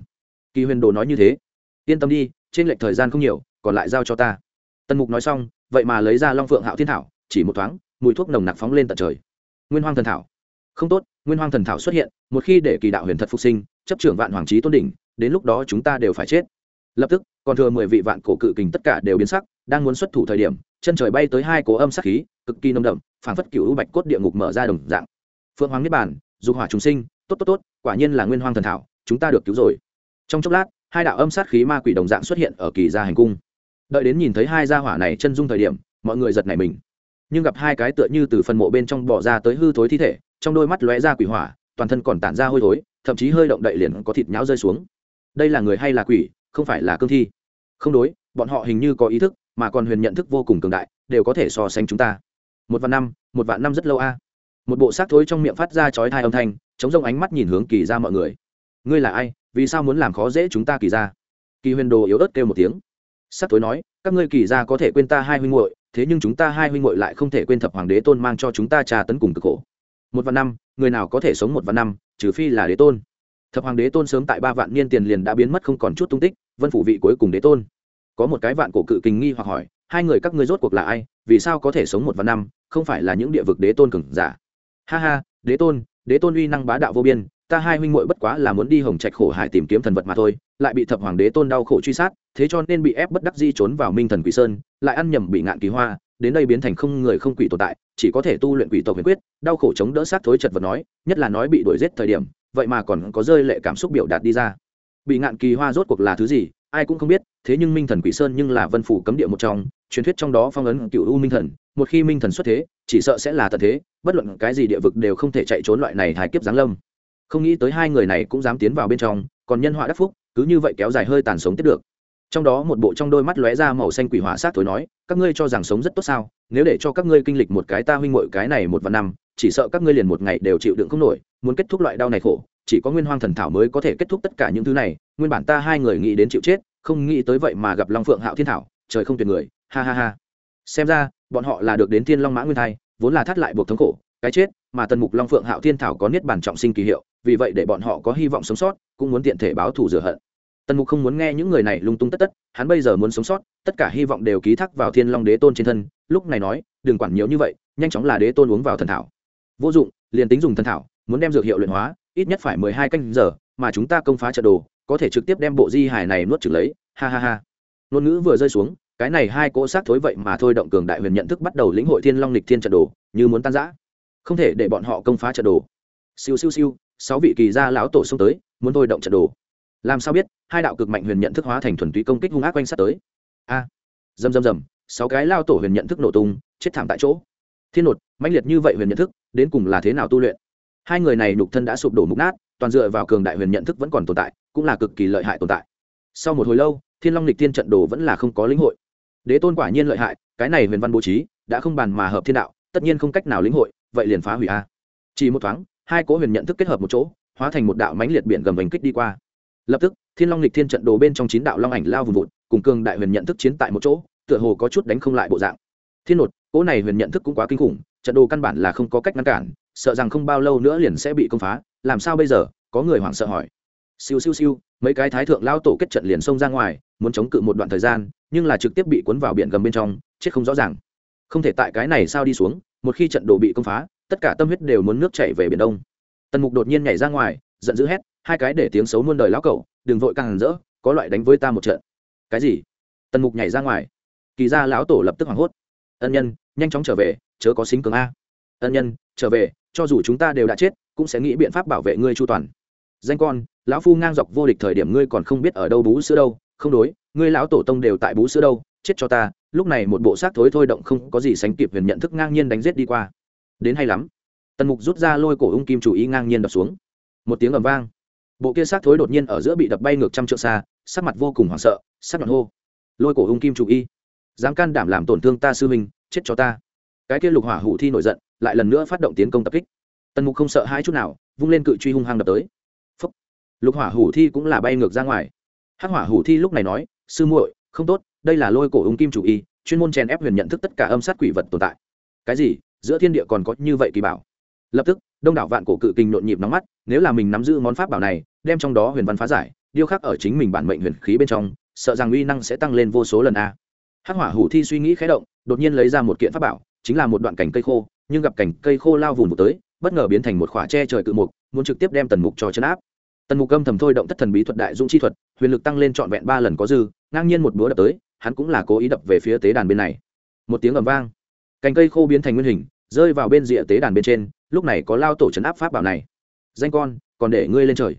Kỳ huyền đồ nói như thế. Yên tâm đi, trên lệch thời gian không nhiều, còn lại giao cho ta. Tần mục nói xong, vậy mà lấy ra long phượng hạo thiên thảo, chỉ một thoáng, mùi thuốc nồng nặc phóng lên tận trời. Nguyên hoang thần thảo. Không tốt, nguyên hoang thần thảo xuất hiện, một khi để kỳ đạo huyền thật phục sinh, chấp trưởng vạn hoàng trí tôn đỉnh, đến lúc đó chúng ta đều phải chết. Lập tức, còn thừa mười vị vạn cổ cự kình tất cả đều biến sắc, đang muốn xuất thủ thời điểm, chân trời bay tới hai cố âm sắc khí, cực kỳ nồng đậm, phảng phất cựu bạch cốt địa ngục mở ra đồng dạng. Phượng hoàng niết bàn dục hỏa chúng sinh, tốt tốt tốt, quả nhiên là nguyên hoang thần thảo, chúng ta được cứu rồi. Trong chốc lát, hai đạo âm sát khí ma quỷ đồng dạng xuất hiện ở kỳ gia hành cung. Đợi đến nhìn thấy hai gia hỏa này chân dung thời điểm, mọi người giật nảy mình. Nhưng gặp hai cái tựa như từ phần mộ bên trong bỏ ra tới hư thối thi thể, trong đôi mắt lóe ra quỷ hỏa, toàn thân còn tản ra hôi thối, thậm chí hơi động đậy liền có thịt nhão rơi xuống. Đây là người hay là quỷ, không phải là cương thi? Không đối, bọn họ hình như có ý thức, mà còn huyền nhận thức vô cùng cường đại, đều có thể so sánh chúng ta. Một vạn năm, một vạn năm rất lâu a một bộ xác thối trong miệng phát ra chói thai âm thanh, chống rông ánh mắt nhìn hướng kỳ ra mọi người. Ngươi là ai? Vì sao muốn làm khó dễ chúng ta kỳ ra kỳ huyền đồ yếu ớt kêu một tiếng. Xác thối nói, các ngươi kỳ ra có thể quên ta hai huynh muội, thế nhưng chúng ta hai huynh muội lại không thể quên thập hoàng đế tôn mang cho chúng ta trà tấn cùng cực khổ. Một vạn năm, người nào có thể sống một vạn năm, trừ phi là đế tôn. Thập hoàng đế tôn sớm tại ba vạn niên tiền liền đã biến mất không còn chút tung tích, vân phủ vị cuối cùng đế tôn. Có một cái vạn cổ cự kình nghi hoặc hỏi, hai người các ngươi rốt cuộc là ai? Vì sao có thể sống một vạn năm, không phải là những địa vực đế tôn cường giả? Ha ha, đế tôn đế tôn uy năng bá đạo vô biên, ta hai huynh muội bất quá là muốn đi hồng trạch khổ hải tìm kiếm thần vật mà thôi, lại bị thập hoàng đế tôn đau khổ truy sát, thế cho nên bị ép bất đắc di trốn vào minh thần quỷ sơn, lại ăn nhầm bị ngạn kỳ hoa, đến đây biến thành không người không quỷ tồn tại, chỉ có thể tu luyện quỷ tộc huyền quyết, đau khổ chống đỡ sát thối chật vật nói, nhất là nói bị đuổi giết thời điểm, vậy mà còn có rơi lệ cảm xúc biểu đạt đi ra. Bị ngạn kỳ hoa rốt cuộc là thứ gì, ai cũng không biết, thế nhưng minh thần quỷ sơn nhưng là vân phủ cấm địa một trong truyền thuyết trong đó phong ấn cựu u minh thần, một khi minh thần xuất thế, chỉ sợ sẽ là tận thế, bất luận cái gì địa vực đều không thể chạy trốn loại này hài kiếp giáng lâm. Không nghĩ tới hai người này cũng dám tiến vào bên trong, còn nhân họa đắc phúc, cứ như vậy kéo dài hơi tàn sống tiếp được. Trong đó một bộ trong đôi mắt lóe ra màu xanh quỷ hỏa sát thối nói, các ngươi cho rằng sống rất tốt sao, nếu để cho các ngươi kinh lịch một cái ta huynh mội cái này một vạn năm, chỉ sợ các ngươi liền một ngày đều chịu đựng không nổi, muốn kết thúc loại đau này khổ, chỉ có nguyên hoang thần thảo mới có thể kết thúc tất cả những thứ này, nguyên bản ta hai người nghĩ đến chịu chết, không nghĩ tới vậy mà gặp long phượng hạo thiên thảo, trời không tuyệt người ha ha ha. Xem ra, bọn họ là được đến thiên long mã nguyên thai, vốn là thắt lại buộc thống khổ, cái chết mà tần mục long phượng hạo thiên thảo có niết bản trọng sinh kỳ hiệu, vì vậy để bọn họ có hy vọng sống sót, cũng muốn tiện thể báo thù rửa hận. Tần mục không muốn nghe những người này lung tung tất tất, hắn bây giờ muốn sống sót, tất cả hy vọng đều ký thác vào thiên long đế tôn trên thân, lúc này nói, đừng quản nhiều như vậy, nhanh chóng là đế tôn uống vào thần thảo. Vô dụng, liền tính dùng thần thảo, muốn đem dược hiệu luyện hóa, ít nhất phải mười hai canh giờ, mà chúng ta công phá trận đồ, có thể trực tiếp đem bộ di hải này nuốt trừng lấy. Ha ha ha. Ngôn ngữ vừa rơi xuống cái này hai cỗ sát thối vậy mà thôi động cường đại huyền nhận thức bắt đầu lĩnh hội thiên long lịch thiên trận đồ như muốn tan giã không thể để bọn họ công phá trận đồ. Siêu siêu siêu sáu vị kỳ gia lão tổ xông tới muốn thôi động trận đồ. Làm sao biết hai đạo cực mạnh huyền nhận thức hóa thành thuần túy công kích hung ác quanh sát tới. A. À, dầm dầm dầm sáu cái lao tổ huyền nhận thức nổ tung chết thảm tại chỗ. Thiên nột mãnh liệt như vậy huyền nhận thức đến cùng là thế nào tu luyện? Hai người này nhục thân đã sụp đổ mục nát toàn dựa vào cường đại huyền nhận thức vẫn còn tồn tại cũng là cực kỳ lợi hại tồn tại. Sau một hồi lâu thiên long lịch thiên trận đồ vẫn là không có lĩnh hội đế tôn quả nhiên lợi hại, cái này huyền văn bố trí, đã không bàn mà hợp thiên đạo, tất nhiên không cách nào lĩnh hội, vậy liền phá hủy a. Chỉ một thoáng, hai cố huyền nhận thức kết hợp một chỗ, hóa thành một đạo mãnh liệt biển gầm đánh kích đi qua. Lập tức, thiên long lịch thiên trận đồ bên trong chín đạo long ảnh lao vùng vụt, cùng cường đại huyền nhận thức chiến tại một chỗ, tựa hồ có chút đánh không lại bộ dạng. Thiên nột, cố này huyền nhận thức cũng quá kinh khủng, trận đồ căn bản là không có cách ngăn cản, sợ rằng không bao lâu nữa liền sẽ bị công phá, làm sao bây giờ, có người hoảng sợ hỏi siêu siêu siêu, mấy cái thái thượng lao tổ kết trận liền xông ra ngoài, muốn chống cự một đoạn thời gian, nhưng là trực tiếp bị cuốn vào biển gầm bên trong, chết không rõ ràng. Không thể tại cái này sao đi xuống, một khi trận đồ bị công phá, tất cả tâm huyết đều muốn nước chảy về biển đông. Tần mục đột nhiên nhảy ra ngoài, giận dữ hét, hai cái để tiếng xấu muôn đời lão cẩu, đừng vội càng rỡ, có loại đánh với ta một trận. Cái gì? Tần mục nhảy ra ngoài. Kỳ ra lão tổ lập tức hoảng hốt. Ân nhân, nhanh chóng trở về, chớ có xính cường a. Ân nhân, trở về, cho dù chúng ta đều đã chết, cũng sẽ nghĩ biện pháp bảo vệ ngươi chu toàn. Danh con lão phu ngang dọc vô địch thời điểm ngươi còn không biết ở đâu bú sữa đâu, không đối, ngươi lão tổ tông đều tại bú sữa đâu, chết cho ta, lúc này một bộ xác thối thôi động không có gì sánh kịp huyền nhận thức ngang nhiên đánh giết đi qua. Đến hay lắm. Tần mục rút ra lôi cổ ung kim chủ ý ngang nhiên đập xuống. Một tiếng ầm vang. Bộ kia xác thối đột nhiên ở giữa bị đập bay ngược trăm trượng xa, sắc mặt vô cùng hoảng sợ, sắc nhọn hô. Lôi cổ ung kim chủ y dám can đảm làm tổn thương ta sư minh chết cho ta. Cái kia lục hỏa hủ thi nổi giận, lại lần nữa phát động tiến công tập kích. Tần mục không sợ hai chút nào, vung lên cự truy hung hăng đập tới lục hỏa hủ thi cũng là bay ngược ra ngoài. Hắc hỏa hủ thi lúc này nói, sư muội, không tốt, đây là lôi cổ ung kim chủ y, chuyên môn chèn ép huyền nhận thức tất cả âm sát quỷ vật tồn tại. Cái gì? Giữa thiên địa còn có như vậy kỳ bảo? Lập tức, đông đảo vạn cổ cự kinh nhộn nhịp nóng mắt, nếu là mình nắm giữ món pháp bảo này, đem trong đó huyền văn phá giải, điêu khắc ở chính mình bản mệnh huyền khí bên trong, sợ rằng uy năng sẽ tăng lên vô số lần a. Hắc hỏa hủ thi suy nghĩ khé động, đột nhiên lấy ra một kiện pháp bảo, chính là một đoạn cành cây khô, nhưng gặp cành cây khô lao vùng một tới, bất ngờ biến thành một khỏa tre trời cự mục, muốn trực tiếp đem tần mục cho chấn áp tần mục âm thầm thôi động thất thần bí thuật đại dũng chi thuật, huyền lực tăng lên trọn vẹn ba lần có dư, ngang nhiên một búa đập tới, hắn cũng là cố ý đập về phía tế đàn bên này. Một tiếng ầm vang. Cành cây khô biến thành nguyên hình, rơi vào bên rìa tế đàn bên trên, lúc này có lao tổ trấn áp pháp bảo này. Danh con, còn để ngươi lên trời.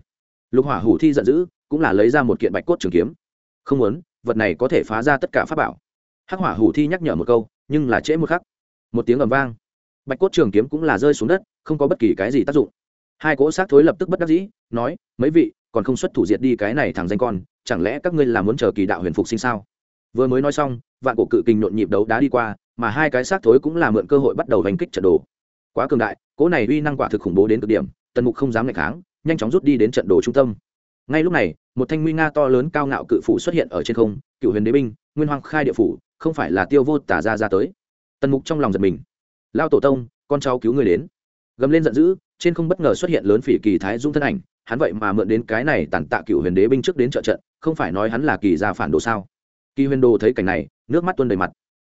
Lục hỏa hủ thi giận dữ, cũng là lấy ra một kiện bạch cốt trường kiếm. Không muốn, vật này có thể phá ra tất cả pháp bảo. Hắc hỏa hủ thi nhắc nhở một câu, nhưng là trễ một khắc. Một tiếng ầm vang. Bạch cốt trường kiếm cũng là rơi xuống đất, không có bất kỳ cái gì tác dụng hai cỗ xác thối lập tức bất đắc dĩ, nói, mấy vị, còn không xuất thủ diệt đi cái này thằng danh con, chẳng lẽ các ngươi là muốn chờ kỳ đạo huyền phục sinh sao? Vừa mới nói xong, vạn cổ cự kinh nhộn nhịp đấu đá đi qua, mà hai cái xác thối cũng là mượn cơ hội bắt đầu đánh kích trận đồ. Quá cường đại, cỗ này uy năng quả thực khủng bố đến cực điểm, tần mục không dám ngày kháng, nhanh chóng rút đi đến trận đồ trung tâm. Ngay lúc này, một thanh nguy nga to lớn cao ngạo cự phủ xuất hiện ở trên không cựu huyền đế binh, nguyên hoàng khai địa phủ, không phải là tiêu vô tả ra ra tới. Tần mục trong lòng giật mình. Lao tổ tông, con cháu cứu người đến. Gầm lên giận dữ trên không bất ngờ xuất hiện lớn phỉ kỳ thái dung thân ảnh, hắn vậy mà mượn đến cái này tàn tạ cựu huyền đế binh trước đến trợ trận, không phải nói hắn là kỳ gia phản đồ sao? Kỳ huyền đồ thấy cảnh này, nước mắt tuôn đầy mặt.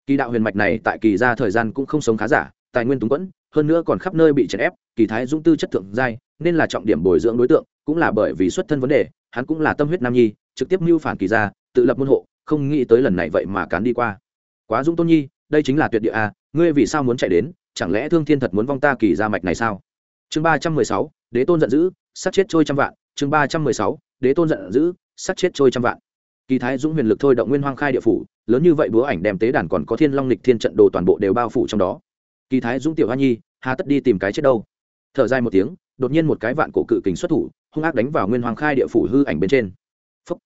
Kỳ đạo huyền mạch này tại kỳ gia thời gian cũng không sống khá giả, tài nguyên túng quẫn, hơn nữa còn khắp nơi bị chèn ép, kỳ thái dung tư chất thượng giai, nên là trọng điểm bồi dưỡng đối tượng, cũng là bởi vì xuất thân vấn đề, hắn cũng là tâm huyết nam nhi, trực tiếp mưu phản kỳ gia, tự lập môn hộ, không nghĩ tới lần này vậy mà cán đi qua. Quá dung tôn nhi, đây chính là tuyệt địa a, ngươi vì sao muốn chạy đến, chẳng lẽ thương thiên thật muốn vong ta kỳ gia mạch này sao? Chương ba trăm mười sáu, đế tôn giận dữ sát chết trôi trăm vạn. Chương ba trăm mười sáu, đế tôn giận dữ sát chết trôi trăm vạn. Kỳ thái dũng huyền lực thôi động nguyên hoang khai địa phủ, lớn như vậy búa ảnh đem tế đàn còn có thiên long lịch thiên trận đồ toàn bộ đều bao phủ trong đó. Kỳ thái dũng tiểu hoa nhi, hà tất đi tìm cái chết đâu? Thở dài một tiếng, đột nhiên một cái vạn cổ cự kình xuất thủ, hung ác đánh vào nguyên hoàng khai địa phủ hư ảnh bên trên. Phúc.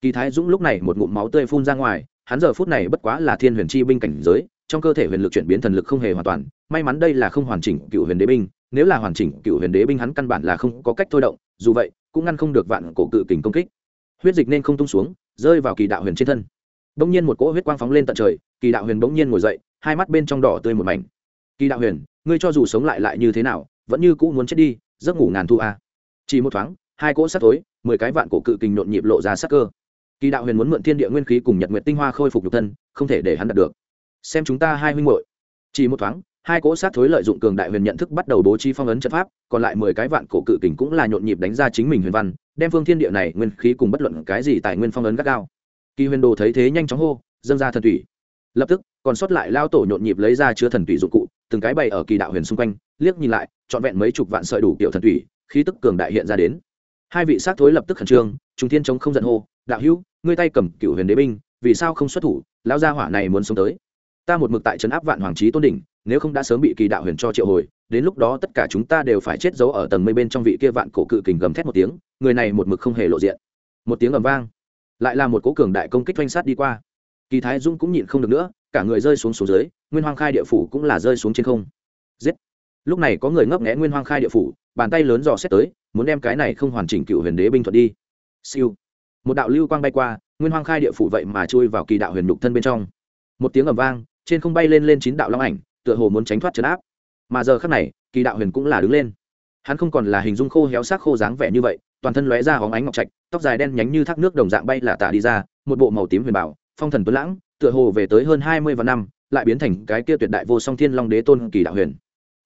kỳ thái dũng lúc này một ngụm máu tươi phun ra ngoài, hắn giờ phút này bất quá là thiên huyền chi binh cảnh giới, trong cơ thể huyền lực chuyển biến thần lực không hề hoàn toàn, may mắn đây là không hoàn chỉnh cựu huyền đế binh nếu là hoàn chỉnh cựu huyền đế binh hắn căn bản là không có cách thôi động, dù vậy, cũng ngăn không được vạn cổ cự kình công kích. Huyết dịch nên không tung xuống, rơi vào kỳ đạo huyền trên thân. Bỗng nhiên một cỗ huyết quang phóng lên tận trời, kỳ đạo huyền bỗng nhiên ngồi dậy, hai mắt bên trong đỏ tươi một mảnh. Kỳ đạo huyền, ngươi cho dù sống lại lại như thế nào, vẫn như cũ muốn chết đi, giấc ngủ ngàn thu a. Chỉ một thoáng, hai cỗ sắt tối, mười cái vạn cổ cự kình nhộn nhịp lộ ra sắc cơ. Kỳ đạo huyền muốn mượn thiên địa nguyên khí cùng nhật nguyện tinh hoa khôi phục nhục thân, không thể để hắn đạt được. Xem chúng ta hai huynh hội chỉ một thoáng hai cỗ sát thối lợi dụng cường đại huyền nhận thức bắt đầu bố trí phong ấn trận pháp, còn lại mười cái vạn cổ cự kình cũng là nhộn nhịp đánh ra chính mình huyền văn, đem phương thiên địa này nguyên khí cùng bất luận cái gì tài nguyên phong ấn gắt gao. Kỳ huyền đồ thấy thế nhanh chóng hô, dâng ra thần thủy. Lập tức, còn sót lại lao tổ nhộn nhịp lấy ra chứa thần thủy dụng cụ, từng cái bày ở kỳ đạo huyền xung quanh, liếc nhìn lại, trọn vẹn mấy chục vạn sợi đủ kiểu thần thủy, khí tức cường đại hiện ra đến. Hai vị sát thối lập tức khẩn trương, trung thiên chống không giận hô, đạo hữu, ngươi tay cầm cựu huyền đế binh, vì sao không xuất thủ? Lão gia hỏa này muốn sống tới. Ta một mực tại trấn áp vạn hoàng trí tôn đỉnh nếu không đã sớm bị kỳ đạo huyền cho triệu hồi, đến lúc đó tất cả chúng ta đều phải chết giấu ở tầng mây bên trong vị kia vạn cổ cự kình gầm thét một tiếng, người này một mực không hề lộ diện. Một tiếng ầm vang, lại là một cố cường đại công kích doanh sát đi qua. Kỳ thái dung cũng nhịn không được nữa, cả người rơi xuống xuống dưới, nguyên hoang khai địa phủ cũng là rơi xuống trên không. Giết! Lúc này có người ngấp nghẽ nguyên hoang khai địa phủ, bàn tay lớn dò xét tới, muốn đem cái này không hoàn chỉnh cựu huyền đế binh thuật đi. Siêu! Một đạo lưu quang bay qua, nguyên hoang khai địa phủ vậy mà chui vào kỳ đạo huyền đục thân bên trong. Một tiếng ầm vang, trên không bay lên lên chín đạo long ảnh tựa hồ muốn tránh thoát trấn áp. Mà giờ khác này, kỳ đạo huyền cũng là đứng lên. Hắn không còn là hình dung khô héo xác khô dáng vẻ như vậy, toàn thân lóe ra hóng ánh ngọc trạch, tóc dài đen nhánh như thác nước đồng dạng bay là tả đi ra, một bộ màu tím huyền bảo, phong thần tuấn lãng, tựa hồ về tới hơn hai mươi vạn năm, lại biến thành cái kia tuyệt đại vô song thiên long đế tôn kỳ đạo huyền.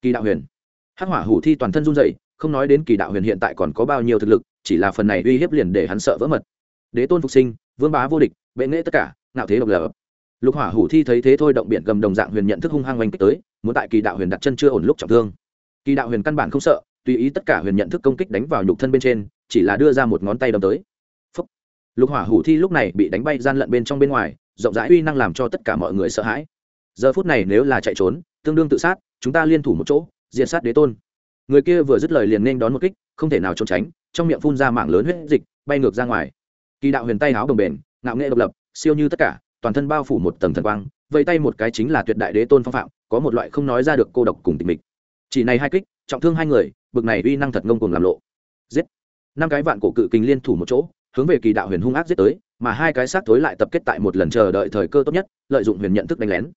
Kỳ đạo huyền. Hắc hỏa hủ thi toàn thân run dậy không nói đến kỳ đạo huyền hiện tại còn có bao nhiêu thực lực, chỉ là phần này uy hiếp liền để hắn sợ vỡ mật. Đế tôn phục sinh, vương bá vô địch, bệ nghệ tất cả, ngạo thế độc lập lục hỏa hủ thi thấy thế thôi động biển gầm đồng dạng huyền nhận thức hung hăng oanh kích tới, muốn tại kỳ đạo huyền đặt chân chưa ổn lúc trọng thương. Kỳ đạo huyền căn bản không sợ, tùy ý tất cả huyền nhận thức công kích đánh vào nhục thân bên trên, chỉ là đưa ra một ngón tay đâm tới. Phúc. lục hỏa hủ thi lúc này bị đánh bay gian lận bên trong bên ngoài, rộng rãi uy năng làm cho tất cả mọi người sợ hãi. Giờ phút này nếu là chạy trốn, tương đương tự sát, chúng ta liên thủ một chỗ diện sát đế tôn. Người kia vừa dứt lời liền nên đón một kích, không thể nào trốn tránh, trong miệng phun ra mạng lớn huyết dịch, bay ngược ra ngoài. Kỳ đạo huyền tay háo đồng bền, ngạo nghệ độc lập, siêu như tất cả toàn thân bao phủ một tầng thần quang, vây tay một cái chính là tuyệt đại đế tôn phong phạm, có một loại không nói ra được cô độc cùng tình mịch. Chỉ này hai kích, trọng thương hai người, bực này uy năng thật ngông cùng làm lộ. Giết. Năm cái vạn cổ cự kình liên thủ một chỗ, hướng về kỳ đạo huyền hung ác giết tới, mà hai cái xác thối lại tập kết tại một lần chờ đợi thời cơ tốt nhất, lợi dụng huyền nhận thức đánh lén.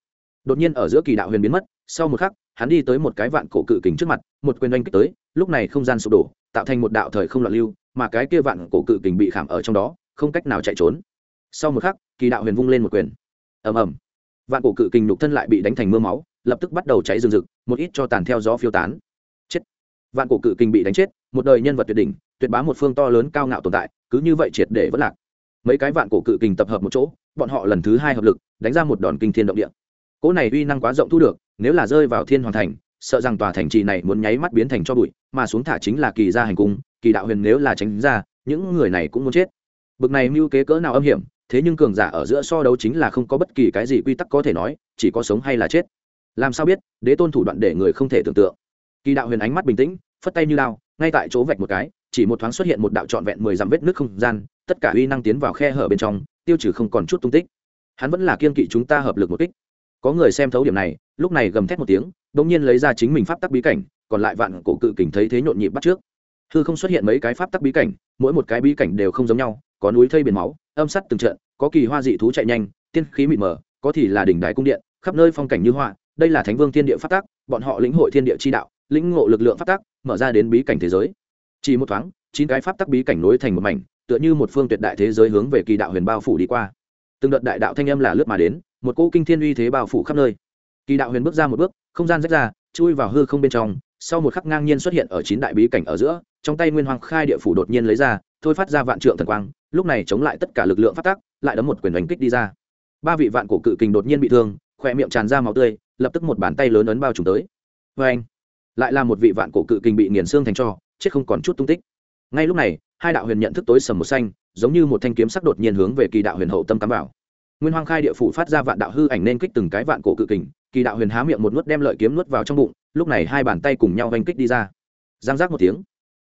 Đột nhiên ở giữa kỳ đạo huyền biến mất, sau một khắc, hắn đi tới một cái vạn cổ cự kình trước mặt, một quyền oanh kích tới, lúc này không gian sụp đổ, tạo thành một đạo thời không loạn lưu, mà cái kia vạn cổ cự kình bị khảm ở trong đó, không cách nào chạy trốn. Sau một khắc kỳ đạo huyền vung lên một quyền. Ầm ầm. Vạn cổ cự kình nhục thân lại bị đánh thành mưa máu, lập tức bắt đầu cháy rừng rực, một ít cho tàn theo gió phiêu tán. Chết. Vạn cổ cự kình bị đánh chết, một đời nhân vật tuyệt đỉnh, tuyệt bá một phương to lớn cao ngạo tồn tại, cứ như vậy triệt để vất lạc. Mấy cái vạn cổ cự kình tập hợp một chỗ, bọn họ lần thứ hai hợp lực, đánh ra một đòn kinh thiên động địa. Cỗ này uy năng quá rộng thu được, nếu là rơi vào thiên hoàn thành, sợ rằng tòa thành trì này muốn nháy mắt biến thành cho bụi, mà xuống thả chính là kỳ gia hành cung, kỳ đạo huyền nếu là tránh ra, những người này cũng muốn chết. Bực này mưu kế cỡ nào âm hiểm thế nhưng cường giả ở giữa so đấu chính là không có bất kỳ cái gì quy tắc có thể nói, chỉ có sống hay là chết. Làm sao biết, đế tôn thủ đoạn để người không thể tưởng tượng. Kỳ đạo huyền ánh mắt bình tĩnh, phất tay như lao ngay tại chỗ vạch một cái, chỉ một thoáng xuất hiện một đạo trọn vẹn mười dặm vết nước không gian, tất cả uy năng tiến vào khe hở bên trong, tiêu trừ không còn chút tung tích. Hắn vẫn là kiên kỵ chúng ta hợp lực một kích. Có người xem thấu điểm này, lúc này gầm thét một tiếng đ ỗ n g nhiên lấy ra chính mình pháp tắc bí cảnh, còn lại vạn cổ cự kình thấy thế nhộn nhịp bắt trước. Hư không xuất hiện mấy cái pháp tắc bí cảnh, mỗi một cái bí cảnh đều không giống nhau có núi thây biển máu âm sắt từng trận có kỳ hoa dị thú chạy nhanh tiên khí mịt mờ có thì là đỉnh đài cung điện khắp nơi phong cảnh như hoa đây là thánh vương thiên địa phát tác, bọn họ lĩnh hội thiên địa chi đạo lĩnh ngộ lực lượng phát tác, mở ra đến bí cảnh thế giới. Chỉ một thoáng chín cái pháp tắc bí cảnh nối thành một mảnh tựa như một phương tuyệt đại thế giới hướng về kỳ đạo huyền bao phủ đi qua. Từng đợt đại đạo thanh âm là lướt mà đến một cỗ kinh thiên uy thế bao phủ khắp nơi. Kỳ đạo huyền bước ra một bước không gian rách ra chui vào hư không bên trong sau một khắc ngang nhiên xuất hiện ở chín đại bí cảnh ở giữa trong tay nguyên hoàng khai địa phủ đột nhiên lấy ra thôi phát ra vạn trượng thần quang, lúc này chống lại tất cả lực lượng phát tác lại đấm một quyền đánh kích đi ra. Ba vị vạn cổ cự kình đột nhiên bị thương, khỏe miệng tràn ra máu tươi, lập tức một bàn tay lớn ấn bao trùm tới. Vê anh, lại là một vị vạn cổ cự kình bị nghiền xương thành cho, chết không còn chút tung tích. Ngay lúc này, hai đạo huyền nhận thức tối sầm một xanh, giống như một thanh kiếm sắc đột nhiên hướng về kỳ đạo huyền hậu tâm cắm vào. Nguyên hoang khai địa phủ phát ra vạn đạo hư ảnh nên kích từng cái vạn cổ cự kình, kỳ đạo huyền há miệng một nuốt đem lợi kiếm nuốt vào trong bụng, lúc này hai bàn tay cùng nhau oanh kích đi ra. Giang giác một tiếng,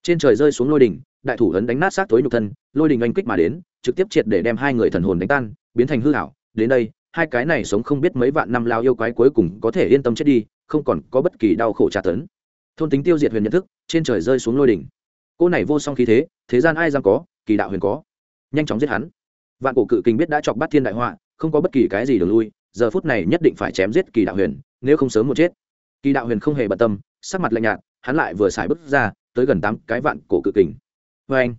trên trời rơi xuống lôi đỉnh đại thủ ấn đánh nát xác tối nhục thân, lôi đình oanh kích mà đến, trực tiếp triệt để đem hai người thần hồn đánh tan, biến thành hư hảo đến đây, hai cái này sống không biết mấy vạn năm lao yêu quái cuối cùng có thể yên tâm chết đi, không còn có bất kỳ đau khổ tra tấn. Thôn tính tiêu diệt huyền nhận thức, trên trời rơi xuống lôi đỉnh cô này vô song khí thế thế gian ai dám có, kỳ đạo huyền có. Nhanh chóng giết hắn. Vạn cổ cự kinh biết đã chọc bắt thiên đại họa, không có bất kỳ cái gì đường lui, giờ phút này nhất định phải chém giết kỳ đạo huyền, nếu không sớm một chết. Kỳ đạo huyền không hề bận tâm, sắc mặt lạnh nhạt, hắn lại vừa xài bước ra, tới gần tám cái vạn cổ cự kình vê anh.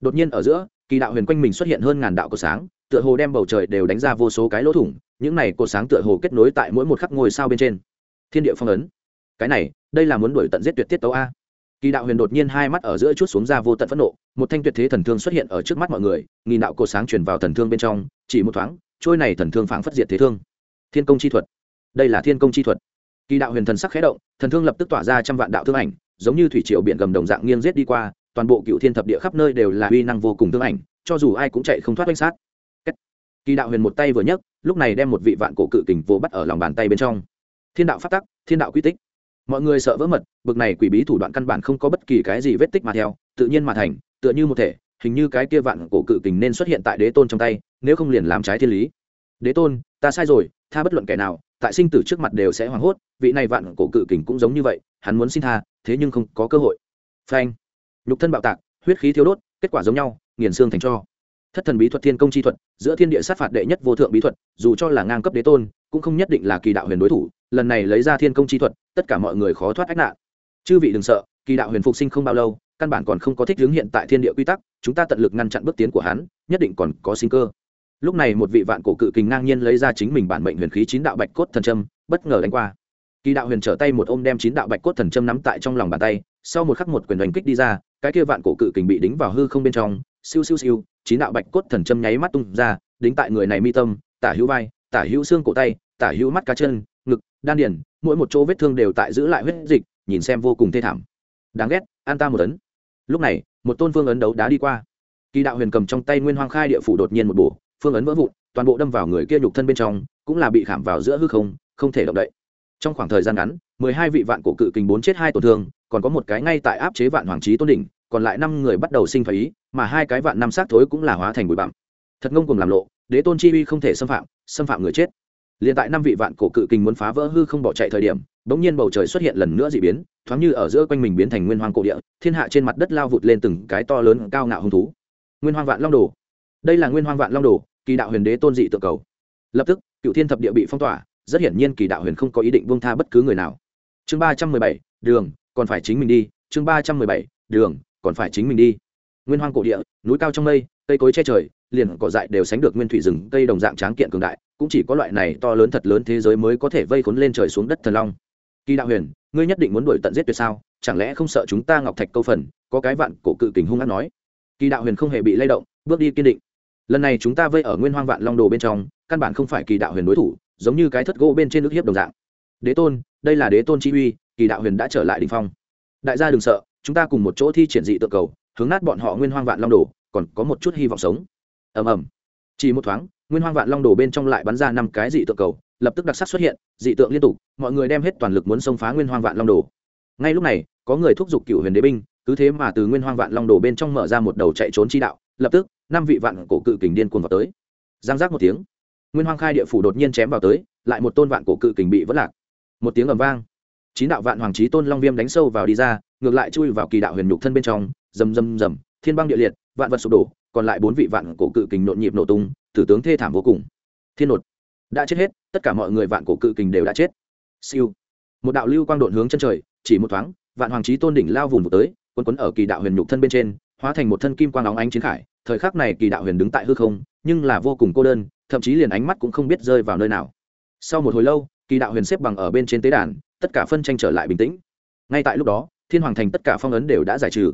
Đột nhiên ở giữa, kỳ đạo huyền quanh mình xuất hiện hơn ngàn đạo cột sáng, tựa hồ đem bầu trời đều đánh ra vô số cái lỗ thủng, những này cột sáng tựa hồ kết nối tại mỗi một khắc ngôi sao bên trên. Thiên địa phong ấn. Cái này, đây là muốn đuổi tận giết tuyệt tiết tấu a. Kỳ đạo huyền đột nhiên hai mắt ở giữa chút xuống ra vô tận phẫn nộ, một thanh tuyệt thế thần thương xuất hiện ở trước mắt mọi người, nghìn đạo cột sáng truyền vào thần thương bên trong, chỉ một thoáng, trôi này thần thương phảng phất diệt thế thương. Thiên công chi thuật. Đây là thiên công chi thuật. Kỳ đạo huyền thần sắc khé động, thần thương lập tức tỏa ra trăm vạn đạo thương ảnh, giống như thủy triều biển gầm đồng dạng nghiêng giết đi qua toàn bộ cựu thiên thập địa khắp nơi đều là uy năng vô cùng thương ảnh, cho dù ai cũng chạy không thoát oanh sát. Kỳ đạo huyền một tay vừa nhấc, lúc này đem một vị vạn cổ cự kình vô bắt ở lòng bàn tay bên trong. Thiên đạo phát tắc, thiên đạo quy tích. Mọi người sợ vỡ mật, bực này quỷ bí thủ đoạn căn bản không có bất kỳ cái gì vết tích mà theo, tự nhiên mà thành, tựa như một thể, hình như cái kia vạn cổ cự kình nên xuất hiện tại đế tôn trong tay, nếu không liền làm trái thiên lý. Đế tôn, ta sai rồi, tha bất luận kẻ nào, tại sinh tử trước mặt đều sẽ hoảng hốt, vị này vạn cổ cự kình cũng giống như vậy, hắn muốn xin tha, thế nhưng không có cơ hội. Phanh nhục thân bạo tạc, huyết khí thiếu đốt, kết quả giống nhau, nghiền xương thành cho. Thất thần bí thuật thiên công chi thuật, giữa thiên địa sát phạt đệ nhất vô thượng bí thuật, dù cho là ngang cấp đế tôn, cũng không nhất định là kỳ đạo huyền đối thủ, lần này lấy ra thiên công chi thuật, tất cả mọi người khó thoát ách nạn. Chư vị đừng sợ, kỳ đạo huyền phục sinh không bao lâu, căn bản còn không có thích hướng hiện tại thiên địa quy tắc, chúng ta tận lực ngăn chặn bước tiến của hắn, nhất định còn có sinh cơ. Lúc này một vị vạn cổ cự kình ngang nhiên lấy ra chính mình bản mệnh huyền khí chín đạo bạch cốt thần trâm bất ngờ đánh qua. Kỳ đạo huyền trở tay một ôm đem chín đạo bạch cốt thần trâm nắm tại trong lòng bàn tay, sau một khắc một quyền đánh kích đi ra cái kia vạn cổ cự kình bị đính vào hư không bên trong, siêu siêu siêu, chín đạo bạch cốt thần châm nháy mắt tung ra, đính tại người này mi tâm, tả hữu vai, tả hữu xương cổ tay, tả hữu mắt cá chân, ngực, đan điền, mỗi một chỗ vết thương đều tại giữ lại huyết dịch, nhìn xem vô cùng thê thảm. Đáng ghét, an ta một ấn. Lúc này, một tôn phương ấn đấu đá đi qua. Kỳ đạo huyền cầm trong tay nguyên hoang khai địa phủ đột nhiên một bổ, phương ấn vỡ vụn, toàn bộ đâm vào người kia nhục thân bên trong, cũng là bị khảm vào giữa hư không không thể động đậy trong khoảng thời gian ngắn, mười hai vị vạn cổ cự kình bốn chết hai tổn thương, còn có một cái ngay tại áp chế vạn hoàng trí tôn đỉnh, còn lại năm người bắt đầu sinh phải ý, mà hai cái vạn năm xác thối cũng là hóa thành bụi bặm. Thật ngông cùng làm lộ, đế tôn chi uy không thể xâm phạm xâm phạm người chết. Liền tại năm vị vạn cổ cự kình muốn phá vỡ hư không bỏ chạy thời điểm, bỗng nhiên bầu trời xuất hiện lần nữa dị biến, thoáng như ở giữa quanh mình biến thành nguyên hoang cổ địa, thiên hạ trên mặt đất lao vụt lên từng cái to lớn cao ngạo hung thú. Nguyên hoang vạn long đồ. Đây là nguyên hoang vạn long đồ, kỳ đạo huyền đế tôn dị tự cầu. Lập tức, cựu thiên thập địa bị phong tỏa rất hiển nhiên kỳ đạo huyền không có ý định buông tha bất cứ người nào. Chương ba trăm mười bảy, đường, còn phải chính mình đi. Chương ba trăm mười bảy, đường, còn phải chính mình đi. Nguyên hoang cổ địa, núi cao trong mây, cây cối che trời, liền cỏ dại đều sánh được nguyên thủy rừng, cây đồng dạng tráng kiện cường đại, cũng chỉ có loại này to lớn thật lớn thế giới mới có thể vây khốn lên trời xuống đất thần long. Kỳ đạo huyền, ngươi nhất định muốn đuổi tận giết tuyệt sao? Chẳng lẽ không sợ chúng ta ngọc thạch câu phần, có cái vạn cổ cự kình hung hát nói? Kỳ đạo huyền không hề bị lay động, bước đi kiên định. Lần này chúng ta vây ở nguyên hoang vạn long đồ bên trong, căn bản không phải kỳ đạo huyền đối thủ giống như cái thất gỗ bên trên nước hiếp đồng dạng. Đế tôn, đây là đế tôn chi uy, kỳ đạo huyền đã trở lại đình phong. Đại gia đừng sợ, chúng ta cùng một chỗ thi triển dị tự cầu, hướng nát bọn họ nguyên hoang vạn long đồ, còn có một chút hy vọng sống. Ầm ầm. Chỉ một thoáng, nguyên hoang vạn long đồ bên trong lại bắn ra năm cái dị tượng cầu, lập tức đặc sắc xuất hiện, dị tượng liên tục, mọi người đem hết toàn lực muốn xông phá nguyên hoang vạn long đồ. Ngay lúc này, có người thúc giục cựu huyền đế binh, cứ thế mà từ nguyên hoang vạn long đồ bên trong mở ra một đầu chạy trốn chi đạo, lập tức, năm vị vạn cổ cự kình điên cuồng vào tới. Giang giác một tiếng nguyên hoang khai địa phủ đột nhiên chém vào tới, lại một tôn vạn cổ cự kình bị vỡ lạc. Một tiếng ầm vang. Chín đạo vạn hoàng trí tôn long viêm đánh sâu vào đi ra, ngược lại chui vào kỳ đạo huyền nhục thân bên trong, rầm rầm rầm, thiên băng địa liệt, vạn vật sụp đổ, còn lại bốn vị vạn cổ cự kình nộn nhịp nổ tung, tử tướng thê thảm vô cùng. Thiên nột, đã chết hết, tất cả mọi người vạn cổ cự kình đều đã chết. Siêu. Một đạo lưu quang độn hướng chân trời, chỉ một thoáng, vạn hoàng trí tôn đỉnh lao vùng một tới, quấn quấn ở kỳ đạo huyền nhục thân bên trên, hóa thành một thân kim quang óng ánh chiến khải, thời khắc này kỳ đạo huyền đứng tại hư không, nhưng là vô cùng cô đơn thậm chí liền ánh mắt cũng không biết rơi vào nơi nào. Sau một hồi lâu, kỳ đạo huyền xếp bằng ở bên trên tế đàn, tất cả phân tranh trở lại bình tĩnh. Ngay tại lúc đó, thiên hoàng thành tất cả phong ấn đều đã giải trừ.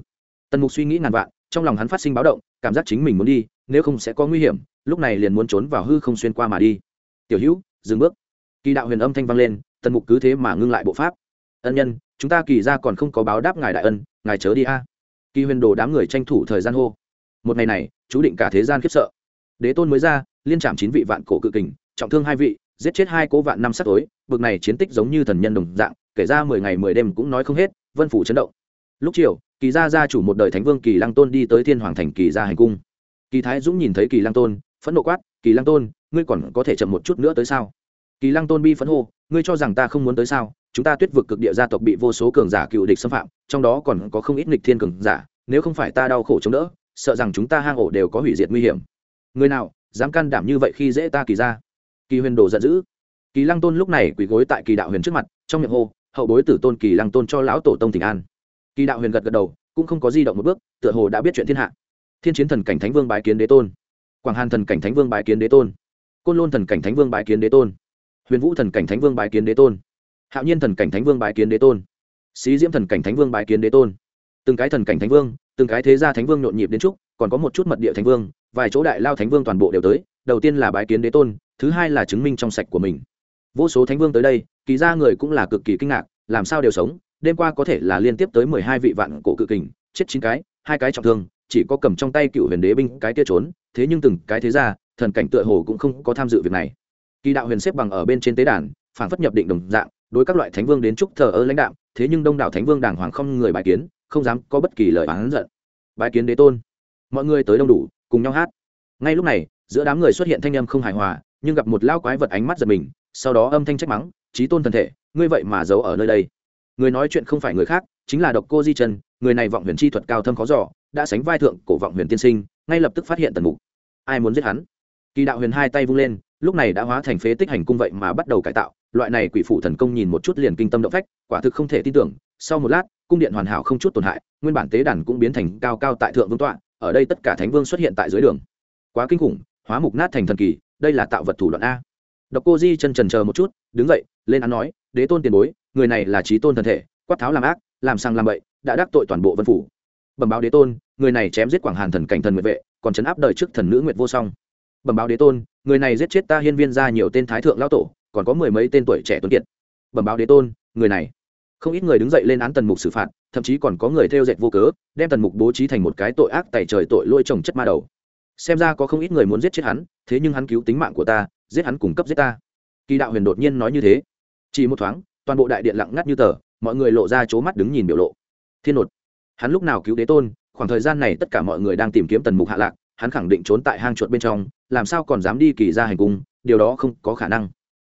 Tần mục suy nghĩ ngàn vạn, trong lòng hắn phát sinh báo động, cảm giác chính mình muốn đi, nếu không sẽ có nguy hiểm, lúc này liền muốn trốn vào hư không xuyên qua mà đi. Tiểu hữu, dừng bước. Kỳ đạo huyền âm thanh vang lên, tần mục cứ thế mà ngưng lại bộ pháp. Ân nhân, chúng ta kỳ ra còn không có báo đáp ngài đại ân, ngài chớ đi a. Kỳ huyền đồ đám người tranh thủ thời gian hô. Một ngày này, chú định cả thế gian khiếp sợ. Đế tôn mới ra liên trạm chín vị vạn cổ cự kình, trọng thương hai vị, giết chết hai cố vạn năm sắt tối, bực này chiến tích giống như thần nhân đồng dạng, kể ra mười ngày mười đêm cũng nói không hết, vân phủ chấn động. Lúc chiều, kỳ gia gia chủ một đời thánh vương kỳ lăng tôn đi tới thiên hoàng thành kỳ gia hành cung. Kỳ thái dũng nhìn thấy kỳ lăng tôn, phẫn nộ quát, kỳ lăng tôn, ngươi còn có thể chậm một chút nữa tới sao? Kỳ lăng tôn bi phẫn hô, ngươi cho rằng ta không muốn tới sao? Chúng ta tuyết vực cực địa gia tộc bị vô số cường giả cựu địch xâm phạm, trong đó còn có không ít nghịch thiên cường giả, nếu không phải ta đau khổ chống đỡ, sợ rằng chúng ta hang ổ đều có hủy diệt nguy hiểm. Người nào? Dám can đảm như vậy khi dễ ta kỳ ra. Kỳ huyền đồ giận dữ. Kỳ lăng tôn lúc này quỳ gối tại kỳ đạo huyền trước mặt, trong miệng hô, hậu bối tử tôn kỳ lăng tôn cho lão tổ tông tỉnh an. Kỳ đạo huyền gật gật đầu, cũng không có di động một bước, tựa hồ đã biết chuyện thiên hạ. Thiên chiến thần cảnh thánh vương bái kiến đế tôn. Quảng hàn thần cảnh thánh vương bái kiến đế tôn. Côn lôn thần cảnh thánh vương bái kiến đế tôn. Huyền vũ thần cảnh thánh vương bái kiến đế tôn. Hạo nhiên thần cảnh thánh vương bái kiến đế tôn. Xí diễm thần cảnh thánh vương bái kiến đế tôn. Từng cái thần cảnh thánh vương, từng cái thế gia thánh vương nhộn nhịp đến chúc còn có một chút mật địa thánh vương, vài chỗ đại lao thánh vương toàn bộ đều tới, đầu tiên là bái kiến đế tôn, thứ hai là chứng minh trong sạch của mình. Vô số thánh vương tới đây, kỳ ra người cũng là cực kỳ kinh ngạc, làm sao đều sống, đêm qua có thể là liên tiếp tới mười hai vị vạn cổ cự kình, chết chín cái, hai cái trọng thương, chỉ có cầm trong tay cựu huyền đế binh cái kia trốn, thế nhưng từng cái thế ra thần cảnh tựa hồ cũng không có tham dự việc này. Kỳ đạo huyền xếp bằng ở bên trên tế đàn phản phất nhập định đồng dạng, đối các loại thánh vương đến chúc thờ ơ lãnh đạo, thế nhưng đông đảo thánh vương đàng hoàng không người bài kiến, không dám có bất kỳ lời oán giận. Bài kiến đế tôn mọi người tới đông đủ, cùng nhau hát. Ngay lúc này, giữa đám người xuất hiện thanh âm không hài hòa, nhưng gặp một lao quái vật ánh mắt giật mình, sau đó âm thanh trách mắng trí tôn thân thể, ngươi vậy mà giấu ở nơi đây. Người nói chuyện không phải người khác, chính là độc cô di chân người này vọng huyền chi thuật cao thâm khó giỏ đã sánh vai thượng cổ vọng huyền tiên sinh, ngay lập tức phát hiện tần mục. Ai muốn giết hắn? Kỳ đạo huyền hai tay vung lên, lúc này đã hóa thành phế tích hành cung vậy mà bắt đầu cải tạo, loại này quỷ phụ thần công nhìn một chút liền kinh tâm động phách, quả thực không thể tin tưởng. Sau một lát, cung điện hoàn hảo không chút tổn hại, nguyên bản tế đàn cũng biến thành cao cao tại thượng vương tọa ở đây tất cả thánh vương xuất hiện tại dưới đường. Quá kinh khủng, hóa mục nát thành thần kỳ, đây là tạo vật thủ đoạn a. Độc cô di chân trần chờ một chút, đứng dậy, lên án nói, đế tôn tiền bối, người này là trí tôn thần thể, quát tháo làm ác, làm sang làm bậy, đã đắc tội toàn bộ vân phủ. Bẩm báo đế tôn, người này chém giết quảng hàn thần cảnh thần nguyệt vệ, còn chấn áp đời trước thần nữ nguyệt vô song. Bẩm báo đế tôn, người này giết chết ta hiên viên ra nhiều tên thái thượng lao tổ, còn có mười mấy tên tuổi trẻ tuấn kiệt. Bẩm báo đế tôn, người này không ít người đứng dậy lên án tần mục xử phạt, thậm chí còn có người theo dệt vô cớ, đem tần mục bố trí thành một cái tội ác tại trời tội lôi trồng chất ma đầu. Xem ra có không ít người muốn giết chết hắn, thế nhưng hắn cứu tính mạng của ta, giết hắn cung cấp giết ta. Kỳ đạo huyền đột nhiên nói như thế. Chỉ một thoáng, toàn bộ đại điện lặng ngắt như tờ, mọi người lộ ra c mắt đứng nhìn biểu lộ. Thiên nột. Hắn lúc nào cứu đế tôn, khoảng thời gian này tất cả mọi người đang tìm kiếm tần mục hạ lạc, hắn khẳng định trốn tại hang chuột bên trong, làm sao còn dám đi kỳ ra hành cung, điều đó không có khả năng.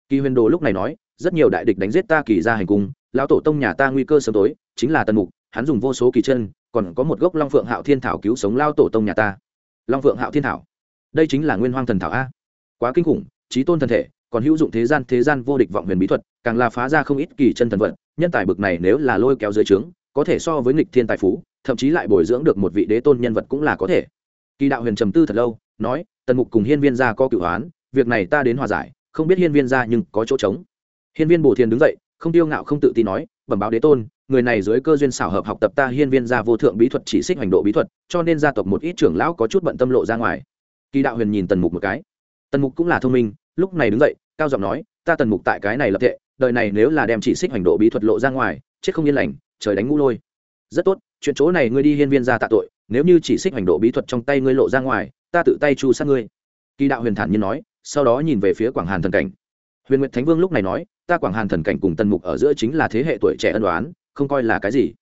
Kỳ huyền đồ lúc này nói, rất nhiều đại địch đánh giết ta kỳ ra hành cung lão tổ tông nhà ta nguy cơ sớm tối, chính là tần mục, hắn dùng vô số kỳ chân, còn có một gốc long phượng hạo thiên thảo cứu sống lao tổ tông nhà ta. Long phượng hạo thiên thảo. Đây chính là nguyên hoang thần thảo a. Quá kinh khủng trí tôn thần thể, còn hữu dụng thế gian thế gian vô địch vọng huyền bí thuật, càng là phá ra không ít kỳ chân thần vật. nhân tài bực này nếu là lôi kéo dưới trướng, có thể so với nghịch thiên tài phú, thậm chí lại bồi dưỡng được một vị đế tôn nhân vật cũng là có thể. Kỳ đạo huyền trầm tư thật lâu, nói, tần mục cùng hiên viên gia có cửu hoán việc này ta đến hòa giải, không biết hiên viên gia nhưng có chỗ trống. Hiên viên bồ thiên đứng dậy không tiêu ngạo không tự tin nói, bẩm báo đế tôn, người này dưới cơ duyên xảo hợp học tập ta hiên viên gia vô thượng bí thuật chỉ xích hành độ bí thuật, cho nên gia tộc một ít trưởng lão có chút bận tâm lộ ra ngoài. Kỳ đạo huyền nhìn tần mục một cái. Tần mục cũng là thông minh, lúc này đứng dậy, cao giọng nói, ta tần mục tại cái này lập tệ đời này nếu là đem chỉ xích hành độ bí thuật lộ ra ngoài, chết không yên lành, trời đánh ngũ lôi. Rất tốt, chuyện chỗ này ngươi đi hiên viên gia tạ tội, nếu như chỉ xích hành độ bí thuật trong tay ngươi lộ ra ngoài, ta tự tay chu sát ngươi. Kỳ đạo huyền thản nhiên nói, sau đó nhìn về phía quảng hàn thần cảnh. Huyền nguyệt thánh vương lúc này nói ta quảng hàn thần cảnh cùng tần mục ở giữa chính là thế hệ tuổi trẻ ân đoán không coi là cái gì.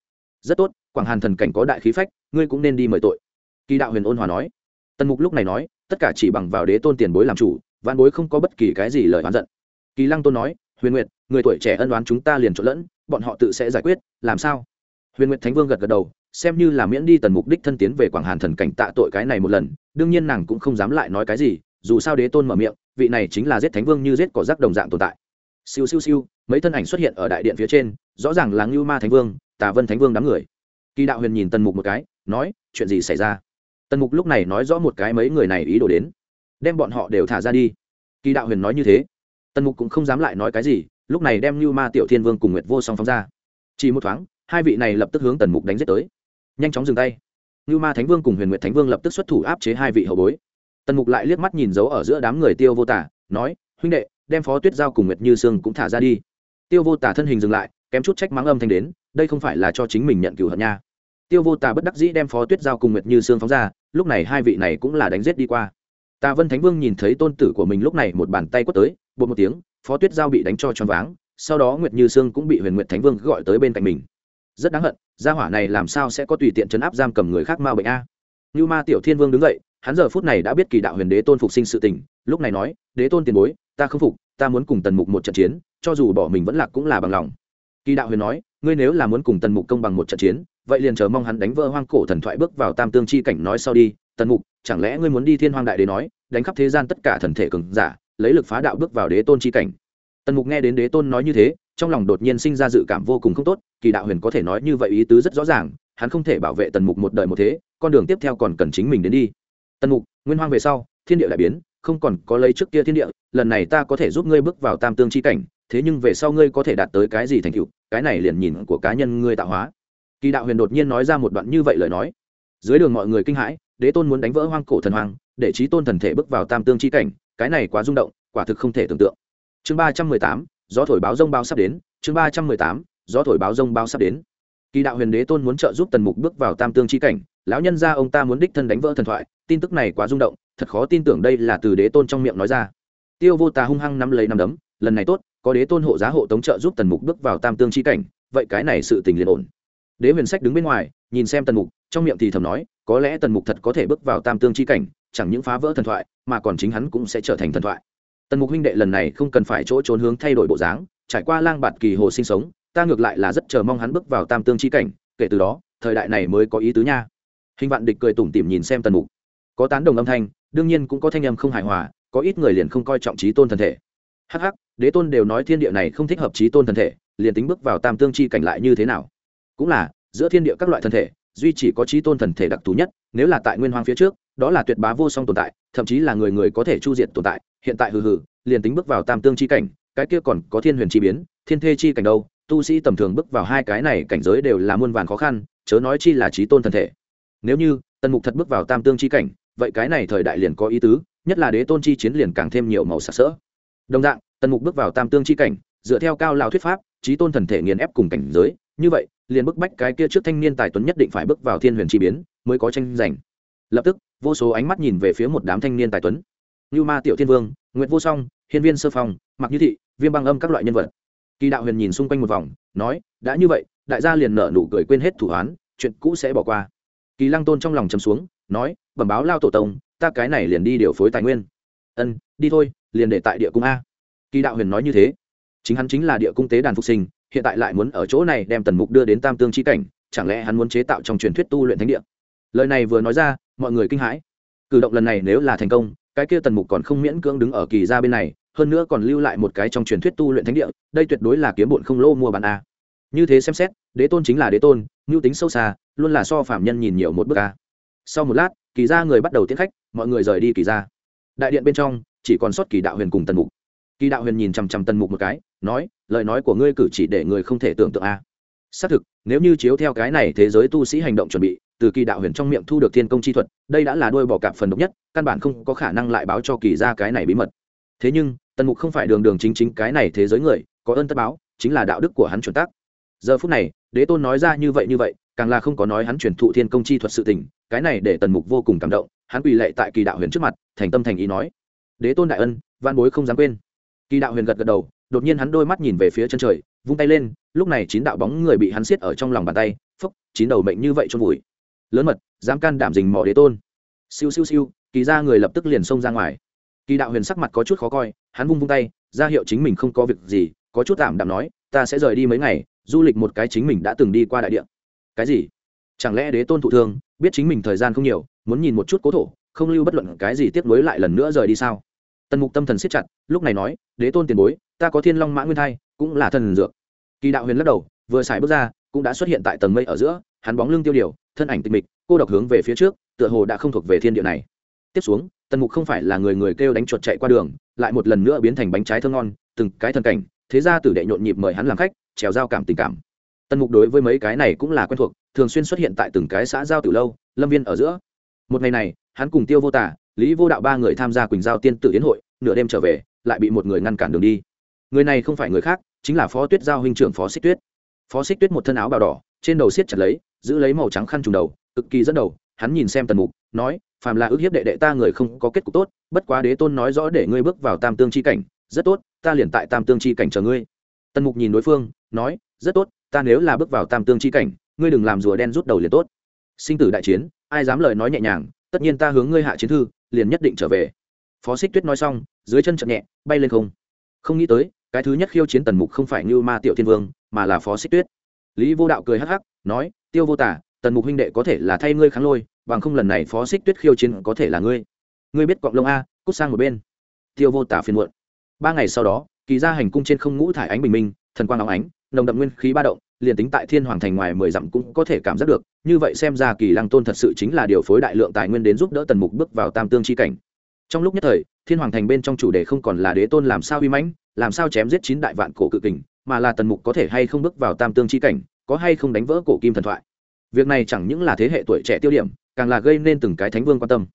Rất tốt, quảng hàn thần cảnh có đại khí phách, ngươi cũng nên đi mời tội. Kỳ đạo huyền ôn hòa nói. Tần mục lúc này nói, tất cả chỉ bằng vào đế tôn tiền bối làm chủ văn bối không có bất kỳ cái gì lời oán giận. Kỳ lăng tôn nói, huyền nguyệt, người tuổi trẻ ân đoán chúng ta liền trộn lẫn, bọn họ tự sẽ giải quyết, làm sao? Huyền nguyệt thánh vương gật gật đầu, xem như là miễn đi tần mục đích thân tiến về quảng hàn thần cảnh tạ tội cái này một lần, đương nhiên nàng cũng không dám lại nói cái gì, dù sao đế tôn mở miệng, vị này chính là giết thánh vương như giết cỏ rác đồng dạng tồn tại siêu siêu siêu, mấy thân ảnh xuất hiện ở đại điện phía trên, rõ ràng là ngưu ma thánh vương, tà vân thánh vương đám người. Kỳ đạo huyền nhìn tần mục một cái, nói, chuyện gì xảy ra? Tần mục lúc này nói rõ một cái mấy người này ý đồ đến. Đem bọn họ đều thả ra đi. Kỳ đạo huyền nói như thế. Tần mục cũng không dám lại nói cái gì, lúc này đem ngưu ma tiểu thiên vương cùng nguyệt vô song phóng ra. Chỉ một thoáng, hai vị này lập tức hướng tần mục đánh giết tới. Nhanh chóng dừng tay. Ngưu ma thánh vương cùng huyền nguyệt thánh vương lập tức xuất thủ áp chế hai vị hậu bối. Tần mục lại liếc mắt nhìn dấu ở giữa đám người tiêu vô tả, nói, huynh đệ đem phó tuyết giao cùng nguyệt như sương cũng thả ra đi. Tiêu vô tả thân hình dừng lại, kém chút trách mắng âm thanh đến, đây không phải là cho chính mình nhận cửu hận nha. Tiêu vô tả bất đắc dĩ đem phó tuyết giao cùng nguyệt như sương phóng ra, lúc này hai vị này cũng là đánh giết đi qua. Tà vân thánh vương nhìn thấy tôn tử của mình lúc này một bàn tay quất tới, bột một tiếng, phó tuyết giao bị đánh cho choáng váng, sau đó nguyệt như sương cũng bị huyền nguyệt thánh vương gọi tới bên cạnh mình. Rất đáng hận, gia hỏa này làm sao sẽ có tùy tiện chấn áp giam cầm người khác ma bệnh a? Như ma tiểu thiên vương đứng dậy, hắn giờ phút này đã biết kỳ đạo huyền đế tôn phục sinh sự tình, lúc này nói, đế tôn tiền bối ta không phục, ta muốn cùng tần mục một trận chiến, cho dù bỏ mình vẫn lạc cũng là bằng lòng. Kỳ đạo huyền nói, ngươi nếu là muốn cùng tần mục công bằng một trận chiến, vậy liền chờ mong hắn đánh vỡ hoang cổ thần thoại bước vào tam tương chi cảnh nói sau đi. Tần mục, chẳng lẽ ngươi muốn đi thiên hoang đại đế nói, đánh khắp thế gian tất cả thần thể cường giả, lấy lực phá đạo bước vào đế tôn chi cảnh? Tần mục nghe đến đế tôn nói như thế, trong lòng đột nhiên sinh ra dự cảm vô cùng không tốt, kỳ đạo huyền có thể nói như vậy ý tứ rất rõ ràng, hắn không thể bảo vệ tần mục một đời một thế, con đường tiếp theo còn cần chính mình đến đi. Tần mục, nguyên hoang về sau, thiên địa đại biến không còn có lấy trước kia thiên địa, lần này ta có thể giúp ngươi bước vào tam tương chi cảnh, thế nhưng về sau ngươi có thể đạt tới cái gì thành tựu, cái này liền nhìn của cá nhân ngươi tạo hóa. Kỳ đạo huyền đột nhiên nói ra một đoạn như vậy lời nói. Dưới đường mọi người kinh hãi, đế tôn muốn đánh vỡ hoang cổ thần hoàng, để trí tôn thần thể bước vào tam tương chi cảnh, cái này quá rung động, quả thực không thể tưởng tượng. Chương ba trăm mười tám, gió thổi báo rông bao sắp đến, chương ba trăm mười tám, gió thổi báo rông bao sắp đến. Kỳ đạo huyền đế tôn muốn trợ giúp tần mục bước vào tam tương chi cảnh, lão nhân ra ông ta muốn đích thân đánh vỡ thần thoại tin tức này quá rung động, thật khó tin tưởng đây là từ đế tôn trong miệng nói ra. Tiêu vô tà hung hăng nắm lấy nắm đấm, lần này tốt, có đế tôn hộ giá hộ tống trợ giúp tần mục bước vào tam tương chi cảnh, vậy cái này sự tình liền ổn. Đế huyền sách đứng bên ngoài, nhìn xem tần mục, trong miệng thì thầm nói, có lẽ tần mục thật có thể bước vào tam tương chi cảnh, chẳng những phá vỡ thần thoại, mà còn chính hắn cũng sẽ trở thành thần thoại. Tần mục huynh đệ lần này không cần phải chỗ trốn hướng thay đổi bộ dáng, trải qua lang bạt kỳ hồ sinh sống, ta ngược lại là rất chờ mong hắn bước vào tam tương chi cảnh, kể từ đó, thời đại này mới có ý tứ nha. Hình vạn địch cười tủm tỉm nhìn xem tần mục có tán đồng âm thanh, đương nhiên cũng có thanh âm không hài hòa, có ít người liền không coi trọng trí tôn thần thể. Hắc hắc, đế tôn đều nói thiên địa này không thích hợp trí tôn thần thể, liền tính bước vào tam tương chi cảnh lại như thế nào? Cũng là, giữa thiên địa các loại thần thể, duy chỉ có trí tôn thần thể đặc thù nhất, nếu là tại nguyên hoang phía trước, đó là tuyệt bá vô song tồn tại, thậm chí là người người có thể chu diệt tồn tại, hiện tại hừ hừ, liền tính bước vào tam tương chi cảnh, cái kia còn có thiên huyền chi biến, thiên thê chi cảnh đâu, tu sĩ tầm thường bước vào hai cái này cảnh giới đều là muôn vàn khó khăn, chớ nói chi là trí tôn thần thể. Nếu như, tần mục thật bước vào tam tương chi cảnh vậy cái này thời đại liền có ý tứ, nhất là đế tôn chi chiến liền càng thêm nhiều màu sặc sỡ. Đồng dạng, tần mục bước vào tam tương chi cảnh, dựa theo cao lao thuyết pháp trí tôn thần thể nghiền ép cùng cảnh giới, như vậy, liền bức bách cái kia trước thanh niên tài tuấn nhất định phải bước vào thiên huyền chi biến, mới có tranh giành. Lập tức, vô số ánh mắt nhìn về phía một đám thanh niên tài tuấn. Như ma tiểu thiên vương nguyễn vô song, hiên viên sơ phong mặc như thị, viêm băng âm các loại nhân vật. Kỳ đạo huyền nhìn xung quanh một vòng, nói, đã như vậy, đại gia liền nở nụ cười quên hết thủ án chuyện cũ sẽ bỏ qua. Kỳ lăng tôn trong lòng chấm xuống nói, bẩm báo lao tổ tông, ta cái này liền đi điều phối tài nguyên. Ân, đi thôi, liền để tại địa cung a. Kỳ đạo huyền nói như thế. Chính hắn chính là địa cung tế đàn phục sinh, hiện tại lại muốn ở chỗ này đem tần mục đưa đến tam tương c h i cảnh, chẳng lẽ hắn muốn chế tạo trong truyền thuyết tu luyện thánh địa? Lời này vừa nói ra, mọi người kinh hãi. Cử động lần này nếu là thành công, cái kia tần mục còn không miễn cưỡng đứng ở kỳ ra bên này, hơn nữa còn lưu lại một cái trong truyền thuyết tu luyện thánh địa, đây tuyệt đối là kiếm bụn không lô mua bán a. Như thế xem xét, đế tôn chính là đế tôn, ngưu tính sâu xa, luôn là so phạm nhân nhìn nhiều một bước a sau một lát, kỳ ra người bắt đầu tiến khách, mọi người rời đi kỳ ra đại điện bên trong, chỉ còn sót kỳ đạo huyền cùng tần mục. Kỳ đạo huyền nhìn chằm chằm tần mục một cái, nói, lời nói của ngươi cử chỉ để người không thể tưởng tượng a. Xác thực, nếu như chiếu theo cái này thế giới tu sĩ hành động chuẩn bị, từ kỳ đạo huyền trong miệng thu được thiên công chi thuật, đây đã là đôi bỏ cạp phần độc nhất, căn bản không có khả năng lại báo cho kỳ ra cái này bí mật. Thế nhưng, tần mục không phải đường đường chính chính cái này thế giới người, có ơn tất báo, chính là đạo đức của hắn chuẩn tác. Giờ phút này, đế tôn nói ra như vậy như vậy, càng là không có nói hắn truyền thụ thiên công chi thuật sự tình cái này để tần mục vô cùng cảm động, hắn quỳ lệ tại kỳ đạo huyền trước mặt, thành tâm thành ý nói, đế tôn đại ân văn bối không dám quên. Kỳ đạo huyền gật gật đầu, đột nhiên hắn đôi mắt nhìn về phía chân trời, vung tay lên, lúc này chín đạo bóng người bị hắn siết ở trong lòng bàn tay phúc chín đầu mệnh như vậy trôn vùi. Lớn mật, dám can đảm dình mò đế tôn. Siêu siêu siêu, kỳ ra người lập tức liền xông ra ngoài. Kỳ đạo huyền sắc mặt có chút khó coi, hắn vung vung tay, ra hiệu chính mình không có việc gì, có chút tạm đạm nói, ta sẽ rời đi mấy ngày, du lịch một cái chính mình đã từng đi qua đại địa. Cái gì? Chẳng lẽ đế tôn thụ thương, biết chính mình thời gian không nhiều, muốn nhìn một chút cố thổ, không lưu bất luận cái gì tiếp nối lại lần nữa rời đi sao? Tần mục tâm thần siết chặt, lúc này nói, đế tôn tiền bối, ta có thiên long mã nguyên thai, cũng là thần dược. Kỳ đạo huyền lắc đầu, vừa xài bước ra, cũng đã xuất hiện tại tầng mây ở giữa, hắn bóng lưng tiêu điều, thân ảnh tịch mịch, cô độc hướng về phía trước, tựa hồ đã không thuộc về thiên địa này. Tiếp xuống, tần mục không phải là người người kêu đánh chuột chạy qua đường, lại một lần nữa biến thành bánh trái thơ ngon, từng cái thần cảnh, thế ra tử đệ nhộn nhịp mời hắn làm khách, trèo giao cảm tình cảm. Tần mục đối với mấy cái này cũng là quen thuộc thường xuyên xuất hiện tại từng cái xã giao từ lâu, lâm viên ở giữa. Một ngày này, hắn cùng tiêu vô tả, lý vô đạo ba người tham gia quỳnh giao tiên tử yến hội, nửa đêm trở về, lại bị một người ngăn cản đường đi. Người này không phải người khác, chính là phó tuyết giao huynh trưởng phó xích tuyết. Phó xích tuyết một thân áo bào đỏ, trên đầu siết chặt lấy, giữ lấy màu trắng khăn trùng đầu, cực kỳ dẫn đầu, hắn nhìn xem tần mục, nói, phàm là ước hiếp đệ đệ ta người không có kết cục tốt, bất quá đế tôn nói rõ để ngươi bước vào tam tương c h i cảnh, rất tốt, ta liền tại tam tương c h i cảnh chờ ngươi. Tần mục nhìn đối phương, nói, rất tốt, ta nếu là bước vào tam tương c h i cảnh ngươi đừng làm rùa đen rút đầu liền tốt. Sinh tử đại chiến, ai dám lời nói nhẹ nhàng, tất nhiên ta hướng ngươi hạ chiến thư, liền nhất định trở về. Phó xích tuyết nói xong, dưới chân chậm nhẹ, bay lên không. Không nghĩ tới, cái thứ nhất khiêu chiến tần mục không phải như ma tiểu thiên vương, mà là phó xích tuyết. Lý vô đạo cười hắc hắc, nói, tiêu vô tả, tần mục huynh đệ có thể là thay ngươi kháng lôi, bằng không lần này phó xích tuyết khiêu chiến có thể là ngươi. Ngươi biết cọng lông a, cút sang một bên. Tiêu vô tả phiền muộn. Ba ngày sau đó, kỳ ra hành cung trên không ngũ thải ánh bình minh, thần quang óng ánh, nồng đậm nguyên khí ba động liền tính tại thiên hoàng thành ngoài mười dặm cũng có thể cảm giác được, như vậy xem ra kỳ lăng tôn thật sự chính là điều phối đại lượng tài nguyên đến giúp đỡ tần mục bước vào tam tương c h i cảnh. Trong lúc nhất thời, thiên hoàng thành bên trong chủ đề không còn là đế tôn làm sao uy mãnh, làm sao chém giết chín đại vạn cổ cự kình, mà là tần mục có thể hay không bước vào tam tương c h i cảnh, có hay không đánh vỡ cổ kim thần thoại. Việc này chẳng những là thế hệ tuổi trẻ tiêu điểm, càng là gây nên từng cái thánh vương quan tâm.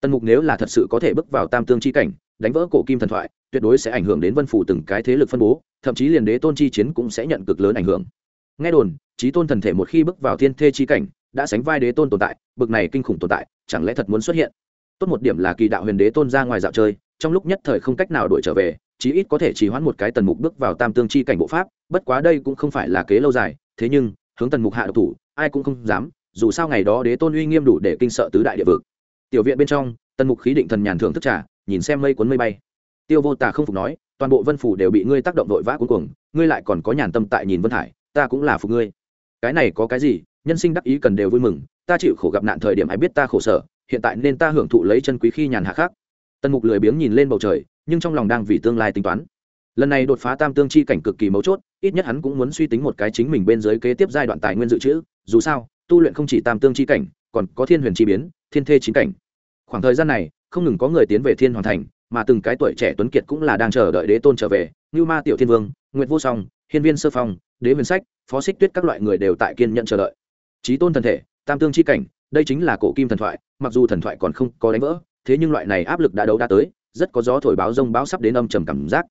Tần mục nếu là thật sự có thể bước vào tam tương c h i cảnh, đánh vỡ cổ kim thần thoại, tuyệt đối sẽ ảnh hưởng đến vân phủ từng cái thế lực phân bố, thậm chí liền đế tôn chi chiến cũng sẽ nhận cực lớn ảnh hưởng nghe đồn trí tôn thần thể một khi bước vào thiên thê chi cảnh, đã sánh vai đế tôn tồn tại, bực này kinh khủng tồn tại, chẳng lẽ thật muốn xuất hiện? Tốt một điểm là kỳ đạo huyền đế tôn ra ngoài dạo chơi, trong lúc nhất thời không cách nào đuổi trở về, chí ít có thể chỉ hoãn một cái tần mục bước vào tam tương chi cảnh bộ pháp, bất quá đây cũng không phải là kế lâu dài, thế nhưng, hướng tần mục hạ độc thủ, ai cũng không dám, dù sao ngày đó đế tôn uy nghiêm đủ để kinh sợ tứ đại địa vực. Tiểu viện bên trong, tần mục khí định thần nhàn thưởng thức trả nhìn xem mây cuốn mây bay. Tiêu vô tả không phục nói, toàn bộ vân phủ đều bị ngươi tác động vội vã cuối cùng ngươi lại còn có nhàn tâm tại nhìn vân hải ta cũng là phục ngươi. Cái này có cái gì? Nhân sinh đắc ý cần đều vui mừng. Ta chịu khổ gặp nạn thời điểm ai biết ta khổ sở, hiện tại nên ta hưởng thụ lấy chân quý khi nhàn hạ khác. Tần mục lười biếng nhìn lên bầu trời, nhưng trong lòng đang vì tương lai tính toán. Lần này đột phá tam tương chi cảnh cực kỳ mấu chốt, ít nhất hắn cũng muốn suy tính một cái chính mình bên dưới kế tiếp giai đoạn tài nguyên dự trữ. Dù sao, tu luyện không chỉ tam tương chi cảnh, còn có thiên huyền chi biến, thiên thê chính cảnh. Khoảng thời gian này, không ngừng có người tiến về thiên hoàng thành, mà từng cái tuổi trẻ tuấn kiệt cũng là đang chờ đợi đế tôn trở về. Như ma tiểu thiên vương, nguyệt vô song hiên viên sơ phong, đế huyền sách, phó xích tuyết các loại người đều tại kiên nhận chờ đợi. Trí tôn thần thể, tam tương chi cảnh, đây chính là cổ kim thần thoại, mặc dù thần thoại còn không có đánh vỡ, thế nhưng loại này áp lực đã đấu đã tới, rất có gió thổi báo rông báo sắp đến âm trầm cảm giác.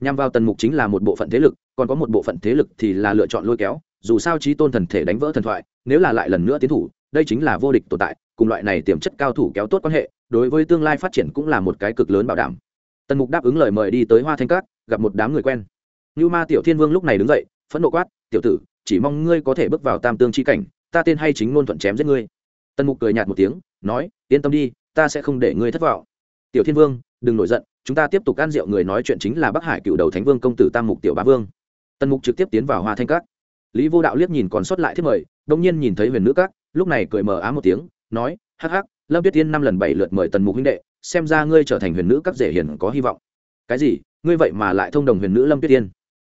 Nhằm vào tần mục chính là một bộ phận thế lực, còn có một bộ phận thế lực thì là lựa chọn lôi kéo, dù sao trí tôn thần thể đánh vỡ thần thoại, nếu là lại lần nữa tiến thủ, đây chính là vô địch tồn tại, cùng loại này tiềm chất cao thủ kéo tốt quan hệ, đối với tương lai phát triển cũng là một cái cực lớn bảo đảm. Tần mục đáp ứng lời mời đi tới hoa thanh cát gặp một đám người quen như ma tiểu thiên vương lúc này đứng dậy, phẫn nộ quát, tiểu tử, chỉ mong ngươi có thể bước vào tam tương c h i cảnh, ta tên hay chính ngôn thuận chém giết ngươi. Tần mục cười nhạt một tiếng, nói, yên tâm đi, ta sẽ không để ngươi thất vọng. Tiểu thiên vương, đừng nổi giận, chúng ta tiếp tục can rượu, người nói chuyện chính là bắc hải cựu đầu thánh vương công tử tam mục tiểu bá vương. Tần mục trực tiếp tiến vào hoa thanh cát lý vô đạo liếc nhìn còn sót lại thiết mời đông nhiên nhìn thấy huyền nữ các, lúc này cười mờ á một tiếng, nói, hắc hắc, lâm tuyết tiên năm lần bảy lượt mời tần mục huynh đệ, xem ra ngươi trở thành huyền nữ các rể hiền có hy vọng. Cái gì? Ngươi vậy mà lại thông đồng huyền nữ lâm tuyết tiên?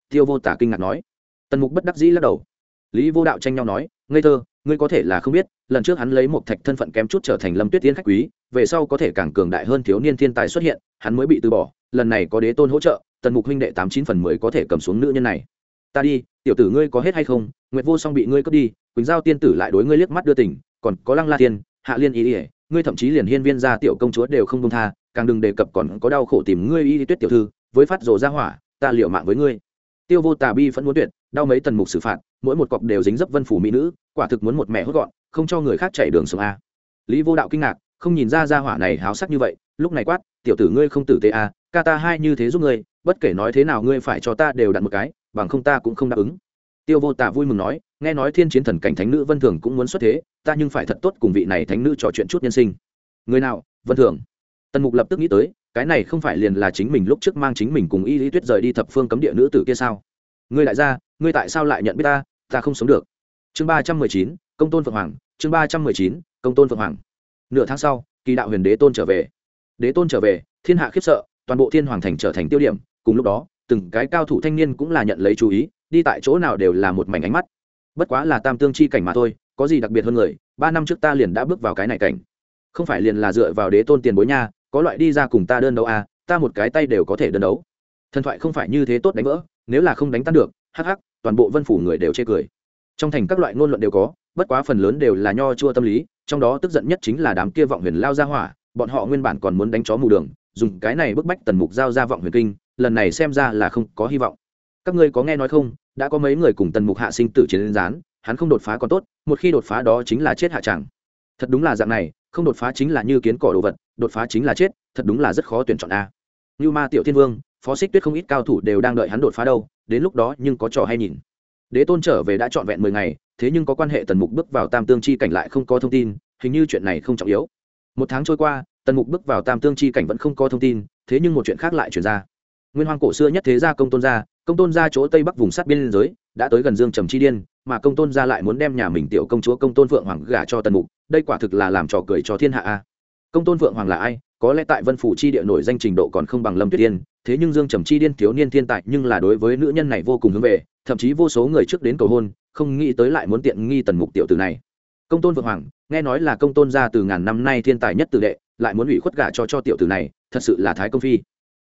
Tiêu vô tả kinh ngạc nói. Tần mục bất đắc dĩ lắc đầu. Lý vô đạo tranh nhau nói, ngây thơ, ngươi có thể là không biết, lần trước hắn lấy một thạch thân phận kém chút trở thành lâm tuyết tiên khách quý, về sau có thể càng cường đại hơn thiếu niên thiên tài xuất hiện, hắn mới bị từ bỏ, lần này có đế tôn hỗ trợ, tần mục huynh đệ tám chín phần mười có thể cầm xuống nữ nhân này. Ta đi, tiểu tử ngươi có hết hay không? Nguyệt vô song bị ngươi cướp đi, quỳnh giao tiên tử lại đối ngươi liếc mắt đưa tình, còn có lăng la tiên hạ liên ý ỉa ngươi thậm chí liền hiên viên gia tiểu công chúa đều không công tha, càng đừng đề cập còn có đau khổ tìm ngươi y tuyết tiểu thư, với phát rồ ra hỏa, ta liệu mạng với ngươi tiêu vô tà bi vẫn muốn tuyệt, đau mấy tần mục xử phạt, mỗi một cọc đều dính dấp vân phủ mỹ nữ, quả thực muốn một mẹ hốt gọn, không cho người khác chạy đường sông a. Lý vô đạo kinh ngạc, không nhìn ra ra hỏa này háo sắc như vậy, lúc này quát, tiểu tử ngươi không tử tế a, ca ta hai như thế giúp ngươi, bất kể nói thế nào ngươi phải cho ta đều đặt một cái, bằng không ta cũng không đáp ứng. Tiêu vô tả vui mừng nói, nghe nói thiên chiến thần cảnh thánh nữ vân thường cũng muốn xuất thế, ta nhưng phải thật tốt cùng vị này thánh nữ trò chuyện chút nhân sinh. Người nào, vân thường? Tần mục lập tức nghĩ tới cái này không phải liền là chính mình lúc trước mang chính mình cùng y lý tuyết rời đi thập phương cấm địa nữ tử kia sao? Ngươi lại ra ngươi tại sao lại nhận biết ta? Ta không sống được. Chương ba trăm mười chín, công tôn phượng hoàng, chương ba trăm mười chín, công tôn phượng hoàng. Nửa tháng sau, kỳ đạo huyền đế tôn trở về. Đế tôn trở về, thiên hạ khiếp sợ, toàn bộ thiên hoàng thành trở thành tiêu điểm. Cùng lúc đó, từng cái cao thủ thanh niên cũng là nhận lấy chú ý, đi tại chỗ nào đều là một mảnh ánh mắt. Bất quá là tam tương chi cảnh mà thôi, có gì đặc biệt hơn người, ba năm trước ta liền đã bước vào cái này cảnh. Không phải liền là dựa vào đế tôn tiền bối nha có loại đi ra cùng ta đơn đấu à ta một cái tay đều có thể đơn đấu. Thần thoại không phải như thế tốt đánh vỡ, nếu là không đánh tan được, hắc hắc, toàn bộ vân phủ người đều chê cười. Trong thành các loại ngôn luận đều có, bất quá phần lớn đều là nho chua tâm lý, trong đó tức giận nhất chính là đám kia vọng huyền lao ra hỏa, bọn họ nguyên bản còn muốn đánh chó mù đường, dùng cái này bức bách tần mục giao ra vọng huyền kinh, lần này xem ra là không có hy vọng. Các ngươi có nghe nói không, đã có mấy người cùng tần mục hạ sinh tử chiến gián, hắn không đột phá còn tốt, một khi đột phá đó chính là chết hạ chẳng. Thật đúng là dạng này không đột phá chính là như kiến cỏ đồ vật, đột phá chính là chết, thật đúng là rất khó tuyển chọn a. Như ma tiểu thiên vương, phó xích tuyết không ít cao thủ đều đang đợi hắn đột phá đâu, đến lúc đó nhưng có trò hay nhìn. Đế tôn trở về đã trọn vẹn mười ngày, thế nhưng có quan hệ tần mục bước vào tam tương chi cảnh lại không có thông tin, hình như chuyện này không trọng yếu. Một tháng trôi qua, tần mục bước vào tam tương chi cảnh vẫn không có thông tin, thế nhưng một chuyện khác lại chuyển ra. Nguyên hoàng cổ xưa nhất thế gia công tôn gia, công tôn gia chỗ tây bắc vùng sát biên giới, đã tới gần dương trầm chi điên, mà công tôn gia lại muốn đem nhà mình tiểu công chúa công tôn phượng hoàng gả cho tần mục đây quả thực là làm trò cười cho thiên hạ a. Công tôn vượng hoàng là ai? Có lẽ tại vân phủ chi địa nổi danh trình độ còn không bằng lâm tuyết tiên thế nhưng dương trầm chi điên thiếu niên thiên tài nhưng là đối với nữ nhân này vô cùng hướng về, thậm chí vô số người trước đến cầu hôn, không nghĩ tới lại muốn tiện nghi tần mục tiểu từ này. Công tôn vượng hoàng, nghe nói là công tôn gia từ ngàn năm nay thiên tài nhất tử đệ, lại muốn ủy khuất gả cho cho tiểu tử này, thật sự là thái công phi.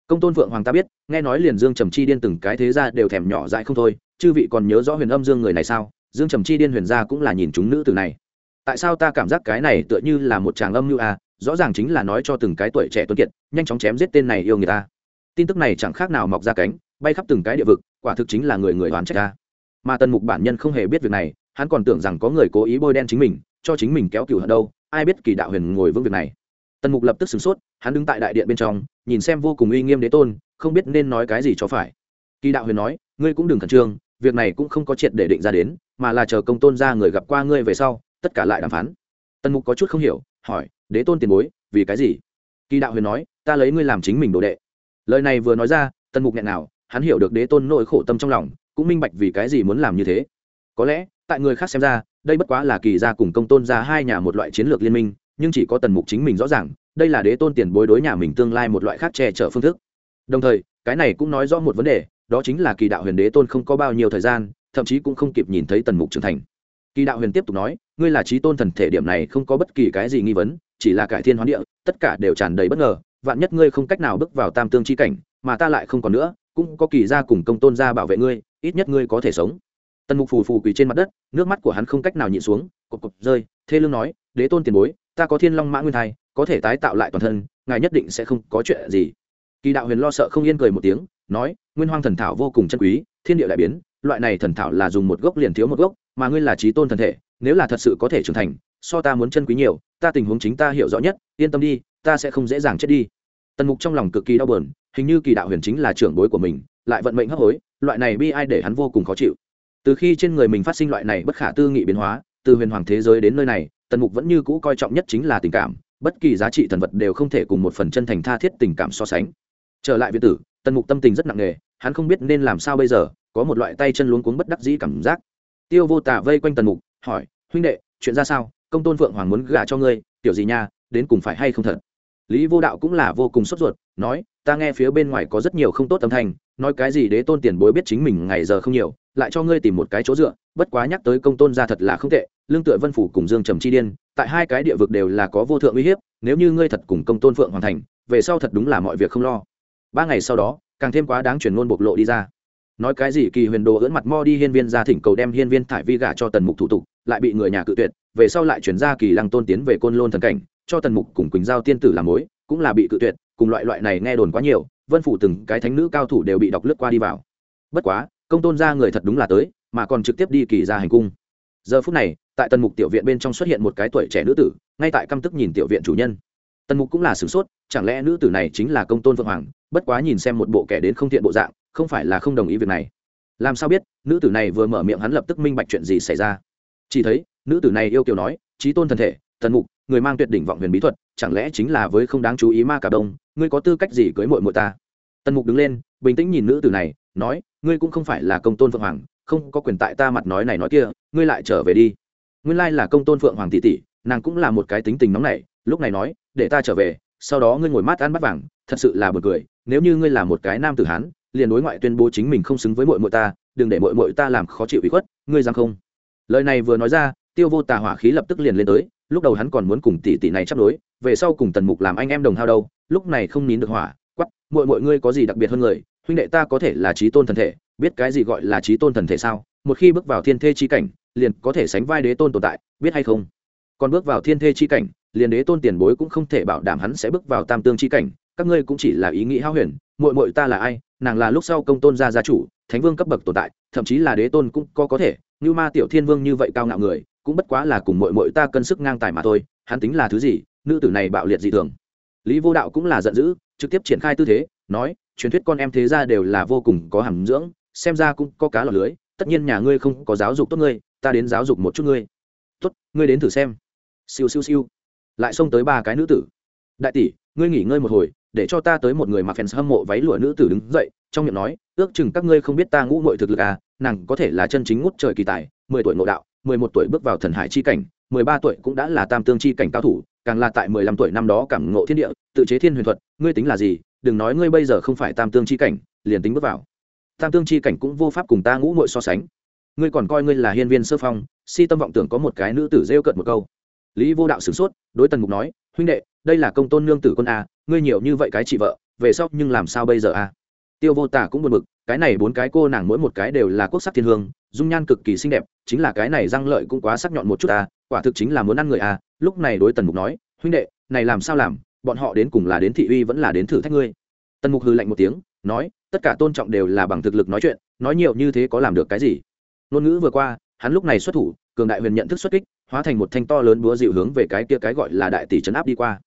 Công tôn vượng hoàng ta biết, nghe nói liền dương trầm chi điên từng cái thế ra đều thèm nhỏ dại không thôi, chư vị còn nhớ rõ huyền âm dương người này sao? Dương trầm chi điên huyền gia cũng là nhìn chúng nữ tử này tại sao ta cảm giác cái này tựa như là một chàng âm mưu à? Rõ ràng chính là nói cho từng cái tuổi trẻ tuấn kiệt, nhanh chóng chém giết tên này yêu người ta. Tin tức này chẳng khác nào mọc ra cánh, bay khắp từng cái địa vực, quả thực chính là người người đoán trách ta. Mà tần mục bản nhân không hề biết việc này, hắn còn tưởng rằng có người cố ý bôi đen chính mình, cho chính mình kéo cựu hận đâu, ai biết kỳ đạo huyền ngồi vững việc này. Tần mục lập tức sửng sốt, hắn đứng tại đại điện bên trong, nhìn xem vô cùng uy nghiêm đế tôn, không biết nên nói cái gì cho phải. Kỳ đạo huyền nói, ngươi cũng đừng khẩn trương, việc này cũng không có triệt để định ra đến, mà là chờ công tôn ra người gặp qua ngươi về sau tất cả lại đàm phán. Tần mục có chút không hiểu, hỏi, đế tôn tiền bối, vì cái gì? Kỳ đạo huyền nói, ta lấy ngươi làm chính mình đồ đệ. Lời này vừa nói ra, tần mục nghẹn nào, hắn hiểu được đế tôn nỗi khổ tâm trong lòng, cũng minh bạch vì cái gì muốn làm như thế. Có lẽ, tại người khác xem ra, đây bất quá là kỳ gia cùng công tôn ra hai nhà một loại chiến lược liên minh, nhưng chỉ có tần mục chính mình rõ ràng, đây là đế tôn tiền bối đối nhà mình tương lai một loại khác che chở phương thức. Đồng thời, cái này cũng nói rõ một vấn đề, đó chính là kỳ đạo huyền đế tôn không có bao nhiêu thời gian, thậm chí cũng không kịp nhìn thấy tần mục trưởng thành kỳ đạo huyền tiếp tục nói, ngươi là trí tôn thần thể điểm này không có bất kỳ cái gì nghi vấn, chỉ là cải thiên hoán địa, tất cả đều tràn đầy bất ngờ, vạn nhất ngươi không cách nào bước vào tam tương c h i cảnh, mà ta lại không còn nữa, cũng có kỳ gia cùng công tôn gia bảo vệ ngươi, ít nhất ngươi có thể sống. Tần mục phù phù quỳ trên mặt đất, nước mắt của hắn không cách nào nhịn xuống cột cột rơi, thê lương nói, đế tôn tiền bối, ta có thiên long mã nguyên thai, có thể tái tạo lại toàn thân, ngài nhất định sẽ không có chuyện gì. Kỳ đạo huyền lo sợ không yên cười một tiếng, nói, nguyên hoang thần thảo vô cùng chân quý, thiên địa đại biến, loại này thần thảo là dùng một gốc liền thiếu một gốc mà ngươi là trí tôn thần thể, nếu là thật sự có thể trưởng thành, so ta muốn chân quý nhiều, ta tình huống chính ta hiểu rõ nhất, yên tâm đi, ta sẽ không dễ dàng chết đi. Tần mục trong lòng cực kỳ đau buồn, hình như kỳ đạo huyền chính là trưởng bối của mình, lại vận mệnh hấp hối, loại này bi ai để hắn vô cùng khó chịu. Từ khi trên người mình phát sinh loại này bất khả tư nghị biến hóa, từ huyền hoàng thế giới đến nơi này, tần mục vẫn như cũ coi trọng nhất chính là tình cảm, bất kỳ giá trị thần vật đều không thể cùng một phần chân thành tha thiết tình cảm so sánh. Trở lại viện tử, tần mục tâm tình rất nặng nề, hắn không biết nên làm sao bây giờ, có một loại tay chân luống cuống bất đắc dĩ cảm giác tiêu vô tả vây quanh tần mục, hỏi, huynh đệ, chuyện ra sao? Công tôn phượng hoàng muốn gả cho ngươi, tiểu gì nha, đến cùng phải hay không thật? Lý vô đạo cũng là vô cùng sốt ruột, nói, ta nghe phía bên ngoài có rất nhiều không tốt âm thanh, nói cái gì đế tôn tiền bối biết chính mình ngày giờ không nhiều, lại cho ngươi tìm một cái chỗ dựa, bất quá nhắc tới công tôn ra thật là không tệ, lương tựa vân phủ cùng dương trầm chi điên, tại hai cái địa vực đều là có vô thượng uy hiếp, nếu như ngươi thật cùng công tôn phượng hoàn thành, về sau thật đúng là mọi việc không lo. Ba ngày sau đó, càng thêm quá đáng chuyển ngôn bộc lộ đi ra nói cái gì kỳ huyền đồ ưỡn mặt mo đi hiên viên ra thỉnh cầu đem hiên viên thải vi gả cho tần mục thủ tục, lại bị người nhà cự tuyệt, về sau lại chuyển ra kỳ lăng tôn tiến về côn lôn thần cảnh, cho tần mục cùng quỳnh giao tiên tử làm mối, cũng là bị cự tuyệt, cùng loại loại này nghe đồn quá nhiều, vân phủ từng cái thánh nữ cao thủ đều bị đọc lướt qua đi vào. Bất quá, công tôn ra người thật đúng là tới, mà còn trực tiếp đi kỳ ra hành cung. Giờ phút này, tại tần mục tiểu viện bên trong xuất hiện một cái tuổi trẻ nữ tử, ngay tại căm tức nhìn tiểu viện chủ nhân. Tần mục cũng là sửng sốt, chẳng lẽ nữ tử này chính là công tôn vượng hoàng, bất quá nhìn xem một bộ kẻ đến không thiện bộ dạng không phải là không đồng ý việc này. Làm sao biết, nữ tử này vừa mở miệng hắn lập tức minh bạch chuyện gì xảy ra. Chỉ thấy, nữ tử này yêu kiều nói trí tôn thân thể, thần mục, người mang tuyệt đỉnh vọng huyền bí thuật, chẳng lẽ chính là với không đáng chú ý ma cả đông, ngươi có tư cách gì cưới mội mội ta? Tần mục đứng lên, bình tĩnh nhìn nữ tử này, nói, ngươi cũng không phải là công tôn phượng hoàng, không có quyền tại ta mặt nói này nói kia, ngươi lại trở về đi. Nguyên lai là công tôn phượng hoàng tỷ tỷ, nàng cũng là một cái tính tình nóng nảy, lúc này nói, để ta trở về, sau đó ngươi ngồi mát ăn bắt vàng, thật sự là bật cười, nếu như ngươi là một cái nam tử hán liền đối ngoại tuyên bố chính mình không xứng với mội mội ta, đừng để mội mội ta làm khó chịu ý khuất, ngươi dám không? Lời này vừa nói ra, tiêu vô tà hỏa khí lập tức liền lên tới, lúc đầu hắn còn muốn cùng tỷ tỷ này chấp đối về sau cùng tần mục làm anh em đồng hao đâu, lúc này không nín được hỏa quắp mội mội ngươi có gì đặc biệt hơn người, huynh đệ ta có thể là trí tôn thần thể, biết cái gì gọi là trí tôn thần thể sao? Một khi bước vào thiên thê chi cảnh, liền có thể sánh vai đế tôn tồn tại, biết hay không? Còn bước vào thiên thê chi cảnh, liền đế tôn tiền bối cũng không thể bảo đảm hắn sẽ bước vào tam tương chi cảnh, các ngươi cũng chỉ là ý nghĩ hao huyền muội muội ta là ai, nàng là lúc sau công tôn gia gia chủ, thánh vương cấp bậc tồn tại, thậm chí là đế tôn cũng có có thể, như ma tiểu thiên vương như vậy cao ngạo người, cũng bất quá là cùng muội muội ta cân sức ngang tài mà thôi, hắn tính là thứ gì, nữ tử này bạo liệt dị thường. Lý vô đạo cũng là giận dữ, trực tiếp triển khai tư thế, nói, truyền thuyết con em thế ra đều là vô cùng có hàm dưỡng, xem ra cũng có cá lọt lưới, tất nhiên nhà ngươi không có giáo dục tốt ngươi, ta đến giáo dục một chút ngươi. Tốt, ngươi đến thử xem. Siêu siêu siêu. Lại xông tới ba cái nữ tử. Đại tỷ, ngươi nghỉ ngơi một hồi để cho ta tới một người mặc fans hâm mộ váy lụa nữ tử đứng dậy, trong miệng nói, ước chừng các ngươi không biết ta ngũ mội thực lực à nàng có thể là chân chính ngút trời kỳ tài, mười tuổi ngộ đạo, mười một tuổi bước vào thần hải chi cảnh, mười ba tuổi cũng đã là tam tương chi cảnh cao thủ, càng là tại mười lăm tuổi năm đó cảm ngộ thiên địa, tự chế thiên huyền thuật, ngươi tính là gì, đừng nói ngươi bây giờ không phải tam tương chi cảnh, liền tính bước vào. Tam tương chi cảnh cũng vô pháp cùng ta ngũ mội so sánh. Ngươi còn coi ngươi là hiên viên sơ phong, si tâm vọng tưởng có một cái nữ tử rêu cận một câu. Lý vô đạo sửng sốt, đối tần mục nói, huynh đệ đây là công tôn nương tử quân a, ngươi nhiều như vậy cái chị vợ, về sau nhưng làm sao bây giờ a? Tiêu vô tả cũng buồn bực, cái này bốn cái cô nàng mỗi một cái đều là quốc sắc thiên hương, dung nhan cực kỳ xinh đẹp, chính là cái này răng lợi cũng quá sắc nhọn một chút a, quả thực chính là muốn ăn người a. Lúc này đối tần mục nói, huynh đệ, này làm sao làm? Bọn họ đến cùng là đến thị uy vẫn là đến thử thách ngươi? Tần mục hư lạnh một tiếng, nói, tất cả tôn trọng đều là bằng thực lực nói chuyện, nói nhiều như thế có làm được cái gì? Ngôn ngữ vừa qua, hắn lúc này xuất thủ, cường đại huyền nhận thức xuất kích, hóa thành một thanh to lớn búa dịu hướng về cái kia cái gọi là đại tỷ trấn áp đi qua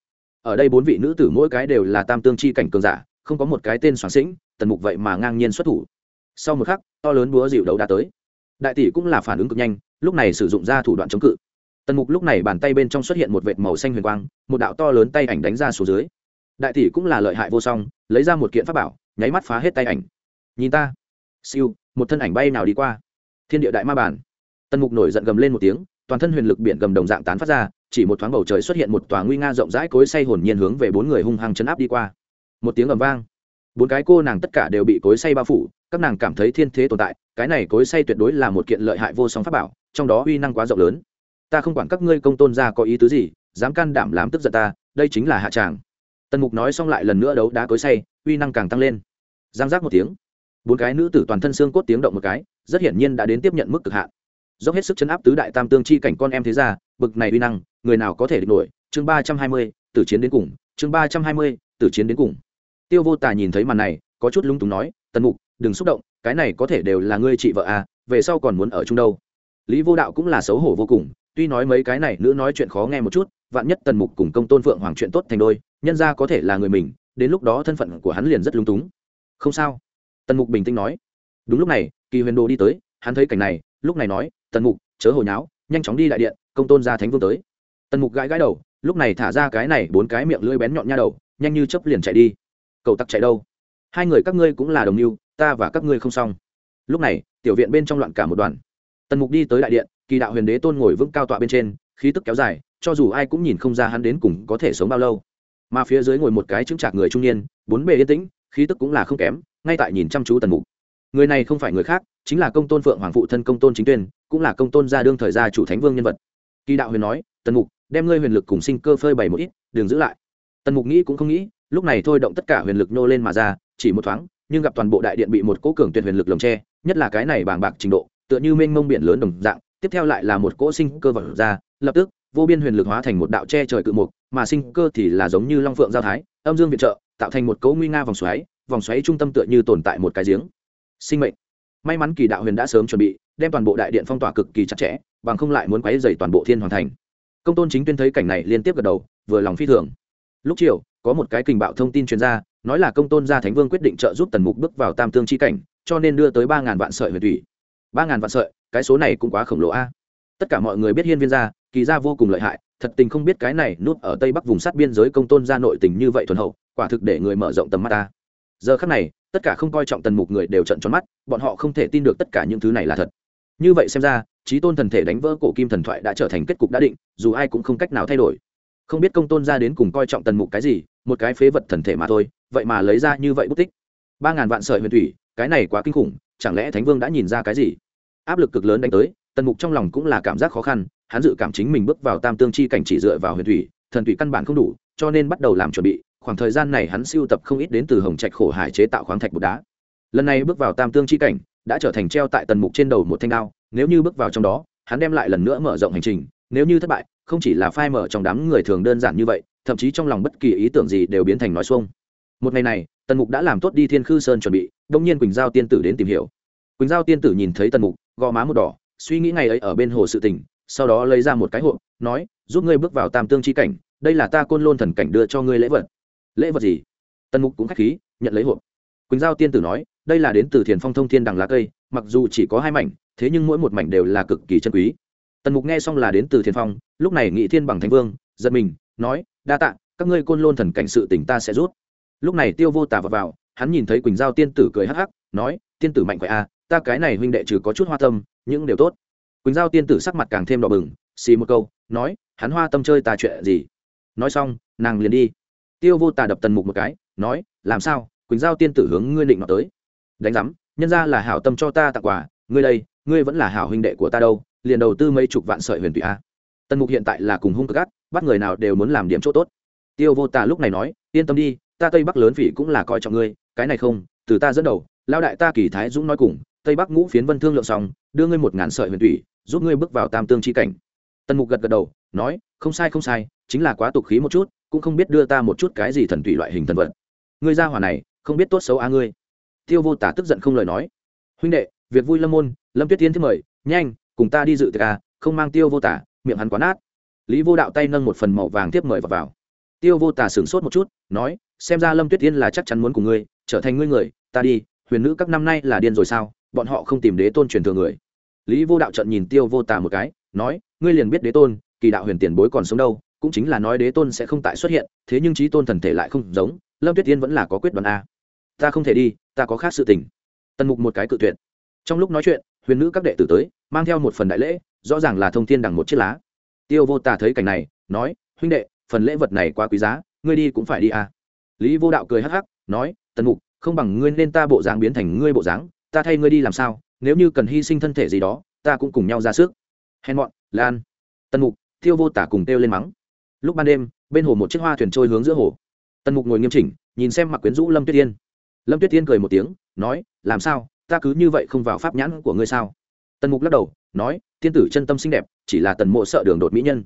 ở đây bốn vị nữ tử mỗi cái đều là tam tương chi cảnh cường giả, không có một cái tên soạn sĩnh, tần mục vậy mà ngang nhiên xuất thủ. Sau một khắc, to lớn búa dịu đấu đã tới. Đại tỷ cũng là phản ứng cực nhanh, lúc này sử dụng ra thủ đoạn chống cự. Tần mục lúc này bàn tay bên trong xuất hiện một vệt màu xanh huyền quang, một đạo to lớn tay ảnh đánh ra xuống dưới. Đại tỷ cũng là lợi hại vô song, lấy ra một kiện pháp bảo, nháy mắt phá hết tay ảnh. Nhìn ta. Siêu, một thân ảnh bay nào đi qua. Thiên địa đại ma bản tần mục nổi giận gầm lên một tiếng, toàn thân huyền lực biển gầm đồng dạng tán phát ra chỉ một thoáng bầu trời xuất hiện một tòa nguy nga rộng rãi cối say hồn nhiên hướng về bốn người hung hăng chấn áp đi qua. Một tiếng ầm vang. Bốn cái cô nàng tất cả đều bị cối say bao phủ, các nàng cảm thấy thiên thế tồn tại, cái này cối say tuyệt đối là một kiện lợi hại vô song pháp bảo, trong đó uy năng quá rộng lớn. Ta không quản các ngươi công tôn ra có ý tứ gì, dám can đảm làm tức giận ta, đây chính là hạ tràng. Tần mục nói xong lại lần nữa đấu đá cối say, uy năng càng tăng lên. Giang giác một tiếng. Bốn cái nữ tử toàn thân xương cốt tiếng động một cái, rất hiển nhiên đã đến tiếp nhận mức cực hạn. Dốc hết sức chấn áp tứ đại tam tương chi cảnh con em thế ra bực này uy năng người nào có thể địch nổi, chương ba trăm hai mươi, tử chiến đến cùng, chương ba trăm hai mươi, tử chiến đến cùng. Tiêu vô tà nhìn thấy màn này, có chút lung túng nói, tần mục, đừng xúc động, cái này có thể đều là ngươi chị vợ à về sau còn muốn ở chung đâu. Lý vô đạo cũng là xấu hổ vô cùng, tuy nói mấy cái này nữ nói chuyện khó nghe một chút, vạn nhất tần mục cùng công tôn phượng hoàng chuyện tốt thành đôi, nhân ra có thể là người mình, đến lúc đó thân phận của hắn liền rất lung túng. Không sao. Tần mục bình tĩnh nói. Đúng lúc này, kỳ huyền đồ đi tới, hắn thấy cảnh này, lúc này nói, tần mục, chớ hồi nháo, nhanh chóng đi đại điện, công tôn ra thánh vương tới tần mục gãi gãi đầu, lúc này thả ra cái này bốn cái miệng lưỡi bén nhọn nha đầu, nhanh như chấp liền chạy đi. Cậu tặc chạy đâu? Hai người các ngươi cũng là đồng mưu, ta và các ngươi không xong. Lúc này, tiểu viện bên trong loạn cả một đoàn. Tần mục đi tới đại điện, kỳ đạo huyền đế tôn ngồi vững cao tọa bên trên, khí tức kéo dài, cho dù ai cũng nhìn không ra hắn đến cùng có thể sống bao lâu. Mà phía dưới ngồi một cái chứng chạc người trung niên, bốn bề yên tĩnh, khí tức cũng là không kém, ngay tại nhìn chăm chú tần mục. Người này không phải người khác, chính là công tôn phượng hoàng phụ thân công tôn chính tuyên, cũng là công tôn gia đương thời gia chủ thánh vương nhân vật. Kỳ đạo huyền nói, tần mục đem ngươi huyền lực cùng sinh cơ phơi bày một ít, đường giữ lại. Tần mục nghĩ cũng không nghĩ, lúc này thôi động tất cả huyền lực nô lên mà ra, chỉ một thoáng, nhưng gặp toàn bộ đại điện bị một cỗ cường tuyệt huyền lực lồng tre nhất là cái này bàng bạc trình độ, tựa như mênh mông biển lớn đồng dạng, tiếp theo lại là một cỗ sinh cơ vật ra, lập tức, vô biên huyền lực hóa thành một đạo che trời cự mục, mà sinh cơ thì là giống như long phượng giao thái, âm dương viện trợ, tạo thành một cỗ nguy nga vòng xoáy vòng xoáy trung tâm tựa như tồn tại một cái giếng. Sinh mệnh. May mắn kỳ đạo huyền đã sớm chuẩn bị, đem toàn bộ đại điện phong tỏa cực kỳ chặt chẽ, bằng không lại muốn quấy dày toàn bộ thiên hoàn thành công tôn chính tuyên thấy cảnh này liên tiếp gật đầu, vừa lòng phi thường. Lúc chiều, có một cái kình bạo thông tin chuyên gia nói là công tôn gia thánh vương quyết định trợ giúp tần mục bước vào tam tương i cảnh, cho nên đưa tới ba ngàn vạn sợi huyền thủy. Ba ngàn vạn sợi, cái số này cũng quá khổng lồ a. Tất cả mọi người biết hiên viên gia, kỳ gia vô cùng lợi hại, thật tình không biết cái này nút ở tây bắc vùng sát biên giới công tôn gia nội tình như vậy thuần hậu, quả thực để người mở rộng tầm mắt ta. Giờ khắc này, tất cả không coi trọng tần mục người đều trận tròn mắt, bọn họ không thể tin được tất cả những thứ này là thật. Như vậy xem ra trí tôn thần thể đánh vỡ cổ kim thần thoại đã trở thành kết cục đã định, dù ai cũng không cách nào thay đổi. Không biết công tôn ra đến cùng coi trọng tần mục cái gì, một cái phế vật thần thể mà thôi, vậy mà lấy ra như vậy bút tích. Ba ngàn vạn sợi huyền thủy, cái này quá kinh khủng, chẳng lẽ thánh vương đã nhìn ra cái gì? Áp lực cực lớn đánh tới, tần mục trong lòng cũng là cảm giác khó khăn, hắn dự cảm chính mình bước vào tam tương chi cảnh chỉ dựa vào huyền thủy, thần thủy căn bản không đủ, cho nên bắt đầu làm chuẩn bị, khoảng thời gian này hắn siêu tập không ít đến từ hồng trạch khổ hải chế tạo khoáng thạch bột đá. Lần này bước vào tam tương chi cảnh, đã trở thành treo tại tần mục trên đầu một thanh đao nếu như bước vào trong đó, hắn đem lại lần nữa mở rộng hành trình. Nếu như thất bại, không chỉ là phai mở trong đám người thường đơn giản như vậy, thậm chí trong lòng bất kỳ ý tưởng gì đều biến thành nói xuông. Một ngày này, tần mục đã làm tốt đi thiên khư sơn chuẩn bị, đông nhiên quỳnh giao tiên tử đến tìm hiểu. Quỳnh giao tiên tử nhìn thấy tần mục, gò má một đỏ, suy nghĩ ngày ấy ở bên hồ sự tình, sau đó lấy ra một cái hộp, nói, giúp ngươi bước vào tam tương chi cảnh, đây là ta côn lôn thần cảnh đưa cho ngươi lễ vật. Lễ vật gì? Tần mục cũng k h á c h khí, nhận lấy hộp. Quỳnh giao tiên tử nói, đây là đến từ thiền phong thông thiên đằng lá cây, mặc dù chỉ có hai mảnh thế nhưng mỗi một mảnh đều là cực kỳ chân quý. Tần mục nghe xong là đến từ Thiên phong lúc này nghị thiên bằng thánh vương giật mình nói đa tạ các ngươi côn lôn thần cảnh sự tỉnh ta sẽ rút. Lúc này tiêu vô tà vào, vào hắn nhìn thấy quỳnh giao tiên tử cười hắc hắc nói tiên tử mạnh khỏe à ta cái này huynh đệ trừ có chút hoa tâm những đều tốt. Quỳnh giao tiên tử sắc mặt càng thêm đỏ bừng xì một câu nói hắn hoa tâm chơi ta chuyện gì? Nói xong nàng liền đi. Tiêu vô tà đập tần mục một cái nói làm sao? Quỳnh giao tiên tử hướng ngươi định nó tới. Đánh giám nhân ra là hảo tâm cho ta tặng quà ngươi đây ngươi vẫn là hảo huynh đệ của ta đâu, liền đầu tư mấy chục vạn sợi huyền tụy a. Tần mục hiện tại là cùng hung cực gắt, bắt người nào đều muốn làm điểm chỗ tốt. Tiêu vô tà lúc này nói, yên tâm đi, ta tây bắc lớn phỉ cũng là coi trọng ngươi, cái này không, từ ta dẫn đầu lao đại ta kỳ thái dũng nói cùng, tây bắc ngũ phiến vân thương lượng xong, đưa ngươi một ngàn sợi huyền thủy giúp ngươi bước vào tam tương chi cảnh. Tần mục gật gật đầu, nói, không sai không sai, chính là quá tục khí một chút, cũng không biết đưa ta một chút cái gì thần thủy loại hình thần vật. Ngươi ra hỏa này, không biết tốt xấu a ngươi. Tiêu vô tả tức giận không lời nói. Huynh đệ, việc vui lâm môn lâm tuyết tiến thiết mời nhanh cùng ta đi dự tiệc à không mang tiêu vô tả miệng hắn quá nát. Lý vô đạo tay nâng một phần màu vàng tiếp mời vào, vào. tiêu vô tả sửng sốt một chút nói xem ra lâm tuyết tiên là chắc chắn muốn cùng ngươi trở thành ngươi người ta đi huyền nữ các năm nay là điên rồi sao bọn họ không tìm đế tôn truyền thừa người. Lý vô đạo trận nhìn tiêu vô tả một cái nói ngươi liền biết đế tôn kỳ đạo huyền tiền bối còn sống đâu cũng chính là nói đế tôn sẽ không tại xuất hiện thế nhưng trí tôn thần thể lại không giống lâm tuyết tiên vẫn là có quyết đoán a. Ta không thể đi ta có khác sự tình. Tần mục một cái cự tuyệt. Trong lúc nói chuyện huyền nữ các đệ tử tới, mang theo một phần đại lễ, rõ ràng là thông thiên đằng một chiếc lá. Tiêu vô tà thấy cảnh này, nói, huynh đệ, phần lễ vật này quá quý giá, ngươi đi cũng phải đi à. Lý vô đạo cười hắc hắc, nói, tần mục, không bằng ngươi nên ta bộ dáng biến thành ngươi bộ dáng, ta thay ngươi đi làm sao, nếu như cần hy sinh thân thể gì đó, ta cũng cùng nhau ra sức. Hèn mọn, lan. Tần mục, tiêu vô tả cùng kêu lên mắng. Lúc ban đêm, bên hồ một chiếc hoa thuyền trôi hướng giữa hồ. Tần mục ngồi nghiêm chỉnh, nhìn xem mặc quyến rũ lâm tuyết yên lâm tuyết yên cười một tiếng, nói, làm sao? Ta cứ như vậy không vào pháp nhãn của ngươi sao? Tần mục lắc đầu, nói, tiên tử chân tâm xinh đẹp, chỉ là tần mộ sợ đường đột mỹ nhân.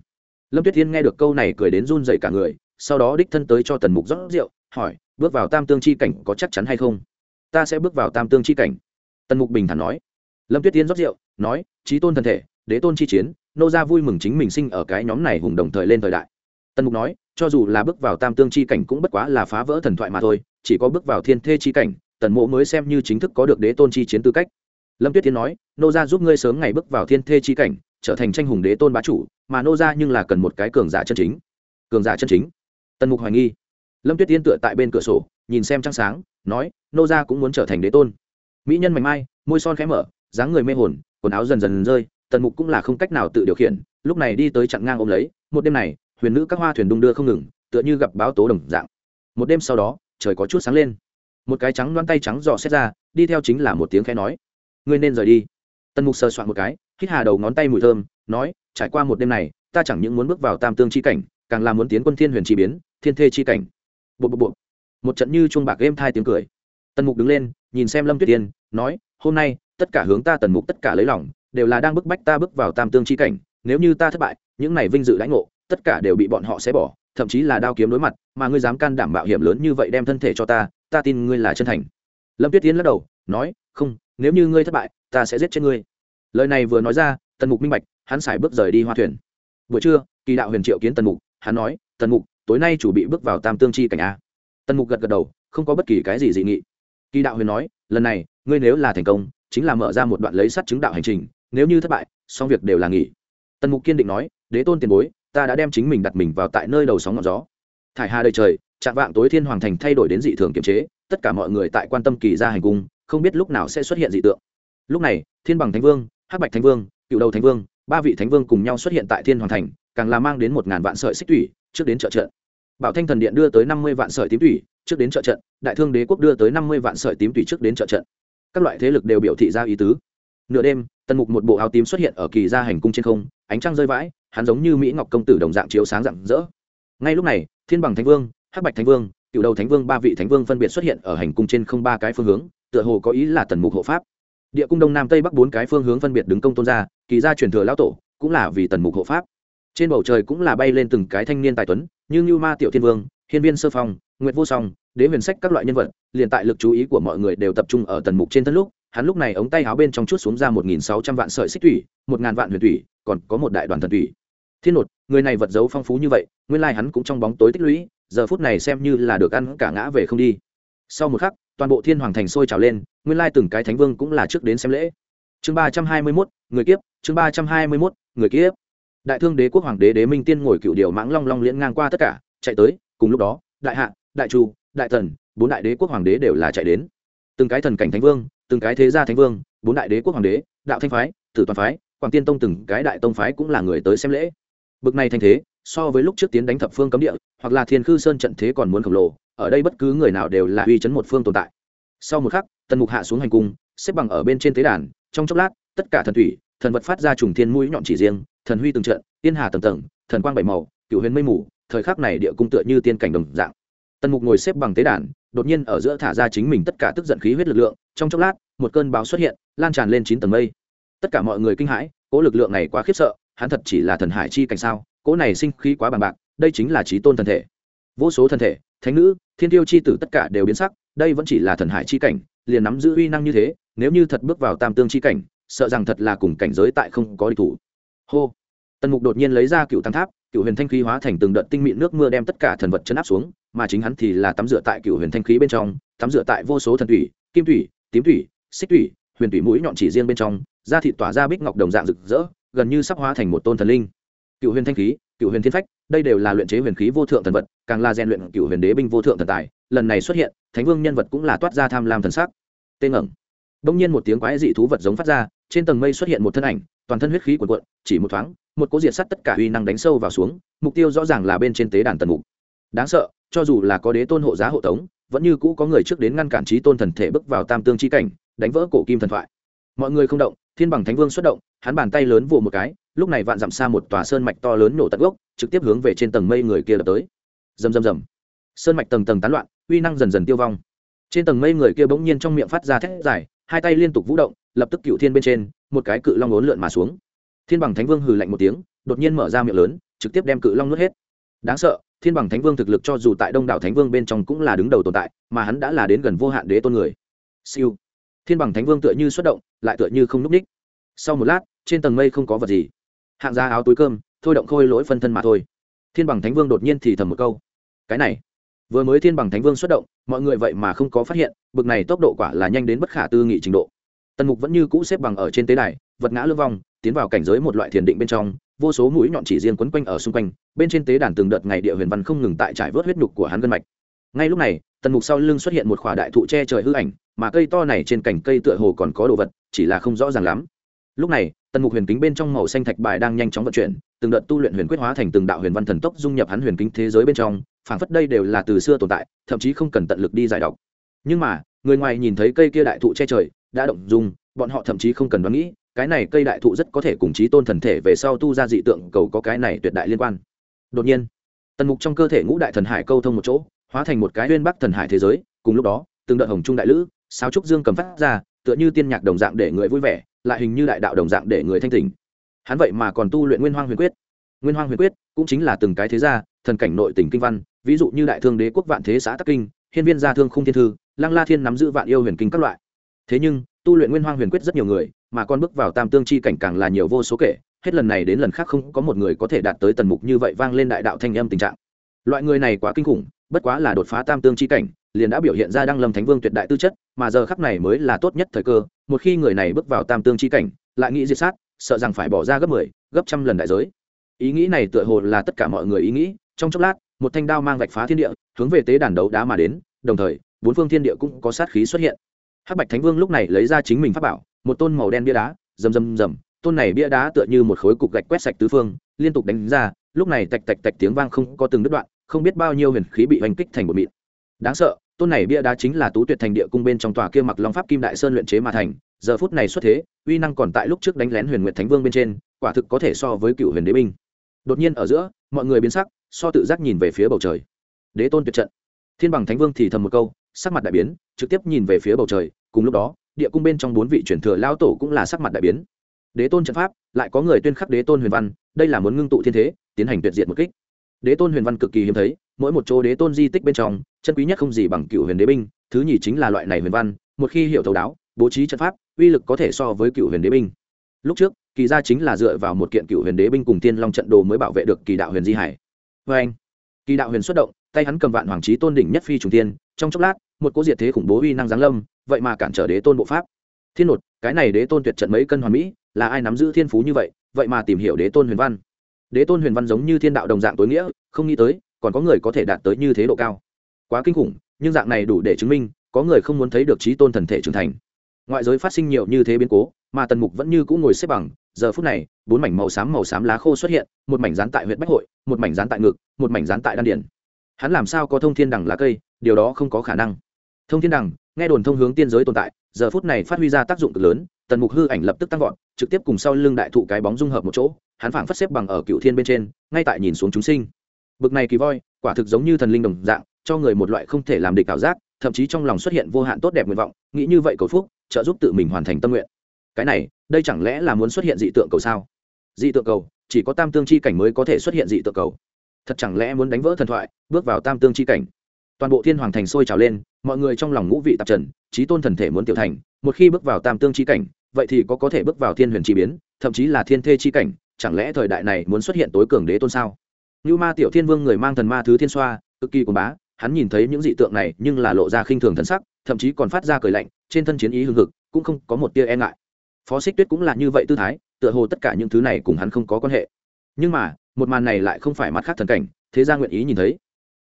Lâm tuyết Thiên nghe được câu này cười đến run dậy cả người, sau đó đích thân tới cho tần mục rót rượu, hỏi, bước vào tam tương chi cảnh có chắc chắn hay không? Ta sẽ bước vào tam tương chi cảnh. Tần mục bình thản nói. Lâm tuyết Thiên rót rượu, nói trí tôn thân thể, đế tôn chi chiến, nô ra vui mừng chính mình sinh ở cái nhóm này hùng đồng thời lên thời đại. Tần mục nói, cho dù là bước vào tam tương chi cảnh cũng bất quá là phá vỡ thần thoại mà thôi, chỉ có bước vào thiên thê chi cảnh tần mộ mới xem như chính thức có được đế tôn chi chiến tư cách. Lâm tuyết thiên nói, nô gia giúp ngươi sớm ngày bước vào thiên thê chi cảnh, trở thành tranh hùng đế tôn bá chủ, mà nô gia nhưng là cần một cái cường giả chân chính. Cường giả chân chính? Tần mục hoài nghi. Lâm tuyết tiên tựa tại bên cửa sổ, nhìn xem trăng sáng, nói, nô gia cũng muốn trở thành đế tôn. Mỹ nhân mảnh mai, môi son khẽ mở, dáng người mê hồn, quần áo dần dần rơi, tần mục cũng là không cách nào tự điều khiển, lúc này đi tới chặn ngang ôm lấy, một đêm này, huyền nữ các hoa thuyền đung đưa không ngừng, tựa như gặp báo tố đồng dạng. Một đêm sau đó, trời có chút sáng lên một cái trắng loan tay trắng dò xét ra, đi theo chính là một tiếng khẽ nói. Ngươi nên rời đi. Tần mục sờ soạn một cái, hít hà đầu ngón tay mùi thơm, nói, trải qua một đêm này, ta chẳng những muốn bước vào tam tương chi cảnh, càng là muốn tiến quân thiên huyền chi biến, thiên thê chi cảnh. Bộ bộ bộ. Một trận như chuông bạc êm thai tiếng cười. Tần mục đứng lên, nhìn xem lâm tuyết tiên nói, hôm nay, tất cả hướng ta tần mục tất cả lấy lòng, đều là đang bức bách ta bước vào tam tương chi cảnh, nếu như ta thất bại, những này vinh dự lãnh ngộ, tất cả đều bị bọn họ xé bỏ, thậm chí là đao kiếm đối mặt, mà ngươi dám can đảm mạo hiểm lớn như vậy đem thân thể cho ta ta tin ngươi là chân thành. Lâm tuyết tiến lắc đầu, nói, không, nếu như ngươi thất bại, ta sẽ giết chết ngươi. Lời này vừa nói ra, tần mục minh bạch, hắn xài bước rời đi hoa thuyền. Buổi trưa, kỳ đạo huyền triệu kiến tần mục, hắn nói, tần mục, tối nay chủ bị bước vào tam tương chi cảnh a. Tần mục gật gật đầu, không có bất kỳ cái gì dị nghị. Kỳ đạo huyền nói, lần này, ngươi nếu là thành công, chính là mở ra một đoạn lấy sắt chứng đạo hành trình, nếu như thất bại song việc đều là nghỉ. Tần mục kiên định nói, đế tôn tiền bối, ta đã đem chính mình đặt mình vào tại nơi đầu sóng ngọn gió. Thải hà đời trời chạm vạng tối thiên hoàng thành thay đổi đến dị thường kiềm chế, tất cả mọi người tại quan tâm kỳ ra hành cung, không biết lúc nào sẽ xuất hiện dị tượng. Lúc này, thiên bằng thánh vương, hắc bạch thánh vương, cựu đầu thánh vương, ba vị thánh vương cùng nhau xuất hiện tại thiên hoàng thành, càng là mang đến một ngàn vạn sợi xích thủy trước đến trợ trận. Bảo thanh thần điện đưa tới năm mươi vạn sợi tím thủy trước đến trợ trận, đại thương đế quốc đưa tới năm mươi vạn sợi tím thủy trước đến trợ trận. Các loại thế lực đều biểu thị ra ý tứ. Nửa đêm, tần mục một bộ áo tím xuất hiện ở kỳ gia hành cung trên không, ánh trăng rơi vãi, hắn giống như mỹ ngọc công tử đồng dạng chiếu sáng rạng rỡ. Ngay lúc này, thiên bằng thánh vương hắc bạch thánh vương cựu đầu thánh vương, ba vị thánh vương phân biệt xuất hiện ở hành cung trên không ba cái phương hướng, tựa hồ có ý là tần mục hộ pháp. Địa cung đông nam tây bắc bốn cái phương hướng phân biệt đứng công tôn gia, kỳ gia truyền thừa lão tổ, cũng là vì tần mục hộ pháp. Trên bầu trời cũng là bay lên từng cái thanh niên tài tuấn, như như ma tiểu thiên vương, hiên viên sơ phong, nguyệt vô song, đế huyền sách các loại nhân vật, liền tại lực chú ý của mọi người đều tập trung ở tần mục trên thân lúc, hắn lúc này ống tay áo bên trong chút xuống ra một nghìn sáu trăm vạn sợi xích thủy, một ngàn vạn huyền thủy, còn có một đại đoàn thần thủy. Thiên nột, người này vật giấu phong phú như vậy, nguyên lai hắn cũng trong bóng tối tích lũy giờ phút này xem như là được ăn cả ngã về không đi. Sau một khắc toàn bộ thiên hoàng thành sôi trào lên nguyên lai từng cái thánh vương cũng là trước đến xem lễ. Chương ba trăm hai mươi mốt người kiếp chương ba trăm hai mươi mốt người kiếp. Đại thương đế quốc hoàng đế đế minh tiên ngồi cựu điều mãng long long liễn ngang qua tất cả chạy tới cùng lúc đó đại hạ đại tru, đại tần bốn đại đế quốc hoàng đế đều là chạy đến. Từng cái thần cảnh thánh vương từng cái thế gia thánh vương bốn đại đế quốc hoàng đế đạo thanh phái tử toàn phái quảng tiên tông từng cái đại tông phái cũng là người tới xem lễ. Bực này thành thế so với lúc trước tiến đánh thập phương cấm địa, hoặc là thiên khư sơn trận thế còn muốn khổng lồ, ở đây bất cứ người nào đều là uy chấn một phương tồn tại. Sau một khắc, tần mục hạ xuống hành cung, xếp bằng ở bên trên tế đàn, trong chốc lát, tất cả thần thủy, thần vật phát ra trùng thiên mũi nhọn chỉ riêng, thần huy từng trận, tiên hà tầng tầng, thần quang bảy màu cựu huyền mây mù, thời khắc này địa cung tựa như tiên cảnh đồng dạng. Tần mục ngồi xếp bằng tế đàn, đột nhiên ở giữa thả ra chính mình tất cả tức giận khí huyết lực lượng, trong chốc lát, một cơn báo xuất hiện, lan tràn lên chín tầng mây. Tất cả mọi người kinh hãi, cố lực lượng này quá khiếp sợ, hắn thật chỉ là thần hải chi cảnh sao? Cỗ này sinh khí quá bằng bạc, đây chính là trí tôn thần thể. Vô số thần thể, thánh nữ, thiên tiêu chi tử tất cả đều biến sắc, đây vẫn chỉ là thần hải chi cảnh, liền nắm giữ uy năng như thế, nếu như thật bước vào tam tương chi cảnh, sợ rằng thật là cùng cảnh giới tại không có địch thủ. Hô! Tần mục đột nhiên lấy ra cựu tam tháp, cựu huyền thanh khí hóa thành từng đợt tinh mịn nước mưa đem tất cả thần vật chấn áp xuống, mà chính hắn thì là tắm rửa tại cựu huyền thanh khí bên trong, tắm rửa tại vô số thần thủy, kim thủy, tím thủy, xích thủy, huyền thủy mũi nhọn chỉ riêng bên trong, da thịt tỏa ra bích ngọc đồng dạng rực rỡ, gần như sắp hóa thành một tôn thần linh cựu huyền thanh khí, cựu huyền thiên phách, đây đều là luyện chế huyền khí vô thượng thần vật, càng là rèn luyện cựu huyền đế binh vô thượng thần tài, lần này xuất hiện, thánh vương nhân vật cũng là toát ra tham lam thần sắc. Tê ngẩng. Bỗng nhiên một tiếng quái dị thú vật giống phát ra, trên tầng mây xuất hiện một thân ảnh, toàn thân huyết khí cuồn cuộn, chỉ một thoáng, một cố diệt sắt tất cả uy năng đánh sâu vào xuống, mục tiêu rõ ràng là bên trên tế đàn tần mục. Đáng sợ, cho dù là có đế tôn hộ giá hộ tống, vẫn như cũ có người trước đến ngăn cản trí tôn thần thể bước vào tam tương chi cảnh, đánh vỡ cổ kim thần thoại. Mọi người không động, thiên bằng thánh vương xuất động, hắn bàn tay lớn vồ một cái lúc này vạn dặm xa một tòa sơn mạch to lớn nổ tận gốc, trực tiếp hướng về trên tầng mây người kia đập tới. Rầm rầm rầm. Sơn mạch tầng tầng tán loạn, uy năng dần dần tiêu vong. Trên tầng mây người kia bỗng nhiên trong miệng phát ra thét dài, hai tay liên tục vũ động, lập tức cựu thiên bên trên, một cái cự long ốn lượn mà xuống. Thiên bằng thánh vương hừ lạnh một tiếng, đột nhiên mở ra miệng lớn, trực tiếp đem cự long nuốt hết. Đáng sợ, thiên bằng thánh vương thực lực cho dù tại đông đảo thánh vương bên trong cũng là đứng đầu tồn tại, mà hắn đã là đến gần vô hạn đế tôn người. Siêu. Thiên bằng thánh vương tựa như xuất động, lại tựa như không núp ních. Sau một lát, trên tầng mây không có vật gì hạng ra áo túi cơm, thôi động khôi lỗi phân thân mà thôi. Thiên bằng thánh vương đột nhiên thì thầm một câu, cái này, vừa mới thiên bằng thánh vương xuất động, mọi người vậy mà không có phát hiện, bực này tốc độ quả là nhanh đến bất khả tư nghị trình độ. Tần mục vẫn như cũ xếp bằng ở trên tế đài, vật ngã lưng vong tiến vào cảnh giới một loại thiền định bên trong, vô số mũi nhọn chỉ riêng quấn quanh ở xung quanh, bên trên tế đàn từng đợt ngày địa huyền văn không ngừng tại trải vớt huyết nhục của hắn gân mạch. Ngay lúc này, tần mục sau lưng xuất hiện một khỏa đại thụ che trời hư ảnh, mà cây to này trên cành cây tựa hồ còn có đồ vật, chỉ là không rõ ràng lắm lúc này, tần mục huyền kính bên trong màu xanh thạch bài đang nhanh chóng vận chuyển, từng đợt tu luyện huyền quyết hóa thành từng đạo huyền văn thần tốc dung nhập hắn huyền kính thế giới bên trong, phảng phất đây đều là từ xưa tồn tại, thậm chí không cần tận lực đi giải đọc. Nhưng mà, người ngoài nhìn thấy cây kia đại thụ che trời, đã động dung, bọn họ thậm chí không cần đoán nghĩ, cái này cây đại thụ rất có thể cùng chí tôn thần thể về sau tu ra dị tượng cầu có cái này tuyệt đại liên quan. Đột nhiên, tần mục trong cơ thể ngũ đại thần hải câu thông một chỗ, hóa thành một cái huyên bắc thần hải thế giới, cùng lúc đó, từng đợt hồng trung đại lữ, sáo trúc dương cầm phát ra, tựa như tiên nhạc đồng dạng để người vui vẻ lại hình như đại đạo đồng dạng để người thanh tỉnh. Hắn vậy mà còn tu luyện nguyên hoang huyền quyết. Nguyên hoang huyền quyết cũng chính là từng cái thế gia, thần cảnh nội tỉnh kinh văn, ví dụ như đại thương đế quốc vạn thế xã tắc kinh, hiên viên gia thương khung thiên thư, lăng la thiên nắm giữ vạn yêu huyền kinh các loại. Thế nhưng, tu luyện nguyên hoang huyền quyết rất nhiều người, mà còn bước vào tam tương chi cảnh càng là nhiều vô số kể, hết lần này đến lần khác không có một người có thể đạt tới tần mục như vậy vang lên đại đạo thanh âm tình trạng. Loại người này quá kinh khủng bất quá là đột phá tam tương chi cảnh liền đã biểu hiện ra đăng lâm thánh vương tuyệt đại tư chất mà giờ khắc này mới là tốt nhất thời cơ một khi người này bước vào tam tương chi cảnh lại nghĩ diệt sát sợ rằng phải bỏ ra gấp mười 10, gấp trăm lần đại giới. Ý nghĩ này tựa hồ là tất cả mọi người ý nghĩ trong chốc lát một thanh đao mang vạch phá thiên địa hướng về tế đàn đấu đá mà đến đồng thời bốn phương thiên địa cũng có sát khí xuất hiện. Hắc bạch thánh vương lúc này lấy ra chính mình pháp bảo một tôn màu đen bia đá rầm rầm rầm tôn này bia đá tựa như một khối cục gạch quét sạch tứ phương liên tục đánh ra lúc này tạch tạch tạch tiếng vang không có từng đứt đoạn không biết bao nhiêu huyền khí bị oanh kích thành một mịn. Đáng sợ, tôn này bia đá chính là tú tuyệt thành địa cung bên trong tòa kia mặc long pháp kim đại sơn luyện chế mà thành, giờ phút này xuất thế, uy năng còn tại lúc trước đánh lén huyền nguyệt thánh vương bên trên, quả thực có thể so với cựu huyền đế binh. Đột nhiên ở giữa, mọi người biến sắc, so tự giác nhìn về phía bầu trời. Đế tôn tuyệt trận. Thiên bằng thánh vương thì thầm một câu, sắc mặt đại biến, trực tiếp nhìn về phía bầu trời, cùng lúc đó, địa cung bên trong bốn vị truyền thừa lao tổ cũng là sắc mặt đại biến. Đế tôn trận pháp, lại có người tuyên khắc đế tôn huyền văn, đây là muốn ngưng tụ thiên thế, tiến hành tuyệt diệt một kích đế tôn huyền văn cực kỳ hiếm thấy, mỗi một chỗ đế tôn di tích bên trong, chân quý nhất không gì bằng cựu huyền đế binh, thứ nhì chính là loại này huyền văn, một khi hiểu thấu đáo, bố trí trận pháp, uy lực có thể so với cựu huyền đế binh. Lúc trước, kỳ gia chính là dựa vào một kiện cựu huyền đế binh cùng tiên long trận đồ mới bảo vệ được kỳ đạo huyền di hải. Vê anh, kỳ đạo huyền xuất động, tay hắn cầm vạn hoàng trí tôn đỉnh nhất phi trùng tiên, trong chốc lát, một cỗ diệt thế khủng bố uy năng giáng lâm, vậy mà cản trở đế tôn bộ pháp. Thiên nột cái này đế tôn tuyệt trận mấy cân hoàn mỹ, là ai nắm giữ thiên phú như vậy vậy mà tìm hiểu đế tôn huyền văn? Đế tôn huyền văn giống như thiên đạo đồng dạng tối nghĩa, không nghĩ tới, còn có người có thể đạt tới như thế độ cao. Quá kinh khủng, nhưng dạng này đủ để chứng minh, có người không muốn thấy được trí tôn thần thể trưởng thành. Ngoại giới phát sinh nhiều như thế biến cố, mà tần mục vẫn như cũ ngồi xếp bằng, giờ phút này, bốn mảnh màu xám màu xám lá khô xuất hiện, một mảnh dán tại huyện bách hội, một mảnh dán tại ngực, một mảnh dán tại đan điển hắn làm sao có thông thiên đằng lá cây, điều đó không có khả năng. Thông thiên đằng, nghe đồn thông hướng tiên giới tồn tại, giờ phút này phát huy ra tác dụng cực lớn, tần mục hư ảnh lập tức tăng vọt, trực tiếp cùng sau lưng đại thụ cái bóng dung hợp một chỗ hắn phảng phất xếp bằng ở cựu thiên bên trên, ngay tại nhìn xuống chúng sinh. Bực này kỳ voi, quả thực giống như thần linh đồng dạng, cho người một loại không thể làm địch ảo giác, thậm chí trong lòng xuất hiện vô hạn tốt đẹp nguyện vọng, nghĩ như vậy cầu phúc, trợ giúp tự mình hoàn thành tâm nguyện. Cái này, đây chẳng lẽ là muốn xuất hiện dị tượng cầu sao? Dị tượng cầu, chỉ có tam tương chi cảnh mới có thể xuất hiện dị tượng cầu. Thật chẳng lẽ muốn đánh vỡ thần thoại, bước vào tam tương chi cảnh? Toàn bộ thiên hoàng thành sôi trào lên, mọi người trong lòng ngũ vị tạp trần trí tôn thần thể muốn tiểu thành, một khi bước vào tam tương chi cảnh, vậy thì có có thể bước vào thiên huyền chi biến, thậm chí là thiên thê chi cảnh chẳng lẽ thời đại này muốn xuất hiện tối cường đế tôn sao? Như ma tiểu thiên vương người mang thần ma thứ thiên xoa, cực kỳ quần bá, hắn nhìn thấy những dị tượng này nhưng là lộ ra khinh thường thần sắc, thậm chí còn phát ra cười lạnh, trên thân chiến ý hưng hực, cũng không có một tia e ngại. Phó xích tuyết cũng là như vậy tư thái, tựa hồ tất cả những thứ này cùng hắn không có quan hệ. Nhưng mà, một màn này lại không phải mặt khác thần cảnh, thế gia nguyện ý nhìn thấy.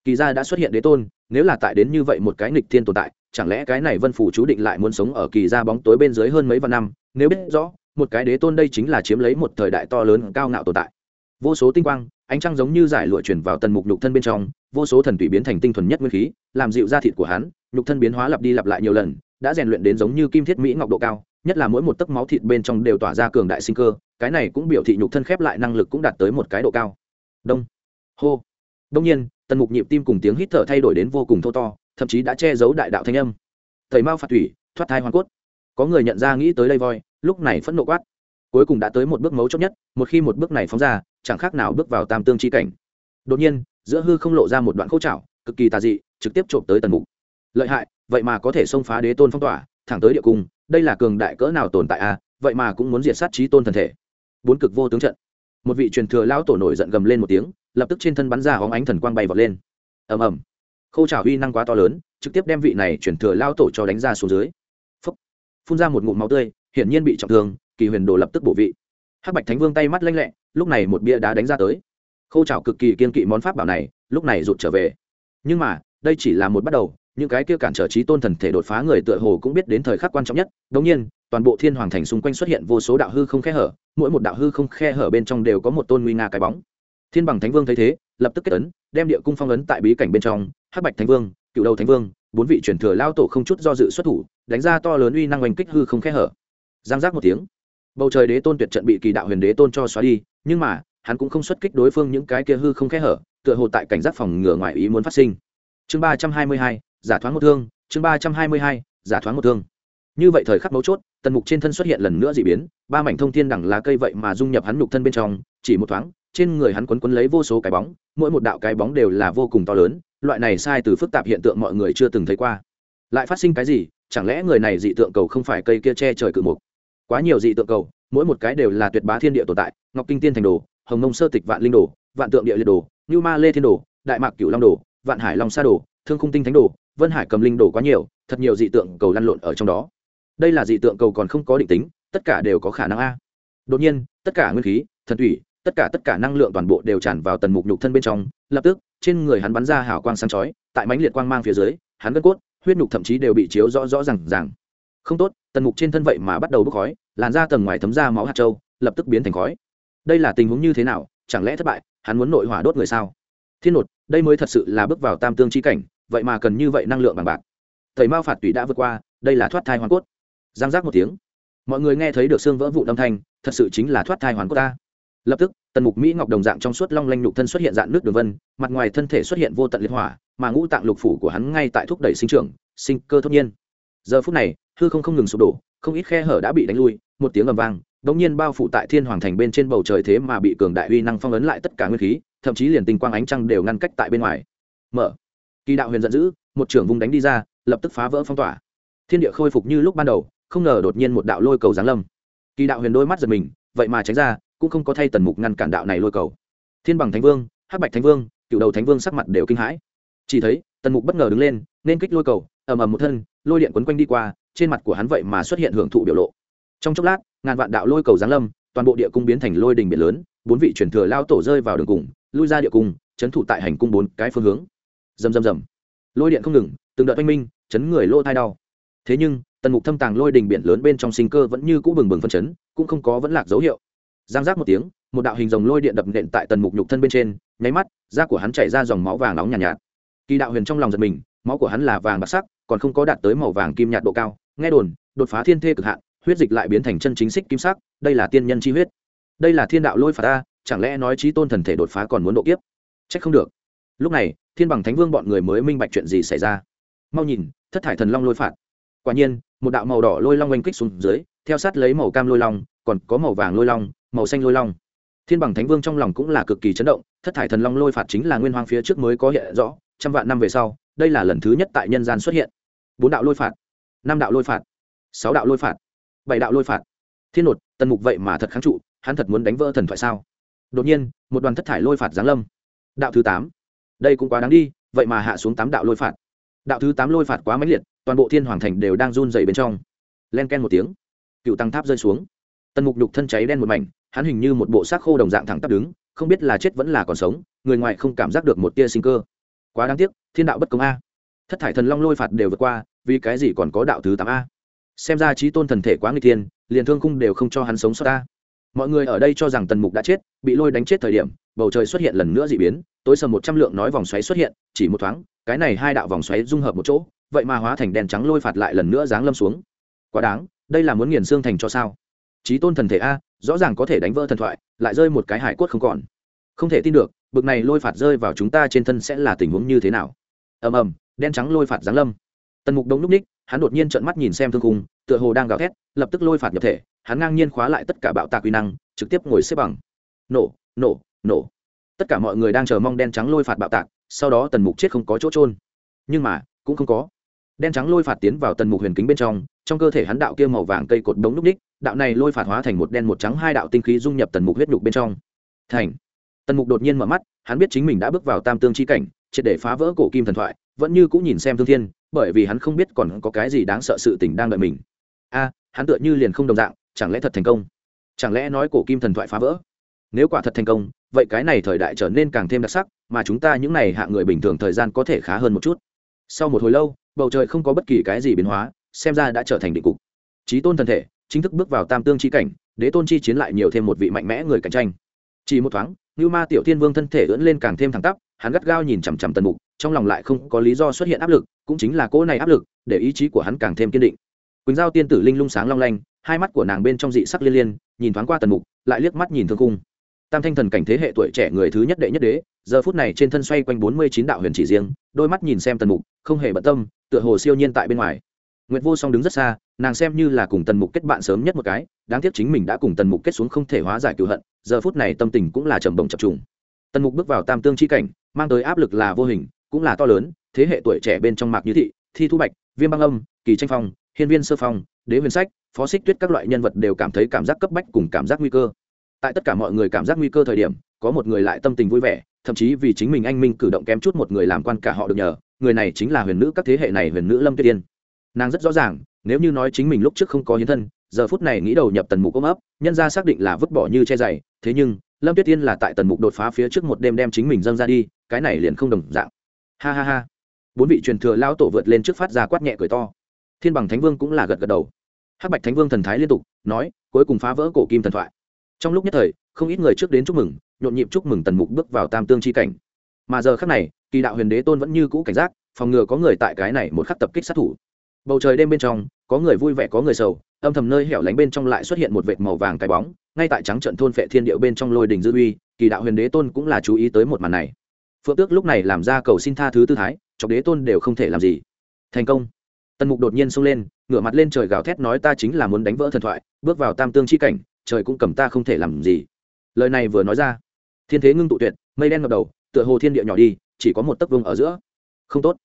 Kỳ gia đã xuất hiện đế tôn, nếu là tại đến như vậy một cái nghịch thiên tồn tại, chẳng lẽ cái này vân phủ chú định lại muốn sống ở kỳ gia bóng tối bên dưới hơn mấy vạn năm? Nếu biết rõ một cái đế tôn đây chính là chiếm lấy một thời đại to lớn cao ngạo tồn tại. Vô số tinh quang, ánh trăng giống như giải lụa chuyển vào tần mục nhục thân bên trong, vô số thần tủy biến thành tinh thuần nhất nguyên khí, làm dịu da thịt của hắn, nhục thân biến hóa lặp đi lặp lại nhiều lần, đã rèn luyện đến giống như kim thiết mỹ ngọc độ cao, nhất là mỗi một tấc máu thịt bên trong đều tỏa ra cường đại sinh cơ, cái này cũng biểu thị nhục thân khép lại năng lực cũng đạt tới một cái độ cao. Đông. Hô. Đông nhiên, tần mục nhịp tim cùng tiếng hít thở thay đổi đến vô cùng thô to, thậm chí đã che giấu đại đạo thanh âm. Thầy mao phạt thủy, thoát thai hoàn cốt. Có người nhận ra nghĩ tới đây voi lúc này phẫn nộ quát. Cuối cùng đã tới một bước mấu chốt nhất, một khi một bước này phóng ra, chẳng khác nào bước vào tam tương chi cảnh. Đột nhiên, giữa hư không lộ ra một đoạn khâu trảo cực kỳ tà dị, trực tiếp trộm tới tần mục. Lợi hại, vậy mà có thể xông phá đế tôn phong tỏa, thẳng tới địa cung, đây là cường đại cỡ nào tồn tại à vậy mà cũng muốn diệt sát trí tôn thần thể. Bốn cực vô tướng trận. Một vị truyền thừa lão tổ nổi giận gầm lên một tiếng, lập tức trên thân bắn ra hóng ánh thần quang bay vọt lên. Ầm ầm. Khâu trào uy năng quá to lớn, trực tiếp đem vị này truyền thừa lao tổ cho đánh ra xuống dưới. Phúc. phun ra một ngụm máu tươi hiển nhiên bị trọng thương, kỳ huyền đồ lập tức bổ vị. Hắc bạch thánh vương tay mắt lanh lẹ, lúc này một bia đá đánh ra tới. Khâu trào cực kỳ kiên kỵ món pháp bảo này, lúc này rụt trở về. Nhưng mà, đây chỉ là một bắt đầu, những cái kia cản trở trí tôn thần thể đột phá người tựa hồ cũng biết đến thời khắc quan trọng nhất. Đống nhiên, toàn bộ thiên hoàng thành xung quanh xuất hiện vô số đạo hư không khe hở, mỗi một đạo hư không khe hở bên trong đều có một tôn nguy nga cái bóng. Thiên bằng thánh vương thấy thế, lập tức kết ấn, đem địa cung phong ấn tại bí cảnh bên trong. Hắc bạch thánh vương, cựu đầu thánh vương, bốn vị truyền thừa lao tổ không chút do dự xuất thủ, đánh ra to lớn uy năng oanh kích hư không khe hở giang giác một tiếng. Bầu trời đế tôn tuyệt trận bị kỳ đạo huyền đế tôn cho xóa đi, nhưng mà, hắn cũng không xuất kích đối phương những cái kia hư không khẽ hở, tựa hồ tại cảnh giác phòng ngừa ngoài ý muốn phát sinh. Chương ba trăm hai mươi hai, giả thoáng một thương, chương ba trăm hai mươi hai, giả thoáng một thương. Như vậy thời khắc mấu chốt, tần mục trên thân xuất hiện lần nữa d ị biến, ba mảnh thông thiên đẳng lá cây vậy mà dung nhập hắn nhục thân bên trong, chỉ một thoáng, trên người hắn quấn quấn lấy vô số cái bóng, mỗi một đạo cái bóng đều là vô cùng to lớn, loại này sai từ phức tạp hiện tượng mọi người chưa từng thấy qua. Lại phát sinh cái gì? Chẳng lẽ người này dị tượng cầu không phải cây kia che trời cự mục? Quá nhiều dị tượng cầu, mỗi một cái đều là tuyệt bá thiên địa tồn tại, ngọc kinh tiên thành đồ, hồng mông sơ tịch vạn linh đồ, vạn tượng địa liệt đồ như ma lê thiên đồ, đại mạc cửu long đồ, vạn hải long sa đồ, thương khung tinh thánh đồ, vân hải cầm linh đồ quá nhiều, thật nhiều dị tượng cầu lăn lộn ở trong đó đây là dị tượng cầu còn không có định tính, tất cả đều có khả năng a đột nhiên, tất cả nguyên khí, thần thủy, tất cả tất cả năng lượng toàn bộ đều tràn vào tần mục nhục thân bên trong, lập tức, trên người hắn bắn ra hào quang sáng chói, tại mãnh liệt quang mang phía dưới, hắn gân cốt, huyết nhục thậm chí đều bị chiếu rõ rõ rằng ràng không tốt, tần mục trên thân vậy mà bắt đầu bốc khói, làn da tầng ngoài thấm ra máu hạt trâu lập tức biến thành khói. Đây là tình huống như thế nào, chẳng lẽ thất bại, hắn muốn nội hỏa đốt người sao? Thiên nột, đây mới thật sự là bước vào tam tương chi cảnh, vậy mà cần như vậy năng lượng bằng bạc. Thầy mao phạt tùy đã vượt qua, đây là thoát thai hoàn cốt. Giang giác một tiếng. Mọi người nghe thấy được xương vỡ vụ âm thanh, thật sự chính là thoát thai hoàn cốt ta. Lập tức, tần mục mỹ ngọc đồng dạng trong suốt long lanh lục thân xuất hiện dạng nước đường vân, mặt ngoài thân thể xuất hiện vô tận liệt hỏa, mà ngũ tạng lục phủ của hắn ngay tại thúc đẩy sinh trưởng, sinh cơ thốt nhiên. Giờ phút này hư không không ngừng sụp đổ, không ít khe hở đã bị đánh lui, một tiếng ầm vang đống nhiên bao phủ tại thiên hoàng thành bên trên bầu trời thế mà bị cường đại uy năng phong ấn lại tất cả nguyên khí, thậm chí liền tình quang ánh trăng đều ngăn cách tại bên ngoài. Mở. Kỳ đạo huyền giận dữ, một trưởng vùng đánh đi ra, lập tức phá vỡ phong tỏa. Thiên địa khôi phục như lúc ban đầu, không ngờ đột nhiên một đạo lôi cầu giáng lâm. Kỳ đạo huyền đôi mắt giật mình, vậy mà tránh ra, cũng không có thay tần mục ngăn cản đạo này lôi cầu. Thiên bằng thánh vương, hắc bạch thánh vương, cựu đầu thánh vương sắc mặt đều kinh hãi. Chỉ thấy, tần mục bất ngờ đứng lên, nên kích lôi cầu, ầm ầm một thân, lôi điện quấn quanh đi qua trên mặt của hắn vậy mà xuất hiện hưởng thụ biểu lộ. Trong chốc lát ngàn vạn đạo lôi cầu giáng lâm toàn bộ địa cung biến thành lôi đình biển lớn bốn vị truyền thừa lao tổ rơi vào đường cùng lui ra địa cung chấn thủ tại hành cung bốn cái phương hướng. Rầm rầm rầm. Lôi điện không ngừng từng đợt oanh minh chấn người lô thai đau. Thế nhưng tần mục thâm tàng lôi đình biển lớn bên trong sinh cơ vẫn như cũ bừng bừng phân chấn cũng không có vẫn lạc dấu hiệu. Giang giác một tiếng một đạo hình dòng lôi điện đập nện tại tần mục nhục thân bên trên nháy mắt da của hắn chảy ra dòng máu vàng nóng nhàn nhạt, nhạt. Kỳ đạo huyền trong lòng giật mình máu của hắn là vàng bạc sắc còn không có đạt tới màu vàng kim nhạt độ cao nghe đồn, đột phá thiên thê cực hạn, huyết dịch lại biến thành chân chính xích kim sắc, đây là tiên nhân chi huyết. Đây là thiên đạo lôi phạt ta, chẳng lẽ nói trí tôn thần thể đột phá còn muốn độ kiếp? Trách không được. Lúc này, thiên bằng thánh vương bọn người mới minh bạch chuyện gì xảy ra. Mau nhìn, thất thải thần long lôi phạt. Quả nhiên, một đạo màu đỏ lôi long oanh kích xuống dưới, theo sát lấy màu cam lôi long, còn có màu vàng lôi long, màu xanh lôi long. Thiên bằng thánh vương trong lòng cũng là cực kỳ chấn động, thất thải thần long lôi phạt chính là nguyên hoàng phía trước mới có hiện rõ, trăm vạn năm về sau, đây là lần thứ nhất tại nhân gian xuất hiện. Bốn đạo lôi phạt năm đạo lôi phạt, sáu đạo lôi phạt, bảy đạo lôi phạt. Thiên nột, tần mục vậy mà thật kháng trụ, hắn thật muốn đánh vỡ thần thoại sao? Đột nhiên, một đoàn thất thải lôi phạt giáng lâm. Đạo thứ tám. Đây cũng quá đáng đi, vậy mà hạ xuống tám đạo lôi phạt. Đạo thứ tám lôi phạt quá mãnh liệt, toàn bộ thiên hoàng thành đều đang run dày bên trong. Len ken một tiếng, cựu tăng tháp rơi xuống. Tần mục đục thân cháy đen một mảnh, hắn hình như một bộ xác khô đồng dạng thẳng tắp đứng, không biết là chết vẫn là còn sống, người ngoài không cảm giác được một tia sinh cơ. Quá đáng tiếc, thiên đạo bất công a thất thải thần long lôi phạt đều vượt qua, vì cái gì còn có đạo thứ tám a? Xem ra trí tôn thần thể quá người thiên, liền thương cung đều không cho hắn sống sót ta. Mọi người ở đây cho rằng tần mục đã chết, bị lôi đánh chết thời điểm, bầu trời xuất hiện lần nữa d ị biến, tối sầm một trăm lượng nói vòng xoáy xuất hiện, chỉ một thoáng, cái này hai đạo vòng xoáy dung hợp một chỗ, vậy mà hóa thành đèn trắng lôi phạt lại lần nữa giáng lâm xuống. Quá đáng, đây là muốn nghiền xương thành cho sao? Trí tôn thần thể a, rõ ràng có thể đánh vỡ thần thoại, lại rơi một cái hải quất không còn. Không thể tin được, bực này lôi phạt rơi vào chúng ta trên thân sẽ là tình huống như thế nào? Ầm ầm đen trắng lôi phạt giáng lâm. Tần mục đông núp ních, hắn đột nhiên trợn mắt nhìn xem thương cung tựa hồ đang gào thét, lập tức lôi phạt nhập thể, hắn ngang nhiên khóa lại tất cả bạo tạc uy năng, trực tiếp ngồi xếp bằng. Nổ nổ nổ. Tất cả mọi người đang chờ mong đen trắng lôi phạt bạo tạc, sau đó tần mục chết không có chỗ trôn nhưng mà, cũng không có. Đen trắng lôi phạt tiến vào tần mục huyền kính bên trong trong cơ thể hắn đạo kia màu vàng cây cột đống núp ních, đạo này lôi phạt hóa thành một đen một trắng hai đạo tinh khí dung nhập tần mục huyết nhục bên trong. Thành. Tần mục đột nhiên mở mắt, hắn biết chính mình đã bước vào tam tương chi cảnh triệt để phá vỡ cổ kim thần thoại, vẫn như cũng nhìn xem thương thiên, bởi vì hắn không biết còn có cái gì đáng sợ sự tình đang đợi mình. A, hắn tựa như liền không đồng dạng, chẳng lẽ thật thành công? Chẳng lẽ nói cổ kim thần thoại phá vỡ? Nếu quả thật thành công, vậy cái này thời đại trở nên càng thêm đặc sắc, mà chúng ta những n à y hạ người bình thường thời gian có thể khá hơn một chút. Sau một hồi lâu, bầu trời không có bất kỳ cái gì biến hóa, xem ra đã trở thành định cục. Trí tôn thần thể, chính thức bước vào tam tương chi cảnh, đế tôn chi chiến lại nhiều thêm một vị mạnh mẽ người cạnh tranh. Chỉ một thoáng như ma tiểu thiên vương thân thể ưỡn lên càng thêm thẳng tắp hắn gắt gao nhìn chằm chằm tần mục, trong lòng lại không có lý do xuất hiện áp lực, cũng chính là cỗ này áp lực, để ý chí của hắn càng thêm kiên định. Quỳnh giao tiên tử linh lung sáng long lanh, hai mắt của nàng bên trong dị sắc liên liên, nhìn thoáng qua tần mục, lại liếc mắt nhìn thương cung. Tam thanh thần cảnh thế hệ tuổi trẻ người thứ nhất đệ nhất đế, giờ phút này trên thân xoay quanh bốn mươi chín đạo huyền chỉ riêng, đôi mắt nhìn xem tần mục, không hề bận tâm, tựa hồ siêu nhiên tại bên ngoài. Nguyệt vô song đứng rất xa, nàng xem như là cùng tần mục kết bạn sớm nhất một cái, đáng tiếc chính mình đã cùng tần mục kết xuống không thể hóa giải cựu hận, giờ phút này tâm tình cũng là trầm bồng chập trùng tần mục bước vào tam tương c h i cảnh, mang tới áp lực là vô hình, cũng là to lớn, thế hệ tuổi trẻ bên trong mạc như thị, thi thu bạch, viêm băng âm, kỳ tranh phong, hiên viên sơ phong, đế huyền sách, phó xích tuyết các loại nhân vật đều cảm thấy cảm giác cấp bách cùng cảm giác nguy cơ. Tại tất cả mọi người cảm giác nguy cơ thời điểm, có một người lại tâm tình vui vẻ, thậm chí vì chính mình anh minh cử động kém chút một người làm quan cả họ được nhờ, người này chính là huyền nữ các thế hệ này huyền nữ lâm tuyết tiên nàng rất rõ ràng, nếu như nói chính mình lúc trước không có hiến thân, giờ phút này nghĩ đầu nhập tần mục ôm ấp, nhân ra xác định là vứt bỏ như che dày thế nhưng lâm tuyết tiên là tại tần mục đột phá phía trước một đêm đem chính mình dâng ra đi, cái này liền không đồng dạng. Ha ha ha. Bốn vị truyền thừa lao tổ vượt lên trước phát ra quát nhẹ cười to. Thiên bằng thánh vương cũng là gật gật đầu. Hắc bạch thánh vương thần thái liên tục, nói, cuối cùng phá vỡ cổ kim thần thoại. Trong lúc nhất thời, không ít người trước đến chúc mừng, nhộn nhịp chúc mừng tần mục bước vào tam tương c h i cảnh. Mà giờ khắc này, kỳ đạo huyền đế tôn vẫn như cũ cảnh giác, phòng ngừa có người tại cái này một khắc tập kích sát thủ. Bầu trời đêm bên trong, có người vui vẻ, có người sầu âm thầm nơi hẻo lánh bên trong lại xuất hiện một vệt màu vàng cái bóng, ngay tại trắng trận thôn phệ thiên điệu bên trong lôi đình dư uy, kỳ đạo huyền đế tôn cũng là chú ý tới một màn này. Phượng tước lúc này làm ra cầu xin tha thứ tư thái, chọc đế tôn đều không thể làm gì. Thành công. Tần mục đột nhiên xông lên, ngửa mặt lên trời gào thét nói ta chính là muốn đánh vỡ thần thoại, bước vào tam tương c h i cảnh, trời cũng cầm ta không thể làm gì. Lời này vừa nói ra, thiên thế ngưng tụ tuyệt, mây đen ngập đầu, tựa hồ thiên địa nhỏ đi, chỉ có một tấc vương ở giữa. Không tốt.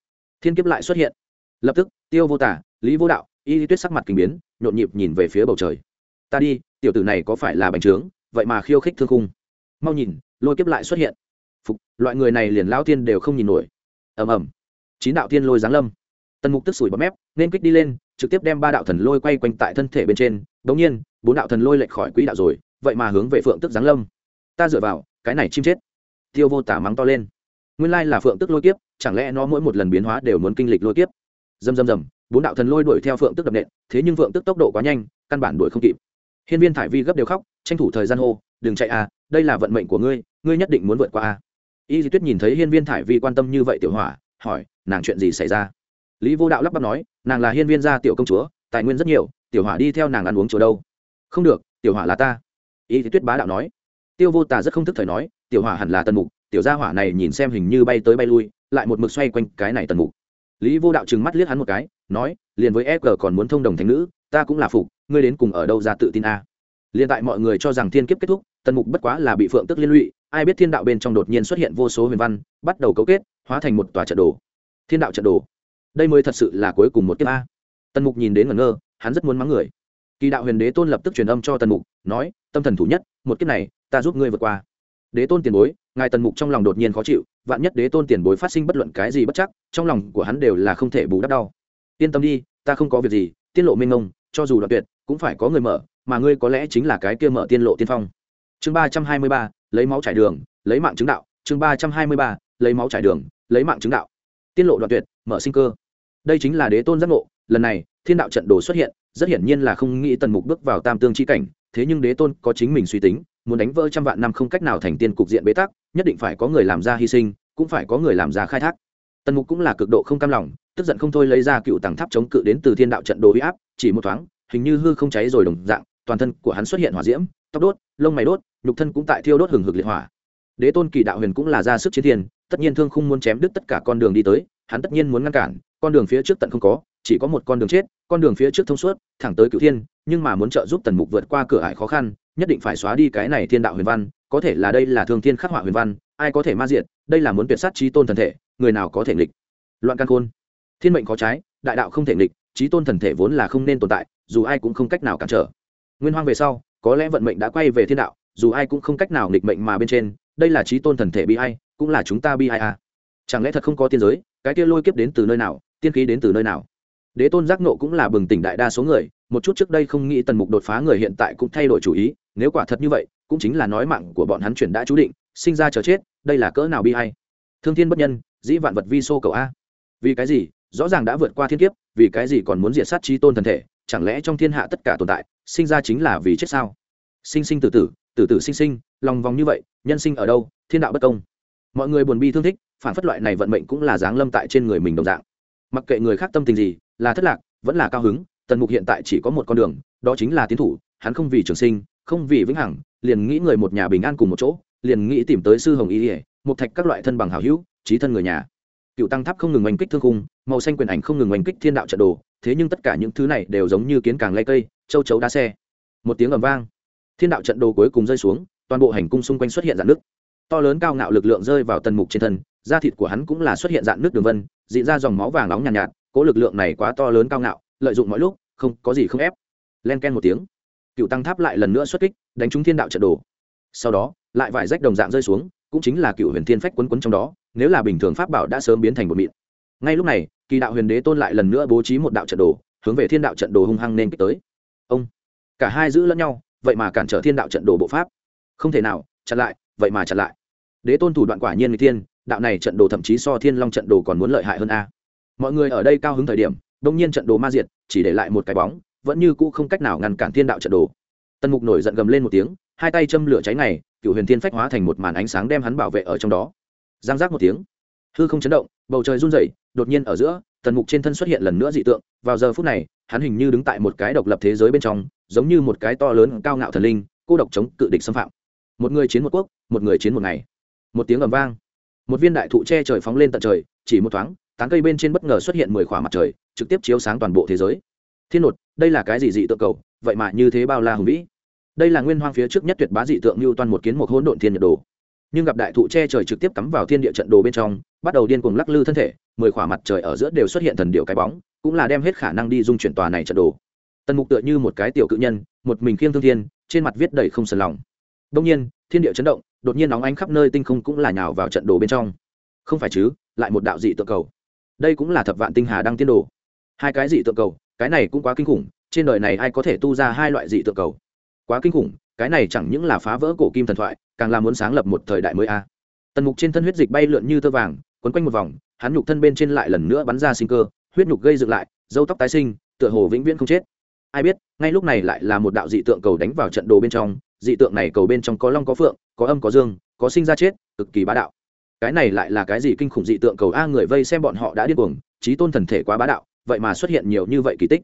Thiên kiếp lại xuất hiện. Lập tức, tiêu vô tả, lý vô đạo, y lý tuyết sắc mặt kinh biến nhộn nhịp nhìn về phía bầu trời. Ta đi, tiểu tử này có phải là bành trướng, vậy mà khiêu khích thương khung. Mau nhìn, lôi kiếp lại xuất hiện. Phục, loại người này liền lao tiên đều không nhìn nổi. Ầm ầm. Chín đạo tiên lôi giáng lâm. Tần mục tức sủi bọt mép, nên kích đi lên, trực tiếp đem ba đạo thần lôi quay quanh tại thân thể bên trên. Đống nhiên, bốn đạo thần lôi lệch khỏi quỹ đạo rồi, vậy mà hướng về phượng tức giáng lâm. Ta dựa vào, cái này chim chết. Tiêu vô tả mắng to lên. Nguyên lai là phượng tức lôi kiếp, chẳng lẽ nó mỗi một lần biến hóa đều muốn kinh lịch lôi kiếp? Dầm dầm dầm bốn đạo thần lôi đuổi theo phượng tức đập nện, thế nhưng phượng tức tốc độ quá nhanh, căn bản đuổi không kịp. Hiên viên thải vi gấp đều khóc, tranh thủ thời gian hô, đừng chạy à đây là vận mệnh của ngươi ngươi nhất định muốn vượt qua à. Y di tuyết nhìn thấy hiên viên thải vi quan tâm như vậy tiểu hỏa, hỏi, nàng chuyện gì xảy ra? Lý vô đạo lắp bắp nói, nàng là hiên viên gia tiểu công chúa, tài nguyên rất nhiều, tiểu hỏa đi theo nàng ăn uống chỗ đâu? Không được, tiểu hỏa là ta. Y di tuyết bá đạo nói. Tiêu vô tà rất không thức thời nói, tiểu hỏa hẳn là tần mục, tiểu gia hỏa này nhìn xem hình như bay tới bay lui, lại một mực xoay quanh cái này tần mục lý vô đạo trừng mắt liếc hắn một cái, nói, liền với fg còn muốn thông đồng thành nữ, ta cũng là phục, ngươi đến cùng ở đâu ra tự tin a? À. liền tại mọi người cho rằng thiên kiếp kết thúc, tần mục bất quá là bị phượng tức liên lụy, ai biết thiên đạo bên trong đột nhiên xuất hiện vô số huyền văn, bắt đầu cấu kết, hóa thành một tòa trận đồ. Thiên đạo trận đồ. Đây mới thật sự là cuối cùng một kiếp a. Tần mục nhìn đến ngẩn ngơ, hắn rất muốn mắng người. Kỳ đạo huyền đế tôn lập tức truyền âm cho tần mục, nói, tâm thần thủ nhất, một kiếp này, ta giúp ngươi vượt qua. Đế tôn tiền bối, ngài tần mục trong lòng đột nhiên khó chịu, vạn nhất đế tôn tiền bối phát sinh bất luận cái gì bất chắc trong lòng của hắn đều là không thể bù đắp đau. Yên tâm đi, ta không có việc gì tiết lộ minh ngông, cho dù đoạn tuyệt, cũng phải có người mở, mà ngươi có lẽ chính là cái kia mở tiên lộ tiên phong. Chương ba trăm hai mươi ba, lấy máu trải đường, lấy mạng chứng đạo. Chương ba trăm hai mươi ba, lấy máu trải đường, lấy mạng chứng đạo. Tiên lộ đoạn tuyệt, mở sinh cơ. Đây chính là đế tôn giác ngộ. Lần này, thiên đạo trận đồ xuất hiện, rất hiển nhiên là không nghĩ tần mục bước vào tam tương c h i cảnh, thế nhưng đế tôn có chính mình suy tính, muốn đánh vỡ trăm vạn năm không cách nào thành tiên cục diện bế tắc, nhất định phải có người làm ra hy sinh, cũng phải có người làm ra khai thác tần mục cũng là cực độ không cam lòng, tức giận không thôi lấy ra cựu tàng tháp chống cự đến từ thiên đạo trận đồ huy áp, chỉ một thoáng, hình như hư không cháy rồi đồng dạng, toàn thân của hắn xuất hiện hỏa diễm, tóc đốt, lông mày đốt, nhục thân cũng tại thiêu đốt hừng hực liệt hỏa. Đế tôn kỳ đạo huyền cũng là ra sức chiến thiên, tất nhiên thương không muốn chém đứt tất cả con đường đi tới, hắn tất nhiên muốn ngăn cản, con đường phía trước tận không có, chỉ có một con đường chết, con đường phía trước thông suốt, thẳng tới cựu thiên, nhưng mà muốn trợ giúp tần mục vượt qua cửa ải khó khăn, nhất định phải xóa đi cái này thiên đạo huyền văn, có thể là đây là thương thiên khắc họa huyền văn, ai có thể ma diệt, đây là muốn tuyệt sát trí tôn thần thể người nào có thể nghịch? Loạn căn khôn. Thiên mệnh có trái, đại đạo không thể nghịch trí tôn thần thể vốn là không nên tồn tại, dù ai cũng không cách nào cản trở. Nguyên hoang về sau, có lẽ vận mệnh đã quay về thiên đạo, dù ai cũng không cách nào nghịch mệnh mà bên trên, đây là trí tôn thần thể bi ai, cũng là chúng ta bi ai à. Chẳng lẽ thật không có tiên giới, cái kia lôi kiếp đến từ nơi nào, tiên khí đến từ nơi nào? Đế tôn giác nộ cũng là bừng tỉnh đại đa số người, một chút trước đây không nghĩ tần mục đột phá người hiện tại cũng thay đổi chủ ý, nếu quả thật như vậy, cũng chính là nói mạng của bọn hắn chuyển đã chú định, sinh ra chờ chết, đây là cỡ nào bi hay thương thiên bất nhân dĩ vạn vật vi xô cầu a. Vì cái gì? Rõ ràng đã vượt qua thiên kiếp, vì cái gì còn muốn diệt sát trí tôn thần thể? Chẳng lẽ trong thiên hạ tất cả tồn tại, sinh ra chính là vì chết sao? Sinh sinh tử tử tử tử sinh sinh, lòng vòng như vậy, nhân sinh ở đâu? Thiên đạo bất công. Mọi người buồn bi thương thích, phản phất loại này vận mệnh cũng là dáng lâm tại trên người mình đồng dạng. Mặc kệ người khác tâm tình gì, là thất lạc, vẫn là cao hứng, tần mục hiện tại chỉ có một con đường, đó chính là tiến thủ, hắn không vì trường sinh, không vì vĩnh hằng, liền nghĩ người một nhà bình an cùng một chỗ, liền nghĩ tìm tới sư hồng y ỉa một thạch các loại thân bằng hảo hữu trí thân người nhà. Cựu tăng tháp không ngừng oanh kích thương cung màu xanh quyền ảnh không ngừng oanh kích thiên đạo trận đồ thế nhưng tất cả những thứ này đều giống như kiến càng lay cây châu chấu đá xe. Một tiếng ầm vang thiên đạo trận đồ cuối cùng rơi xuống toàn bộ hành cung xung quanh xuất hiện dạn nước to lớn cao ngạo lực lượng rơi vào tần mục trên thân da thịt của hắn cũng là xuất hiện dạn nước đường vân dị ra dòng máu vàng nóng nhàn nhạt, nhạt cố lực lượng này quá to lớn cao ngạo lợi dụng mọi lúc không có gì không ép. Len ken một tiếng cựu tăng tháp lại lần nữa xuất kích đánh trúng thiên đạo trận đồ. Sau đó lại vải rách đồng dạng rơi xuống cũng chính là cựu huyền thiên phách quấn quấn trong đó, nếu là bình thường pháp bảo đã sớm biến thành một mịn. Ngay lúc này, kỳ đạo huyền đế tôn lại lần nữa bố trí một đạo trận đồ, hướng về thiên đạo trận đồ hung hăng nên kích tới. Ông, cả hai giữ lẫn nhau, vậy mà cản trở thiên đạo trận đồ bộ pháp. Không thể nào, chặn lại, vậy mà chặn lại. Đế tôn thủ đoạn quả nhiên người thiên, đạo này trận đồ thậm chí so thiên long trận đồ còn muốn lợi hại hơn a. Mọi người ở đây cao hứng thời điểm, đông nhiên trận đồ ma diệt, chỉ để lại một cái bóng, vẫn như cũ không cách nào ngăn cản thiên đạo trận đồ. Tần mục nổi giận gầm lên một tiếng, hai tay châm lửa cháy này cựu huyền thiên phách hóa thành một màn ánh sáng đem hắn bảo vệ ở trong đó. Giang giác một tiếng, hư không chấn động, bầu trời run rẩy, đột nhiên ở giữa, tần mục trên thân xuất hiện lần nữa dị tượng. Vào giờ phút này, hắn hình như đứng tại một cái độc lập thế giới bên trong, giống như một cái to lớn cao ngạo thần linh, cô độc chống cự địch xâm phạm. Một người chiến một quốc, một người chiến một ngày. Một tiếng ầm vang, một viên đại thụ che trời phóng lên tận trời, chỉ một thoáng, tán cây bên trên bất ngờ xuất hiện mười khỏa mặt trời, trực tiếp chiếu sáng toàn bộ thế giới. Thiên nột đây là cái gì dị tượng cầu? Vậy mà như thế bao la hùng vĩ đây là nguyên hoang phía trước nhất tuyệt bá dị tượng lưu toàn một kiến một hỗn độn thiên nhật đồ. Nhưng gặp đại thụ che trời trực tiếp cắm vào thiên địa trận đồ bên trong, bắt đầu điên cuồng lắc lư thân thể, mười khỏa mặt trời ở giữa đều xuất hiện thần điệu cái bóng, cũng là đem hết khả năng đi dung chuyển tòa này trận đồ. Tần mục tựa như một cái tiểu cự nhân, một mình khiêng thương thiên, trên mặt viết đầy không sần lòng. Đông nhiên, thiên địa chấn động, đột nhiên nóng ánh khắp nơi tinh không cũng là nhào vào trận đồ bên trong. Không phải chứ, lại một đạo dị tượng cầu. Đây cũng là thập vạn tinh hà đang tiên đồ. Hai cái dị tượng cầu, cái này cũng quá kinh khủng, trên đời này ai có thể tu ra hai loại dị tượng cầu? Quá kinh khủng, cái này chẳng những là phá vỡ cổ kim thần thoại, càng là muốn sáng lập một thời đại mới a. Tần mục trên thân huyết dịch bay lượn như tơ vàng, quấn quanh một vòng, hắn nhục thân bên trên lại lần nữa bắn ra sinh cơ, huyết nhục gây dựng lại, dâu tóc tái sinh, tựa hồ vĩnh viễn không chết. Ai biết, ngay lúc này lại là một đạo dị tượng cầu đánh vào trận đồ bên trong, dị tượng này cầu bên trong có long có phượng, có âm có dương, có sinh ra chết, cực kỳ bá đạo. Cái này lại là cái gì kinh khủng dị tượng cầu a người vây xem bọn họ đã điên cuồng, trí tôn thần thể quá bá đạo, vậy mà xuất hiện nhiều như vậy kỳ tích.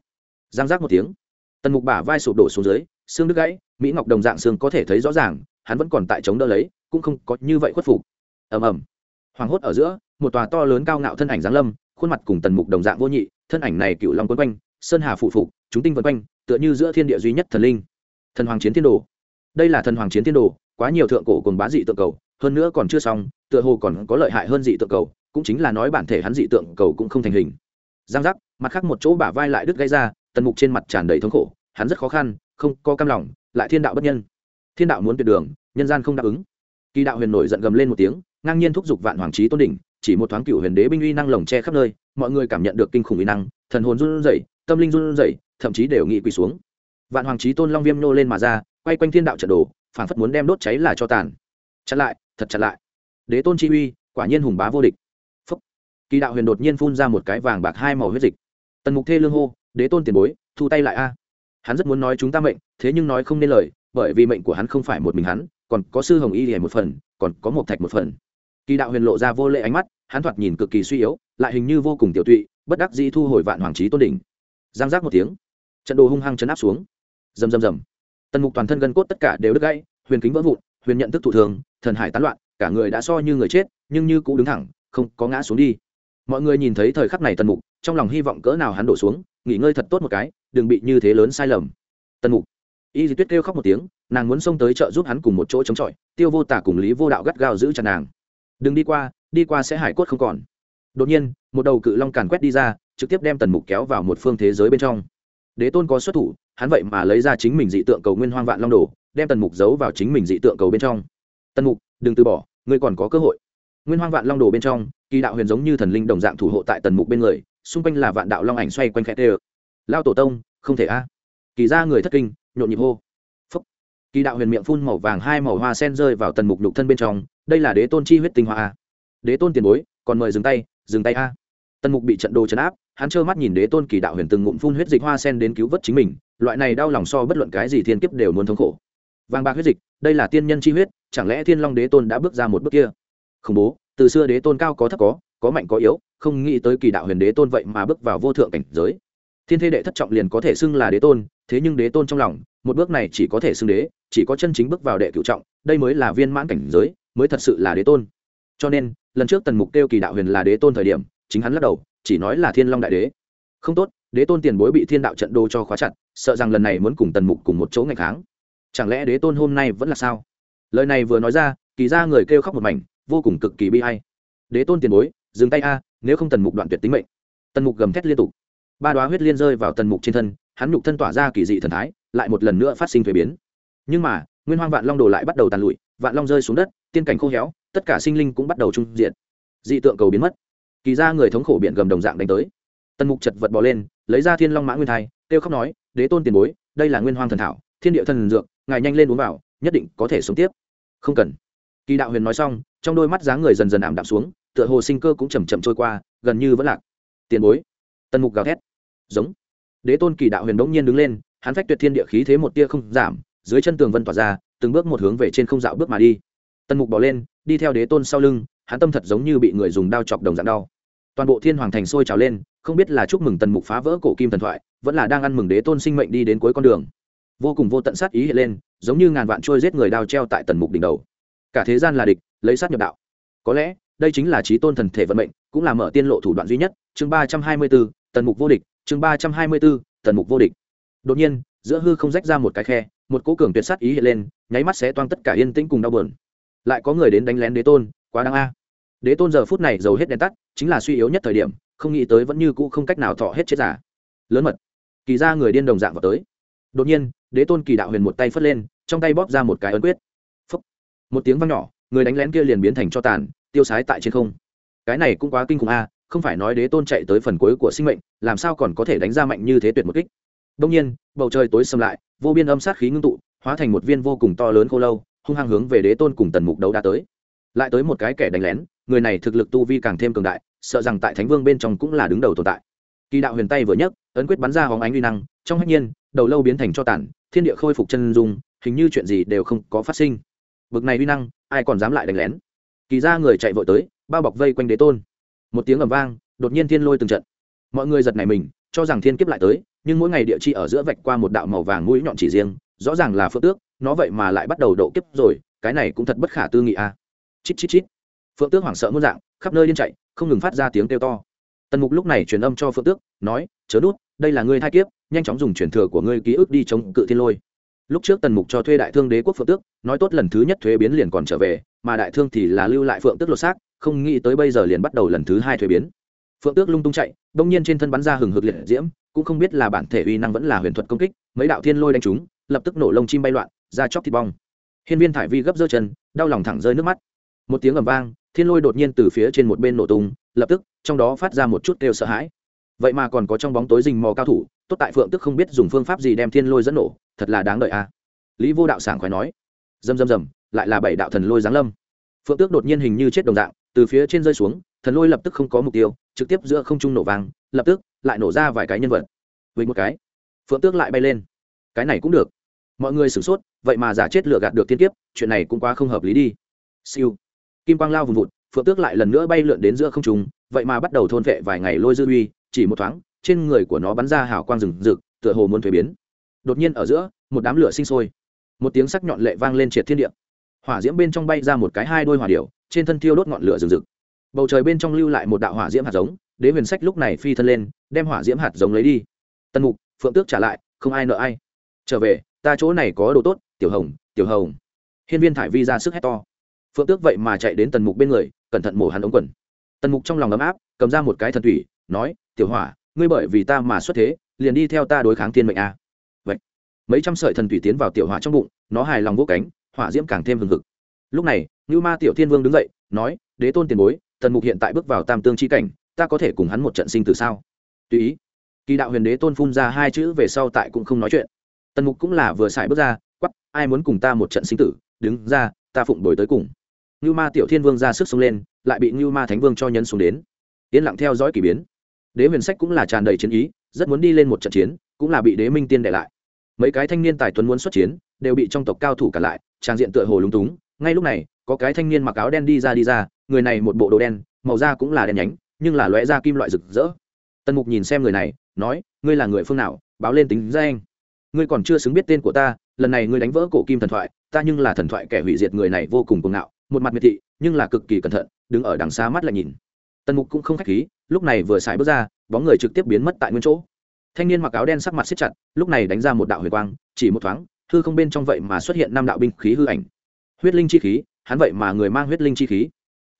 Giang giác một tiếng, tần mục bả vai sụp đổ xuống dưới xương đứt gãy, mỹ ngọc đồng dạng xương có thể thấy rõ ràng, hắn vẫn còn tại chống đỡ lấy, cũng không có như vậy khuất phục. Ầm ầm. Hoàng hốt ở giữa, một tòa to lớn cao ngạo thân ảnh giáng lâm, khuôn mặt cùng tần mục đồng dạng vô nhị, thân ảnh này cựu long quấn quanh, sơn hà phụ phục, chúng tinh vân quanh, tựa như giữa thiên địa duy nhất thần linh. Thần hoàng chiến thiên đồ. Đây là thần hoàng chiến thiên đồ, quá nhiều thượng cổ cùng bá dị tượng cầu, hơn nữa còn chưa xong, tựa hồ còn có lợi hại hơn dị tượng cầu, cũng chính là nói bản thể hắn dị tượng cầu cũng không thành hình. Giang giác, mặt khác một chỗ bả vai lại đứt gây ra, tần mục trên mặt tràn đầy thống khổ, hắn rất khó khăn không có cam lòng, lại thiên đạo bất nhân. Thiên đạo muốn tuyệt đường, nhân gian không đáp ứng. Kỳ đạo huyền nổi giận gầm lên một tiếng, ngang nhiên thúc giục vạn hoàng trí tôn đỉnh, chỉ một thoáng cựu huyền đế binh uy năng lồng che khắp nơi, mọi người cảm nhận được kinh khủng uy năng, thần hồn run rẩy, tâm linh run rẩy, thậm chí đều nghị quỳ xuống. Vạn hoàng trí tôn long viêm nô lên mà ra, quay quanh thiên đạo trận đồ phản phất muốn đem đốt cháy là cho tàn. Chặn lại, thật chặn lại. Đế tôn chi uy, quả nhiên hùng bá vô địch. Phúc. kỳ đạo huyền đột nhiên phun ra một cái vàng bạc hai màu huyết dịch. Tần mục thê lương hô, đế tôn tiền bối, thu tay lại a hắn rất muốn nói chúng ta mệnh, thế nhưng nói không nên lời, bởi vì mệnh của hắn không phải một mình hắn, còn có sư hồng y hề một phần, còn có một thạch một phần. Kỳ đạo huyền lộ ra vô lệ ánh mắt, hắn thoạt nhìn cực kỳ suy yếu, lại hình như vô cùng tiểu tụy, bất đắc dĩ thu hồi vạn hoàng trí tôn đỉnh. Giang giác một tiếng, trận đồ hung hăng chấn áp xuống. Rầm rầm rầm. Tần mục toàn thân gân cốt tất cả đều đứt gãy, huyền kính vỡ vụn, huyền nhận thức thụ thường, thần hải tán loạn, cả người đã so như người chết, nhưng như cũng đứng thẳng, không có ngã xuống đi. Mọi người nhìn thấy thời khắc này tần mục, trong lòng hy vọng cỡ nào hắn đổ xuống, nghỉ ngơi thật tốt một cái đừng bị như thế lớn sai lầm. Tần mục. Y di tuyết kêu khóc một tiếng, nàng muốn xông tới chợ giúp hắn cùng một chỗ chống chọi, tiêu vô tả cùng lý vô đạo gắt gao giữ chặt nàng. Đừng đi qua đi qua sẽ hải cốt không còn. Đột nhiên, một đầu cự long càn quét đi ra, trực tiếp đem tần mục kéo vào một phương thế giới bên trong. Đế tôn có xuất thủ, hắn vậy mà lấy ra chính mình dị tượng cầu nguyên hoang vạn long đồ, đem tần mục giấu vào chính mình dị tượng cầu bên trong. Tần mục, đừng từ bỏ, ngươi còn có cơ hội. Nguyên hoang vạn long đồ bên trong, kỳ đạo huyền giống như thần linh đồng dạng thủ hộ tại tần mục bên người, xung quanh là vạn đạo long ảnh xoay quanh khẽ tê ơ lao tổ tông, không thể a. Kỳ ra người thất kinh, nhộn nhịp hô. Phúc. Kỳ đạo huyền miệng phun màu vàng hai màu hoa sen rơi vào tần mục nhục thân bên trong, đây là đế tôn chi huyết tinh hoa a. Đế tôn tiền bối, còn mời dừng tay dừng tay a. Tần mục bị trận đồ chấn áp, hắn trơ mắt nhìn đế tôn kỳ đạo huyền từng ngụm phun huyết dịch hoa sen đến cứu vớt chính mình, loại này đau lòng so bất luận cái gì thiên kiếp đều muốn thống khổ. Vàng bạc huyết dịch, đây là tiên nhân chi huyết, chẳng lẽ thiên long đế tôn đã bước ra một bước kia? Khủng bố, từ xưa đế tôn cao có thấp có có mạnh có yếu, không nghĩ tới kỳ đạo huyền đế tôn vậy mà bước vào vô thượng cảnh giới thiên thế đệ thất trọng liền có thể xưng là đế tôn, thế nhưng đế tôn trong lòng, một bước này chỉ có thể xưng đế, chỉ có chân chính bước vào đệ cựu trọng, đây mới là viên mãn cảnh giới, mới thật sự là đế tôn. Cho nên, lần trước tần mục kêu kỳ đạo huyền là đế tôn thời điểm, chính hắn lắc đầu, chỉ nói là thiên long đại đế. Không tốt, đế tôn tiền bối bị thiên đạo trận đô cho khóa chặt, sợ rằng lần này muốn cùng tần mục cùng một chỗ ngày tháng. chẳng lẽ đế tôn hôm nay vẫn là sao? Lời này vừa nói ra, kỳ ra người kêu khóc một mảnh, vô cùng cực kỳ bi hay đế tôn tiền bối, dừng tay a, nếu không tần mục đoạn tuyệt tính mệnh. Tần mục gầm thét liên tục ba đoá huyết liên rơi vào tần mục trên thân, hắn nhục thân tỏa ra kỳ dị thần thái, lại một lần nữa phát sinh thuế biến. Nhưng mà, nguyên hoang vạn long đồ lại bắt đầu tàn lụi, vạn long rơi xuống đất, tiên cảnh khô héo, tất cả sinh linh cũng bắt đầu trung diện. Dị tượng cầu biến mất. Kỳ ra người thống khổ biện gầm đồng dạng đánh tới. Tần mục chật vật bò lên, lấy ra thiên long mã nguyên thai, kêu khóc nói, đế tôn tiền bối, đây là nguyên hoang thần thảo, thiên địa thần dược, ngài nhanh lên uống vào, nhất định có thể sống tiếp. Không cần. Kỳ đạo huyền nói xong, trong đôi mắt dáng người dần dần ảm đạm xuống, tựa hồ sinh cơ cũng chầm chậm trôi qua, gần như vẫn lạc. Tiền bối. Tần mục gào thét giống. Đế tôn kỳ đạo huyền đống nhiên đứng lên, hắn phách tuyệt thiên địa khí thế một tia không giảm, dưới chân tường vân tỏa ra, từng bước một hướng về trên không dạo bước mà đi. Tần mục bỏ lên, đi theo đế tôn sau lưng, hắn tâm thật giống như bị người dùng đao chọc đồng dạng đau. Toàn bộ thiên hoàng thành sôi trào lên, không biết là chúc mừng tần mục phá vỡ cổ kim thần thoại, vẫn là đang ăn mừng đế tôn sinh mệnh đi đến cuối con đường. Vô cùng vô tận sát ý hiện lên, giống như ngàn vạn trôi giết người đao treo tại tần mục đỉnh đầu. Cả thế gian là địch, lấy sát nhập đạo. Có lẽ, đây chính là trí tôn thần thể vận mệnh, cũng là mở tiên lộ thủ đoạn duy nhất. Chương ba trăm hai mươi bốn, tần mục vô địch chương ba trăm hai mươi b ố tần mục vô địch. Đột nhiên, giữa hư không rách ra một cái khe, một cỗ cường tuyệt sát ý hiện lên, nháy mắt sẽ toang tất cả yên tĩnh cùng đau bờn lại có người đến đánh lén đế tôn, quá đáng a. Đế tôn giờ phút này giàu hết đèn tắt, chính là suy yếu nhất thời điểm, không nghĩ tới vẫn như cũ không cách nào thọ hết chết giả. Lớn mật. Kỳ ra người điên đồng dạng vào tới. Đột nhiên, đế tôn kỳ đạo huyền một tay phất lên, trong tay bóp ra một cái ấn quyết. Phúc. một tiếng vang nhỏ, người đánh lén kia liền biến thành cho tàn, tiêu sái tại trên không. Cái này cũng quá kinh khủng a không phải nói đế tôn chạy tới phần cuối của sinh mệnh, làm sao còn có thể đánh ra mạnh như thế tuyệt một kích? Đông nhiên, bầu trời tối xâm lại, vô biên âm sát khí ngưng tụ, hóa thành một viên vô cùng to lớn khô lâu, hung hăng hướng về đế tôn cùng tần mục đấu đã tới. Lại tới một cái kẻ đánh lén, người này thực lực tu vi càng thêm cường đại, sợ rằng tại thánh vương bên trong cũng là đứng đầu tồn tại. Kỳ đạo huyền tay vừa nhấc, ấn quyết bắn ra hóng ánh uy năng, trong hách nhiên, đầu lâu biến thành cho tản thiên địa khôi phục chân dung, hình như chuyện gì đều không có phát sinh. Bực này uy năng, ai còn dám lại đánh lén? Kỳ ra người chạy vội tới, bao bọc vây quanh đế tôn một tiếng ầm vang, đột nhiên thiên lôi từng trận. Mọi người giật này mình, cho rằng thiên kiếp lại tới, nhưng mỗi ngày địa chi ở giữa vạch qua một đạo màu vàng mũi nhọn chỉ riêng, rõ ràng là phượng tước, nó vậy mà lại bắt đầu độ kiếp rồi, cái này cũng thật bất khả tư nghị a. À. chít chít chít. Phượng tước hoảng sợ muôn dạng, khắp nơi điên chạy, không ngừng phát ra tiếng kêu to. Tần mục lúc này truyền âm cho phượng tước, nói, chớ nút, đây là ngươi thai kiếp, nhanh chóng dùng truyền thừa của ngươi ký ức đi chống cự thiên lôi. Lúc trước tần mục cho thuê đại thương đế quốc phượng tước, nói tốt lần thứ nhất thuế biến liền còn trở về, mà đại thương thì là lưu lại phượng tước lột xác không nghĩ tới bây giờ liền bắt đầu lần thứ hai thuế biến. Phượng tước lung tung chạy đông nhiên trên thân bắn ra hừng hực liệt diễm, cũng không biết là bản thể uy năng vẫn là huyền thuật công kích, mấy đạo thiên lôi đánh trúng, lập tức nổ lông chim bay loạn ra chóc thịt bong. Hiên viên thải vi gấp giơ chân, đau lòng thẳng rơi nước mắt. Một tiếng ầm vang, thiên lôi đột nhiên từ phía trên một bên nổ tung, lập tức, trong đó phát ra một chút kêu sợ hãi. Vậy mà còn có trong bóng tối rình mò cao thủ, tốt tại phượng tức không biết dùng phương pháp gì đem thiên lôi dẫn nổ, thật là đáng đợi a. À. lý vô đạo sảng khoái nói, rầm rầm rầm, lại là bảy đạo thần lôi giáng lâm. Phượng tước đột nhiên hình như chết đồng dạng từ phía trên rơi xuống, thần lôi lập tức không có mục tiêu, trực tiếp giữa không trung nổ vang, lập tức lại nổ ra vài cái nhân vật. Với một cái, phượng tước lại bay lên. Cái này cũng được. Mọi người sửng sốt, vậy mà giả chết lựa gạt được tiên kiếp, chuyện này cũng quá không hợp lý đi. Siêu. Kim quang lao vùng vụt, phượng tước lại lần nữa bay lượn đến giữa không trung, vậy mà bắt đầu thôn vệ vài ngày lôi dư uy, chỉ một thoáng, trên người của nó bắn ra hào quang rừng rực, tựa hồ muốn thuế biến. Đột nhiên ở giữa, một đám lửa sinh sôi. Một tiếng sắc nhọn lệ vang lên triệt thiên địa hỏa diễm bên trong bay ra một cái hai đôi hỏa điểu, trên thân thiêu đốt ngọn lửa rừng rực. Bầu trời bên trong lưu lại một đạo hỏa diễm hạt giống, đế huyền sách lúc này phi thân lên, đem hỏa diễm hạt giống lấy đi. Tân mục, phượng tước trả lại, không ai nợ ai. Trở về, ta chỗ này có đồ tốt, tiểu hồng tiểu hồng. Hiên viên thải vi ra sức hét to. Phượng tước vậy mà chạy đến tần mục bên người, cẩn thận mổ hắn ống quần. Tần mục trong lòng ấm áp, cầm ra một cái thần thủy, nói, tiểu hỏa, ngươi bởi vì ta mà xuất thế, liền đi theo ta đối kháng thiên mệnh a. Vậy, mấy trăm sợi thần thủy tiến vào tiểu hỏa trong bụng, nó hài lòng vô cánh hỏa diễm càng thêm hừng hực. Lúc này như ma tiểu thiên vương đứng dậy, nói, đế tôn tiền bối, tần mục hiện tại bước vào tam tương c h i cảnh, ta có thể cùng hắn một trận sinh từ sao? Tùy ý. Kỳ đạo huyền đế tôn phun ra hai chữ về sau tại cũng không nói chuyện. Tần mục cũng là vừa xài bước ra quắp ai muốn cùng ta một trận sinh tử, đứng ra, ta phụng đổi tới cùng. Như ma tiểu thiên vương ra sức xông lên, lại bị như ma thánh vương cho nhân xuống đến. Yên lặng theo dõi k ỳ biến. Đế huyền sách cũng là tràn đầy chiến ý, rất muốn đi lên một trận chiến, cũng là bị đế minh tiên để lại. Mấy cái thanh niên tài tuấn muốn xuất chiến, đều bị trong tộc cao thủ cả lại trang diện tựa hồ lúng túng, ngay lúc này, có cái thanh niên mặc áo đen đi ra đi ra, người này một bộ đồ đen, màu da cũng là đen nhánh, nhưng là lóe da kim loại rực rỡ. Tần mục nhìn xem người này, nói, ngươi là người phương nào? Báo lên tính danh. Ngươi còn chưa xứng biết tên của ta, lần này ngươi đánh vỡ cổ kim thần thoại, ta nhưng là thần thoại kẻ hủy diệt người này vô cùng cuồng ngạo, một mặt miệt thị, nhưng là cực kỳ cẩn thận, đứng ở đằng xa mắt lại nhìn. Tần mục cũng không khách khí, lúc này vừa xài bước ra, bóng người trực tiếp biến mất tại nguyên chỗ. Thanh niên mặc áo đen sắc mặt xếp chặt, lúc này đánh ra một đạo huyền quang, chỉ một thoáng hư không bên trong vậy mà xuất hiện năm đạo binh khí hư ảnh. Huyết linh chi khí, hắn vậy mà người mang huyết linh chi khí.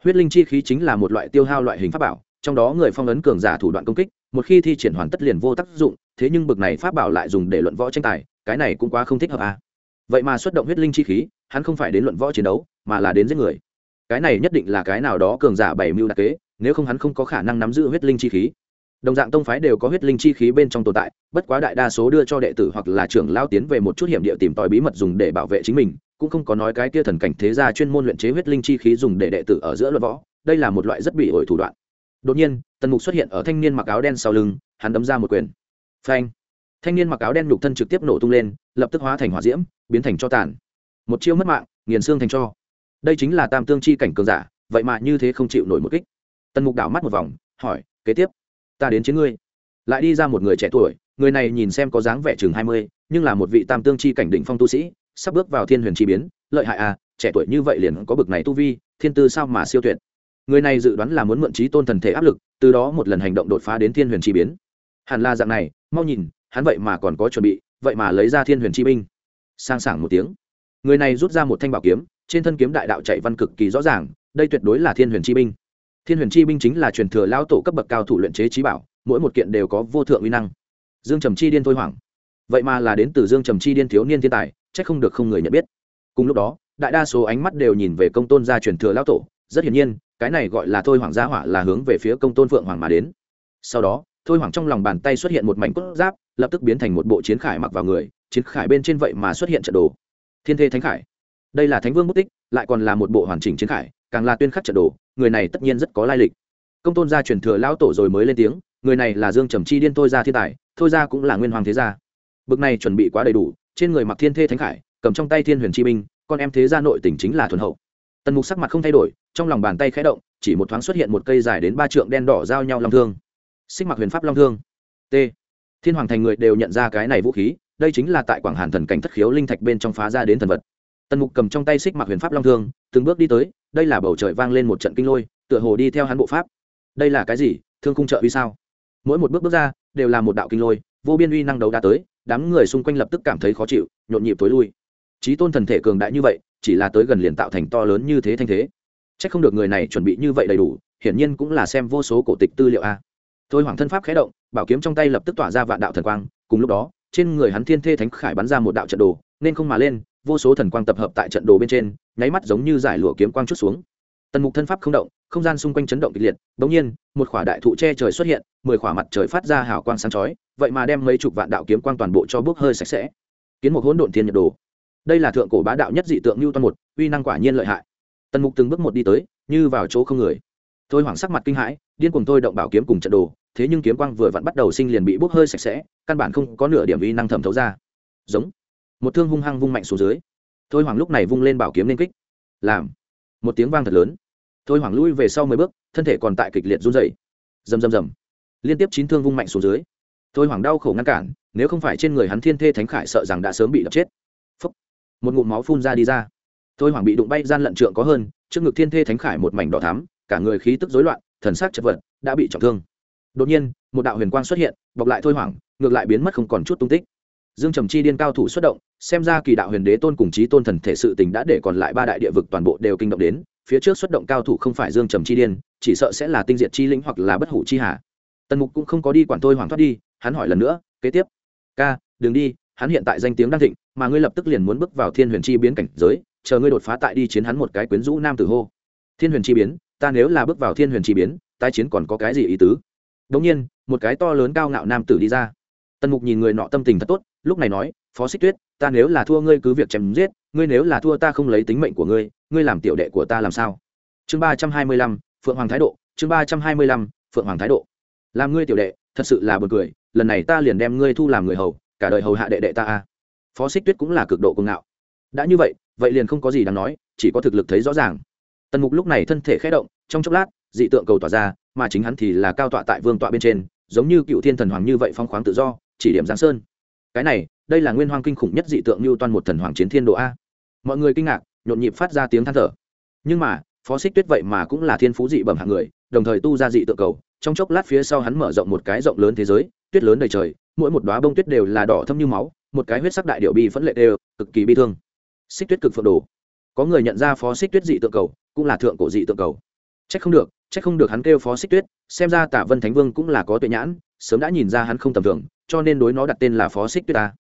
Huyết linh chi khí chính là một loại tiêu hao loại hình pháp bảo, trong đó người phong ấn cường giả thủ đoạn công kích, một khi thi triển hoàn tất liền vô tác dụng, thế nhưng bực này pháp bảo lại dùng để luận võ tranh tài, cái này cũng quá không thích hợp à. vậy mà xuất động huyết linh chi khí, hắn không phải đến luận võ chiến đấu, mà là đến giết người. Cái này nhất định là cái nào đó cường giả bảy mưu đặc kế, nếu không hắn không có khả năng nắm giữ huyết linh chi khí đồng dạng tông phái đều có huyết linh chi khí bên trong tồn tại, bất quá đại đa số đưa cho đệ tử hoặc là trưởng lao tiến về một chút hiểm địa tìm tòi bí mật dùng để bảo vệ chính mình, cũng không có nói cái kia thần cảnh thế gia chuyên môn luyện chế huyết linh chi khí dùng để đệ tử ở giữa luận võ, đây là một loại rất bị ổi thủ đoạn. Đột nhiên, tần mục xuất hiện ở thanh niên mặc áo đen sau lưng, hắn đấm ra một quyền. Phanh! Thanh niên mặc áo đen nhục thân trực tiếp nổ tung lên, lập tức hóa thành hỏa diễm, biến thành cho tàn. Một chiêu mất mạng, nghiền xương thành cho. Đây chính là tam tương chi cảnh cường giả, vậy mà như thế không chịu nổi một kích. Tần mục đảo mắt một vòng, hỏi, kế tiếp? Ta đến chiến ngươi. Lại đi ra một người trẻ tuổi, người này nhìn xem có dáng vẻ chừng hai mươi, nhưng là một vị tam tương chi cảnh đỉnh phong tu sĩ, sắp bước vào thiên huyền chi biến, lợi hại à trẻ tuổi như vậy liền có bực này tu vi, thiên tư sao mà siêu tuyệt. Người này dự đoán là muốn mượn trí tôn thần thể áp lực, từ đó một lần hành động đột phá đến thiên huyền chi biến. Hẳn là dạng này, mau nhìn, hắn vậy mà còn có chuẩn bị, vậy mà lấy ra thiên huyền chi binh. Sang sảng một tiếng. Người này rút ra một thanh bảo kiếm, trên thân kiếm đại đạo chạy văn cực kỳ rõ ràng, đây tuyệt đối là thiên huyền chi binh thiên huyền chi binh chính là truyền thừa lao tổ cấp bậc cao thủ luyện chế trí bảo, mỗi một kiện đều có vô thượng uy năng. Dương trầm chi điên thôi hoảng. Vậy mà là đến từ dương trầm chi điên thiếu niên thiên tài c h ắ c không được không người nhận biết. Cùng lúc đó, đại đa số ánh mắt đều nhìn về công tôn gia truyền thừa lao tổ, rất hiển nhiên, cái này gọi là thôi hoàng gia hỏa là hướng về phía công tôn phượng hoàng mà đến. Sau đó, thôi hoàng trong lòng bàn tay xuất hiện một mảnh cốt giáp, lập tức biến thành một bộ chiến khải mặc vào người, chiến khải bên trên vậy mà xuất hiện trận đồ. Thiên thê thánh khải. Đây là thánh vương mất tích, lại còn là một bộ hoàn chỉnh chiến khải, càng là tuyên khắc trận đồ người này tất nhiên rất có lai lịch. Công tôn gia truyền thừa lão tổ rồi mới lên tiếng, người này là dương trầm chi điên thôi ra thiên tài, thôi ra cũng là nguyên hoàng thế gia. Bực này chuẩn bị quá đầy đủ, trên người mặc thiên thê thánh khải, cầm trong tay thiên huyền chi minh con em thế gia nội tỉnh chính là thuần hậu. Tần mục sắc mặt không thay đổi, trong lòng bàn tay khẽ động, chỉ một thoáng xuất hiện một cây dài đến ba trượng đen đỏ giao nhau long thương. Xích mặc huyền pháp long thương. T. Thiên hoàng thành người đều nhận ra cái này vũ khí, đây chính là tại quảng hàn thần cảnh thất khiếu linh thạch bên trong phá ra đến thần vật. Tần mục cầm trong tay xích mặc huyền pháp long thương, từng bước đi tới đây là bầu trời vang lên một trận kinh lôi, tựa hồ đi theo hắn bộ pháp. Đây là cái gì? Thương cung trợ uy sao? Mỗi một bước bước ra, đều là một đạo kinh lôi, vô biên uy năng đấu đã tới, đám người xung quanh lập tức cảm thấy khó chịu, nhộn nhịp tối lui. Trí tôn thần thể cường đại như vậy, chỉ là tới gần liền tạo thành to lớn như thế thanh thế. C h ắ c không được người này chuẩn bị như vậy đầy đủ, hiển nhiên cũng là xem vô số cổ tịch tư liệu a. Thôi hoàng thân pháp khé động, bảo kiếm trong tay lập tức tỏa ra vạn đạo thần quang, cùng lúc đó, trên người hắn thiên thê thánh khải bắn ra một đạo trận đồ, nên không mà lên, vô số thần quang tập hợp tại trận đồ bên trên nháy mắt giống như giải lụa kiếm quang chút xuống. Tần mục thân pháp không động, không gian xung quanh chấn động kịch liệt, bỗng nhiên, một khỏa đại thụ che trời xuất hiện, mười khỏa mặt trời phát ra hào quang sáng chói, vậy mà đem mấy chục vạn đạo kiếm quang toàn bộ cho bước hơi sạch sẽ. Kiến một hỗn độn thiên nhật đồ. Đây là thượng cổ bá đạo nhất dị tượng như toàn một, uy năng quả nhiên lợi hại. Tần mục từng bước một đi tới, như vào chỗ không người. Thôi hoảng sắc mặt kinh hãi, điên cùng tôi động bảo kiếm cùng trận đồ, thế nhưng kiếm quang vừa vặn bắt đầu sinh liền bị bốc hơi sạch sẽ, căn bản không có nửa điểm uy năng thẩm thấu ra. Giống. Một thương hung hăng vung mạnh xuống dưới thôi hoàng lúc này vung lên bảo kiếm nên kích. Làm. Một tiếng vang thật lớn. Thôi hoàng lui về sau mười bước, thân thể còn tại kịch liệt run dày rầm rầm rầm. Liên tiếp chín thương vung mạnh xuống dưới. Thôi hoàng đau khổ ngăn cản, nếu không phải trên người hắn thiên thê thánh khải sợ rằng đã sớm bị đập chết. Phúc. một ngụm máu phun ra đi ra. Thôi hoàng bị đụng bay gian lận trượng có hơn, trước ngực thiên thê thánh khải một mảnh đỏ thắm, cả người khí tức rối loạn, thần sắc chật vật, đã bị trọng thương. Đột nhiên, một đạo huyền quang xuất hiện, bọc lại thôi hoàng, ngược lại biến mất không còn chút tung tích dương trầm chi điên cao thủ xuất động, xem ra kỳ đạo huyền đế tôn cùng chí tôn thần thể sự tình đã để còn lại ba đại địa vực toàn bộ đều kinh động đến, phía trước xuất động cao thủ không phải dương trầm chi điên, chỉ sợ sẽ là tinh diệt chi lĩnh hoặc là bất hủ chi hà tần mục cũng không có đi quản tôi hoàng thoát đi, hắn hỏi lần nữa, kế tiếp? Ca, đừng đi, hắn hiện tại danh tiếng đang thịnh, mà ngươi lập tức liền muốn bước vào thiên huyền chi biến cảnh giới, chờ ngươi đột phá tại đi chiến hắn một cái quyến rũ nam tử hô. Thiên huyền chi biến, ta nếu là bước vào thiên huyền chi biến, tái chiến còn có cái gì ý tứ? Đống nhiên, một cái to lớn cao ngạo nam tử đi ra. Tần mục nhìn người nọ tâm tình thật tốt lúc này nói, phó xích tuyết, ta nếu là thua ngươi cứ việc chém giết, ngươi nếu là thua ta không lấy tính mệnh của ngươi ngươi làm tiểu đệ của ta làm sao? Chương ba trăm hai mươi lăm, phượng hoàng thái độ, chương ba trăm hai mươi lăm, phượng hoàng thái độ. Làm ngươi tiểu đệ, thật sự là b u ồ n cười, lần này ta liền đem ngươi thu làm người hầu, cả đời hầu hạ đệ đệ ta a. Phó xích tuyết cũng là cực độ công ngạo. Đã như vậy vậy liền không có gì đáng nói, chỉ có thực lực thấy rõ ràng. Tần mục lúc này thân thể khé động, trong chốc lát, dị tượng cầu tỏa ra, mà chính hắn thì là cao tọa tại vương tọa bên trên, giống như cựu thiên thần hoàng như vậy phong khoáng tự do, chỉ điểm giáng sơn cái này, đây là nguyên hoang kinh khủng nhất dị tượng như toàn một thần hoàng chiến thiên độ a. Mọi người kinh ngạc, nhộn nhịp phát ra tiếng than thở. Nhưng mà, phó xích tuyết vậy mà cũng là thiên phú dị bẩm hạng người, đồng thời tu ra dị tượng cầu, trong chốc lát phía sau hắn mở rộng một cái rộng lớn thế giới, tuyết lớn đầy trời, mỗi một đoá bông tuyết đều là đỏ thâm như máu, một cái huyết sắc đại điệu bi phẫn lệ đều, cực kỳ bi thương. Xích tuyết cực phượng đồ. Có người nhận ra phó xích tuyết dị tượng cầu, cũng là thượng cổ dị tượng cầu. Trách không được trách không được hắn kêu phó xích tuyết, xem ra tả vân thánh vương cũng là có tuệ nhãn, sớm đã nhìn ra hắn không tầm thường cho nên đối nó đặt tên là phó xích tuyết ta.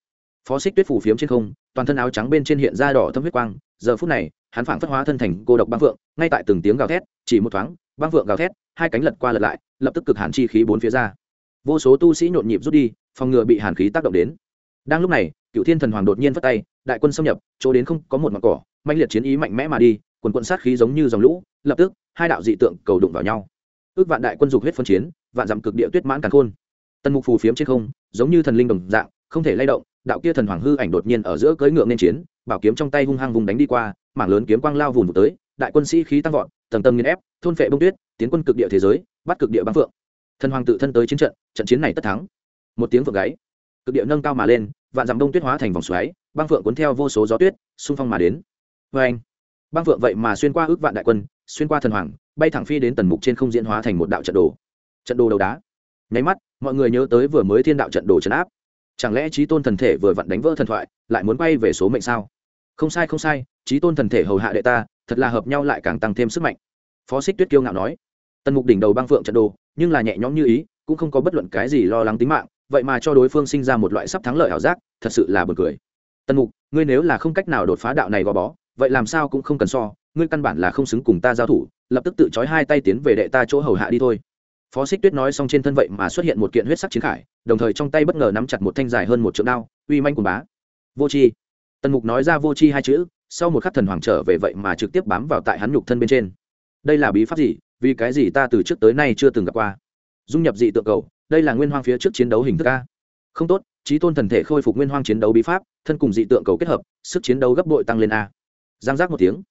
Phó xích tuyết phủ phiếm trên không, toàn thân áo trắng bên trên hiện ra đỏ thâm huyết quang. Giờ phút này, hắn phảng phất hóa thân thành cô độc băng vượng, ngay tại từng tiếng gào thét, chỉ một thoáng, băng vượng gào thét, hai cánh lật qua lật lại, lập tức cực hàn chi khí bốn phía ra. Vô số tu sĩ nhộn nhịp rút đi, phòng ngừa bị hàn khí tác động đến. Đang lúc này cựu thiên thần hoàng đột nhiên vất tay, đại quân xâm nhập, chỗ đến không có một mặt cỏ mạnh liệt chiến ý mạnh mẽ mà đi, quần quận sát khí giống như dòng lũ, lập tức, hai đạo dị tượng cầu đụng vào nhau. Ước vạn đại quân dục huyết phân chiến, vạn dặm cực địa tuyết mãn càn khôn tần mục phù phiếm trên không, giống như thần linh đồng dạng, không thể lay động, đạo kia thần hoàng hư ảnh đột nhiên ở giữa cưỡi ngựa nên chiến, bảo kiếm trong tay hung hăng vùng đánh đi qua, mảng lớn kiếm quang lao vùng tới, đại quân sĩ khí tăng vọt, tầng tầng nghiền ép, thôn phệ bông tuyết, tiến quân cực địa thế giới, bắt cực địa băng phượng. Thần hoàng tự thân tới chiến trận trận chiến này tất thắng. Một tiếng phượng gáy, cực địa nâng cao mà lên, vạn dặm đông tuyết hóa thành vòng xoáy, băng phượng cuốn theo vô số gió tuyết, xung phong mà đến. Vê anh băng phượng vậy mà xuyên qua ước vạn đại quân, xuyên qua thần hoàng, bay thẳng phi đến tần mục trên không diễn hóa thành một đạo trận đồ. Trận đồ đầu đá. Nháy mắt mọi người nhớ tới vừa mới thiên đạo trận đồ trấn áp. Chẳng lẽ trí tôn thần thể vừa vặn đánh vỡ thần thoại, lại muốn bay về số mệnh sao? Không sai không sai trí tôn thần thể hầu hạ đệ ta, thật là hợp nhau lại càng tăng thêm sức mạnh. Phó xích tuyết kiêu ngạo nói. Tần mục đỉnh đầu băng phượng trận đồ, nhưng là nhẹ nhõm như ý, cũng không có bất luận cái gì lo lắng tính mạng, vậy mà cho đối phương sinh ra một loại sắp thắng lợi ảo giác, thật sự là b u ồ n cười. Tần mục, ngươi nếu là không cách nào đột phá đạo này gò bó, vậy làm sao cũng không cần so, ngươi căn bản là không xứng cùng ta giao thủ, lập tức tự trói hai tay tiến về đệ ta chỗ hầu hạ đi thôi phó xích tuyết nói xong trên thân vậy mà xuất hiện một kiện huyết sắc chiến khải, đồng thời trong tay bất ngờ nắm chặt một thanh dài hơn một trượng đao, uy manh quần bá. Vô c h i tần mục nói ra vô c h i hai chữ, sau một khắc thần hoàng trở về vậy mà trực tiếp bám vào tại hắn nhục thân bên trên. Đây là bí pháp gì? Vì cái gì ta từ trước tới nay chưa từng gặp qua? Dung nhập dị tượng cầu, đây là nguyên hoang phía trước chiến đấu hình thức a. Không tốt trí tôn thần thể khôi phục nguyên hoang chiến đấu bí pháp, thân cùng dị tượng cầu kết hợp, sức chiến đấu gấp bội tăng lên a. Giang giác một tiếng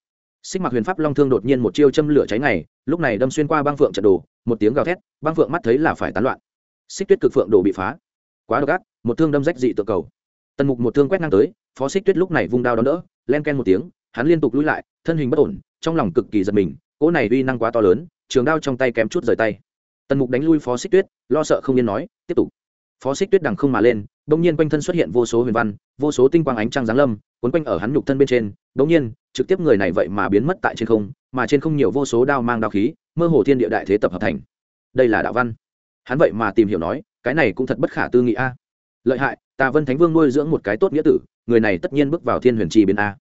xích mặc huyền pháp long thương đột nhiên một chiêu châm lửa cháy này lúc này đâm xuyên qua băng phượng trận đồ, một tiếng gào thét, băng phượng mắt thấy là phải tán loạn. Xích tuyết cực phượng đồ bị phá. Quá độc ác, một thương đâm rách dị tượng cầu. Tần mục một thương quét ngang tới, phó xích tuyết lúc này vung đao đón đỡ, len ken một tiếng, hắn liên tục lùi lại, thân hình bất ổn, trong lòng cực kỳ giật mình, cỗ này uy năng quá to lớn, trường đao trong tay kém chút rời tay. Tần mục đánh lui phó xích tuyết, lo sợ không yên nói, tiếp tục. Phó xích tuyết đằng không mà lên đ nhiên quanh thân xuất hiện vô số huyền văn, vô số tinh quang ánh trăng giáng lâm quấn quanh ở hắn nhục thân bên trên. Đ nhiên, trực tiếp người này vậy mà biến mất tại trên không, mà trên không nhiều vô số đao mang đao khí, mơ hồ thiên địa đại thế tập hợp thành. Đây là đạo văn. Hắn vậy mà tìm hiểu nói, cái này cũng thật bất khả tư nghị a. Lợi hại, tà vân thánh vương nuôi dưỡng một cái tốt nghĩa tử, người này tất nhiên bước vào thiên huyền trì biến a.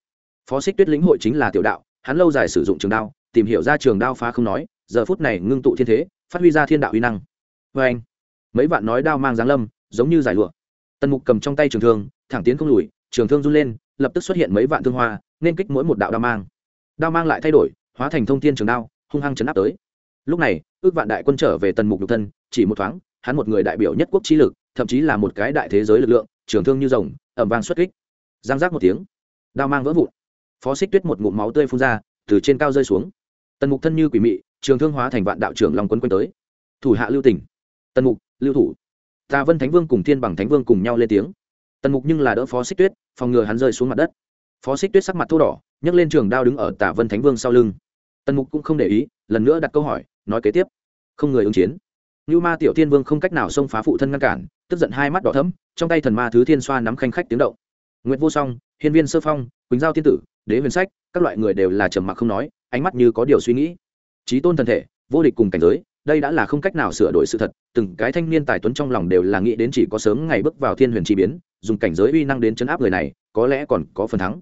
Phó xích tuyết lĩnh hội chính là tiểu đạo, hắn lâu dài sử dụng trường đao, tìm hiểu ra trường đao phá không nói, giờ phút này ngưng tụ thiên thế, phát huy ra thiên đạo uy năng. Vê anh mấy vạn nói đao mang giáng lâm, giống như giải lụa tần mục cầm trong tay trường thương, thẳng tiến không lùi, trường thương run lên, lập tức xuất hiện mấy vạn thương hoa, nên kích mỗi một đạo đao mang. Đao mang lại thay đổi, hóa thành thông thiên trường đao, hung hăng chấn áp tới. Lúc này, ước vạn đại quân trở về tần mục nhục thân, chỉ một thoáng, hắn một người đại biểu nhất quốc trí lực, thậm chí là một cái đại thế giới lực lượng, trường thương như rồng ẩm vang xuất kích. Giang giác một tiếng, đao mang vỡ vụn. Phó xích tuyết một ngụm máu tươi phun ra, từ trên cao rơi xuống. Tần mục thân như quỷ mị, trường thương hóa thành vạn đạo trưởng long quân quanh tới. Thủ hạ lưu tỉnh tần mục, lưu thủ tà vân thánh vương cùng thiên bằng thánh vương cùng nhau lên tiếng. Tần mục nhưng là đỡ phó xích tuyết, phòng ngừa hắn rơi xuống mặt đất. Phó xích tuyết sắc mặt thô đỏ, nhấc lên trường đao đứng ở tà vân thánh vương sau lưng. Tần mục cũng không để ý, lần nữa đặt câu hỏi, nói kế tiếp. Không người ứng chiến. Như ma tiểu thiên vương không cách nào xông phá phụ thân ngăn cản, tức giận hai mắt đỏ thấm trong tay thần ma thứ thiên xoa nắm khanh khách tiếng động. Nguyễn vô song, hiên viên sơ phong, quỳnh giao thiên tử, đế huyền sách, các loại người đều là trầm mặc không nói, ánh mắt như có điều suy nghĩ. Trí tôn thần thể, vô địch cùng cảnh giới đây đã là không cách nào sửa đổi sự thật, từng cái thanh niên tài tuấn trong lòng đều là nghĩ đến chỉ có sớm ngày bước vào thiên huyền chi biến, dùng cảnh giới uy năng đến chấn áp người này, có lẽ còn có phần thắng.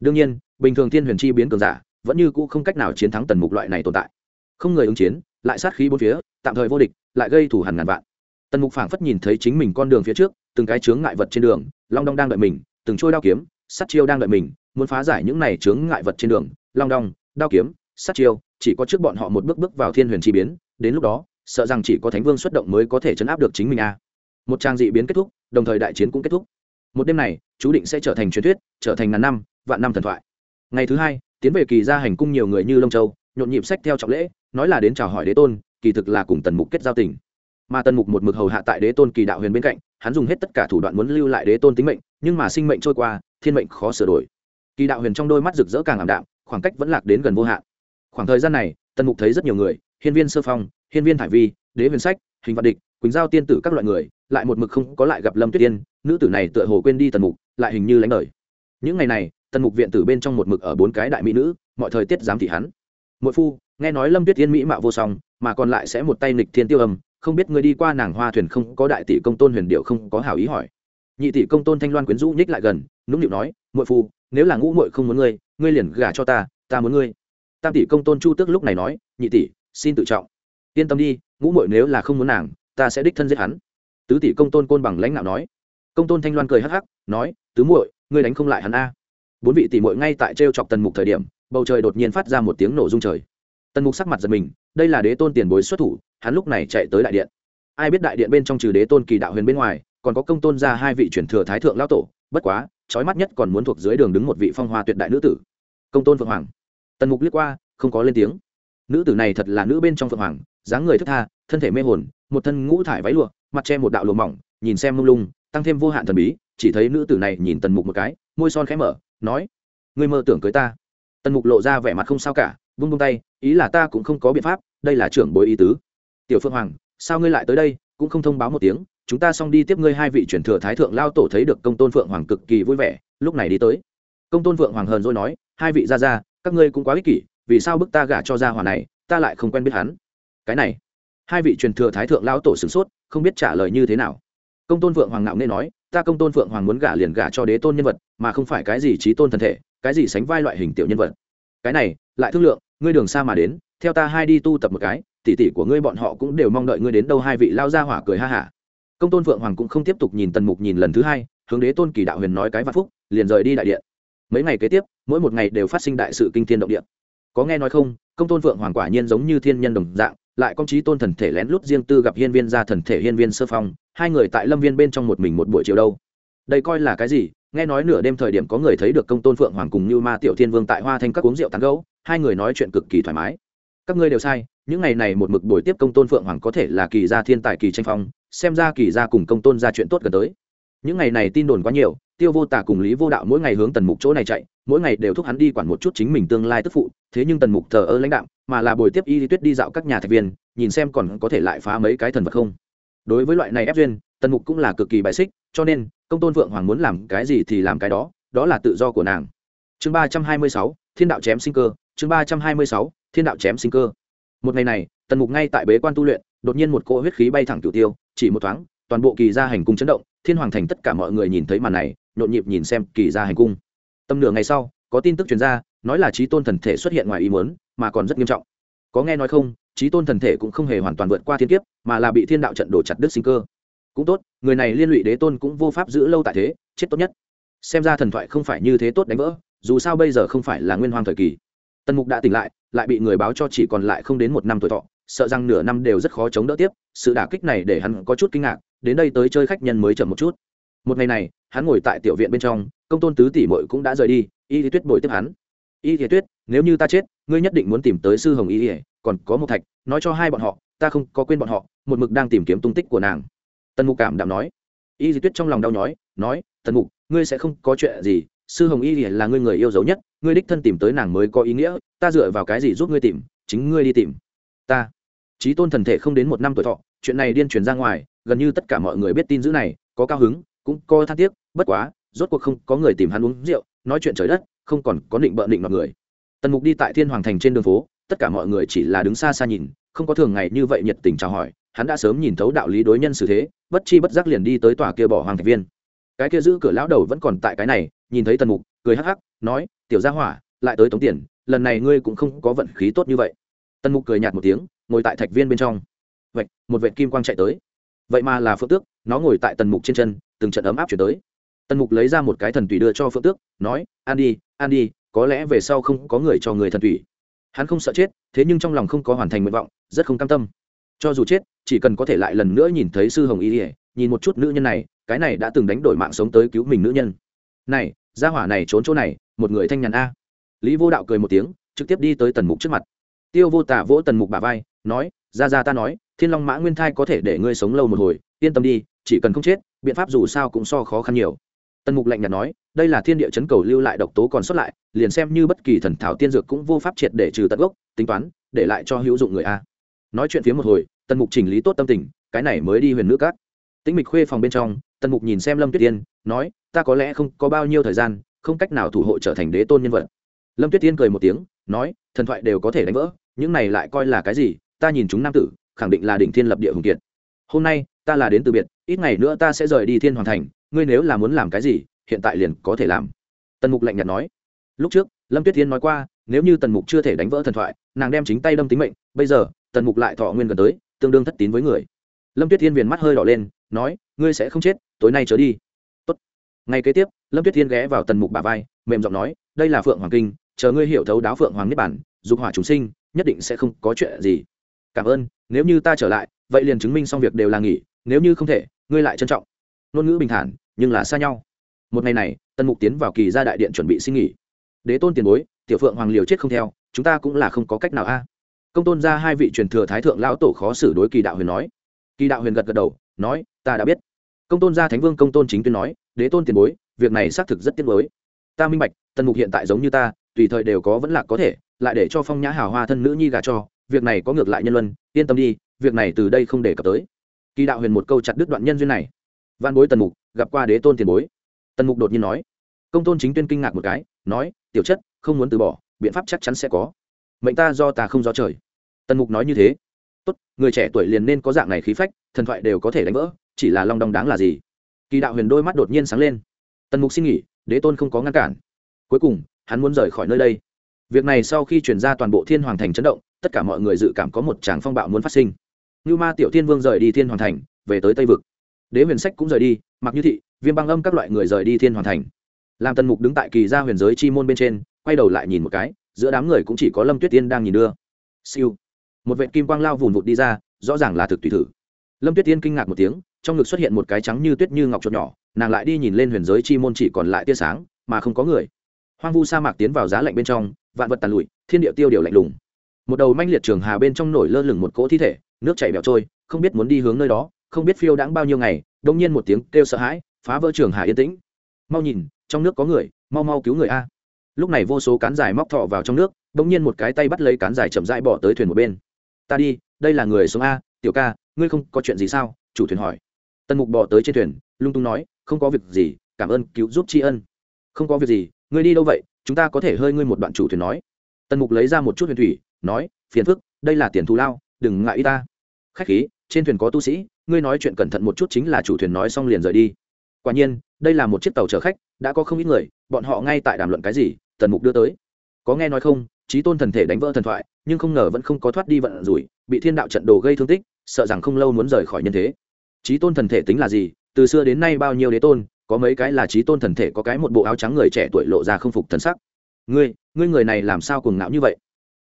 Đương nhiên, bình thường thiên huyền chi biến cường giả, vẫn như cũ không cách nào chiến thắng tần mục loại này tồn tại. Không người ứng chiến, lại sát khí bốn phía, tạm thời vô địch, lại gây thủ hẳn ngàn vạn. Tần mục phảng phất nhìn thấy chính mình con đường phía trước, từng cái chướng ngại vật trên đường, long đong đang đợi mình, từng trôi đao kiếm sắt chiêu đang đợi mình, muốn phá giải những này chướng ngại vật trên đường, long đong, đao kiếm sắt chiêu, chỉ có trước bọn họ một bước bước vào thiên huyền chi biến đến lúc đó, sợ rằng chỉ có thánh vương xuất động mới có thể chấn áp được chính mình a một trang dị biến kết thúc, đồng thời đại chiến cũng kết thúc. Một đêm này, chú định sẽ trở thành truyền thuyết, trở thành ngàn năm, vạn năm thần thoại. Ngày thứ hai, tiến về kỳ gia hành cung nhiều người như lông châu, nhộn nhịp sách theo trọng lễ, nói là đến chào hỏi đế tôn, kỳ thực là cùng tần mục kết giao tình. Mà tần mục một mực hầu hạ tại đế tôn kỳ đạo huyền bên cạnh, hắn dùng hết tất cả thủ đoạn muốn lưu lại đế tôn tính mệnh, nhưng mà sinh mệnh trôi qua, thiên mệnh khó sửa đổi. Kỳ đạo huyền trong đôi mắt rực rỡ càng ảm đạm, khoảng cách vẫn lạc đến gần vô hạn. Khoảng thời gian này, tần mục thấy rất nhiều người hiên viên sơ phong, hiên viên thải vi, đế huyền sách, hình vạn địch, quỳnh giao tiên tử các loại người, lại một mực không có lại gặp lâm tuyết tiên nữ tử này tựa hồ quên đi tần mục, lại hình như lánh đời. Những ngày này, tần mục viện tử bên trong một mực ở bốn cái đại mỹ nữ, mọi thời tiết dám thị hắn. Mỗi phu, nghe nói lâm tuyết tiên mỹ mạo vô song, mà còn lại sẽ một tay nịch thiên tiêu âm, không biết người đi qua nàng hoa thuyền không có đại tỷ công tôn huyền điệu không có hảo ý hỏi. Nhị tỷ công tôn thanh loan quyến rũ nhích lại gần, nũng nịu nói mỗi phu, nếu là ngũ muội không muốn ngươi ngươi liền gả cho ta ta muốn ngươi. Tam tỷ công tôn chu tước lúc này nói, nhị tỷ xin tự trọng. Yên tâm đi, ngũ muội nếu là không muốn nàng, ta sẽ đích thân giết hắn. Tứ tỷ công tôn côn bằng lãnh đạo nói. Công tôn thanh loan cười hắc hắc, nói, tứ muội, ngươi đánh không lại hắn a. Bốn vị tỷ muội ngay tại t chọc tần mục thời điểm, bầu trời đột nhiên phát ra một tiếng nổ rung trời. Tần mục sắc mặt giật mình, đây là đế tôn tiền bối xuất thủ, hắn lúc này chạy tới đại điện. Ai biết đại điện bên trong trừ đế tôn kỳ đạo huyền bên ngoài, còn có công tôn ra hai vị truyền thừa thái thượng lão tổ, bất quá trói mắt nhất còn muốn thuộc dưới đường đứng một vị phong hoa tuyệt đại nữ tử. Công tôn phượng hoàng. Tần mục liếc qua, không có lên tiếng nữ tử này thật là nữ bên trong phượng hoàng, dáng người thức tha, thân thể mê hồn, một thân ngũ thải váy lụa, mặt che một đạo lụa mỏng, nhìn xem mông lung, tăng thêm vô hạn thần bí, chỉ thấy nữ tử này nhìn tần mục một cái, môi son khẽ mở, nói, ngươi mơ tưởng cưới ta? Tần mục lộ ra vẻ mặt không sao cả, vung vung tay, ý là ta cũng không có biện pháp, đây là trưởng bối ý tứ. Tiểu phương hoàng, sao ngươi lại tới đây, cũng không thông báo một tiếng, chúng ta xong đi tiếp ngươi hai vị truyền thừa thái thượng lao tổ thấy được công tôn phượng hoàng cực kỳ vui vẻ, lúc này đi tới. Công tôn phượng hoàng hờn rồi nói, hai vị ra ra các ngươi cũng quá ích kỷ vì sao bức ta gả cho gia hòa này, ta lại không quen biết hắn? Cái này, hai vị truyền thừa thái thượng lão tổ sửng sốt, không biết trả lời như thế nào. Công tôn vượng hoàng nạo nên nói, ta công tôn vượng hoàng muốn gả liền gả cho đế tôn nhân vật, mà không phải cái gì trí tôn thân thể, cái gì sánh vai loại hình tiểu nhân vật. Cái này, lại thương lượng, ngươi đường xa mà đến, theo ta hai đi tu tập một cái, tỷ tỷ của ngươi bọn họ cũng đều mong đợi ngươi đến đâu hai vị lao ra hỏa cười ha hả. Công tôn vượng hoàng cũng không tiếp tục nhìn tần mục nhìn lần thứ hai, hướng đế tôn kỳ đạo huyền nói cái vạn phúc, liền rời đi đại điện. Mấy ngày kế tiếp, mỗi một ngày đều phát sinh đại sự kinh thiên động địa có nghe nói không, công tôn phượng hoàng quả nhiên giống như thiên nhân đồng dạng, lại công trí tôn thần thể lén lút riêng tư gặp hiên viên ra thần thể hiên viên sơ phong, hai người tại lâm viên bên trong một mình một buổi chiều đâu. Đây coi là cái gì? Nghe nói nửa đêm thời điểm có người thấy được công tôn phượng hoàng cùng như ma tiểu thiên vương tại hoa thanh các uống rượu tán gấu hai người nói chuyện cực kỳ thoải mái. Các ngươi đều sai, những ngày này một mực buổi tiếp công tôn phượng hoàng có thể là kỳ gia thiên tài kỳ tranh phong, xem ra kỳ gia cùng công tôn ra chuyện tốt gần tới. Những ngày này tin đồn quá nhiều tiêu vô tả cùng lý vô đạo mỗi ngày hướng tần mục chỗ này chạy, mỗi ngày đều thúc hắn đi quản một chút chính mình tương lai tức phụ, thế nhưng tần mục thờ ơ lãnh đạo mà là buổi tiếp y lý tuyết đi dạo các nhà thạch viên, nhìn xem còn có thể lại phá mấy cái thần vật không. Đối với loại này ép duyên, tần mục cũng là cực kỳ bài xích, cho nên, công tôn vượng hoàng muốn làm cái gì thì làm cái đó đó là tự do của nàng. Chương ba trăm hai mươi sáu, thiên đạo chém sinh cơ, chương ba trăm hai mươi sáu, thiên đạo chém sinh cơ. Một ngày này, tần mục ngay tại bế quan tu luyện, đột nhiên một cỗ huyết khí bay thẳng cửu tiêu, chỉ một thoáng toàn bộ kỳ gia hành cung chấn động, thiên hoàng thành tất cả mọi người nhìn thấy màn này, nhộn nhịp nhìn xem kỳ gia hành cung. Tầm nửa ngày sau, có tin tức truyền ra, nói là trí tôn thần thể xuất hiện ngoài ý muốn, mà còn rất nghiêm trọng. Có nghe nói không trí tôn thần thể cũng không hề hoàn toàn vượt qua thiên kiếp, mà là bị thiên đạo trận đổ chặt đứt sinh cơ. Cũng tốt, người này liên lụy đế tôn cũng vô pháp giữ lâu tại thế, chết tốt nhất. Xem ra thần thoại không phải như thế tốt đánh vỡ, dù sao bây giờ không phải là nguyên hoàng thời kỳ. Tần mục đã tỉnh lại lại bị người báo cho chỉ còn lại không đến một năm tuổi thọ sợ rằng nửa năm đều rất khó chống đỡ tiếp, sự đả kích này để hắn có chút kinh ngạc, đến đây tới chơi khách nhân mới chậm một chút. Một ngày này, hắn ngồi tại tiểu viện bên trong, công tôn tứ tỷ mội cũng đã rời đi, y lý tuyết bồi tiếp hắn. Y lý tuyết, nếu như ta chết, ngươi nhất định muốn tìm tới sư hồng y ỉa còn có một thạch, nói cho hai bọn họ, ta không có quên bọn họ, một mực đang tìm kiếm tung tích của nàng. Tần mục cảm đảm nói. Y lý tuyết trong lòng đau nhói, nói, tần mục, ngươi sẽ không có chuyện gì, sư hồng y ỉa là ngươi người yêu dấu nhất, ngươi đích thân tìm tới nàng mới có ý nghĩa, ta dựa vào cái gì giúp ngươi tìm, chính ngươi đi tìm. Ta trí tôn thần thể không đến một năm tuổi thọ, chuyện này điên truyền ra ngoài, gần như tất cả mọi người biết tin dữ này, có cao hứng, cũng có than tiếc bất quá, rốt cuộc không có người tìm hắn uống rượu, nói chuyện trời đất, không còn có định bợ định mọi người. Tần mục đi tại thiên hoàng thành trên đường phố, tất cả mọi người chỉ là đứng xa xa nhìn, không có thường ngày như vậy nhiệt tình chào hỏi, hắn đã sớm nhìn thấu đạo lý đối nhân xử thế, bất chi bất giác liền đi tới tòa kia bỏ hoàng thạch viên. Cái kia giữ cửa lão đầu vẫn còn tại cái này, nhìn thấy tần mục, cười hắc hắc, nói, tiểu gia hỏa, lại tới tống tiền, lần này ngươi cũng không có vận khí tốt như vậy. Tần mục cười nhạt một tiếng ngồi tại thạch viên bên trong. Vạch, một vệ kim quang chạy tới. Vậy mà là phượng tước, nó ngồi tại tần mục trên chân, từng trận ấm áp chuyển tới. Tần mục lấy ra một cái thần tùy đưa cho phượng tước, nói, an đi an đi, có lẽ về sau không có người cho người thần tùy hắn không sợ chết, thế nhưng trong lòng không có hoàn thành nguyện vọng, rất không cam tâm. Cho dù chết, chỉ cần có thể lại lần nữa nhìn thấy sư hồng y ỉa nhìn một chút nữ nhân này, cái này đã từng đánh đổi mạng sống tới cứu mình nữ nhân. Này, gia hỏa này trốn chỗ này, một người thanh nhàn a. Lý vô đạo cười một tiếng, trực tiếp đi tới tần mục trước mặt. Tiêu vô tả vỗ tần mục bà vai nói, ra ra ta nói, thiên long mã nguyên thai có thể để ngươi sống lâu một hồi, yên tâm đi, chỉ cần không chết, biện pháp dù sao cũng so khó khăn nhiều. Tần mục lạnh nhạt nói, đây là thiên địa chấn cầu lưu lại độc tố còn sót lại, liền xem như bất kỳ thần thảo tiên dược cũng vô pháp triệt để trừ tận gốc, tính toán, để lại cho hữu dụng người a. Nói chuyện phía một hồi, tần mục chỉnh lý tốt tâm tình, cái này mới đi huyền nữ cát tĩnh mịch khuê phòng bên trong, tần mục nhìn xem lâm tuyết tiên nói, ta có lẽ không có bao nhiêu thời gian, không cách nào thủ hộ trở thành đế tôn nhân vật. Lâm tuyết tiên cười một tiếng, nói, thần thoại đều có thể đánh vỡ, những này lại coi là cái gì? Ta nhìn chúng nam tử, khẳng định là đỉnh thiên lập địa hùng kiệt. Hôm nay, ta là đến từ biệt, ít ngày nữa ta sẽ rời đi thiên hoàng thành, ngươi nếu là muốn làm cái gì, hiện tại liền có thể làm. Tần mục lạnh nhạt nói. Lúc trước, lâm tuyết thiên nói qua, nếu như tần mục chưa thể đánh vỡ thần thoại, nàng đem chính tay đâm tính mệnh, bây giờ, tần mục lại thọ nguyên gần tới, tương đương thất tín với người. Lâm tuyết thiên viền mắt hơi đỏ lên, nói, ngươi sẽ không chết, tối nay trở đi. Tốt. ngày kế tiếp, lâm tuyết thiên ghé vào tần mục bà vai, mềm giọng nói, đây là phượng hoàng kinh, chờ ngươi hiểu thấu đáo phượng hoàng niết bản dục hỏa chúng sinh, nhất định sẽ không có chuyện gì cảm ơn, nếu như ta trở lại, vậy liền chứng minh xong việc đều là nghỉ, nếu như không thể, ngươi lại trân trọng. Ngôn ngữ bình thản, nhưng là xa nhau. Một ngày này tân mục tiến vào kỳ gia đại điện chuẩn bị xin nghỉ. Đế tôn tiền bối, tiểu phượng hoàng liều chết không theo, chúng ta cũng là không có cách nào a. Công tôn ra hai vị truyền thừa thái thượng lão tổ khó xử đối kỳ đạo huyền nói. Kỳ đạo huyền gật gật đầu, nói, ta đã biết. Công tôn gia thánh vương công tôn chính tuyên nói, đế tôn tiền bối, việc này xác thực rất tiếc mới ta minh bạch, tần mục hiện tại giống như ta, tùy thời đều có vẫn là có thể, lại để cho phong nhã hào hoa thân nữ nhi gà cho việc này có ngược lại nhân luân, yên tâm đi, việc này từ đây không để cập tới. Kỳ đạo huyền một câu chặt đứt đoạn nhân duyên này. Văn bối tần mục, gặp qua đế tôn tiền bối. Tần mục đột nhiên nói. Công tôn chính tuyên kinh ngạc một cái, nói, tiểu chất, không muốn từ bỏ, biện pháp chắc chắn sẽ có. Mệnh ta do ta không do trời. Tần mục nói như thế. Tốt, người trẻ tuổi liền nên có dạng này khí phách, thần thoại đều có thể đánh vỡ, chỉ là long đong đáng là gì? Kỳ đạo huyền đôi mắt đột nhiên sáng lên. Tần mục xin nghỉ, đế tôn không có ngăn cản. Cuối cùng, hắn muốn rời khỏi nơi đây việc này sau khi truyền ra toàn bộ thiên hoàng thành chấn động, tất cả mọi người dự cảm có một tràng phong bạo muốn phát sinh. Như ma tiểu thiên vương rời đi thiên hoàng thành, về tới tây vực. Đế huyền sách cũng rời đi mặc như thị, viêm băng âm các loại người rời đi thiên hoàng thành. Lam Tân mục đứng tại kỳ gia huyền giới chi môn bên trên, quay đầu lại nhìn một cái, giữa đám người cũng chỉ có lâm tuyết tiên đang nhìn đưa. Siêu. Một vệ kim quang lao vùn vụt đi ra, rõ ràng là thực tùy thử. Lâm tuyết tiên kinh ngạc một tiếng, trong ngực xuất hiện một cái trắng như tuyết như ngọc chuột nhỏ, nàng lại đi nhìn lên huyền giới chi môn chỉ còn lại tia sáng, mà không có người. Hoang vu sa mạc tiến vào giá lạnh bên trong vạn vật tàn lụi, thiên địa tiêu điều lạnh lùng. Một đầu manh liệt trường hà bên trong nổi lơ lửng một cỗ thi thể, nước chảy bẹo trôi, không biết muốn đi hướng nơi đó, không biết phiêu đãng bao nhiêu ngày đông nhiên một tiếng kêu sợ hãi, phá vỡ trường hà yên tĩnh. Mau nhìn, trong nước có người, mau mau cứu người a. Lúc này vô số cán dài móc thọ vào trong nước đông nhiên một cái tay bắt lấy cán dài chậm rãi bỏ tới thuyền một bên. Ta đi, đây là người sống a, tiểu ca, ngươi không có chuyện gì sao? chủ thuyền hỏi. Tần mục bỏ tới trên thuyền, lung tung nói, không có việc gì, cảm ơn cứu giúp tri ân. Không có việc gì, ngươi đi đâu vậy? Chúng ta có thể hơi ngươi một đoạn chủ thuyền nói. Tần mục lấy ra một chút huyền thủy, nói, phiền phức, đây là tiền thù lao, đừng ngại y ta. Khách khí, trên thuyền có tu sĩ, ngươi nói chuyện cẩn thận một chút chính là chủ thuyền nói xong liền rời đi. Quả nhiên, đây là một chiếc tàu chở khách, đã có không ít người, bọn họ ngay tại đàm luận cái gì, tần mục đưa tới. Có nghe nói không trí tôn thần thể đánh vỡ thần thoại, nhưng không ngờ vẫn không có thoát đi vận rủi, bị thiên đạo trận đồ gây thương tích, sợ rằng không lâu muốn rời khỏi nhân thế. Trí tôn thần thể tính là gì, từ xưa đến nay bao nhiêu đế tôn có mấy cái là trí tôn thần thể, có cái một bộ áo trắng người trẻ tuổi lộ ra không phục thần sắc. Ngươi ngươi người này làm sao cuồng ngạo như vậy?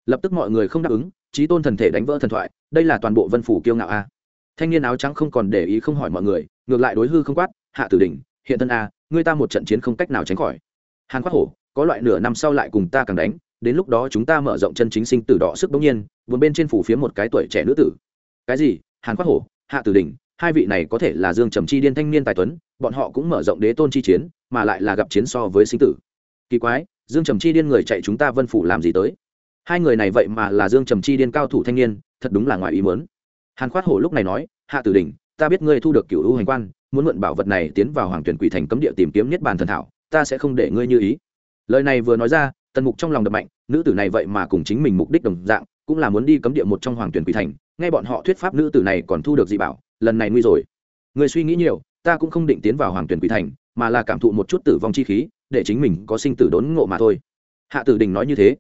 Lập tức mọi người không đáp ứng, trí tôn thần thể đánh vỡ thần thoại, đây là toàn bộ vân phủ kiêu ngạo a. Thanh niên áo trắng không còn để ý không hỏi mọi người, ngược lại đối hư không quát, hạ tử đỉnh, hiện thân a, ngươi ta một trận chiến không cách nào tránh khỏi. Hàn quát hổ, có loại nửa năm sau lại cùng ta càng đánh, đến lúc đó chúng ta mở rộng chân chính sinh tử đỏ sức bỗng nhiên vốn bên trên phủ phía một cái tuổi trẻ nữ tử. Cái gì? Hàn quát hổ, hạ tử đỉnh hai vị này có thể là dương trầm chi điên thanh niên tài tuấn bọn họ cũng mở rộng đế tôn chi chiến mà lại là gặp chiến so với sinh tử. Kỳ quái dương trầm chi điên người chạy chúng ta vân phủ làm gì tới? Hai người này vậy mà là dương trầm chi điên cao thủ thanh niên thật đúng là ngoài ý muốn. Hàn khoát hổ lúc này nói hạ tử Đình, ta biết ngươi thu được cựu hữu hành quan muốn mượn bảo vật này tiến vào hoàng tuyển quỷ thành cấm địa tìm kiếm niết bàn thần thảo ta sẽ không để ngươi như ý. Lời này vừa nói ra tần mục trong lòng đập mạnh nữ tử này vậy mà cùng chính mình mục đích đồng dạng cũng là muốn đi cấm địa một trong hoàng tuyển quỷ thành nghe bọn họ thuyết pháp nữ tử này còn thu được dị bảo, lần này nguy rồi. Người suy nghĩ nhiều, ta cũng không định tiến vào hoàng tuyển quỷ thành, mà là cảm thụ một chút tử vong chi khí, để chính mình có sinh tử đốn ngộ mà thôi. Hạ tử đình nói như thế.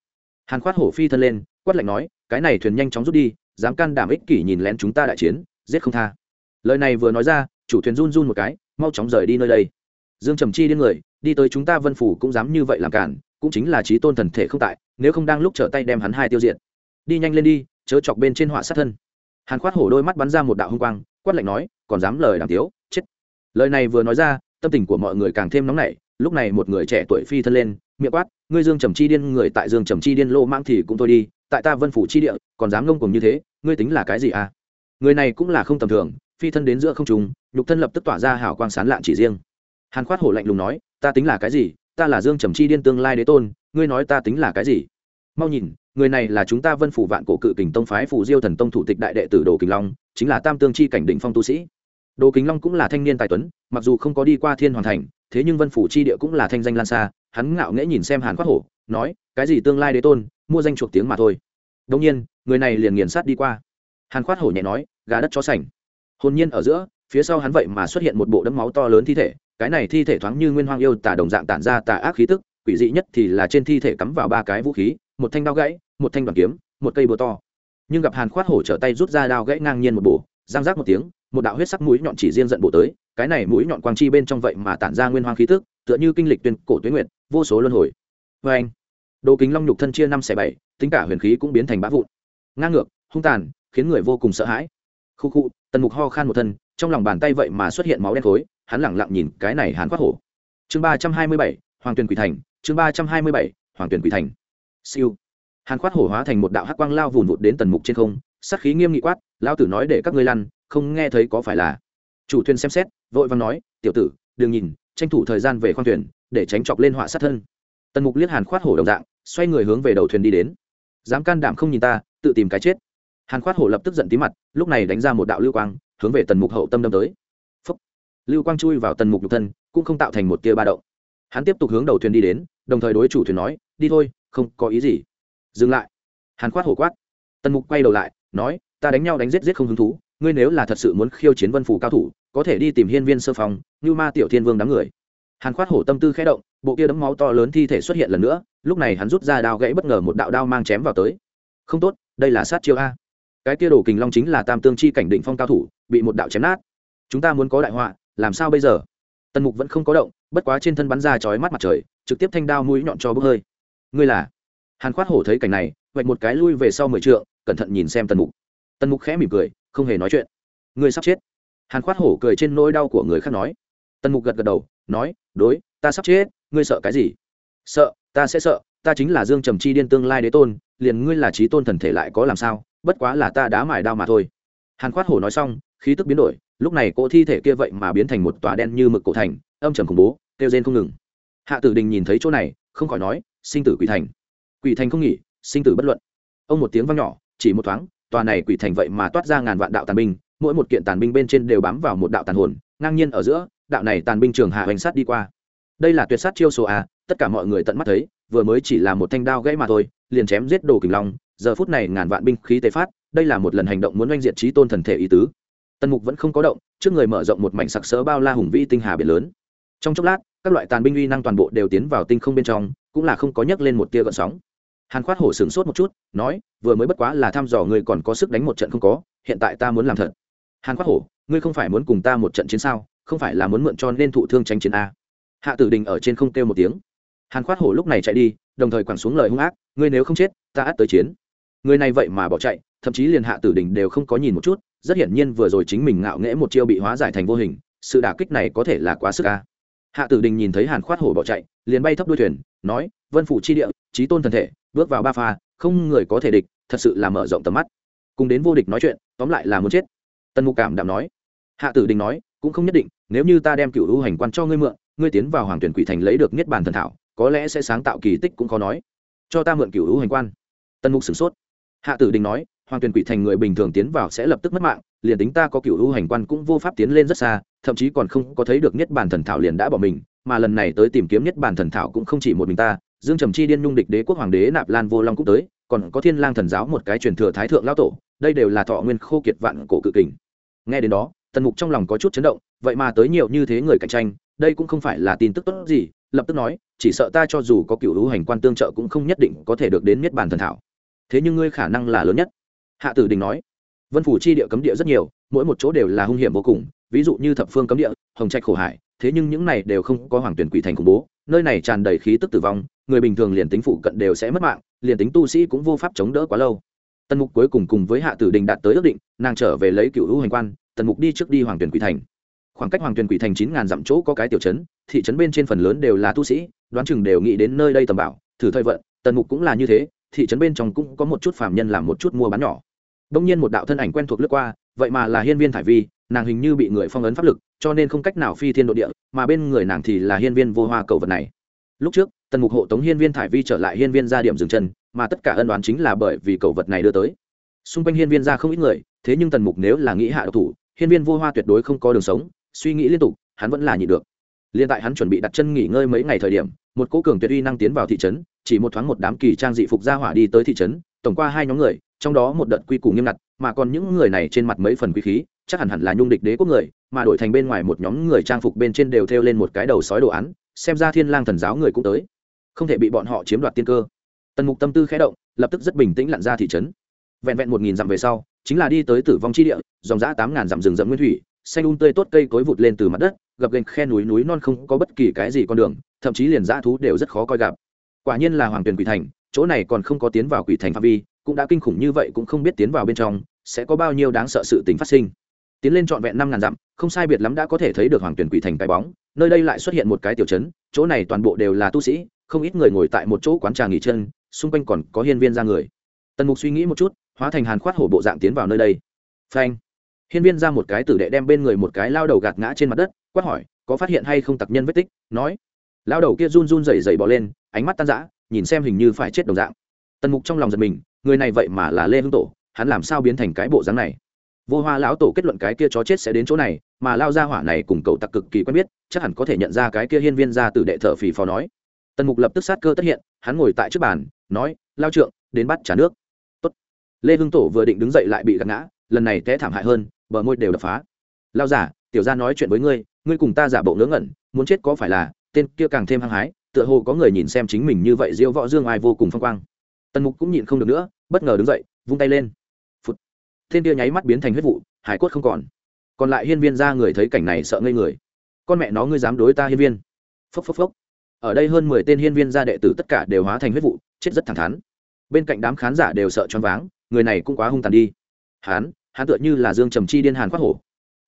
Hàn khoát hổ phi thân lên, quát lạnh nói, cái này thuyền nhanh chóng rút đi, dám can đảm ích kỷ nhìn lén chúng ta đại chiến, giết không tha. Lời này vừa nói ra, chủ thuyền run run một cái, mau chóng rời đi nơi đây. Dương trầm chi đến người, đi tới chúng ta vân phủ cũng dám như vậy làm cản, cũng chính là trí tôn thần thể không tại, nếu không đang lúc trở tay đem hắn hai tiêu diệt. Đi nhanh lên đi, chớ chọc bên trên họa sát thân hàn khoát hổ đôi mắt bắn ra một đạo hung quang, quát lạnh nói, còn dám lời đàm tiếu, chết. Lời này vừa nói ra, tâm tình của mọi người càng thêm nóng nảy, lúc này một người trẻ tuổi phi thân lên, miệng quát, ngươi dương trầm chi điên, người tại dương trầm chi điên lô mang thì cũng thôi đi, tại ta vân phủ chi địa, còn dám ngông cùng như thế, ngươi tính là cái gì à? Người này cũng là không tầm thường, phi thân đến giữa không trùng nhục thân lập tức tỏa ra hào quang sán lạn chỉ riêng. Hàn khoát hổ lạnh lùng nói, ta tính là cái gì? Ta là dương trầm chi điên tương lai đế tôn, ngươi nói ta tính là cái gì? Mau nhìn, người này là chúng ta vân phủ vạn cổ cự kình tông phái phủ diêu thần tông thủ tịch đại đệ tử đồ kình long, chính là tam tương chi cảnh đỉnh phong tu sĩ. Đồ kính long cũng là thanh niên tài tuấn, mặc dù không có đi qua thiên hoàn thành, thế nhưng vân phủ chi địa cũng là thanh danh lan xa, hắn ngạo nghễ nhìn xem hàn khoát hổ, nói, cái gì tương lai đế tôn, mua danh chuộc tiếng mà thôi. Đông nhiên, người này liền nghiền sát đi qua. Hàn khoát hổ nhẹ nói, gà đất chó sành. Hồn nhiên ở giữa, phía sau hắn vậy mà xuất hiện một bộ đấm máu to lớn thi thể, cái này thi thể thoáng như nguyên hoang yêu tả đồng dạng tản ra tà ác khí tức, quỷ dị nhất thì là trên thi thể cắm vào ba cái vũ khí một thanh đao gãy, một thanh đoàn kiếm, một cây búa to. Nhưng gặp hàn khoát hổ trở tay rút ra đao gãy ngang nhiên một bổ giang giác một tiếng, một đạo huyết sắc mũi nhọn chỉ riêng giận bổ tới, cái này mũi nhọn quang chi bên trong vậy mà tản ra nguyên hoang khí tức, tựa như kinh lịch tuyên cổ tuyến nguyện vô số luân hồi. Vê anh đồ kính long nhục thân chia năm xẻ bảy, tính cả huyền khí cũng biến thành bá vụn. Ngang ngược, hung tàn, khiến người vô cùng sợ hãi. Khu khu, tần mục ho khan một thân, trong lòng bàn tay vậy mà xuất hiện máu đen khối, hắn lẳng lặng nhìn cái này hàn khoát hổ. Chương ba trăm hai mươi bảy, hoàng tuyền quỷ thành, chương ba trăm hai mươi bảy, hoàng tuyền quỷ thành siêu. Hàn khoát hổ hóa thành một đạo hắc quang lao vùn vụt đến tần mục trên không sắc khí nghiêm nghị quát lao tử nói để các ngươi lăn, không nghe thấy có phải là? Chủ thuyền xem xét, vội vàng nói, tiểu tử, đừng nhìn, tranh thủ thời gian về khoang thuyền, để tránh chọc lên họa sát thân. Tần mục liếc hàn khoát hổ đồng dạng, xoay người hướng về đầu thuyền đi đến. Dám can đảm không nhìn ta, tự tìm cái chết. Hàn khoát hổ lập tức giận tí mặt, lúc này đánh ra một đạo lưu quang, hướng về tần mục hậu tâm đâm tới. Phúc. lưu quang chui vào tần mục nhục thân, cũng không tạo thành một tia ba động. Hắn tiếp tục hướng đầu thuyền đi đến, đồng thời đối chủ thuyền nói, đi thôi không có ý gì. Dừng lại. Hàn khoát hổ quát. Tần mục quay đầu lại, nói, ta đánh nhau đánh giết giết không hứng thú, ngươi nếu là thật sự muốn khiêu chiến vân phủ cao thủ, có thể đi tìm hiên viên sơ phòng như ma tiểu thiên vương đám người. Hàn khoát hổ tâm tư khẽ động, bộ kia đấm máu to lớn thi thể xuất hiện lần nữa, lúc này hắn rút ra đao gãy bất ngờ một đạo đao mang chém vào tới. Không tốt, đây là sát chiêu a. Cái kia đổ kình long chính là tam tương chi cảnh định phong cao thủ, bị một đạo chém nát. Chúng ta muốn có đại họa, làm sao bây giờ? Tần mục vẫn không có động, bất quá trên thân bắn ra chói mắt mặt trời, trực tiếp thanh đao mũi nhọn cho bốc hơi ngươi là? Hàn khoát hổ thấy cảnh này, vạch một cái lui về sau mười trượng, cẩn thận nhìn xem tần mục. Tần mục khẽ mỉm cười, không hề nói chuyện. Ngươi sắp chết. Hàn khoát hổ cười trên nỗi đau của người khác nói. Tần mục gật gật đầu, nói, đối, ta sắp chết, ngươi sợ cái gì? Sợ, ta sẽ sợ, ta chính là dương trầm chi điên tương lai đế tôn, liền ngươi là trí tôn thần thể lại có làm sao, bất quá là ta đã mải đao mà thôi. Hàn khoát hổ nói xong, khí tức biến đổi, lúc này cỗ thi thể kia vậy mà biến thành một tòa đen như mực cổ thành, âm trầm khủng bố, kêu rên không ngừng. Hạ tử đình nhìn thấy chỗ này, không khỏi nói sinh tử quỷ thành. Quỷ thành không nghỉ, sinh tử bất luận. Ông một tiếng vang nhỏ, chỉ một thoáng, tòa này quỷ thành vậy mà toát ra ngàn vạn đạo tàn binh, mỗi một kiện tàn binh bên trên đều bám vào một đạo tàn hồn, ngang nhiên ở giữa, đạo này tàn binh trường hạ hoành sát đi qua. Đây là tuyệt sát chiêu số a, tất cả mọi người tận mắt thấy, vừa mới chỉ là một thanh đao gãy mà thôi, liền chém giết đồ kình long, giờ phút này ngàn vạn binh khí tế phát, đây là một lần hành động muốn oanh diệt trí tôn thần thể ý tứ. Tần mục vẫn không có động, trước người mở rộng một mảnh sặc sỡ bao la hùng vĩ tinh hà biển lớn. Trong chốc lát, các loại tàn binh uy năng toàn bộ đều tiến vào tinh không bên trong cũng là không có nhấc lên một tia gợn sóng. Hàn khoát hổ sửng sốt một chút, nói, vừa mới bất quá là thăm dò người còn có sức đánh một trận không có, hiện tại ta muốn làm thật. Hàn khoát hổ, ngươi không phải muốn cùng ta một trận chiến sao? Không phải là muốn mượn cho nên thụ thương tranh chiến a? Hạ tử đình ở trên không kêu một tiếng. Hàn khoát hổ lúc này chạy đi, đồng thời quẳng xuống lời hung ác, ngươi nếu không chết, ta át tới chiến. Người này vậy mà bỏ chạy, thậm chí liền hạ tử đình đều không có nhìn một chút, rất hiển nhiên vừa rồi chính mình ngạo nghễ một chiêu bị hóa giải thành vô hình, sự đả kích này có thể là quá sức a. Hạ tử đình nhìn thấy hàn khoát hổ bỏ chạy, liền bay thấp đuôi thuyền nói, vân phủ chi địa trí tôn thần thể, bước vào ba pha, không người có thể địch, thật sự là mở rộng tầm mắt. Cùng đến vô địch nói chuyện, tóm lại là muốn chết. Tân mục cảm đạm nói. Hạ tử đình nói, cũng không nhất định, nếu như ta đem cựu hữu hành quan cho ngươi mượn, ngươi tiến vào hoàng tuyển quỷ thành lấy được niết bàn thần thảo, có lẽ sẽ sáng tạo kỳ tích cũng khó nói. Cho ta mượn cựu hữu hành quan. Tân mục sửng sốt. Hạ tử đình nói, hoàng tuyển quỷ thành người bình thường tiến vào sẽ lập tức mất mạng, liền tính ta có cựu hữu hành quan cũng vô pháp tiến lên rất xa, thậm chí còn không có thấy được niết bàn thần thảo liền đã bỏ mình mà lần này tới tìm kiếm nhất bản thần thảo cũng không chỉ một mình ta, dương trầm chi điên nhung địch đế quốc hoàng đế nạp lan vô long cũng tới, còn có thiên lang thần giáo một cái truyền thừa thái thượng lao tổ, đây đều là thọ nguyên khô kiệt vạn cổ cự kình. Nghe đến đó, tần mục trong lòng có chút chấn động, vậy mà tới nhiều như thế người cạnh tranh, đây cũng không phải là tin tức tốt gì, lập tức nói, chỉ sợ ta cho dù có cựu hữu hành quan tương trợ cũng không nhất định có thể được đến niết bàn thần thảo. Thế nhưng ngươi khả năng là lớn nhất. Hạ tử đình nói, vân phủ chi địa cấm địa rất nhiều, mỗi một chỗ đều là hung hiểm vô cùng ví dụ như thập phương cấm địa, hồng trạch khổ hải, thế nhưng những này đều không có hoàng tuyển quỷ thành khủng bố, nơi này tràn đầy khí tức tử vong, người bình thường liền tính phụ cận đều sẽ mất mạng, liền tính tu sĩ cũng vô pháp chống đỡ quá lâu. Tần mục cuối cùng cùng với hạ tử đình đạt tới ước định, nàng trở về lấy cựu hữu hành quan, tần mục đi trước đi hoàng tuyển quỷ thành. Khoảng cách hoàng tuyển quỷ thành chín ngàn dặm chỗ có cái tiểu trấn, thị trấn bên trên phần lớn đều là tu sĩ, đoán chừng đều nghĩ đến nơi đây tầm bảo, thử thời vận, tần mục cũng là như thế, thị trấn bên trong cũng có một chút phạm nhân làm một chút mua bán nhỏ. Đông nhiên một đạo thân ảnh quen thuộc lướt qua, vậy mà là hiên viên thải vi nàng hình như bị người phong ấn pháp lực, cho nên không cách nào phi thiên nội địa, mà bên người nàng thì là hiên viên vô hoa cầu vật này. Lúc trước, tần mục hộ tống hiên viên thải vi trở lại hiên viên ra điểm dừng chân, mà tất cả ân đoán chính là bởi vì cầu vật này đưa tới. Xung quanh hiên viên ra không ít người, thế nhưng tần mục nếu là nghĩ hạ độc thủ, hiên viên vô hoa tuyệt đối không có đường sống, suy nghĩ liên tục, hắn vẫn là nhịn được. Liên tại hắn chuẩn bị đặt chân nghỉ ngơi mấy ngày thời điểm, một cố cường tuyệt uy năng tiến vào thị trấn, chỉ một thoáng một đám kỳ trang dị phục ra hỏa đi tới thị trấn, tổng qua hai nhóm người, trong đó một đợt quy củ nghiêm ngặt, mà còn những người này trên mặt mấy phần quý khí chắc hẳn hẳn là nhung địch đế quốc người, mà đổi thành bên ngoài một nhóm người trang phục bên trên đều thêu lên một cái đầu sói đồ án, xem ra thiên lang thần giáo người cũng tới. Không thể bị bọn họ chiếm đoạt tiên cơ. Tần mục tâm tư khẽ động, lập tức rất bình tĩnh lặn ra thị trấn. Vẹn vẹn một nghìn dặm về sau, chính là đi tới tử vong chi địa, dòng giã tám ngàn dặm rừng rậm nguyên thủy, xanh un um tươi tốt cây cối vụt lên từ mặt đất, gập gành khe núi núi non không có bất kỳ cái gì con đường, thậm chí liền dã thú đều rất khó coi gặp. Quả nhiên là hoàng tuyền quỷ thành, chỗ này còn không có tiến vào quỷ thành phạm vi, cũng đã kinh khủng như vậy cũng không biết tiến vào bên trong, sẽ có bao nhiêu đáng sợ sự tính phát sinh tiến lên trọn vẹn năm ngàn dặm, không sai biệt lắm đã có thể thấy được hoàng tuyển quỷ thành cái bóng, nơi đây lại xuất hiện một cái tiểu trấn, chỗ này toàn bộ đều là tu sĩ, không ít người ngồi tại một chỗ quán trà nghỉ chân, xung quanh còn có hiên viên ra người. Tần mục suy nghĩ một chút, hóa thành hàn khoát hổ bộ dạng tiến vào nơi đây. Phanh! Hiên viên ra một cái tử đệ đem bên người một cái lao đầu gạt ngã trên mặt đất, quát hỏi, có phát hiện hay không tặc nhân vết tích? Nói. Lao đầu kia run run rẩy rẩy bỏ lên, ánh mắt tan rã, nhìn xem hình như phải chết đồng dạng. Tần mục trong lòng giật mình, người này vậy mà là lê hưng tổ, hắn làm sao biến thành cái bộ dáng này? Vô hoa lão tổ kết luận cái kia chó chết sẽ đến chỗ này, mà lao ra hỏa này cùng cậu tặc cực kỳ quen biết, chắc hẳn có thể nhận ra cái kia hiên viên ra từ đệ thợ phì phò nói. Tần mục lập tức sát cơ tất hiện, hắn ngồi tại trước bàn, nói, lao trượng, đến bắt trả nước. Tốt. lê hưng tổ vừa định đứng dậy lại bị gạt ngã, lần này té thảm hại hơn, bờ môi đều đập phá. Lao giả tiểu ra nói chuyện với ngươi ngươi cùng ta giả bộ ngớ ngẩn, muốn chết có phải là? Tên kia càng thêm hăng hái, tựa hồ có người nhìn xem chính mình như vậy diêu võ dương ai vô cùng phong quang. Tần mục cũng nhịn không được nữa, bất ngờ đứng dậy, vung tay lên tên kia nháy mắt biến thành huyết vụ, hải quất không còn. Còn lại hiên viên ra người thấy cảnh này sợ ngây người. Con mẹ nó ngươi dám đối ta hiên viên. Phốc phốc phốc. Ở đây hơn mười tên hiên viên gia đệ tử tất cả đều hóa thành huyết vụ, chết rất thẳng thắn. Bên cạnh đám khán giả đều sợ choáng váng, người này cũng quá hung tàn đi. Hán hán tựa như là dương trầm chi điên hàn khoác hổ.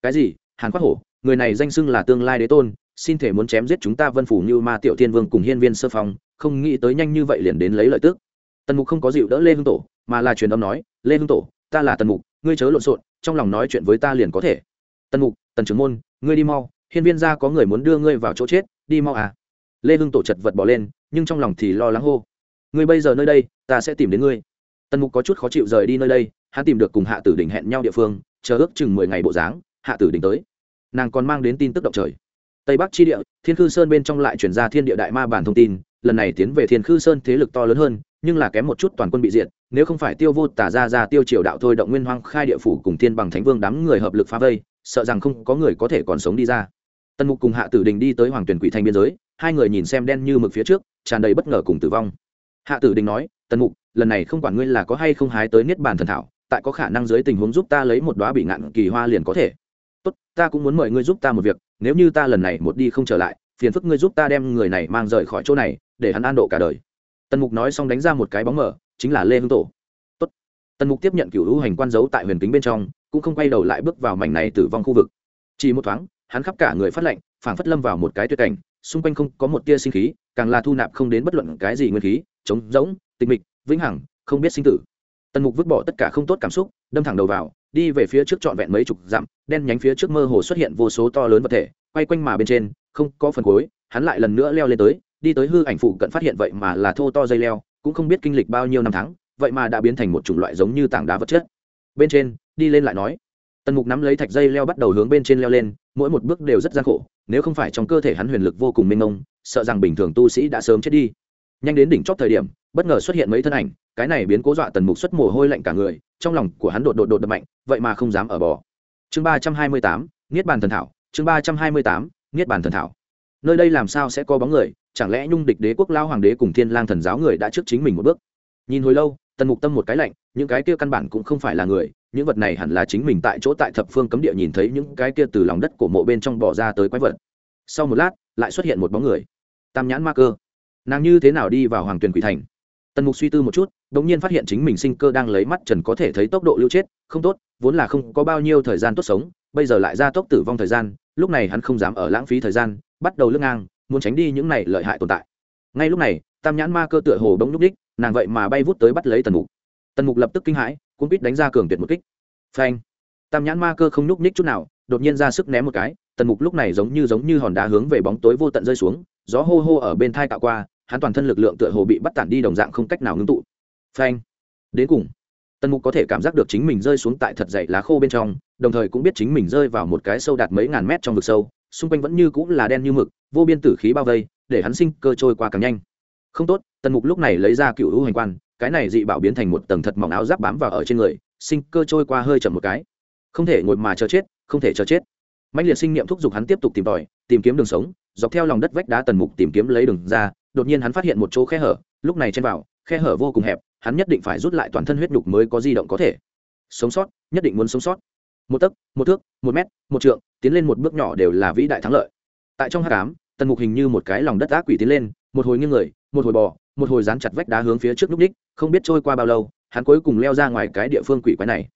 Cái gì? Hàn khoác hổ? Người này danh xưng là tương lai đế tôn, xin thể muốn chém giết chúng ta vân phủ như ma tiểu thiên vương cùng hiên viên sơ phong, không nghĩ tới nhanh như vậy liền đến lấy lợi tức. Tần mục không có dịu đỡ lê hương tổ, mà là truyền âm nói, lê hương tổ, ta là tần mục ngươi chớ lộn xộn, trong lòng nói chuyện với ta liền có thể. Tần mục, tần trưởng môn, ngươi đi mau, hiên viên ra có người muốn đưa ngươi vào chỗ chết, đi mau à. Lê hưng tổ chật vật bỏ lên, nhưng trong lòng thì lo lắng hô. Ngươi bây giờ nơi đây, ta sẽ tìm đến ngươi. Tần mục có chút khó chịu rời đi nơi đây, hắn tìm được cùng hạ tử đỉnh hẹn nhau địa phương, chờ ước chừng mười ngày bộ dáng, hạ tử đỉnh tới. Nàng còn mang đến tin tức động trời. Tây bắc chi địa, thiên khư sơn bên trong lại chuyển ra thiên địa đại ma bản thông tin, lần này tiến về thiên khư sơn thế lực to lớn hơn nhưng là kém một chút toàn quân bị diệt, nếu không phải tiêu vô tả ra ra tiêu triều đạo thôi động nguyên hoang khai địa phủ cùng thiên bằng thánh vương đám người hợp lực phá vây, sợ rằng không có người có thể còn sống đi ra. Tần mục cùng hạ tử đình đi tới hoàng tuyển quỷ thành biên giới, hai người nhìn xem đen như mực phía trước, tràn đầy bất ngờ cùng tử vong. Hạ tử đình nói, tần mục, lần này không quản ngươi là có hay không hái tới niết bàn thần thảo, tại có khả năng dưới tình huống giúp ta lấy một đoá bị ngạn kỳ hoa liền có thể. Tốt, ta cũng muốn mời ngươi giúp ta một việc, nếu như ta lần này một đi không trở lại, phiền phức ngươi giúp ta đem người này mang rời khỏi chỗ này, để hắn an độ cả đời tần mục nói xong đánh ra một cái bóng mở, chính là lê hưng tổ. Tốt. tần mục tiếp nhận cựu hữu hành quan giấu tại huyền kính bên trong, cũng không quay đầu lại bước vào mảnh này tử vong khu vực. Chỉ một thoáng, hắn khắp cả người phát lệnh phảng phất lâm vào một cái tuyệt cảnh, xung quanh không có một tia sinh khí, càng là thu nạp không đến bất luận cái gì nguyên khí, trống rỗng, tịch mịch, vĩnh hằng, không biết sinh tử. Tần mục vứt bỏ tất cả không tốt cảm xúc, đâm thẳng đầu vào, đi về phía trước trọn vẹn mấy chục dặm, đen nhánh phía trước mơ hồ xuất hiện vô số to lớn vật thể, quay quanh mà bên trên, không có phần cuối, hắn lại lần nữa leo lên tới đi tới hư ảnh phụ cận phát hiện vậy mà là thô to dây leo, cũng không biết kinh lịch bao nhiêu năm tháng, vậy mà đã biến thành một chủng loại giống như tảng đá vật chất. Bên trên, đi lên lại nói, tần mục nắm lấy thạch dây leo bắt đầu hướng bên trên leo lên, mỗi một bước đều rất gian khổ, nếu không phải trong cơ thể hắn huyền lực vô cùng mênh mông, sợ rằng bình thường tu sĩ đã sớm chết đi. Nhanh đến đỉnh chót thời điểm, bất ngờ xuất hiện mấy thân ảnh, cái này biến cố dọa tần mục xuất mồ hôi lạnh cả người, trong lòng của hắn đột đột đột đập mạnh, vậy mà không dám ở bỏ chương ba trăm hai mươi tám, niết bàn thần thảo, chương ba trăm hai mươi tám, niết bàn thần thảo. Nơi đây làm sao sẽ có bóng người chẳng lẽ nhung địch đế quốc lao hoàng đế cùng thiên lang thần giáo người đã trước chính mình một bước? Nhìn hồi lâu, tần mục tâm một cái lạnh, những cái kia căn bản cũng không phải là người, những vật này hẳn là chính mình tại chỗ tại thập phương cấm địa nhìn thấy những cái kia từ lòng đất của mộ bên trong bỏ ra tới quái vật. Sau một lát, lại xuất hiện một bóng người. Tam nhãn ma cơ. Nàng như thế nào đi vào hoàng tuyền quỷ thành? Tần mục suy tư một chút đ ỗ n g nhiên phát hiện chính mình sinh cơ đang lấy mắt trần có thể thấy tốc độ lưu chết, không tốt, vốn là không có bao nhiêu thời gian tốt sống, bây giờ lại ra tốc tử vong thời gian, lúc này hắn không dám ở lãng phí thời gian, bắt đầu lưng ngang muốn tránh đi những này lợi hại tồn tại. Ngay lúc này, tam nhãn ma cơ tựa hồ bỗng nhúc đích, nàng vậy mà bay vút tới bắt lấy tần mục. Tần mục lập tức kinh hãi cũng biết đánh ra cường tuyệt một kích. Phanh! Tam nhãn ma cơ không nhúc ních chút nào, đột nhiên ra sức ném một cái, tần mục lúc này giống như giống như hòn đá hướng về bóng tối vô tận rơi xuống, gió hô hô ở bên thai tạo qua, hắn toàn thân lực lượng tựa hồ bị bắt tản đi đồng dạng không cách nào ngưng tụ. Phanh! Đến cùng, tần mục có thể cảm giác được chính mình rơi xuống tại thật dậy lá khô bên trong, đồng thời cũng biết chính mình rơi vào một cái sâu đạt mấy ngàn mét trong vực sâu xung quanh vẫn như cũng là đen như mực, vô biên tử khí bao vây, để hắn sinh cơ trôi qua càng nhanh. Không tốt, tần mục lúc này lấy ra cựu hữu hành quan, cái này dị bảo biến thành một tầng thật mỏng áo giáp bám vào ở trên người, sinh cơ trôi qua hơi chậm một cái. Không thể ngồi mà chờ chết, không thể chờ chết. Mạnh liệt sinh niệm thúc giục hắn tiếp tục tìm tòi, tìm kiếm đường sống, dọc theo lòng đất vách đá tần mục tìm kiếm lấy đường ra, đột nhiên hắn phát hiện một chỗ khe hở, lúc này chen vào, khe hở vô cùng hẹp, hắn nhất định phải rút lại toàn thân huyết nhục mới có di động có thể. Sống sót, nhất định muốn sống sót. Một tấc, một thước, một mét, một trượng tiến lên một bước nhỏ đều là vĩ đại thắng lợi. Tại trong hát cám tần mục hình như một cái lòng đất ác quỷ tiến lên, một hồi nghiêng người, một hồi bò, một hồi dán chặt vách đá hướng phía trước núp ních không biết trôi qua bao lâu, hắn cuối cùng leo ra ngoài cái địa phương quỷ quái này.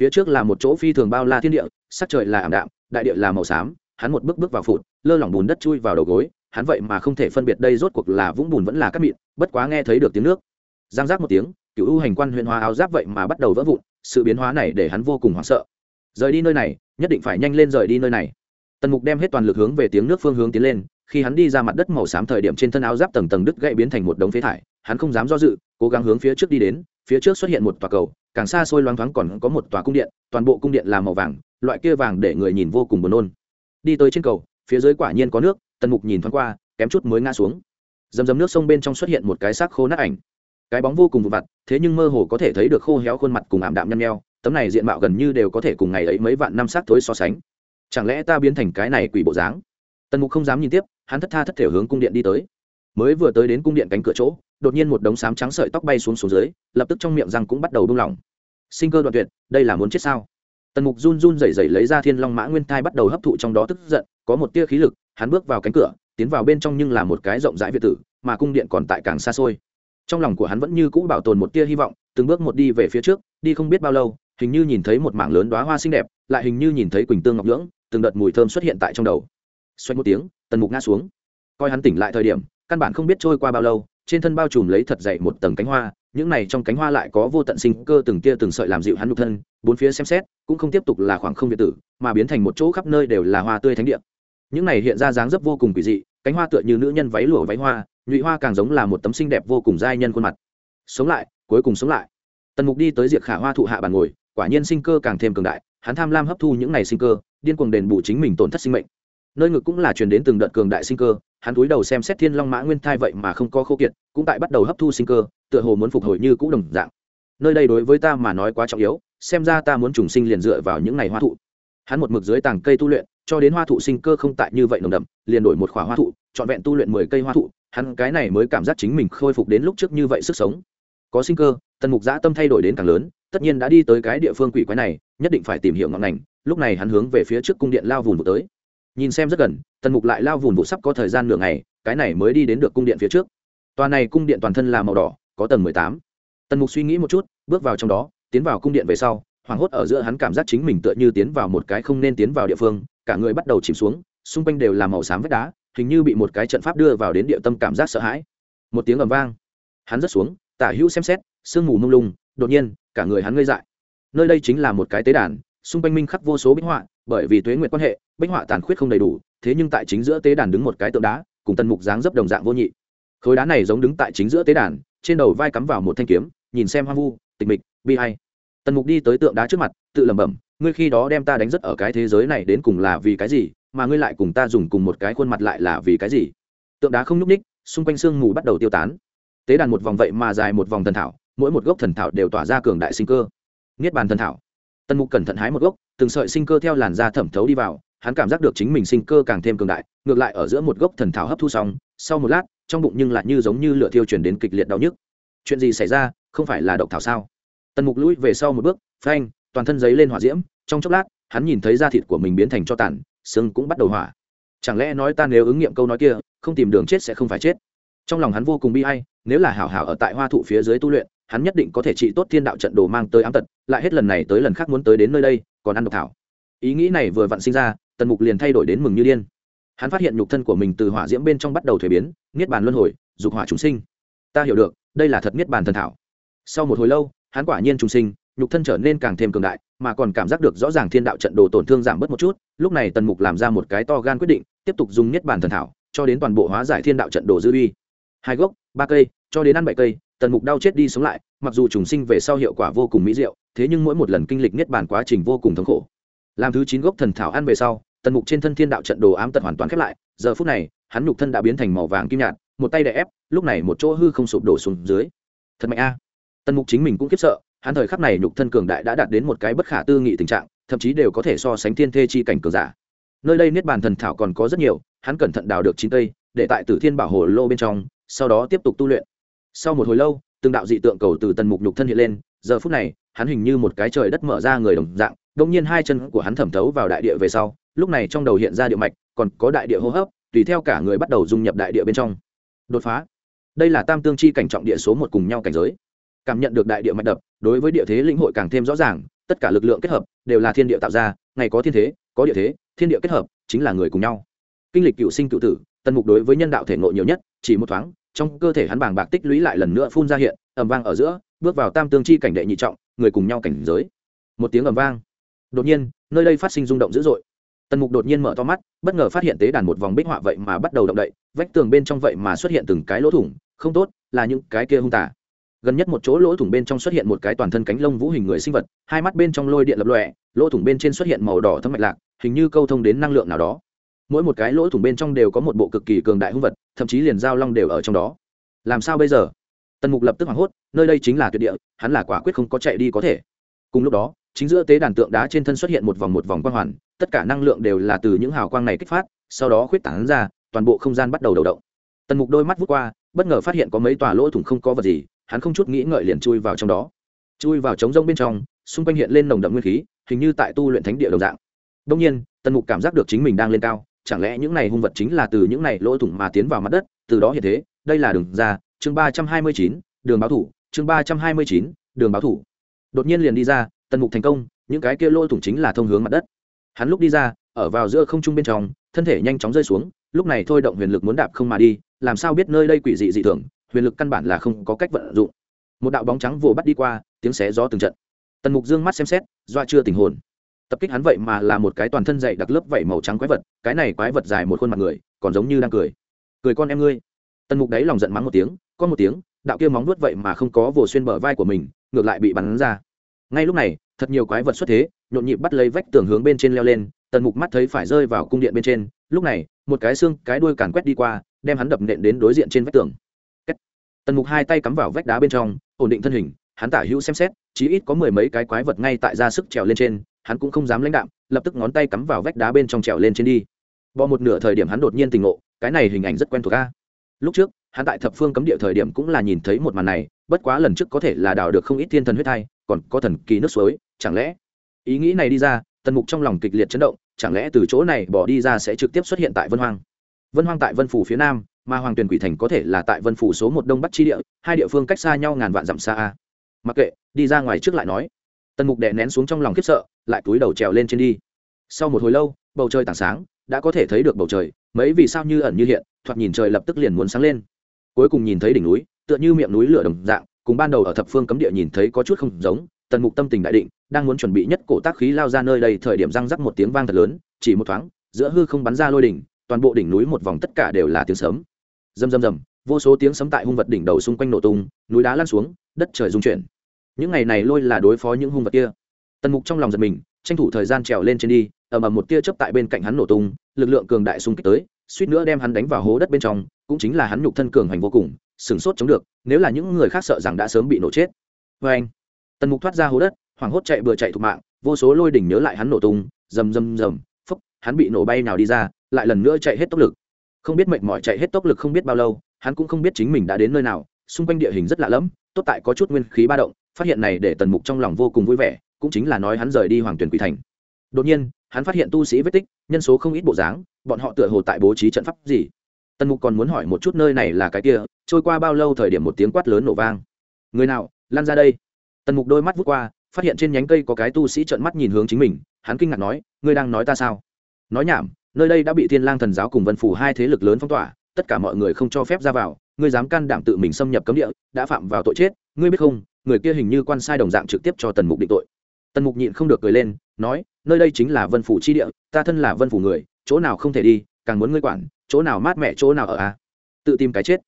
Phía trước là một chỗ phi thường bao la thiên địa, sắc trời là ảm đạm, đại địa là màu xám, hắn một bước bước vào phụt, lơ lỏng bùn đất chui vào đầu gối, hắn vậy mà không thể phân biệt đây rốt cuộc là vũng bùn vẫn là cát mịn, bất quá nghe thấy được tiếng nước. Giang giác một tiếng, cựu u hành quan huyện hóa áo giáp vậy mà bắt đầu vỡ vụn, sự biến hóa này để hắn vô cùng hoảng sợ. Rời đi nơi này nhất định phải nhanh lên rời đi nơi này. Tần mục đem hết toàn lực hướng về tiếng nước phương hướng tiến lên, khi hắn đi ra mặt đất màu xám thời điểm trên thân áo giáp tầng tầng đứt gãy biến thành một đống phế thải, hắn không dám do dự, cố gắng hướng phía trước đi đến, phía trước xuất hiện một tòa cầu, càng xa xôi loáng thoáng còn có một tòa cung điện, toàn bộ cung điện là màu vàng, loại kia vàng để người nhìn vô cùng buồn nôn. Đi tới trên cầu, phía dưới quả nhiên có nước, tần mục nhìn thoáng qua, kém chút mới ngã xuống. Dầm dầm nước sông bên trong xuất hiện một cái xác khô nát ảnh. Cái bóng vô cùng vụ vặt, thế nhưng mơ hồ có thể thấy được khô héo khuôn mặt cùng ảm đạm nhăn nheo tấm này diện mạo gần như đều có thể cùng ngày ấy mấy vạn năm sát thối so sánh. Chẳng lẽ ta biến thành cái này quỷ bộ dáng? Tần mục không dám nhìn tiếp, hắn thất tha thất thể hướng cung điện đi tới. Mới vừa tới đến cung điện cánh cửa chỗ, đột nhiên một đống sám trắng sợi tóc bay xuống xuống dưới, lập tức trong miệng răng cũng bắt đầu đung lỏng. Sinh cơ đoạn tuyệt, đây là muốn chết sao? Tần mục run run rẩy rẩy lấy ra thiên long mã nguyên thai bắt đầu hấp thụ trong đó tức giận, có một tia khí lực, hắn bước vào cánh cửa, tiến vào bên trong nhưng là một cái rộng rãi việt tử, mà cung điện còn tại càng xa xôi. Trong lòng của hắn vẫn như cũ bảo tồn một tia hy vọng, từng bước một đi về phía trước, đi không biết bao lâu hình như nhìn thấy một mảng lớn đoá hoa xinh đẹp, lại hình như nhìn thấy quỳnh tương ngọc nhưỡng, từng đợt mùi thơm xuất hiện tại trong đầu. Xoay một tiếng, tần mục ngã xuống. Coi hắn tỉnh lại thời điểm, căn bản không biết trôi qua bao lâu, trên thân bao trùm lấy thật dậy một tầng cánh hoa, những này trong cánh hoa lại có vô tận sinh cơ từng tia từng sợi làm dịu hắn nhục thân, bốn phía xem xét, cũng không tiếp tục là khoảng không việt tử, mà biến thành một chỗ khắp nơi đều là hoa tươi thánh địa. Những này hiện ra dáng dấp vô cùng quỷ dị, cánh hoa tựa như nữ nhân váy lụa váy hoa, nhụy hoa càng giống là một tấm xinh đẹp vô cùng giai nhân khuôn mặt. Sống lại, cuối cùng sống lại. Tần mục đi tới diệt khả hoa thụ hạ bàn ngồi quả nhiên sinh cơ càng thêm cường đại, hắn tham lam hấp thu những này sinh cơ, điên cuồng đền bù chính mình tổn thất sinh mệnh. Nơi ngực cũng là truyền đến từng đợt cường đại sinh cơ, hắn cúi đầu xem xét thiên long mã nguyên thai vậy mà không có khô kiệt, cũng tại bắt đầu hấp thu sinh cơ, tựa hồ muốn phục hồi như cũ đồng dạng. Nơi đây đối với ta mà nói quá trọng yếu, xem ra ta muốn trùng sinh liền dựa vào những ngày hoa thụ. Hắn một mực dưới tàng cây tu luyện, cho đến hoa thụ sinh cơ không tại như vậy nồng đậm, liền đổi một khỏa hoa thụ, trọn vẹn tu luyện mười cây hoa thụ, hắn cái này mới cảm giác chính mình khôi phục đến lúc trước như vậy sức sống. Có sinh cơ, tần mục giã tâm thay đổi đến càng lớn tất nhiên đã đi tới cái địa phương quỷ quái này, nhất định phải tìm hiểu ngọn ngành. Lúc này hắn hướng về phía trước cung điện lao vùn vụ tới. Nhìn xem rất gần, tần mục lại lao vùn vụ sắp có thời gian nửa ngày, cái này mới đi đến được cung điện phía trước. Tòa này cung điện toàn thân là màu đỏ, có tầng mười tám. Tần mục suy nghĩ một chút, bước vào trong đó, tiến vào cung điện về sau, hoảng hốt ở giữa hắn cảm giác chính mình tựa như tiến vào một cái không nên tiến vào địa phương, cả người bắt đầu chìm xuống, xung quanh đều là màu xám vách đá, hình như bị một cái trận pháp đưa vào đến địa tâm cảm giác sợ hãi. Một tiếng ầm vang. Hắn rớt xuống, tả hữu xem xét, sương mù mông lung đột nhiên, cả người hắn ngây dại. Nơi đây chính là một cái tế đàn, xung quanh minh khắc vô số bích họa, bởi vì tuế nguyện quan hệ, bích họa tàn khuyết không đầy đủ, thế nhưng tại chính giữa tế đàn đứng một cái tượng đá, cùng tân mục dáng dấp đồng dạng vô nhị. Khối đá này giống đứng tại chính giữa tế đàn, trên đầu vai cắm vào một thanh kiếm, nhìn xem hoang vu, tịch mịch, bi hay tần mục đi tới tượng đá trước mặt, tự lẩm bẩm, ngươi khi đó đem ta đánh rất ở cái thế giới này đến cùng là vì cái gì, mà ngươi lại cùng ta dùng cùng một cái khuôn mặt lại là vì cái gì? Tượng đá không nhúc ních xung quanh sương mù bắt đầu tiêu tán. Tế đàn một vòng vậy mà dài một vòng thần thảo mỗi một gốc thần thảo đều tỏa ra cường đại sinh cơ. Niết bàn thần thảo. Tần mục cẩn thận hái một gốc, từng sợi sinh cơ theo làn da thẩm thấu đi vào, hắn cảm giác được chính mình sinh cơ càng thêm cường đại, ngược lại ở giữa một gốc thần thảo hấp thu xong, sau một lát, trong bụng nhưng lại như giống như lửa thiêu chuyển đến kịch liệt đau nhức. Chuyện gì xảy ra, không phải là độc thảo sao? Tần mục lũi về sau một bước, phanh, toàn thân giấy lên hỏa diễm, trong chốc lát, hắn nhìn thấy da thịt của mình biến thành cho tàn, xương cũng bắt đầu hỏa. Chẳng lẽ nói ta nếu ứng nghiệm câu nói kia, không tìm đường chết sẽ không phải chết? Trong lòng hắn vô cùng bi hay nếu là hảo hảo ở tại hoa thụ phía dưới tu luyện hắn nhất định có thể trị tốt thiên đạo trận đồ mang tới ám tật, lại hết lần này tới lần khác muốn tới đến nơi đây, còn ăn độc thảo. Ý nghĩ này vừa vặn sinh ra, tần mục liền thay đổi đến mừng như điên. Hắn phát hiện nhục thân của mình từ hỏa diễm bên trong bắt đầu thuế biến, niết bàn luân hồi, dục hỏa chúng sinh. Ta hiểu được, đây là thật niết bàn thần thảo. Sau một hồi lâu, hắn quả nhiên trùng sinh, nhục thân trở nên càng thêm cường đại, mà còn cảm giác được rõ ràng thiên đạo trận đồ tổn thương giảm bớt một chút, lúc này tần mục làm ra một cái to gan quyết định, tiếp tục dùng niết bàn thần thảo, cho đến toàn bộ hóa giải thiên đạo trận đồ dư uy. Hai gốc, ba cây, cho đến ăn bảy cây tần mục đau chết đi sống lại, mặc dù trùng sinh về sau hiệu quả vô cùng mỹ diệu, thế nhưng mỗi một lần kinh lịch niết bàn quá trình vô cùng thống khổ. Làm thứ chín gốc thần thảo ăn về sau, tần mục trên thân thiên đạo trận đồ ám tật hoàn toàn khép lại, giờ phút này, hắn nhục thân đã biến thành màu vàng kim nhạt, một tay đè ép, lúc này một chỗ hư không sụp đổ xuống dưới. Thật mạnh a. Tần mục chính mình cũng kiếp sợ, hắn thời khắc này nhục thân cường đại đã đạt đến một cái bất khả tư nghị tình trạng, thậm chí đều có thể so sánh thiên thê chi cảnh cường giả. Nơi đây niết bàn thần thảo còn có rất nhiều, hắn cẩn thận đào được chín cây, để tại tử thiên bảo hồ lô bên trong, sau đó tiếp tục tu luyện sau một hồi lâu, từng đạo dị tượng cầu từ tần mục nhục thân hiện lên, giờ phút này, hắn hình như một cái trời đất mở ra người đồng dạng đông nhiên hai chân của hắn thẩm thấu vào đại địa về sau, lúc này trong đầu hiện ra địa mạch, còn có đại địa hô hấp, tùy theo cả người bắt đầu dung nhập đại địa bên trong. Đột phá. Đây là tam tương chi cảnh trọng địa số một cùng nhau cảnh giới. Cảm nhận được đại địa mạch đập, đối với địa thế lĩnh hội càng thêm rõ ràng, tất cả lực lượng kết hợp, đều là thiên địa tạo ra, ngày có thiên thế, có địa thế, thiên địa kết hợp, chính là người cùng nhau. Kinh lịch cựu sinh cựu tử, tần mục đối với nhân đạo thể ngộ nhiều nhất, chỉ một thoáng trong cơ thể hắn bàng bạc tích lũy lại lần nữa phun ra hiện, ầm vang ở giữa, bước vào tam tương chi cảnh đệ nhị trọng, người cùng nhau cảnh giới. Một tiếng ầm vang. Đột nhiên, nơi đây phát sinh rung động dữ dội. Tần mục đột nhiên mở to mắt, bất ngờ phát hiện tế đàn một vòng bích họa vậy mà bắt đầu động đậy, vách tường bên trong vậy mà xuất hiện từng cái lỗ thủng, không tốt, là những cái kia hung tả gần nhất một chỗ lỗ thủng bên trong xuất hiện một cái toàn thân cánh lông vũ hình người sinh vật, hai mắt bên trong lôi điện lập lòe, lỗ thủng bên trên xuất hiện màu đỏ thâm mạch lạc, hình như câu thông đến năng lượng nào đó. Mỗi một cái lỗ thủng bên trong đều có một bộ cực kỳ cường đại hung vật thậm chí liền giao long đều ở trong đó. Làm sao bây giờ? Tần mục lập tức hoảng hốt, nơi đây chính là tuyệt địa, hắn là quả quyết không có chạy đi có thể. Cùng lúc đó, chính giữa tế đàn tượng đá trên thân xuất hiện một vòng một vòng quang hoàn, tất cả năng lượng đều là từ những hào quang này kích phát, sau đó khuyết tảng ra, toàn bộ không gian bắt đầu đầu động. Tần mục đôi mắt vút qua, bất ngờ phát hiện có mấy tòa lỗ thủng không có vật gì, hắn không chút nghĩ ngợi liền chui vào trong đó. Chui vào trống rông bên trong, xung quanh hiện lên nồng đậm nguyên khí, hình như tại tu luyện thánh địa đồng dạng. Đông nhiên, tần mục cảm giác được chính mình đang lên cao chẳng lẽ những này hung vật chính là từ những này lỗ thủng mà tiến vào mặt đất? Từ đó hiện thế, đây là đường ra, chương ba trăm hai mươi chín, đường báo thủ, chương ba trăm hai mươi chín, đường báo thủ. Đột nhiên liền đi ra, tần mục thành công, những cái kia lỗ thủng chính là thông hướng mặt đất. Hắn lúc đi ra, ở vào giữa không trung bên trong, thân thể nhanh chóng rơi xuống, lúc này thôi động huyền lực muốn đạp không mà đi, làm sao biết nơi đây quỷ dị dị thường, huyền lực căn bản là không có cách vận dụng. Một đạo bóng trắng vồ bắt đi qua, tiếng xé gió từng trận. Tần mục dương mắt xem xét, doa chưa tình hồn tập kích hắn vậy mà là một cái toàn thân dậy đặc lớp vảy màu trắng quái vật, cái này quái vật dài một khuôn mặt người, còn giống như đang cười. Cười con em ngươi. Tần mục đấy lòng giận mắng một tiếng, con một tiếng, đạo kia móng nuốt vậy mà không có vồ xuyên bờ vai của mình, ngược lại bị bắn ra. Ngay lúc này, thật nhiều quái vật xuất thế, nhộn nhịp bắt lấy vách tường hướng bên trên leo lên, tần mục mắt thấy phải rơi vào cung điện bên trên, lúc này, một cái xương, cái đuôi càn quét đi qua, đem hắn đập nện đến đối diện trên vách tường. Tần mục hai tay cắm vào vách đá bên trong, ổn định thân hình, hắn tả hữu xem xét, chí ít có mười mấy cái quái vật ngay tại ra sức trèo lên trên hắn cũng không dám lãnh đạm, lập tức ngón tay cắm vào vách đá bên trong trèo lên trên đi. Bỏ một nửa thời điểm hắn đột nhiên tình ngộ, cái này hình ảnh rất quen thuộc ca lúc trước, hắn tại thập phương cấm địa thời điểm cũng là nhìn thấy một màn này, bất quá lần trước có thể là đào được không ít thiên thần huyết thai, còn có thần kỳ nước suối, chẳng lẽ? Ý nghĩ này đi ra, tần mục trong lòng kịch liệt chấn động, chẳng lẽ từ chỗ này bỏ đi ra sẽ trực tiếp xuất hiện tại vân hoang? Vân hoang tại vân phủ phía nam, mà hoàng tuyền quỷ thành có thể là tại vân phủ số một đông bắc chi địa, hai địa phương cách xa nhau ngàn vạn dặm xa a. Mặc kệ, đi ra ngoài trước lại nói tần mục đè nén xuống trong lòng khiếp sợ, lại túi đầu trèo lên trên đi. Sau một hồi lâu, bầu trời tảng sáng, đã có thể thấy được bầu trời, mấy vì sao như ẩn như hiện, thoạt nhìn trời lập tức liền muốn sáng lên. Cuối cùng nhìn thấy đỉnh núi, tựa như miệng núi lửa đồng dạng, cùng ban đầu ở thập phương cấm địa nhìn thấy có chút không giống, tần mục tâm tình đại định, đang muốn chuẩn bị nhất cổ tác khí lao ra nơi đây, thời điểm răng rắc một tiếng vang thật lớn, chỉ một thoáng, giữa hư không bắn ra lôi đỉnh, toàn bộ đỉnh núi một vòng tất cả đều là tiếng sấm. Rầm rầm rầm, vô số tiếng sấm tại hung vật đỉnh đầu xung quanh nổ tung, núi đá lăn xuống, đất trời rung chuyển những ngày này lôi là đối phó những hung vật kia. Tần mục trong lòng giật mình, tranh thủ thời gian trèo lên trên đi, ầm ầm một tia chớp tại bên cạnh hắn nổ tung, lực lượng cường đại xung kích tới, suýt nữa đem hắn đánh vào hố đất bên trong, cũng chính là hắn nhục thân cường hành vô cùng sửng sốt chống được, nếu là những người khác sợ rằng đã sớm bị nổ chết. Vê anh, tần mục thoát ra hố đất, hoảng hốt chạy vừa chạy thục mạng, vô số lôi đỉnh nhớ lại hắn nổ tung, rầm rầm rầm, phúc, hắn bị nổ bay nào đi ra, lại lần nữa chạy hết tốc lực. Không biết mệt mỏi chạy hết tốc lực không biết bao lâu, hắn cũng không biết chính mình đã đến nơi nào, xung quanh địa hình rất lạ lẫm, tốt tại có chút nguyên khí ba động phát hiện này để tần mục trong lòng vô cùng vui vẻ, cũng chính là nói hắn rời đi hoàng tuyển quỷ thành. Đột nhiên, hắn phát hiện tu sĩ vết tích, nhân số không ít bộ dáng, bọn họ tựa hồ tại bố trí trận pháp gì. Tần mục còn muốn hỏi một chút nơi này là cái kia, trôi qua bao lâu thời điểm một tiếng quát lớn nổ vang. Người nào lan ra đây. Tần mục đôi mắt vút qua, phát hiện trên nhánh cây có cái tu sĩ trợn mắt nhìn hướng chính mình, hắn kinh ngạc nói, ngươi đang nói ta sao? Nói nhảm, nơi đây đã bị thiên lang thần giáo cùng vân phủ hai thế lực lớn phong tỏa, tất cả mọi người không cho phép ra vào, ngươi dám can đảm tự mình xâm nhập cấm địa, đã phạm vào tội chết, ngươi biết không người kia hình như quan sai đồng dạng trực tiếp cho tần mục định tội. Tần mục nhịn không được cười lên, nói, nơi đây chính là vân phủ chi địa, ta thân là vân phủ người, chỗ nào không thể đi, càng muốn ngươi quản, chỗ nào mát mẻ chỗ nào ở à? tự tìm cái chết.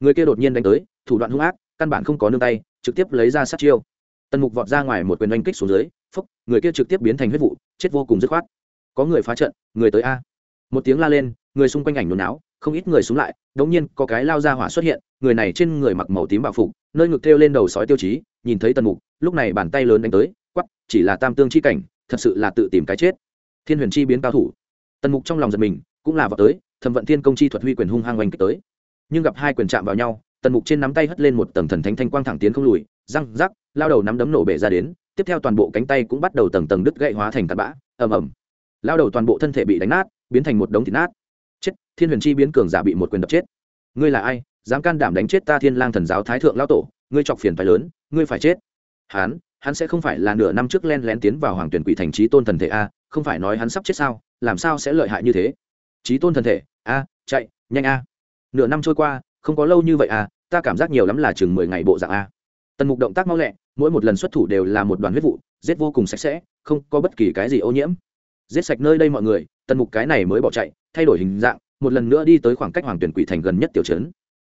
Người kia đột nhiên đánh tới, thủ đoạn hung ác, căn bản không có nương tay, trực tiếp lấy ra sát chiêu. Tần mục vọt ra ngoài một quyền oanh kích xuống dưới, phúc, người kia trực tiếp biến thành huyết vụ, chết vô cùng dứt khoát. Có người phá trận, người tới a. Một tiếng la lên, người xung quanh ảnh nôn não không ít người xuống lại, đống nhiên có cái lao ra hỏa xuất hiện, người này trên người mặc màu tím bạo phục, nơi ngực thêu lên đầu sói tiêu chí, nhìn thấy tần mục, lúc này bàn tay lớn đánh tới quắp chỉ là tam tương chi cảnh, thật sự là tự tìm cái chết. Thiên huyền chi biến cao thủ. Tần mục trong lòng giật mình, cũng là vào tới, thẩm vận thiên công chi thuật huy quyền hung hăng oanh kích tới. Nhưng gặp hai quyền chạm vào nhau, tần mục trên nắm tay hất lên một tầng thần thánh thanh quang thẳng tiến không lùi, răng, rắc, lao đầu nắm đấm nổ bể ra đến, tiếp theo toàn bộ cánh tay cũng bắt đầu tầng tầng đứt gậy hóa thành tạt bã, ầm ầm. Lao đầu toàn bộ thân thể bị đánh nát, biến thành một đống thịt nát thiên huyền chi biến cường giả bị một quyền đập chết. Ngươi là ai? Dám can đảm đánh chết ta thiên lang thần giáo thái thượng lao tổ, ngươi chọc phiền phải lớn, ngươi phải chết. Hán, hắn sẽ không phải là nửa năm trước len lén tiến vào hoàng tuyển quỷ thành trí tôn thần thể a, không phải nói hắn sắp chết sao, làm sao sẽ lợi hại như thế? Trí tôn thần thể, a, chạy, nhanh a. Nửa năm trôi qua, không có lâu như vậy a, ta cảm giác nhiều lắm là chừng mười ngày bộ dạng a. Tần mục động tác mau lẹ, mỗi một lần xuất thủ đều là một đoàn huyết vụ, giết vô cùng sạch sẽ, không có bất kỳ cái gì ô nhiễm. Giết sạch nơi đây mọi người, tần mục cái này mới bỏ chạy, thay đổi hình dạng một lần nữa đi tới khoảng cách hoàng tuyển quỷ thành gần nhất tiểu trấn.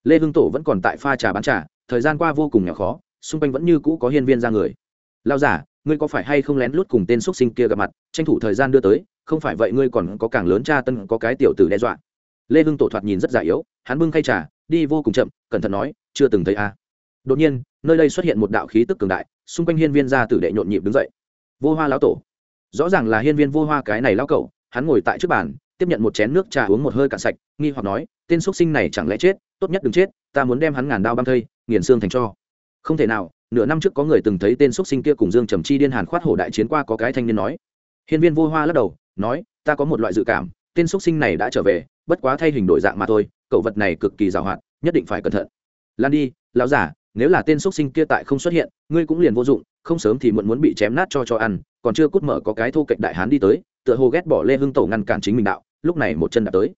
Lê hưng tổ vẫn còn tại pha trà bán trà, thời gian qua vô cùng nhỏ khó, xung quanh vẫn như cũ có hiên viên ra người. Lao giả, ngươi có phải hay không lén lút cùng tên x sinh kia gặp mặt, tranh thủ thời gian đưa tới, không phải vậy ngươi còn có càng lớn cha tân có cái tiểu tử đe dọa. Lê hưng tổ thoạt nhìn rất già yếu, hắn bưng khay trà, đi vô cùng chậm, cẩn thận nói, chưa từng thấy a. Đột nhiên, nơi đây xuất hiện một đạo khí tức cường đại, xung quanh hiên viên gia tử đệ nhộn nhịp đứng dậy. Vô hoa lão tổ. Rõ ràng là hiên viên vô hoa cái này lão cậu, hắn ngồi tại trước bàn tiếp nhận một chén nước trà uống một hơi cạn sạch, nghi hoặc nói, tên x sinh này chẳng lẽ chết, tốt nhất đừng chết, ta muốn đem hắn ngàn đao băm thây, nghiền xương thành cho. Không thể nào, nửa năm trước có người từng thấy tên x sinh kia cùng dương trầm chi điên hàn khoát hổ đại chiến qua có cái thanh niên nói. Hiên viên vô hoa lắc đầu, nói, ta có một loại dự cảm, tên x sinh này đã trở về, bất quá thay hình đổi dạng mà thôi cậu vật này cực kỳ giàu hoạt nhất định phải cẩn thận. Lan đi, lão giả, nếu là tên x sinh kia tại không xuất hiện, ngươi cũng liền vô dụng, không sớm thì muộn muốn bị chém nát cho cho ăn, còn chưa cút mở có cái thô cạnh đại hán đi tới, tựa hồ ghét bỏ lê hưng tổ ngăn cản chính mình đạo lúc này một chân đạp tới.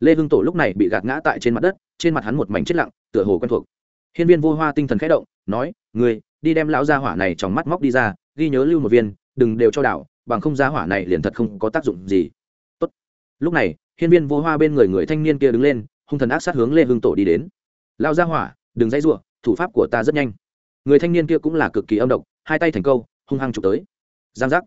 Lê hưng tổ lúc này bị gạt ngã tại trên mặt đất, trên mặt hắn một mảnh chết lặng, tựa hồ quen thuộc. Hiên viên vô hoa tinh thần khẽ động, nói, ngươi, đi đem lão gia hỏa này trong mắt móc đi ra, ghi nhớ lưu một viên, đừng đều cho đảo, bằng không gia hỏa này liền thật không có tác dụng gì. Tốt. lúc này, hiên viên vô hoa bên người người thanh niên kia đứng lên, hung thần ác sát hướng lê hưng tổ đi đến. Lao gia hỏa, đừng dãy rủa, thủ pháp của ta rất nhanh. Người thanh niên kia cũng là cực kỳ âm độc, hai tay thành câu, hung hăng chụp tới. Giang giác.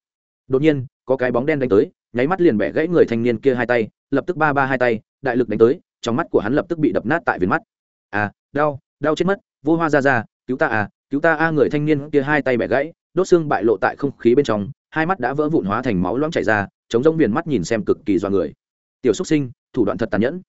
Đột nhiên, có cái bóng đen đánh tới nháy mắt liền bẻ gãy người thanh niên kia hai tay, lập tức ba ba hai tay, đại lực đánh tới, trong mắt của hắn lập tức bị đập nát tại viền mắt. À đau đau chết mất, vô hoa ra ra, cứu ta à cứu ta a người thanh niên kia hai tay bẻ gãy, đốt xương bại lộ tại không khí bên trong, hai mắt đã vỡ vụn hóa thành máu loãng chảy ra, chống rông viền mắt nhìn xem cực kỳ do người. Tiểu xúc sinh, thủ đoạn thật tàn nhẫn.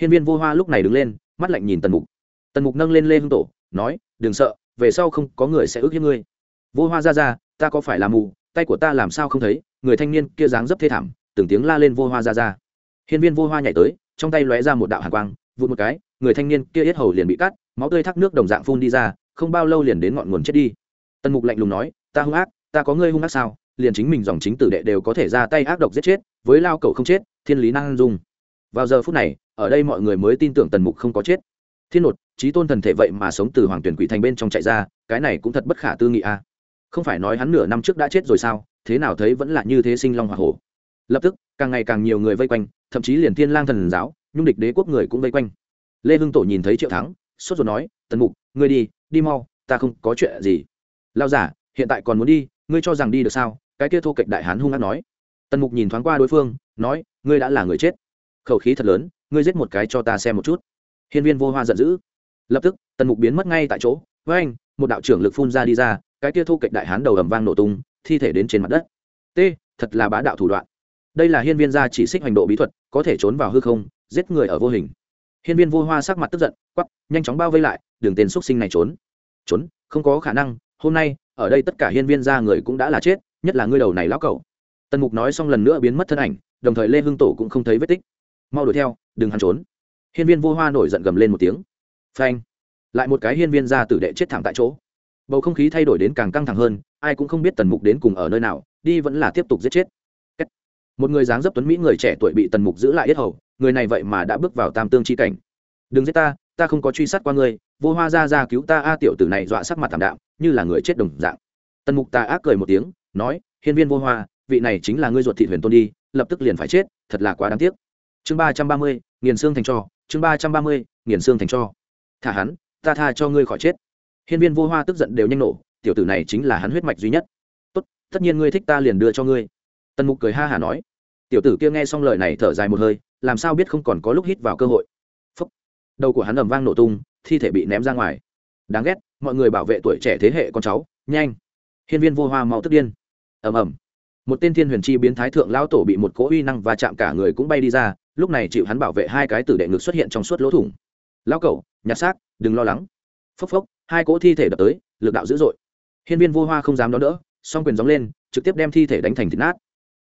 Hiên viên vô hoa lúc này đứng lên, mắt lạnh nhìn tần mục. Tần mục nâng lên lê hương tổ, nói, đừng sợ, về sau không có người sẽ ước hiếp ngươi. Vô hoa ra ra, ta có phải là mù tay của ta làm sao không thấy, người thanh niên kia dáng dấp thê thảm, từng tiếng la lên vô hoa ra ra. Hiên viên vô hoa nhảy tới, trong tay lóe ra một đạo hàn quang, vụt một cái, người thanh niên kia yết hầu liền bị cắt, máu tươi thác nước đồng dạng phun đi ra, không bao lâu liền đến ngọn nguồn chết đi. Tần mục lạnh lùng nói, ta hung ác, ta có ngươi hung ác sao? Liền chính mình dòng chính tử đệ đều có thể ra tay ác độc giết chết, với lao cầu không chết, thiên lý năng dung. Vào giờ phút này, ở đây mọi người mới tin tưởng tần mục không có chết. Thiên nột trí tôn thần thể vậy mà sống từ hoàng tuyển quỷ thành bên trong chạy ra, cái này cũng thật bất khả tư nghị a không phải nói hắn nửa năm trước đã chết rồi sao, thế nào thấy vẫn là như thế sinh long hoa hổ. Lập tức, càng ngày càng nhiều người vây quanh, thậm chí liền thiên lang thần giáo, nhung địch đế quốc người cũng vây quanh. Lê hưng tổ nhìn thấy triệu thắng, sốt ruột nói, tần mục, ngươi đi đi mau, ta không có chuyện gì. Lao giả, hiện tại còn muốn đi, ngươi cho rằng đi được sao? Cái kia thô kệch đại hán hung hát nói. Tần mục nhìn thoáng qua đối phương, nói, ngươi đã là người chết. Khẩu khí thật lớn, ngươi giết một cái cho ta xem một chút. Hiên viên vô hoa giận dữ. Lập tức, tần mục biến mất ngay tại chỗ. Với anh một đạo trưởng lực phun ra đi ra cái kia thu kịch đại hán đầu ầm vang nổ tung, thi thể đến trên mặt đất. T, thật là bá đạo thủ đoạn. Đây là hiên viên gia chỉ xích hành độ bí thuật, có thể trốn vào hư không, giết người ở vô hình. Hiên viên vô hoa sắc mặt tức giận quắp nhanh chóng bao vây lại, đường tên xuất sinh này trốn. Trốn, không có khả năng, hôm nay, ở đây tất cả hiên viên gia người cũng đã là chết, nhất là ngươi đầu này lão cẩu. Tần mục nói xong lần nữa biến mất thân ảnh, đồng thời lê hưng tổ cũng không thấy vết tích. Mau đuổi theo, đừng hắn trốn. Hiên viên vô hoa nổi giận gầm lên một tiếng. Phanh. Lại một cái hiên viên gia tử đệ chết thảm tại chỗ bầu không khí thay đổi đến càng căng thẳng hơn, ai cũng không biết tần mục đến cùng ở nơi nào, đi vẫn là tiếp tục giết chết. Một người dáng dấp tuấn mỹ người trẻ tuổi bị tần mục giữ lại yết hầu, người này vậy mà đã bước vào tam tương c h i cảnh. Đừng giết ta ta không có truy sát qua ngươi, vô hoa ra ra cứu ta a à, tiểu tử này dọa sắc mặt thảm đạm, như là người chết đồng dạng. Tần mục ta ác cười một tiếng, nói, hiên viên vô hoa, vị này chính là ngươi ruột thị huyền tôn đi, lập tức liền phải chết, thật là quá đáng tiếc. Chương ba trăm ba mươi, nghiền xương thành cho chương ba trăm ba mươi, nghiền xương thành cho thả hắn, ta tha cho ngươi khỏi chết hiên viên vô hoa tức giận đều nhanh nổ, tiểu tử này chính là hắn huyết mạch duy nhất. Tốt, tất nhiên ngươi thích ta liền đưa cho ngươi. Tần mục cười ha hả nói. Tiểu tử kia nghe xong lời này thở dài một hơi, làm sao biết không còn có lúc hít vào cơ hội. Phúc. đầu của hắn ầm vang nổ tung, thi thể bị ném ra ngoài. Đáng ghét, mọi người bảo vệ tuổi trẻ thế hệ con cháu, nhanh. Hiên viên vô hoa mau tức điên. Ầm ầm. Một tên thiên huyền chi biến thái thượng lão tổ bị một cỗ uy năng và chạm cả người cũng bay đi ra, lúc này chịu hắn bảo vệ hai cái tử đệ ngực xuất hiện trong suốt lỗ thủng. Lão cẩu, nhặt xác, đừng lo lắng. Phốc phốc hai cỗ thi thể đập tới, lực đạo dữ dội. Hiên viên vô hoa không dám đón đỡ, song quyền gióng lên, trực tiếp đem thi thể đánh thành thịt nát.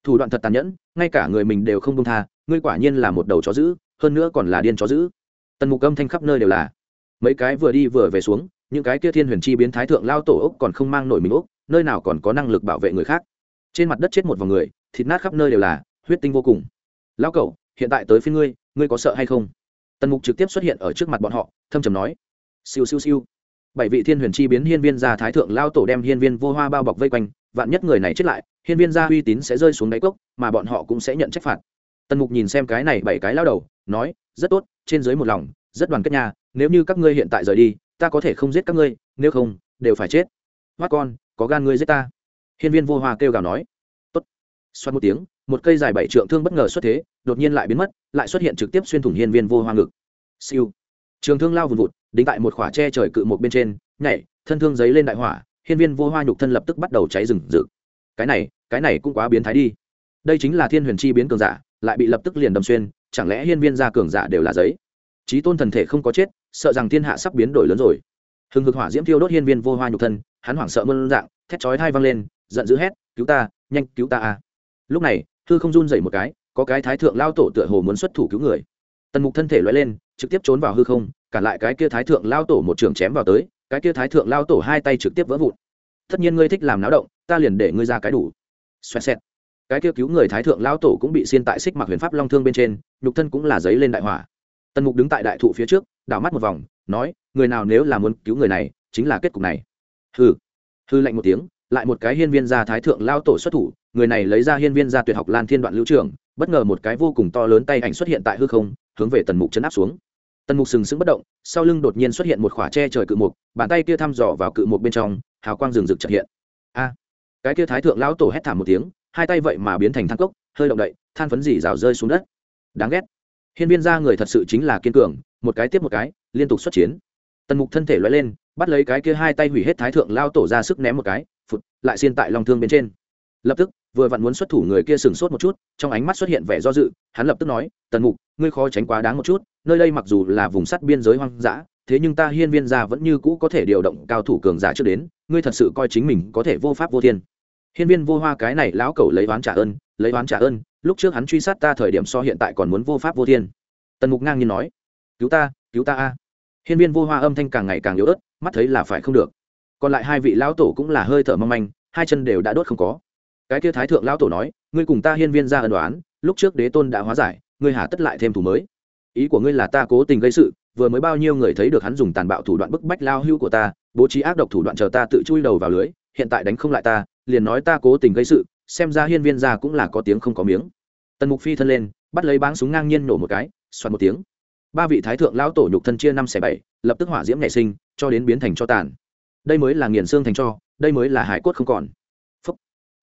Thủ đoạn thật tàn nhẫn, ngay cả người mình đều không công tha, ngươi quả nhiên là một đầu chó dữ, hơn nữa còn là điên chó dữ. Tần mục âm thanh khắp nơi đều là. Mấy cái vừa đi vừa về xuống, những cái kia thiên huyền chi biến thái thượng lao tổ ốc còn không mang nổi mình ốc, nơi nào còn có năng lực bảo vệ người khác. Trên mặt đất chết một vòng người, thịt nát khắp nơi đều là, huyết tinh vô cùng. Lão cậu hiện tại tới phía ngươi ngươi có sợ hay không? Tần mục trực tiếp xuất hiện ở trước mặt bọn họ, thâm trầm nói. Siêu siêu siêu bảy vị thiên huyền chi biến hiên viên gia thái thượng lao tổ đem hiên viên vô hoa bao bọc vây quanh, vạn nhất người này chết lại, hiên viên gia uy tín sẽ rơi xuống đáy cốc, mà bọn họ cũng sẽ nhận trách phạt. Tần mục nhìn xem cái này bảy cái lao đầu, nói, rất tốt, trên dưới một lòng, rất đoàn kết nhà nếu như các ngươi hiện tại rời đi, ta có thể không giết các ngươi, nếu không, đều phải chết. Hoắt con, có gan ngươi giết ta. Hiên viên vô hoa kêu gào nói. Tốt. Xoát một tiếng, một cây dài bảy trượng thương bất ngờ xuất thế, đột nhiên lại biến mất, lại xuất hiện trực tiếp xuyên thủng hiên viên vô hoa ngực. Siêu trường thương lao vùn vụt, đính tại một khỏa tre trời cự một bên trên, nhảy, thân thương giấy lên đại hỏa, hiên viên vô hoa nhục thân lập tức bắt đầu cháy rừng rực. Cái này cái này cũng quá biến thái đi. Đây chính là thiên huyền chi biến cường giả, lại bị lập tức liền đâm xuyên, chẳng lẽ hiên viên gia cường giả đều là giấy? Trí tôn thần thể không có chết, sợ rằng thiên hạ sắp biến đổi lớn rồi. Hừng hực hỏa diễm thiêu đốt hiên viên vô hoa nhục thân, hắn hoảng sợ mơn dạng, thét chói thai văng lên, giận dữ hét, cứu ta, nhanh cứu ta a. À. Lúc này thư không run dậy một cái, có cái thái thượng lao tổ tựa hồ muốn xuất thủ cứu người. Tần mục thân thể loại lên trực tiếp trốn vào hư không cản lại cái kia thái thượng lao tổ một trường chém vào tới, cái kia thái thượng lao tổ hai tay trực tiếp vỡ vụn. Tất nhiên ngươi thích làm náo động, ta liền để ngươi ra cái đủ. Xoẹt xẹt. Cái kia cứu người thái thượng lao tổ cũng bị xiên tại xích mặc huyền pháp long thương bên trên, nhục thân cũng là giấy lên đại hỏa. Tần mục đứng tại đại thụ phía trước, đảo mắt một vòng, nói, người nào nếu là muốn cứu người này, chính là kết cục này. Hư hư lạnh một tiếng, lại một cái hiên viên gia thái thượng lao tổ xuất thủ, người này lấy ra hiên viên gia tuyệt học lan thiên đoạn lưu trường, bất ngờ một cái vô cùng to lớn tay ảnh xuất hiện tại hư không, hướng về tần mục chấn áp xuống tần mục sừng sững bất động, sau lưng đột nhiên xuất hiện một khỏa tre trời cự mục, bàn tay kia thăm dò vào cự mục bên trong, hào quang rừng rực trật hiện. A! Cái kia thái thượng lão tổ hét thảm một tiếng, hai tay vậy mà biến thành than cốc, hơi động đậy, than phấn dỉ rào rơi xuống đất. Đáng ghét. Hiên viên gia người thật sự chính là kiên cường, một cái tiếp một cái, liên tục xuất chiến. Tần mục thân thể loay lên, bắt lấy cái kia hai tay hủy hết thái thượng lao tổ ra sức ném một cái, phụt, lại xiên tại lòng thương bên trên. Lập tức vừa vặn muốn xuất thủ người kia sừng sốt một chút, trong ánh mắt xuất hiện vẻ do dự, hắn lập tức nói, tần mục, ngươi khó tránh quá đáng một chút, nơi đây mặc dù là vùng sắt biên giới hoang dã, thế nhưng ta hiên viên gia vẫn như cũ có thể điều động cao thủ cường giả trước đến, ngươi thật sự coi chính mình có thể vô pháp vô thiên. Hiên viên vô hoa cái này lão cẩu lấy oán trả ơn, lấy oán trả ơn, lúc trước hắn truy sát ta thời điểm so hiện tại còn muốn vô pháp vô thiên. Tần mục ngang nhiên nói, cứu ta cứu ta a. Hiên viên vô hoa âm thanh càng ngày càng yếu ớt, mắt thấy là phải không được. Còn lại hai vị lão tổ cũng là hơi thở mong manh, hai chân đều đã đốt không có cái kia thái thượng lão tổ nói, ngươi cùng ta hiên viên ra ân đoán lúc trước đế tôn đã hóa giải, ngươi hà tất lại thêm thủ mới. Ý của ngươi là ta cố tình gây sự, vừa mới bao nhiêu người thấy được hắn dùng tàn bạo thủ đoạn bức bách lao hưu của ta, bố trí ác độc thủ đoạn chờ ta tự chui đầu vào lưới, hiện tại đánh không lại ta, liền nói ta cố tình gây sự, xem ra hiên viên ra cũng là có tiếng không có miếng. Tần mục phi thân lên, bắt lấy báng súng ngang nhiên nổ một cái xoắn một tiếng. Ba vị thái thượng lão tổ nhục thân chia năm xẻ bảy, lập tức hỏa diễm nảy sinh, cho đến biến thành cho tàn. Đây mới là nghiền xương thành cho, đây mới là hải cốt không còn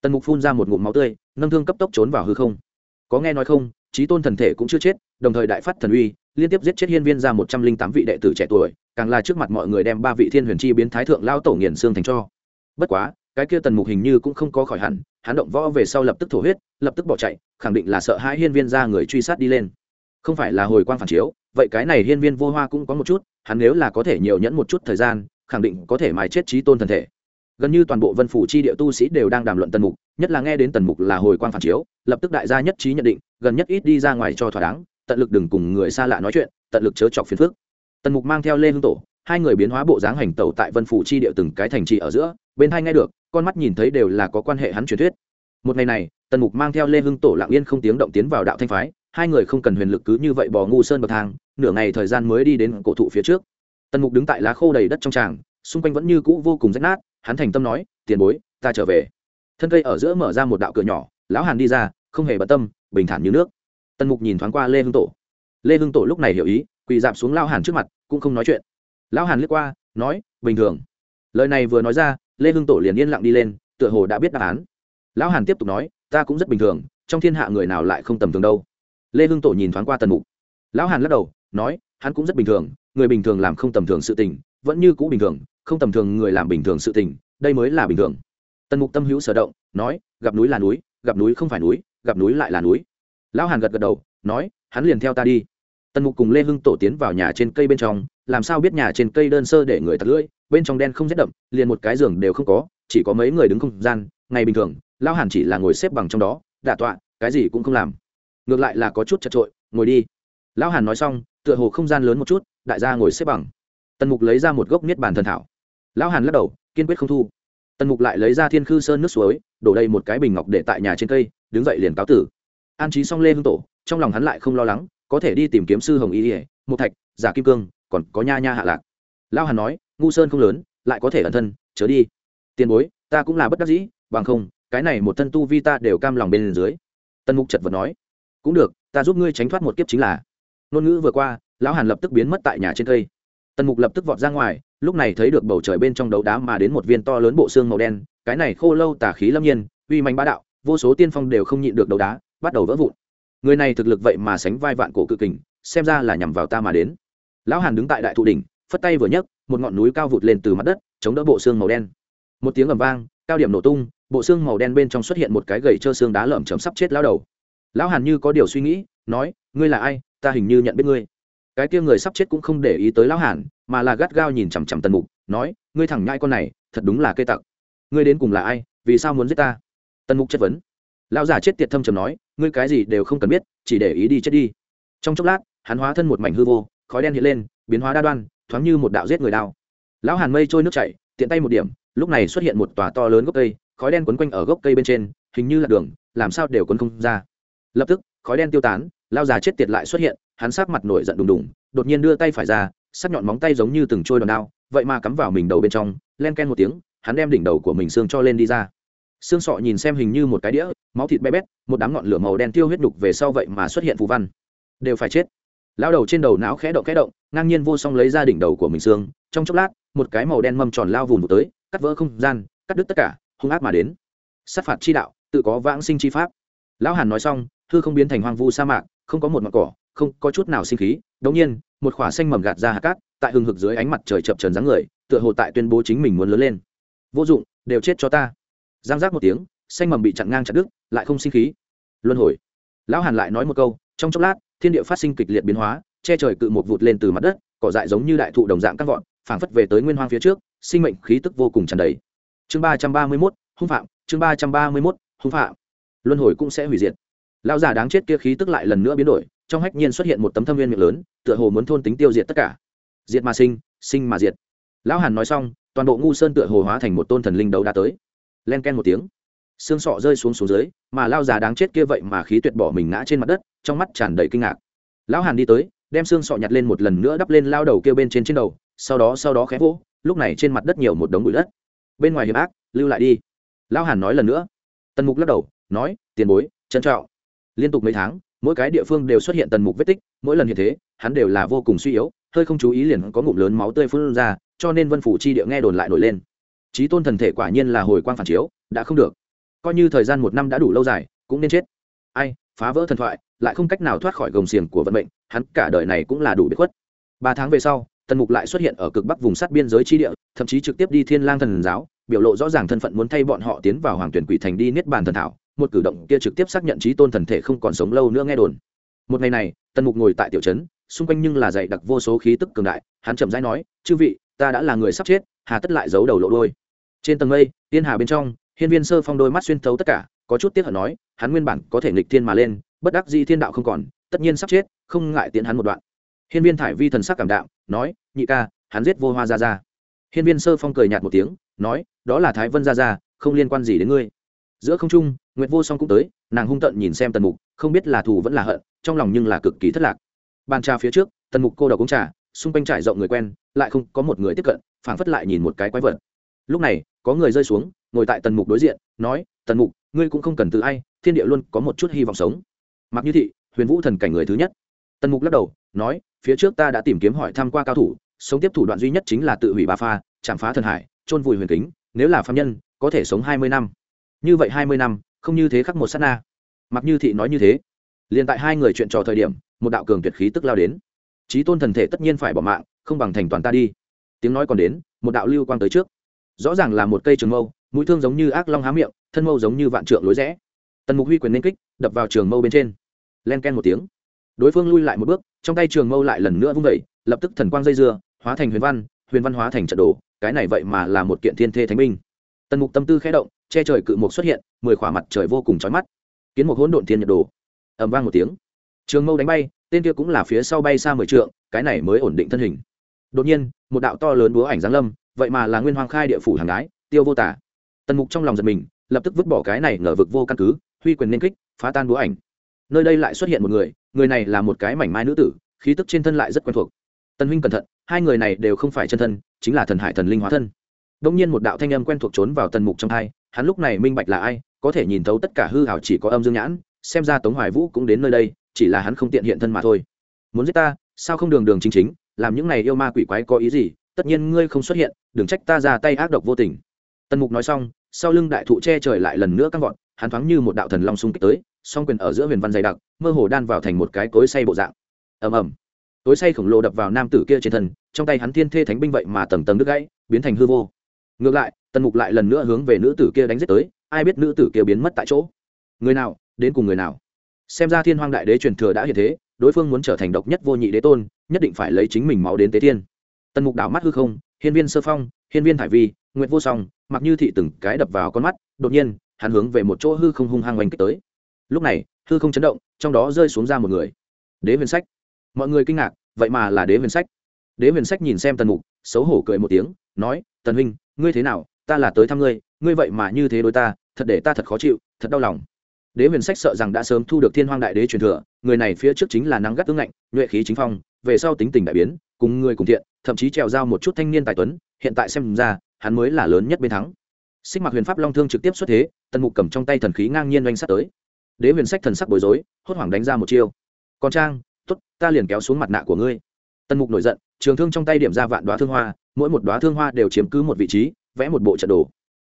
tần mục phun ra một ngụm máu tươi, nâng thương cấp tốc trốn vào hư không. Có nghe nói không trí tôn thần thể cũng chưa chết, đồng thời đại phát thần uy, liên tiếp giết chết hiên viên ra một trăm linh tám vị đệ tử trẻ tuổi, càng là trước mặt mọi người đem ba vị thiên huyền chi biến thái thượng lao tổ nghiền xương thành cho. Bất quá, cái kia tần mục hình như cũng không có khỏi hẳn, hắn động võ về sau lập tức thổ huyết, lập tức bỏ chạy, khẳng định là sợ hãi hiên viên ra người truy sát đi lên. Không phải là hồi quang phản chiếu, vậy cái này hiên viên vô hoa cũng có một chút, hắn nếu là có thể nhiều nhẫn một chút thời gian, khẳng định có thể mài chết trí tôn thần thể gần như toàn bộ vân phủ chi địa tu sĩ đều đang đàm luận tần mục, nhất là nghe đến tần mục là hồi quan phản chiếu, lập tức đại gia nhất trí nhận định, gần nhất ít đi ra ngoài cho thỏa đáng, tận lực đừng cùng người xa lạ nói chuyện, tận lực chớ chọc phiền phước tần mục mang theo lê hương tổ, hai người biến hóa bộ dáng hành tẩu tại vân phủ chi địa từng cái thành trì ở giữa, bên hai nghe được, con mắt nhìn thấy đều là có quan hệ hắn truyền thuyết. Một ngày này, tần mục mang theo lê hưng tổ lặng yên không tiếng động tiến vào đạo thanh phái, hai người không cần huyền lực cứ như vậy bỏ ngu sơn bậc thang, nửa ngày thời gian mới đi đến cổ thụ phía trước. Tần mục đứng tại lá khô đầy đất trong tràng, xung quanh vẫn như cũ vô cùng rách nát hắn thành tâm nói, tiền bối, ta trở về. Thân cây ở giữa mở ra một đạo cửa nhỏ, lão hàn đi ra, không hề bận tâm, bình thản như nước. Tần mục nhìn thoáng qua lê hưng tổ. Lê hưng tổ lúc này hiểu ý, quỳ dạp xuống lao hàn trước mặt, cũng không nói chuyện. Lão hàn liếc qua, nói, bình thường. Lời này vừa nói ra, lê hưng tổ liền yên lặng đi lên, tựa hồ đã biết đáp án. Lão hàn tiếp tục nói, ta cũng rất bình thường, trong thiên hạ người nào lại không tầm thường đâu. Lê hưng tổ nhìn thoáng qua tần mục. Lão hàn lắc đầu, nói, hắn cũng rất bình thường, người bình thường làm không tầm thường sự tình vẫn như cũ bình thường, không tầm thường người làm bình thường sự tình, đây mới là bình thường. Tần mục tâm hữu sở động, nói, gặp núi là núi, gặp núi không phải núi, gặp núi lại là núi. Lão hàn gật gật đầu, nói, hắn liền theo ta đi. Tần mục cùng lê hưng tổ tiến vào nhà trên cây bên trong, làm sao biết nhà trên cây đơn sơ để người thật lưỡi, bên trong đen không rét đậm, liền một cái giường đều không có, chỉ có mấy người đứng không gian, ngày bình thường, lão hàn chỉ là ngồi xếp bằng trong đó, đả tọa, cái gì cũng không làm. Ngược lại là có chút chật trội ngồi đi. Lão hàn nói xong, tựa hồ không gian lớn một chút, đại gia ngồi xếp bằng tần mục lấy ra một gốc niết bàn thần thảo. Lão hàn lắc đầu, kiên quyết không thu. Tần mục lại lấy ra thiên khư sơn nước suối, đổ đầy một cái bình ngọc để tại nhà trên cây, đứng dậy liền cáo tử. An trí xong lê hương tổ, trong lòng hắn lại không lo lắng, có thể đi tìm kiếm sư hồng y ỉa một thạch, giả kim cương, còn có nha nha hạ lạc. Lao hàn nói, ngu sơn không lớn, lại có thể ẩn thân, chớ đi. Tiền bối, ta cũng là bất đắc dĩ, bằng không, cái này một thân tu vi ta đều cam lòng bên dưới. Tân mục chật vật nói, cũng được, ta giúp ngươi tránh thoát một kiếp chính là. Ngôn ngữ vừa qua, lão hàn lập tức biến mất tại nhà trên cây tần mục lập tức vọt ra ngoài, lúc này thấy được bầu trời bên trong đấu đá mà đến một viên to lớn bộ xương màu đen, cái này khô lâu tả khí lâm nhiên, uy manh bá đạo, vô số tiên phong đều không nhịn được đấu đá, bắt đầu vỡ vụn. Người này thực lực vậy mà sánh vai vạn cổ cự kình, xem ra là nhằm vào ta mà đến. Lão hàn đứng tại đại thụ đỉnh, phất tay vừa nhấc, một ngọn núi cao vụt lên từ mặt đất, chống đỡ bộ xương màu đen. Một tiếng ầm vang, cao điểm nổ tung, bộ xương màu đen bên trong xuất hiện một cái gầy trơ xương đá lởm chấm sắp chết lao đầu. Lão hàn như có điều suy nghĩ, nói, ngươi là ai? Ta hình như nhận biết ngươi cái kia người sắp chết cũng không để ý tới lão hàn, mà là gắt gao nhìn chằm chằm tần mục, nói, ngươi thẳng nhai con này, thật đúng là cây tặc. Ngươi đến cùng là ai, vì sao muốn giết ta? Tần mục chất vấn. Lão già chết tiệt thâm trầm nói, ngươi cái gì đều không cần biết, chỉ để ý đi chết đi. Trong chốc lát, hắn hóa thân một mảnh hư vô, khói đen hiện lên, biến hóa đa đoan, thoáng như một đạo giết người đao. Lão hàn mây trôi nước chảy, tiện tay một điểm, lúc này xuất hiện một tòa to lớn gốc cây, khói đen quấn quanh ở gốc cây bên trên, hình như là đường, làm sao đều quấn không ra. Lập tức, khói đen tiêu tán lao già chết tiệt lại xuất hiện, hắn sát mặt nổi giận đùng đùng, đột nhiên đưa tay phải ra, sắc nhọn móng tay giống như từng trôi đòn đao, vậy mà cắm vào mình đầu bên trong, len ken một tiếng, hắn đem đỉnh đầu của mình xương cho lên đi ra. Xương sọ nhìn xem hình như một cái đĩa, máu thịt bé bét, một đám ngọn lửa màu đen tiêu huyết đục về sau vậy mà xuất hiện phù văn. Đều phải chết. Lao đầu trên đầu não khẽ động khẽ động, ngang nhiên vô song lấy ra đỉnh đầu của mình xương, trong chốc lát, một cái màu đen mâm tròn lao vùng tới, cắt vỡ không gian, cắt đứt tất cả, hung ác mà đến. Sát phạt chi đạo, tự có vãng sinh chi pháp. Lão hàn nói xong thư không biến thành hoang vu sa mạc không có một mặt cỏ, không có chút nào sinh khí. Đống nhiên, một khỏa xanh mầm gạt ra hạt cát, tại hừng hực dưới ánh mặt trời chập trần dáng người, tựa hồ tại tuyên bố chính mình muốn lớn lên. Vô dụng, đều chết cho ta. Giang giác một tiếng, xanh mầm bị chặn ngang chặt đứt, lại không sinh khí. Luân hồi. Lão hàn lại nói một câu, trong chốc lát, thiên địa phát sinh kịch liệt biến hóa, che trời cự một vụt lên từ mặt đất, cỏ dại giống như đại thụ đồng dạng các vọn phảng phất về tới nguyên hoang phía trước, sinh mệnh khí tức vô cùng tràn đầy. Chương ba trăm ba mươi mốt, hung phạm, chương ba trăm ba mươi mốt, hung phạm. Luân hồi cũng sẽ hủy diệt lão già đáng chết kia khí tức lại lần nữa biến đổi, trong hách nhiên xuất hiện một tấm thâm viên miệng lớn, tựa hồ muốn thôn tính tiêu diệt tất cả. Diệt mà sinh sinh mà diệt. Lão hàn nói xong, toàn bộ ngu sơn tựa hồ hóa thành một tôn thần linh đấu đã tới. Len ken một tiếng. Xương sọ rơi xuống xuống dưới, mà lao già đáng chết kia vậy mà khí tuyệt bỏ mình ngã trên mặt đất, trong mắt tràn đầy kinh ngạc. Lão hàn đi tới, đem xương sọ nhặt lên một lần nữa đắp lên lao đầu kia bên trên trên đầu, sau đó sau đó khẽ vỗ, lúc này trên mặt đất nhiều một đống bụi đất. Bên ngoài hiểm ác, lưu lại đi. Lão hàn nói lần nữa. Tần mục lắc đầu, nói, tiền bối, trân trọng liên tục mấy tháng, mỗi cái địa phương đều xuất hiện tần mục vết tích, mỗi lần như thế, hắn đều là vô cùng suy yếu, hơi không chú ý liền có ngụm lớn máu tươi phun ra, cho nên vân phủ chi địa nghe đồn lại nổi lên. Trí tôn thần thể quả nhiên là hồi quang phản chiếu, đã không được. Coi như thời gian một năm đã đủ lâu dài, cũng nên chết. Ai, phá vỡ thần thoại, lại không cách nào thoát khỏi gồng xiềng của vận mệnh, hắn cả đời này cũng là đủ biết khuất. Ba tháng về sau, tần mục lại xuất hiện ở cực bắc vùng sát biên giới chi địa, thậm chí trực tiếp đi thiên lang thần giáo, biểu lộ rõ ràng thân phận muốn thay bọn họ tiến vào hoàng tuyển quỷ thành đi niết bàn thần thảo một cử động kia trực tiếp xác nhận trí tôn thần thể không còn sống lâu nữa nghe đồn. Một ngày này, tần mục ngồi tại tiểu trấn, xung quanh nhưng là dày đặc vô số khí tức cường đại, hắn chậm rãi nói, chư vị, ta đã là người sắp chết, hà tất lại giấu đầu lộ đôi trên tầng mây tiên hà bên trong, hiên viên sơ phong đôi mắt xuyên thấu tất cả, có chút tiếc hận nói, hắn nguyên bản có thể nghịch thiên mà lên, bất đắc di thiên đạo không còn, tất nhiên sắp chết, không ngại tiến hắn một đoạn. Hiên viên thải vi thần sắc cảm đạo nói, nhị ca, hắn giết vô hoa ra ra hiên viên sơ phong cười nhạt một tiếng, nói, đó là thái vân ra ra không liên quan gì đến ngươi. Giữa không trung nguyệt vô song cũng tới, nàng hung tận nhìn xem tần mục, không biết là thù vẫn là hận, trong lòng nhưng là cực kỳ thất lạc. Bàn trà phía trước, tần mục cô đầu cũng trà, xung quanh trải rộng người quen, lại không có một người tiếp cận, phảng phất lại nhìn một cái quái vật. Lúc này, có người rơi xuống, ngồi tại tần mục đối diện, nói, tần mục, ngươi cũng không cần tự ai, thiên địa luôn có một chút hy vọng sống. Mặc như thị, huyền vũ thần cảnh người thứ nhất. Tần mục lắc đầu, nói, phía trước ta đã tìm kiếm hỏi tham q u a cao thủ, sống tiếp thủ đoạn duy nhất chính là tự hủy ba pha, chạm phá thần hải trôn vùi huyền kính, nếu là phạm nhân, có thể sống hai mươi năm. Như vậy hai mươi năm không như thế khắc một sát na. Mặc như thị nói như thế, liền tại hai người chuyện trò thời điểm, một đạo cường tuyệt khí tức lao đến. Trí tôn thần thể tất nhiên phải bỏ mạng, không bằng thành toàn ta đi. Tiếng nói còn đến, một đạo lưu quang tới trước. Rõ ràng là một cây trường mâu, mũi thương giống như ác long há miệng, thân mâu giống như vạn trượng lối rẽ. Tần mục huy quyền nên kích, đập vào trường mâu bên trên. Len ken một tiếng. Đối phương lui lại một bước, trong tay trường mâu lại lần nữa vung vẩy lập tức thần quang dây dưa, hóa thành huyền văn huyền văn hóa thành trận đồ, cái này vậy mà là một kiện thiên thê thánh binh. Tần mục tâm tư khẽ động che trời cự mục xuất hiện, mười khỏa mặt trời vô cùng chói mắt. Kiến một hỗn độn thiên nhật đồ. Ẩm vang một tiếng. Trường mâu đánh bay, tên kia cũng là phía sau bay xa mười trượng, cái này mới ổn định thân hình. Đột nhiên, một đạo to lớn búa ảnh giáng lâm, vậy mà là nguyên hoàng khai địa phủ hàng gái, tiêu vô tả. Tần mục trong lòng giật mình, lập tức vứt bỏ cái này ngờ vực vô căn cứ, huy quyền nên kích, phá tan búa ảnh. Nơi đây lại xuất hiện một người người này là một cái mảnh mai nữ tử, khí tức trên thân lại rất quen thuộc. Tân huynh cẩn thận, hai người này đều không phải chân thân, chính là thần hải thần linh hóa thân. Đông nhiên một đạo thanh âm quen thuộc trốn vào tần mục trong hai hắn lúc này minh bạch là ai, có thể nhìn thấu tất cả hư hảo chỉ có âm dương nhãn, xem ra tống hoài vũ cũng đến nơi đây, chỉ là hắn không tiện hiện thân mà thôi. Muốn giết ta, sao không đường đường chính chính, làm những này yêu ma quỷ quái có ý gì, tất nhiên ngươi không xuất hiện, đừng trách ta ra tay ác độc vô tình. Tần mục nói xong, sau lưng đại thụ che trời lại lần nữa căng vọt, hắn thoáng như một đạo thần long xung kích tới, song quyền ở giữa huyền văn dày đặc, mơ hồ đan vào thành một cái cối say bộ dạng. Ầm ầm. Cối say khổng lồ đập vào nam tử kia trên thân, trong tay hắn thiên thê thánh binh vậy mà tầng tầng đứt gãy, biến thành hư vô. Ngược lại tần mục lại lần nữa hướng về nữ tử kia đánh giết tới, ai biết nữ tử kia biến mất tại chỗ. Người nào, đến cùng người nào? Xem ra thiên hoang đại đế truyền thừa đã hiện thế, đối phương muốn trở thành độc nhất vô nhị đế tôn, nhất định phải lấy chính mình máu đến tế thiên tần mục đảo mắt hư không, hiên viên sơ phong, hiên viên thải vi, nguyệt vô song, mặc như thị từng cái đập vào con mắt, đột nhiên, hắn hướng về một chỗ hư không hung hăng oanh kích tới. Lúc này, hư không chấn động, trong đó rơi xuống ra một người. Đế huyền sách. Mọi người kinh ngạc, vậy mà là đế huyền sách. Đế huyền sách nhìn xem tần mục, xấu hổ cười một tiếng, nói, tần huynh, ngươi thế nào? Ta là tới thăm ngươi ngươi vậy mà như thế đối ta, thật để ta thật khó chịu, thật đau lòng. Đế huyền sách sợ rằng đã sớm thu được thiên hoang đại đế truyền thừa, người này phía trước chính là nắng gắt tướng ngạnh, nhuệ khí chính phong, về sau tính tình đại biến, cùng người cùng thiện, thậm chí trèo giao một chút thanh niên tài tuấn, hiện tại xem ra, hắn mới là lớn nhất bên thắng. Xích mặc huyền pháp long thương trực tiếp xuất thế, tần mục cầm trong tay thần khí ngang nhiên oanh sắt tới. Đế huyền sách thần sắc bối rối, hốt hoảng đánh ra một chiêu. Còn trang t ố t ta liền kéo xuống mặt nạ của ngươi. Tần mục nổi giận, trường thương trong tay điểm ra vạn đoá thương hoa, mỗi một đoá thương hoa đều chiếm cứ một vị trí vẽ một bộ trận đồ.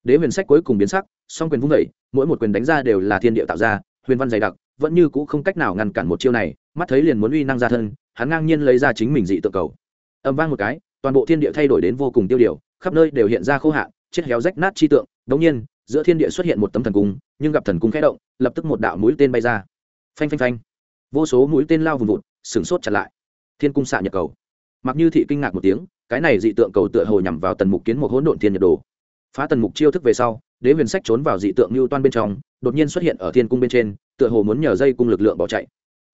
Đế huyền sách cuối cùng biến sắc, song quyền vung vẩy mỗi một quyền đánh ra đều là thiên địa tạo ra, huyền văn dày đặc, vẫn như c ũ không cách nào ngăn cản một chiêu này, mắt thấy liền muốn uy năng ra thân, hắn ngang nhiên lấy ra chính mình dị tự cầu. Âm vang một cái, toàn bộ thiên địa thay đổi đến vô cùng tiêu điều, khắp nơi đều hiện ra khô hạn, chết héo rách nát chi tượng. Đống nhiên, giữa thiên địa xuất hiện một tấm thần cung, nhưng gặp thần cung khẽ động, lập tức một đạo mũi tên bay ra. Phanh phanh phanh. Vô số mũi tên lao vùng vụt, sửng sốt chặt lại. Thiên cung xạ nhật cầu. Mặc như thị kinh ngạc một tiếng cái này dị tượng cầu tựa hồ nhằm vào tần mục kiến một hỗn độn thiên nhật đồ. Phá tần mục chiêu thức về sau, đế huyền sách trốn vào dị tượng mưu toan bên trong, đột nhiên xuất hiện ở thiên cung bên trên, tựa hồ muốn nhờ dây cung lực lượng bỏ chạy.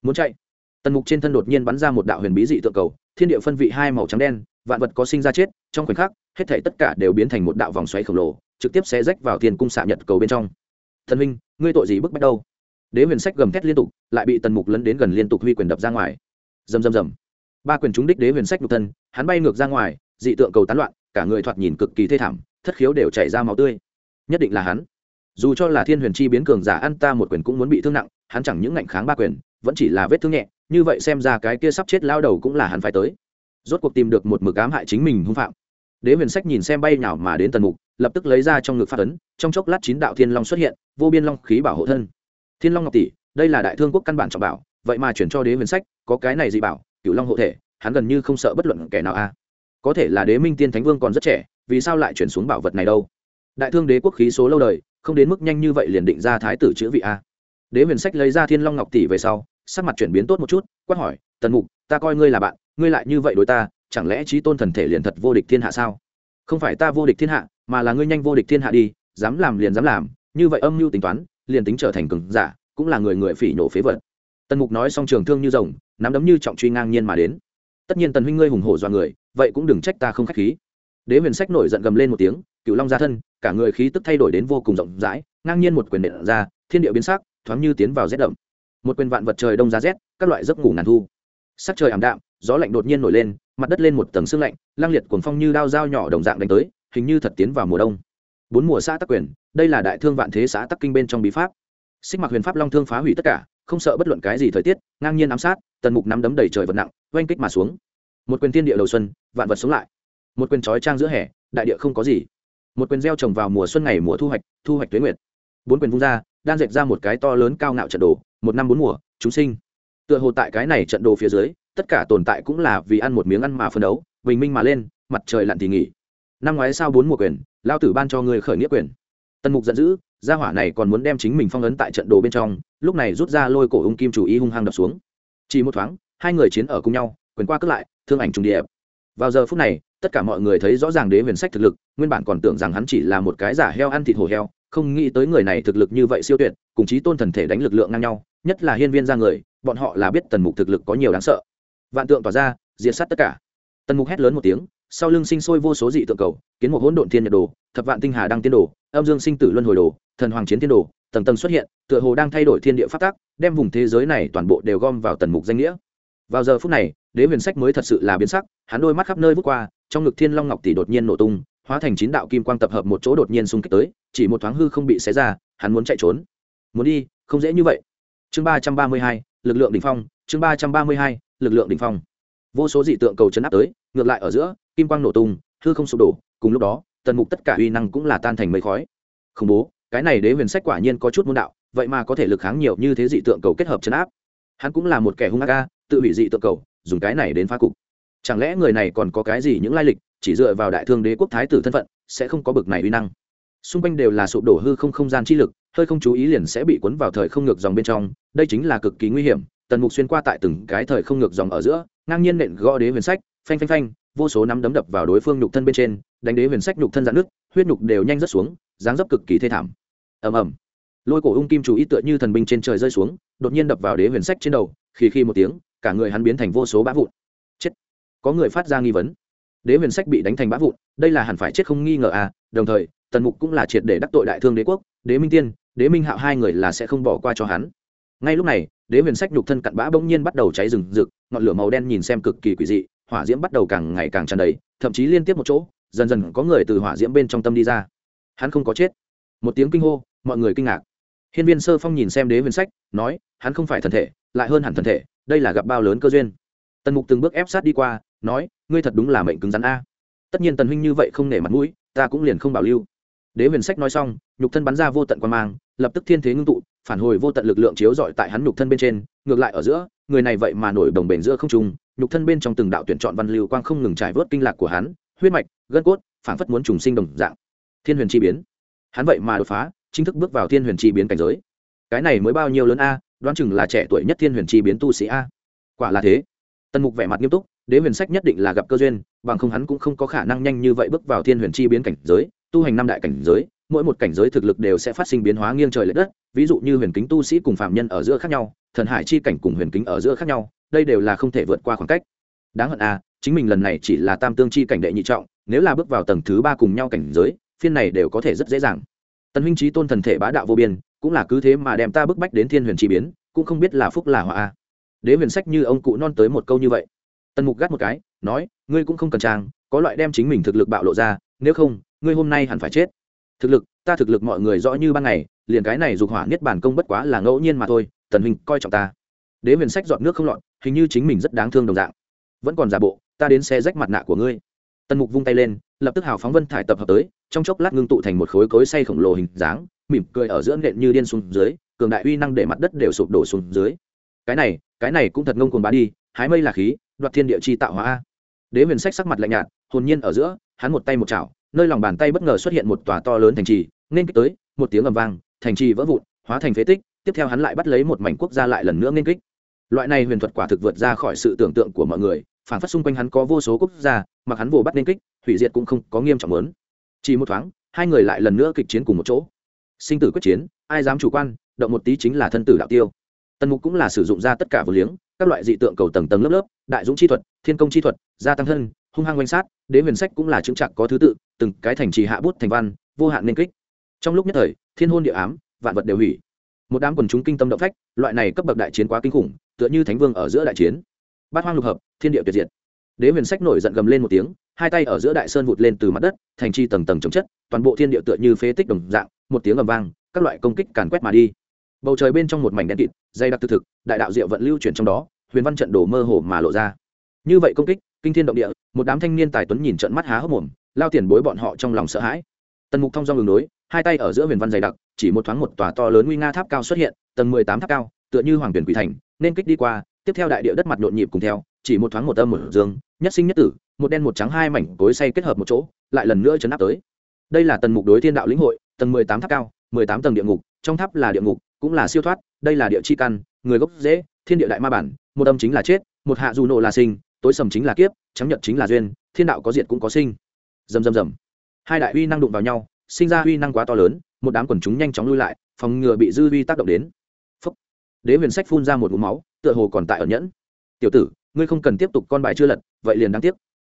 Muốn chạy? Tần mục trên thân đột nhiên bắn ra một đạo huyền bí dị tượng cầu, thiên địa phân vị hai màu trắng đen, vạn vật có sinh ra chết, trong khoảnh khắc, hết thể tất cả đều biến thành một đạo vòng xoáy khổng lồ, trực tiếp xé rách vào thiên cung xạ nhật cầu bên trong. Thần huynh, ngươi tội gì bức bách đâu? Đế huyền sách gầm thét liên tục, lại bị tần mục lấn đến gần liên tục huy quyền đập ra ngoài. Rầm rầm rầm ba quyền trúng đích đế huyền sách nhục thân, hắn bay ngược ra ngoài, dị tượng cầu tán loạn, cả người thoạt nhìn cực kỳ thê thảm, thất khiếu đều chảy ra máu tươi. Nhất định là hắn. Dù cho là thiên huyền chi biến cường giả ăn ta một quyền cũng muốn bị thương nặng, hắn chẳng những ngạnh kháng ba quyền, vẫn chỉ là vết thương nhẹ, như vậy xem ra cái kia sắp chết lao đầu cũng là hắn phải tới. Rốt cuộc tìm được một mực ám hại chính mình hung phạm. Đế huyền sách nhìn xem bay nào mà đến tần mục, lập tức lấy ra trong ngực phát ấn, trong chốc lát chín đạo thiên long xuất hiện, vô biên long khí bảo hộ thân. Thiên long ngọc tỷ, đây là đại thương quốc căn bản trọng bảo, vậy mà chuyển cho đế huyền sách, có cái này gì bảo cựu long hộ thể, hắn gần như không sợ bất luận kẻ nào a có thể là đế minh tiên thánh vương còn rất trẻ, vì sao lại chuyển xuống bảo vật này đâu? Đại thương đế quốc khí số lâu đời, không đến mức nhanh như vậy liền định ra thái tử chữ vị a đế huyền sách lấy ra thiên long ngọc tỷ về sau, sắc mặt chuyển biến tốt một chút, quát hỏi, tần mục, ta coi ngươi là bạn, ngươi lại như vậy đối ta, chẳng lẽ trí tôn thần thể liền thật vô địch thiên hạ sao? Không phải ta vô địch thiên hạ, mà là ngươi nhanh vô địch thiên hạ đi, dám làm liền dám làm, như vậy âm mưu tính toán, liền tính trở thành cường giả, cũng là người người phỉ nhổ phế vật. Tần mục nói xong trường thương như rồng nắm đấm như trọng truy ngang nhiên mà đến. Tất nhiên tần huynh ngươi hùng hổ dọa người, vậy cũng đừng trách ta không k h á c h khí. Đế huyền sách nổi giận gầm lên một tiếng, cựu long ra thân, cả người khí tức thay đổi đến vô cùng rộng rãi, ngang nhiên một quyền nện ra, thiên địa biến sắc, thoáng như tiến vào rét đậm. Một quyền vạn vật trời đông giá rét, các loại giấc ngủ ngàn thu. Sắc trời ảm đạm, gió lạnh đột nhiên nổi lên, mặt đất lên một tầng sương lạnh, lang liệt cuồng phong như đao dao nhỏ đồng dạng đánh tới, hình như thật tiến vào mùa đông. Bốn mùa xã tắc quyền, đây là đại thương vạn thế xã tắc kinh bên trong bí pháp. Xích mặc huyền pháp long thương phá hủy tất cả không sợ bất luận cái gì thời tiết, ngang nhiên ám sát, tần mục nắm đấm đầy trời vật nặng, oanh kích mà xuống. Một quyền thiên địa đầu xuân, vạn vật sống lại. Một quyền trói trang giữa hè, đại địa không có gì. Một quyền gieo trồng vào mùa xuân ngày mùa thu hoạch thu hoạch tuyến nguyệt. Bốn quyền vung ra, đan dệt ra một cái to lớn cao ngạo trận đồ, một năm bốn mùa, chúng sinh. Tựa hồ tại cái này trận đồ phía dưới, tất cả tồn tại cũng là vì ăn một miếng ăn mà phân đấu, bình minh mà lên, mặt trời lặn thì nghỉ. Năm ngoái sao bốn mùa quyền, lao tử ban cho người khởi nghĩa quyền. Tần mục giận dữ gia hỏa này còn muốn đem chính mình phong ấn tại trận đồ bên trong, lúc này rút ra lôi cổ ung kim chủ ý hung hăng đập xuống. Chỉ một thoáng, hai người chiến ở cùng nhau, quyền qua cất lại, thương ảnh trùng địa vào giờ phút này, tất cả mọi người thấy rõ ràng đế huyền sách thực lực, nguyên bản còn tưởng rằng hắn chỉ là một cái giả heo ăn thịt hổ heo, không nghĩ tới người này thực lực như vậy siêu tuyệt, cùng chí tôn thần thể đánh lực lượng ngang nhau, nhất là hiên viên ra người, bọn họ là biết tần mục thực lực có nhiều đáng sợ. Vạn tượng tỏa ra, diệt sát tất cả. Tần mục hét lớn một tiếng, sau lưng sinh sôi vô số dị tượng cầu, kiến một hỗn độn thiên nhật đồ, thập vạn tinh hà đăng tiên đồ, âm dương sinh tử luân hồi đồ thần hoàng chiến thiên đồ, tầng tầng xuất hiện, tựa hồ đang thay đổi thiên địa phát tác đem vùng thế giới này toàn bộ đều gom vào tần mục danh nghĩa. Vào giờ phút này, đế huyền sách mới thật sự là biến sắc, hắn đôi mắt khắp nơi vút qua, trong ngực thiên long ngọc tỷ đột nhiên nổ tung, hóa thành chín đạo kim quang tập hợp một chỗ đột nhiên xung kích tới, chỉ một thoáng hư không bị xé ra, hắn muốn chạy trốn. Muốn đi, không dễ như vậy. Chương ba trăm ba mươi hai, lực lượng đ ỉ n h phong, chương ba trăm ba mươi hai, lực lượng đ ỉ n h phong. Vô số dị tượng cầu chấn áp tới, ngược lại ở giữa, kim quang nổ tung, hư không sụp đổ, cùng lúc đó, tần mục tất cả uy năng cũng là tan thành mây khói. Khủng bố cái này đế huyền sách quả nhiên có chút môn đạo, vậy mà có thể lực kháng nhiều như thế dị tượng cầu kết hợp chấn áp. Hắn cũng là một kẻ hung ác ca tự hủy dị tượng cầu, dùng cái này đến phá cục. Chẳng lẽ người này còn có cái gì những lai lịch, chỉ dựa vào đại thương đế quốc thái tử thân phận, sẽ không có bực này uy năng? Xung quanh đều là sụp đổ hư không không gian chi lực, hơi không chú ý liền sẽ bị cuốn vào thời không ngược dòng bên trong, đây chính là cực kỳ nguy hiểm, tần mục xuyên qua tại từng cái thời không ngược dòng ở giữa, ngang nhiên nện gõ đế huyền sách, phanh phanh phanh, vô số nắm đấm đập vào đối phương nhục thân bên trên, đánh đế huyền sách nhục thân dạn nước huyết nhục đều nhanh rất xuống, dáng dấp cực kỳ thê thảm ầm ầm. Lôi cổ ung kim chủ ý tựa như thần binh trên trời rơi xuống, đột nhiên đập vào đế huyền sách trên đầu khi khi một tiếng, cả người hắn biến thành vô số bã vụn. Chết. Có người phát ra nghi vấn. Đế huyền sách bị đánh thành bã vụn, đây là hẳn phải chết không nghi ngờ à đồng thời, tần mục cũng là triệt để đắc tội đại thương đế quốc, đế minh tiên, đế minh hạo hai người là sẽ không bỏ qua cho hắn. Ngay lúc này, đế huyền sách nhục thân cặn bã bỗng nhiên bắt đầu cháy rừng rực, ngọn lửa màu đen nhìn xem cực kỳ quỷ dị, hỏa diễm bắt đầu càng ngày càng tràn đầy, thậm chí liên tiếp một chỗ, dần dần có người từ hỏa diễm bên trong tâm đi ra. Hắn không có chết. Một tiếng kinh hô mọi người kinh ngạc. Hiên viên sơ phong nhìn xem đế huyền sách, nói, hắn không phải thần thể, lại hơn hẳn thần thể, đây là gặp bao lớn cơ duyên. Tần mục từng bước ép sát đi qua, nói, ngươi thật đúng là mệnh cứng rắn a. Tất nhiên tần huynh như vậy không nể mặt mũi, ta cũng liền không bảo lưu. Đế huyền sách nói xong, nhục thân bắn ra vô tận quan mang, lập tức thiên thế ngưng tụ, phản hồi vô tận lực lượng chiếu dọi tại hắn nhục thân bên trên, ngược lại ở giữa, người này vậy mà nổi đồng bền giữa không trung, nhục thân bên trong từng đạo tuyển chọn văn lưu quang không ngừng trải vớt kinh lạc của hắn, huyết mạch, gân cốt phản phất muốn trùng sinh đồng dạng. Thiên huyền chi biến. Hắn vậy mà đột phá chính thức bước vào thiên huyền chi biến cảnh giới. Cái này mới bao nhiêu lớn a, đoán chừng là trẻ tuổi nhất thiên huyền chi biến tu sĩ a. Quả là thế. Tần mục vẻ mặt nghiêm túc, đế huyền sách nhất định là gặp cơ duyên, bằng không hắn cũng không có khả năng nhanh như vậy bước vào thiên huyền chi biến cảnh giới, tu hành năm đại cảnh giới, mỗi một cảnh giới thực lực đều sẽ phát sinh biến hóa nghiêng trời l ệ đất, ví dụ như huyền kính tu sĩ cùng phạm nhân ở giữa khác nhau, thần hải chi cảnh cùng huyền kính ở giữa khác nhau, đây đều là không thể vượt qua khoảng cách. Đáng hận à chính mình lần này chỉ là tam tương chi cảnh đệ nhị trọng, nếu là bước vào tầng thứ ba cùng nhau cảnh giới, phiên này đều có thể rất dễ dàng tần huynh trí tôn thần thể bá đạo vô biên, cũng là cứ thế mà đem ta bức bách đến thiên huyền chi biến, cũng không biết là phúc là họa đế huyền sách như ông cụ non tới một câu như vậy. Tần mục gắt một cái, nói, ngươi cũng không cần trang, có loại đem chính mình thực lực bạo lộ ra, nếu không, ngươi hôm nay hẳn phải chết. Thực lực, ta thực lực mọi người rõ như ban ngày, liền cái này dục hỏa niết bản công bất quá là ngẫu nhiên mà thôi, tần huynh coi trọng ta. Đế huyền sách dọn nước không lọt, hình như chính mình rất đáng thương đồng dạng. Vẫn còn giả bộ, ta đến xe rách mặt nạ của ngươi tần mục vung tay lên, lập tức hào phóng vân thải tập hợp tới, trong chốc lát ngưng tụ thành một khối cối say khổng lồ hình dáng, mỉm cười ở giữa nện như điên xuống dưới, cường đại uy năng để mặt đất đều sụp đổ xuống dưới. Cái này cái này cũng thật ngông cuồng bá đi, hái mây là khí, đoạt thiên địa chi tạo hóa đế huyền sách sắc mặt lạnh nhạt, hồn nhiên ở giữa, hắn một tay một chảo, nơi lòng bàn tay bất ngờ xuất hiện một tòa to lớn thành trì, nên kích tới, một tiếng ầm vang, thành trì vỡ vụn, hóa thành phế tích, tiếp theo hắn lại bắt lấy một mảnh quốc gia lại lần nữa nên kích. Loại này huyền thuật quả thực vượt ra khỏi sự tưởng tượng của mọi người phản phát xung quanh hắn có vô số quốc gia, mặc hắn vồ bắt nên kích, hủy diệt cũng không có nghiêm trọng lớn. Chỉ một thoáng, hai người lại lần nữa kịch chiến cùng một chỗ. Sinh tử quyết chiến, ai dám chủ quan, động một tí chính là thân tử đạo tiêu. Tần mục cũng là sử dụng ra tất cả vừa liếng, các loại dị tượng cầu tầng tầng lớp lớp, đại dũng chi thuật, thiên công chi thuật, gia tăng thân, hung hăng quanh sát, đế huyền sách cũng là chứng trạng có thứ tự, từng cái thành trì hạ bút thành văn, vô hạn nên kích. Trong lúc nhất thời, thiên hôn địa ám, vạn vật đều hủy. Một đám quần chúng kinh tâm động phách, loại này cấp bậc đại chiến quá kinh khủng, tựa như thánh vương ở giữa đại chiến bát hoang lục hợp, thiên địa tuyệt diệt. Đế huyền sách nổi giận gầm lên một tiếng, hai tay ở giữa đại sơn vụt lên từ mặt đất, thành chi tầng tầng chống chất, toàn bộ thiên địa tựa như phế tích đồng dạng, một tiếng ầm vang, các loại công kích càn quét mà đi. Bầu trời bên trong một mảnh đen kịt, dày đặc thực thực, đại đạo diệu vận lưu chuyển trong đó, huyền văn trận đổ mơ hồ mà lộ ra. Như vậy công kích, kinh thiên động địa, một đám thanh niên tài tuấn nhìn trận mắt há hốc mồm, lao tiền bối bọn họ trong lòng sợ hãi. Tần mục thông do ngừng đối, hai tay ở giữa huyền văn dày đặc, chỉ một thoáng một tòa to lớn nguy nga tháp cao xuất hiện, tầng mười tám tháp cao, tựa như hoàng tuyển quỷ thành, nên kích đi qua tiếp theo đại địa đất mặt nhộn nhịp cùng theo, chỉ một thoáng một âm một dương, nhất sinh nhất tử, một đen một trắng hai mảnh cối say kết hợp một chỗ, lại lần nữa chấn áp tới. Đây là tần mục đối thiên đạo lĩnh hội, tầng mười tám tháp cao, mười tám tầng địa ngục, trong tháp là địa ngục, cũng là siêu thoát, đây là địa chi căn, người gốc dễ, thiên địa đại ma bản, một âm chính là chết, một hạ dù nộ là sinh, tối sầm chính là kiếp, trắng nhật chính là duyên, thiên đạo có diệt cũng có sinh. Dầm dầm dầm hai đại uy năng đụng vào nhau, sinh ra uy năng quá to lớn, một đám quần chúng nhanh chóng lui lại, phòng ngừa bị dư uy tác động đến đế huyền sách phun ra một mũ máu, tựa hồ còn tại ở nhẫn. Tiểu tử, ngươi không cần tiếp tục con bài chưa lật, vậy liền đáng tiếc.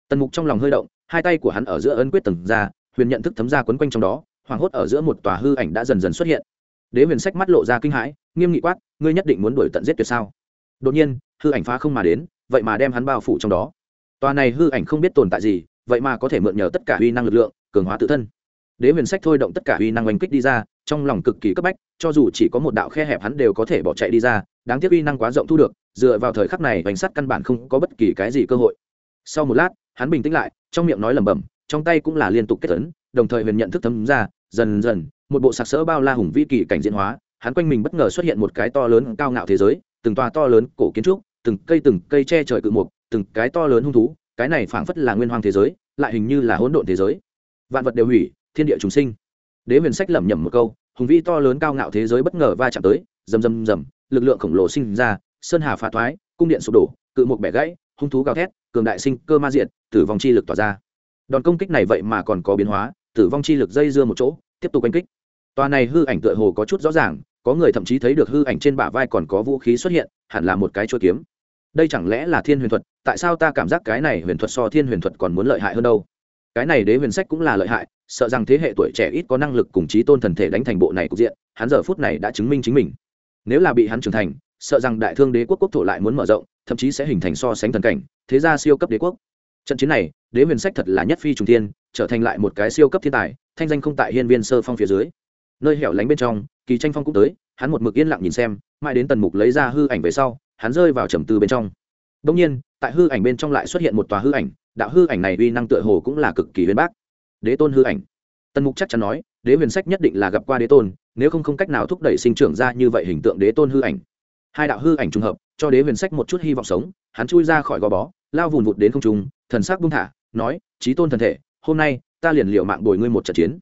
Tần mục trong lòng hơi động, hai tay của hắn ở giữa ấn quyết tầng ra, huyền nhận thức thấm ra quấn quanh trong đó, hoảng hốt ở giữa một tòa hư ảnh đã dần dần xuất hiện. Đế huyền sách mắt lộ ra kinh hãi, nghiêm nghị quát, ngươi nhất định muốn đuổi tận giết tuyệt sao? Đột nhiên, hư ảnh phá không mà đến, vậy mà đem hắn bao phủ trong đó. Tòa này hư ảnh không biết tồn tại gì, vậy mà có thể mượn nhờ tất cả uy năng lực lượng, cường hóa tự thân. Đế huyền sách thôi động tất cả uy năng oanh kích đi ra trong lòng cực kỳ cấp bách, cho dù chỉ có một đạo khe hẹp hắn đều có thể bỏ chạy đi ra, đáng tiếc uy năng quá rộng thu được, dựa vào thời khắc này, bánh sắt căn bản không có bất kỳ cái gì cơ hội. Sau một lát, hắn bình tĩnh lại, trong miệng nói lẩm bẩm, trong tay cũng là liên tục kết tấn đồng thời huyền nhận thức thấm ra, dần dần, một bộ sạc sỡ bao la hùng vĩ kỳ cảnh diễn hóa, hắn quanh mình bất ngờ xuất hiện một cái to lớn cao ngạo thế giới, từng tòa to lớn cổ kiến trúc, từng cây từng cây che trời cự mục, từng cái to lớn hung thú, cái này phảng phất là nguyên hoang thế giới, lại hình như là hỗn độn thế giới. Vạn vật đều hủy, thiên địa chúng sinh. Đế huyền sách lẩm nhẩm một câu hùng vĩ to lớn cao ngạo thế giới bất ngờ va chạm tới, rầm rầm rầm, lực lượng khổng lồ sinh ra, sơn hà phá thoái, cung điện sụp đổ, cự mục bẻ gãy, hung thú gào thét, cường đại sinh cơ ma diện tử vong chi lực tỏa ra. Đòn công kích này vậy mà còn có biến hóa, tử vong chi lực dây dưa một chỗ, tiếp tục đánh kích. Tòa này hư ảnh tựa hồ có chút rõ ràng, có người thậm chí thấy được hư ảnh trên bả vai còn có vũ khí xuất hiện, hẳn là một cái chuôi kiếm. Đây chẳng lẽ là thiên huyền thuật, tại sao ta cảm giác cái này huyền thuật so thiên huyền thuật còn muốn lợi hại hơn đâu? Cái này đế huyền sách cũng là lợi hại, sợ rằng thế hệ tuổi trẻ ít có năng lực cùng trí tôn thần thể đánh thành bộ này cục diện, hắn giờ phút này đã chứng minh chính mình. Nếu là bị hắn trưởng thành, sợ rằng đại thương đế quốc quốc thổ lại muốn mở rộng, thậm chí sẽ hình thành so sánh thần cảnh, thế gia siêu cấp đế quốc. Trận chiến này, đế huyền sách thật là nhất phi trùng thiên, trở thành lại một cái siêu cấp thiên tài, thanh danh không tại hiên viên sơ phong phía dưới. Nơi hẻo lánh bên trong, kỳ tranh phong cũng tới, hắn một mực yên lặng nhìn xem, mãi đến tần mục lấy ra hư ảnh về sau, hắn rơi vào trầm tư bên trong. Đông nhiên, tại hư ảnh bên trong lại xuất hiện một tòa hư ảnh đạo hư ảnh này uy năng tựa hồ cũng là cực kỳ huyền bác. Đế tôn hư ảnh. Tần mục chắc chắn nói, đế huyền sách nhất định là gặp qua đế tôn, nếu không không cách nào thúc đẩy sinh trưởng ra như vậy hình tượng đế tôn hư ảnh. Hai đạo hư ảnh trùng hợp, cho đế huyền sách một chút hy vọng sống, hắn chui ra khỏi gò bó, lao vùn vụt đến không trung, thần sắc buông thả, nói trí tôn thần thể, hôm nay, ta liền liệu mạng bồi ngươi một trận chiến.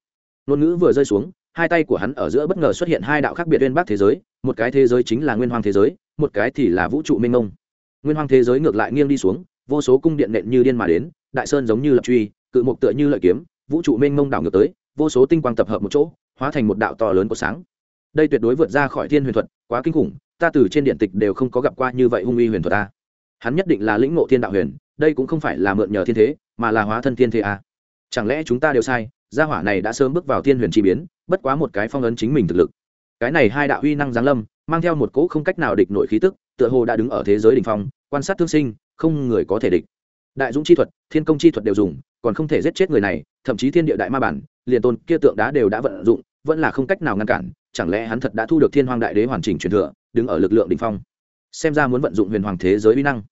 Ngôn ngữ vừa rơi xuống, hai tay của hắn ở giữa bất ngờ xuất hiện hai đạo khác biệt uyên bác thế giới, một cái thế giới chính là nguyên hoàng thế giới, một cái thì là vũ trụ mênh mông. Nguyên hoàng thế giới ngược lại nghiêng đi xuống vô số cung điện nện như điên mà đến, đại sơn giống như lập truy, cự mục tựa như lợi kiếm, vũ trụ mênh mông đảo ngược tới, vô số tinh quang tập hợp một chỗ, hóa thành một đạo to lớn của sáng. Đây tuyệt đối vượt ra khỏi thiên huyền thuật, quá kinh khủng, ta từ trên điện tịch đều không có gặp qua như vậy hung uy huyền thuật ta hắn nhất định là lĩnh ngộ thiên đạo huyền, đây cũng không phải là mượn nhờ thiên thế, mà là hóa thân thiên thế à? chẳng lẽ chúng ta đều sai, gia hỏa này đã sớm bước vào thiên huyền chi biến, bất quá một cái phong ấn chính mình thực lực. Cái này hai đạo huy năng giáng lâm, mang theo một cỗ không cách nào địch nổi khí tức, tựa hồ đã đứng ở thế giới đ ỉ n h phong, quan sát thương sinh không người có thể địch. Đại dũng chi thuật, thiên công chi thuật đều dùng, còn không thể giết chết người này, thậm chí thiên địa đại ma bản, liền tôn kia tượng đá đều đã vận dụng, vẫn là không cách nào ngăn cản, chẳng lẽ hắn thật đã thu được thiên hoàng đại đế hoàn chỉnh truyền thừa, đứng ở lực lượng đỉnh phong? Xem ra muốn vận dụng huyền hoàng thế giới uy năng.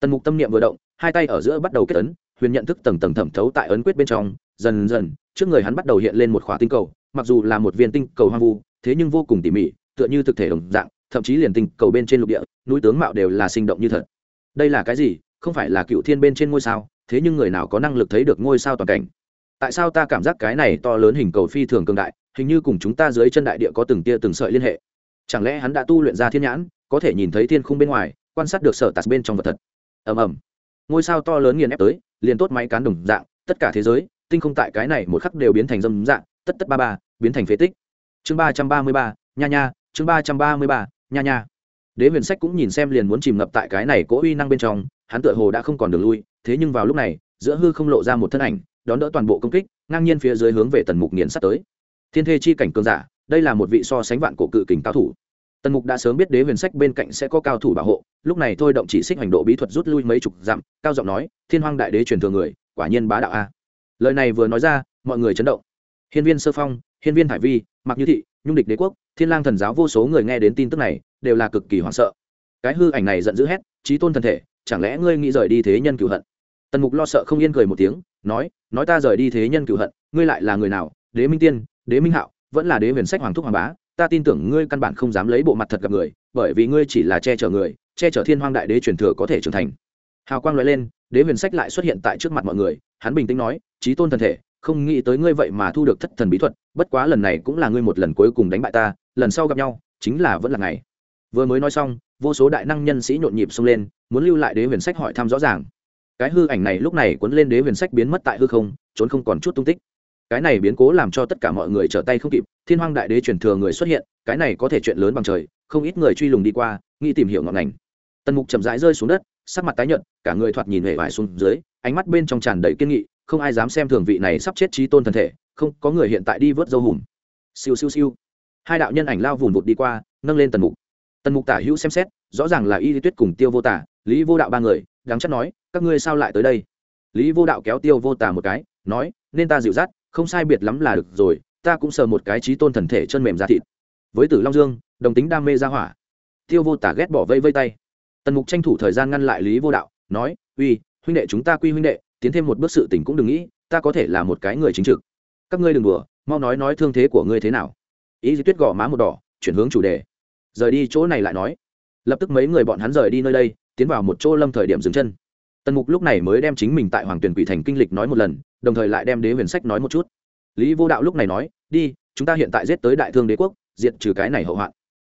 Tần mục tâm niệm vừa động, hai tay ở giữa bắt đầu kết ấn, huyền nhận thức tầng tầng thẩm thấu tại ấn quyết bên trong, dần dần, trước người hắn bắt đầu hiện lên một khỏa tinh cầu, mặc dù là một viên tinh cầu hoang vu, thế nhưng vô cùng tỉ mỉ, tựa như thực thể đồng dạng, thậm chí liền tinh cầu bên trên lục địa, núi tướng mạo đều là sinh động như thật đây là cái gì, không phải là cựu thiên bên trên ngôi sao, thế nhưng người nào có năng lực thấy được ngôi sao toàn cảnh? Tại sao ta cảm giác cái này to lớn hình cầu phi thường cường đại, hình như cùng chúng ta dưới chân đại địa có từng tia từng sợi liên hệ? Chẳng lẽ hắn đã tu luyện ra thiên nhãn, có thể nhìn thấy thiên khung bên ngoài, quan sát được sở tạt bên trong vật thật? Ầm ầm. Ngôi sao to lớn nghiền ép tới, liền tốt máy cán đồng dạng, tất cả thế giới, tinh không tại cái này một khắc đều biến thành dâm dạng, tất tất ba ba, biến thành phế tích. Chương ba trăm ba mươi ba, nha nha, chương ba trăm ba mươi ba, nha nha đế huyền sách cũng nhìn xem liền muốn chìm ngập tại cái này cố uy năng bên trong, hắn tựa hồ đã không còn đường lui, thế nhưng vào lúc này, giữa hư không lộ ra một thân ảnh, đón đỡ toàn bộ công kích, ngang nhiên phía dưới hướng về tần mục nghiền sát tới. Thiên thê chi cảnh cường giả, đây là một vị so sánh vạn cổ cự kình cao thủ. Tần mục đã sớm biết đế huyền sách bên cạnh sẽ có cao thủ bảo hộ, lúc này thôi động chỉ xích hành độ bí thuật rút lui mấy chục dặm, cao giọng nói, thiên hoang đại đế truyền thừa người, quả nhiên bá đạo a. Lời này vừa nói ra, mọi người chấn động. Hiên viên sơ phong, hiên viên Hải vi mặc như thị, nhung địch đế quốc, thiên lang thần giáo vô số người nghe đến tin tức này đều là cực kỳ hoảng sợ. Cái hư ảnh này giận dữ hét trí tôn thần thể, chẳng lẽ ngươi nghĩ rời đi thế nhân cựu hận? Tần mục lo sợ không yên cười một tiếng, nói nói ta rời đi thế nhân cựu hận, ngươi lại là người nào? Đế minh tiên, đế minh hạo, vẫn là đế huyền sách hoàng thúc hoàng bá, ta tin tưởng ngươi căn bản không dám lấy bộ mặt thật gặp người, bởi vì ngươi chỉ là che chở người, che chở thiên hoang đại đế truyền thừa có thể trưởng thành. Hào quang nói lên, đế huyền sách lại xuất hiện tại trước mặt mọi người, hắn bình tĩnh nói trí tôn thần thể, không nghĩ tới ngươi vậy mà thu được thất thần bí thuật, bất quá lần này cũng là ngươi một lần cuối cùng đánh bại ta, lần sau gặp nhau, chính là vẫn là ngày vừa mới nói xong, vô số đại năng nhân sĩ nhộn nhịp xông lên, muốn lưu lại đế huyền sách hỏi thăm rõ ràng. Cái hư ảnh này lúc này cuốn lên đế huyền sách biến mất tại hư không, trốn không còn chút tung tích. Cái này biến cố làm cho tất cả mọi người trở tay không kịp, thiên hoang đại đế truyền thừa người xuất hiện, cái này có thể chuyện lớn bằng trời, không ít người truy lùng đi qua, nghĩ tìm hiểu ngọn ngành. Tần mục chậm rãi rơi xuống đất, sắc mặt tái nhợt, cả người thoạt nhìn hề vải xuống dưới, ánh mắt bên trong tràn đầy kiên nghị, không ai dám xem thường vị này sắp chết trí tôn thân thể, không, có người hiện tại đi vớt dâu hùm. Siêu siêu siêu. Hai đạo nhân ảnh lao vùn vụt đi qua, nâng lên tần mục tần mục tả hữu xem xét, rõ ràng là y lý tuyết cùng tiêu vô tả, lý vô đạo ba người, đáng chắc nói, các ngươi sao lại tới đây? Lý vô đạo kéo tiêu vô tả một cái, nói, nên ta dịu dắt, không sai biệt lắm là được rồi, ta cũng sờ một cái trí tôn thần thể chân mềm ra thịt. Với tử long dương, đồng tính đam mê ra hỏa. Tiêu vô tả ghét bỏ vây vây tay. Tần mục tranh thủ thời gian ngăn lại lý vô đạo, nói, uy, huynh đệ chúng ta quy huynh đệ, tiến thêm một bước sự tình cũng đừng nghĩ, ta có thể là một cái người chính trực. Các ngươi đừng đùa, mau nói nói thương thế của ngươi thế nào. Ý di tuyết gõ má một đỏ, chuyển hướng chủ đề rời đi chỗ này lại nói. Lập tức mấy người bọn hắn rời đi nơi đây, tiến vào một chỗ lâm thời điểm dừng chân. Tần mục lúc này mới đem chính mình tại hoàng tuyển quỷ thành kinh lịch nói một lần, đồng thời lại đem đế huyền sách nói một chút. Lý vô đạo lúc này nói, đi, chúng ta hiện tại giết tới đại thương đế quốc, diệt trừ cái này hậu hoạn.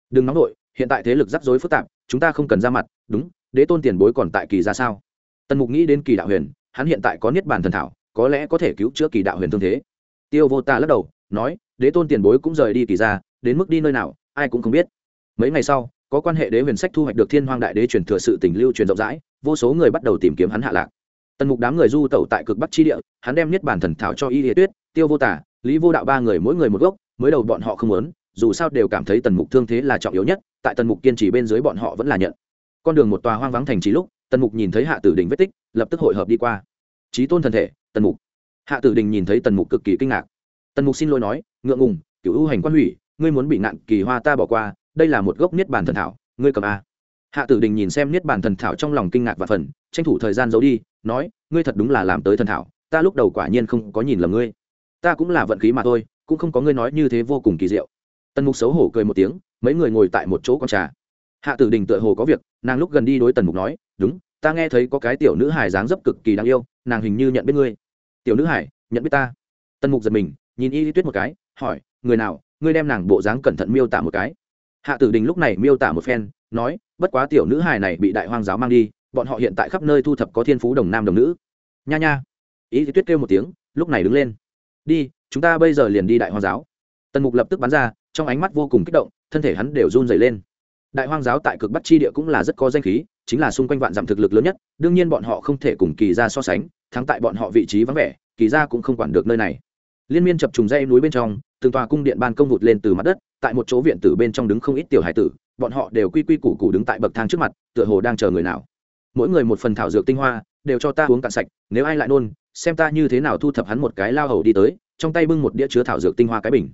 Đừng nóng nổi hiện tại thế lực rắc rối phức tạp, chúng ta không cần ra mặt, đúng, đế tôn tiền bối còn tại kỳ ra sao? Tần mục nghĩ đến kỳ đạo huyền, hắn hiện tại có niết bàn thần thảo, có lẽ có thể cứu chữa kỳ đạo huyền thương thế. Tiêu vô ta lắc đầu, nói, đế tôn tiền bối cũng rời đi kỳ ra, đến mức đi nơi nào, ai cũng không biết mấy ngày sau, có quan hệ đế huyền sách thu hoạch được thiên hoàng đại đế truyền thừa sự tình lưu truyền rộng rãi, vô số người bắt đầu tìm kiếm hắn hạ lạc. Tần mục đám người du tẩu tại cực bắc chi địa, hắn đem niết bản thần thảo cho y hiệ tuyết, tiêu vô tả, lý vô đạo ba người mỗi người một gốc, mới đầu bọn họ không muốn, dù sao đều cảm thấy tần mục thương thế là trọng yếu nhất, tại tần mục kiên trì bên dưới bọn họ vẫn là nhận. Con đường một tòa hoang vắng thành trí lúc, tần mục nhìn thấy hạ tử đình vết tích, lập tức hội hợp đi qua. Trí tôn thần thể, tần mục. Hạ tử đình nhìn thấy tần mục cực kỳ kinh ngạc. Tần mục xin lỗi nói, ngượng ngùng cựu ưu hành quan hủy, ngươi muốn bị nạn kỳ hoa ta bỏ qua đây là một gốc niết bàn thần thảo, ngươi cầm a. Hạ tử đình nhìn xem niết bàn thần thảo trong lòng kinh ngạc và phần, tranh thủ thời gian giấu đi, nói, ngươi thật đúng là làm tới thần thảo, ta lúc đầu quả nhiên không có nhìn lầm ngươi. Ta cũng là vận khí mà thôi, cũng không có ngươi nói như thế vô cùng kỳ diệu. Tần mục xấu hổ cười một tiếng, mấy người ngồi tại một chỗ con trà. Hạ tử đình tựa hồ có việc, nàng lúc gần đi đối tần mục nói, đúng, ta nghe thấy có cái tiểu nữ hải dáng dấp cực kỳ đáng yêu, nàng hình như nhận biết ngươi. Tiểu nữ hải nhận biết ta? Tần mục giật mình, nhìn y tuyết một cái, hỏi, người nào? Ngươi đem nàng bộ dáng cẩn thận miêu tả một cái hạ tử đình lúc này miêu tả một phen, nói, bất quá tiểu nữ hài này bị đại hoang giáo mang đi, bọn họ hiện tại khắp nơi thu thập có thiên phú đồng nam đồng nữ. Nha nha. Ý tuyết kêu một tiếng, lúc này đứng lên. Đi, chúng ta bây giờ liền đi đại hoang giáo. Tần mục lập tức bắn ra, trong ánh mắt vô cùng kích động, thân thể hắn đều run dày lên. Đại hoang giáo tại cực bắc chi địa cũng là rất có danh khí, chính là xung quanh vạn dặm thực lực lớn nhất, đương nhiên bọn họ không thể cùng kỳ ra so sánh, thắng tại bọn họ vị trí vắng vẻ, kỳ ra cũng không quản được nơi này. Liên miên chập trùng dây núi bên trong, từng tòa cung điện ban công vụt lên từ mặt đất tại một chỗ viện tử bên trong đứng không ít tiểu hải tử, bọn họ đều quy quy củ củ đứng tại bậc thang trước mặt, tựa hồ đang chờ người nào. Mỗi người một phần thảo dược tinh hoa, đều cho ta uống cạn sạch, nếu ai lại nôn, xem ta như thế nào thu thập hắn một cái lao hầu đi tới, trong tay bưng một đĩa chứa thảo dược tinh hoa cái bình.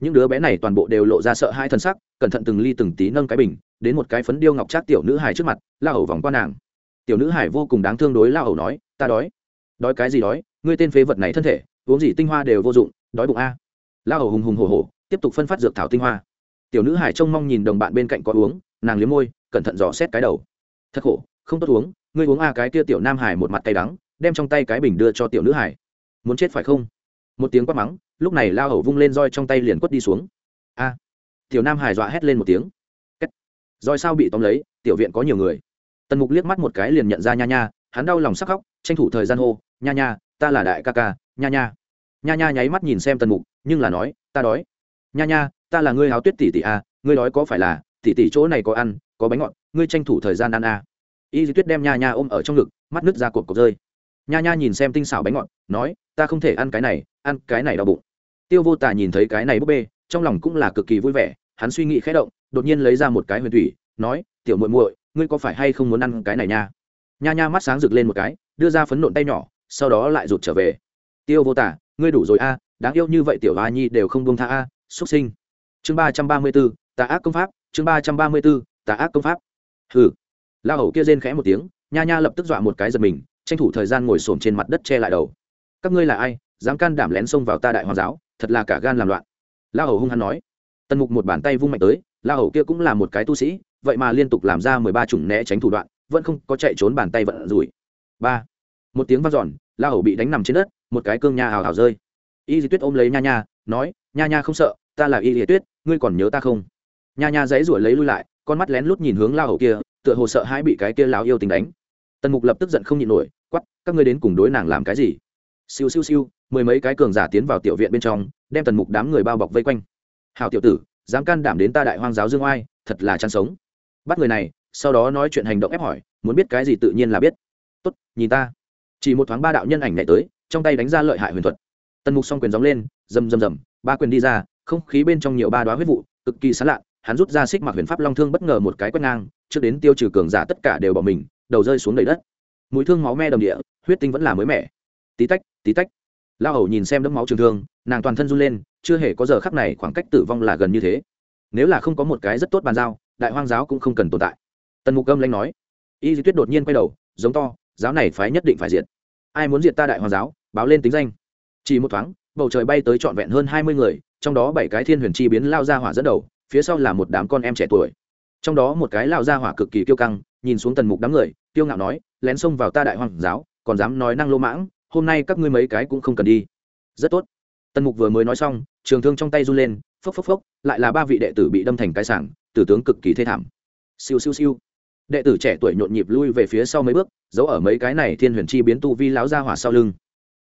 Những đứa bé này toàn bộ đều lộ ra sợ hai thân sắc, cẩn thận từng ly từng tí nâng cái bình, đến một cái phấn điêu ngọc trác tiểu nữ hải trước mặt, lao hầu vòng qua nàng. Tiểu nữ hải vô cùng đáng thương đối lao hầu nói, ta đói. Đói cái gì đói? Ngươi tên phế vật này thân thể, uống gì tinh hoa đều vô dụng, đói bụng a. Lao hầu hùng hùng hồ hồ tiếp tục phân phát dược thảo tinh hoa. Tiểu nữ hải trông mong nhìn đồng bạn bên cạnh có uống, nàng liếm môi, cẩn thận dò xét cái đầu. Thật khổ, không tốt uống, ngươi uống a cái kia tiểu nam hải một mặt tay đắng, đem trong tay cái bình đưa cho tiểu nữ hải. Muốn chết phải không? Một tiếng quát mắng, lúc này lao hầu vung lên roi trong tay liền quất đi xuống. A. Tiểu nam hải dọa hét lên một tiếng. Kết. roi sao bị tóm lấy, tiểu viện có nhiều người. Tần mục liếc mắt một cái liền nhận ra nha nha, hắn đau lòng sắc khóc, tranh thủ thời gian hô, nha nha, ta là đại ca ca, nha nha. Nha nha nháy mắt nhìn xem tần mục, nhưng là nói, ta đói nha nha, ta là ngươi háo tuyết tỷ tỷ a ngươi nói có phải là, tỷ tỷ chỗ này có ăn, có bánh ngọt, ngươi tranh thủ thời gian ăn a y di tuyết đem nha nha ôm ở trong ngực, mắt nước ra cột cột rơi. Nha nha nhìn xem tinh xảo bánh ngọt, nói, ta không thể ăn cái này, ăn cái này đau bụng. Tiêu vô tả nhìn thấy cái này búp bê, trong lòng cũng là cực kỳ vui vẻ, hắn suy nghĩ khẽ động, đột nhiên lấy ra một cái huyền thủy, nói, tiểu muội muội, ngươi có phải hay không muốn ăn cái này nha? Nha nha mắt sáng rực lên một cái, đưa ra phấn nộn tay nhỏ, sau đó lại rụt trở về. Tiêu vô tả ngươi đủ rồi a, đáng yêu như vậy tiểu a nhi đều không buông tha a xuất sinh. Chương ba trăm ba mươi b ố tà ác công pháp. Chương ba trăm ba mươi b ố tà ác công pháp. Hừ. La hầu kia rên khẽ một tiếng, nha nha lập tức dọa một cái giật mình, tranh thủ thời gian ngồi xổm trên mặt đất che lại đầu. Các ngươi là ai, dám can đảm lén xông vào ta đại hoàng giáo, thật là cả gan làm loạn. La hầu hung hăng nói. Tần mục một bàn tay vung mạnh tới, la hầu kia cũng là một cái tu sĩ, vậy mà liên tục làm ra mười ba chủng né tránh thủ đoạn, vẫn không có chạy trốn bàn tay vận rủi. Ba. Một tiếng vang dọn, la hầu bị đánh nằm trên đất, một cái cương nha hào hào rơi. Y di tuyết ôm lấy nha nha nói, nha nha không sợ, ta là y lìa tuyết, ngươi còn nhớ ta không? Nha nha dãy ruổi lấy lui lại, con mắt lén lút nhìn hướng la hầu kia, tựa hồ sợ hãi bị cái kia lao yêu tình đánh. Tần mục lập tức giận không nhịn nổi quắp các ngươi đến cùng đối nàng làm cái gì? Siêu siêu siêu, mười mấy cái cường giả tiến vào tiểu viện bên trong, đem tần mục đám người bao bọc vây quanh. Hào tiểu tử, dám can đảm đến ta đại hoang giáo dương oai, thật là chăn sống. Bắt người này, sau đó nói chuyện hành động ép hỏi, muốn biết cái gì tự nhiên là biết. Tốt, nhìn ta. Chỉ một thoáng ba đạo nhân ảnh này tới, trong tay đánh ra lợi hại huyền thuật. Tần mục s o n g quyền gióng lên rầm rầm rầm, ba quyền đi ra, không khí bên trong nhiều ba đoá huyết vụ, cực kỳ sán lạ hắn rút ra xích mặc huyền pháp long thương bất ngờ một cái quét ngang, trước đến tiêu trừ cường giả tất cả đều bỏ mình, đầu rơi xuống đầy đất. Mũi thương máu me đầm địa, huyết tinh vẫn là mới mẻ. Tí tách tí tách. Lao hầu nhìn xem đấm máu trường thương, nàng toàn thân run lên, chưa hề có giờ khắc này khoảng cách tử vong là gần như thế. Nếu là không có một cái rất tốt bàn giao, đại hoang giáo cũng không cần tồn tại. Tần mục âm lanh nói. Y di tuyết đột nhiên quay đầu, giống to, giáo này phái nhất định phải diệt. Ai muốn diệt ta đại hoang giáo, báo lên tính danh. Chỉ một thoáng bầu trời bay tới trọn vẹn hơn hai mươi người, trong đó bảy cái thiên huyền chi biến lao ra hỏa dẫn đầu, phía sau là một đám con em trẻ tuổi. Trong đó một cái lao ra hỏa cực kỳ kiêu căng, nhìn xuống tần mục đám người, kiêu ngạo nói, lén xông vào ta đại hoàng giáo, còn dám nói năng lô mãng, hôm nay các ngươi mấy cái cũng không cần đi. Rất tốt. Tần mục vừa mới nói xong, trường thương trong tay run lên, phốc phốc phốc, lại là ba vị đệ tử bị đâm thành cái sảng, tử tướng cực kỳ thê thảm. Siêu siêu siêu. Đệ tử trẻ tuổi nhộn nhịp lui về phía sau mấy bước, giấu ở mấy cái này thiên huyền chi biến tu vi lão ra hỏa sau lưng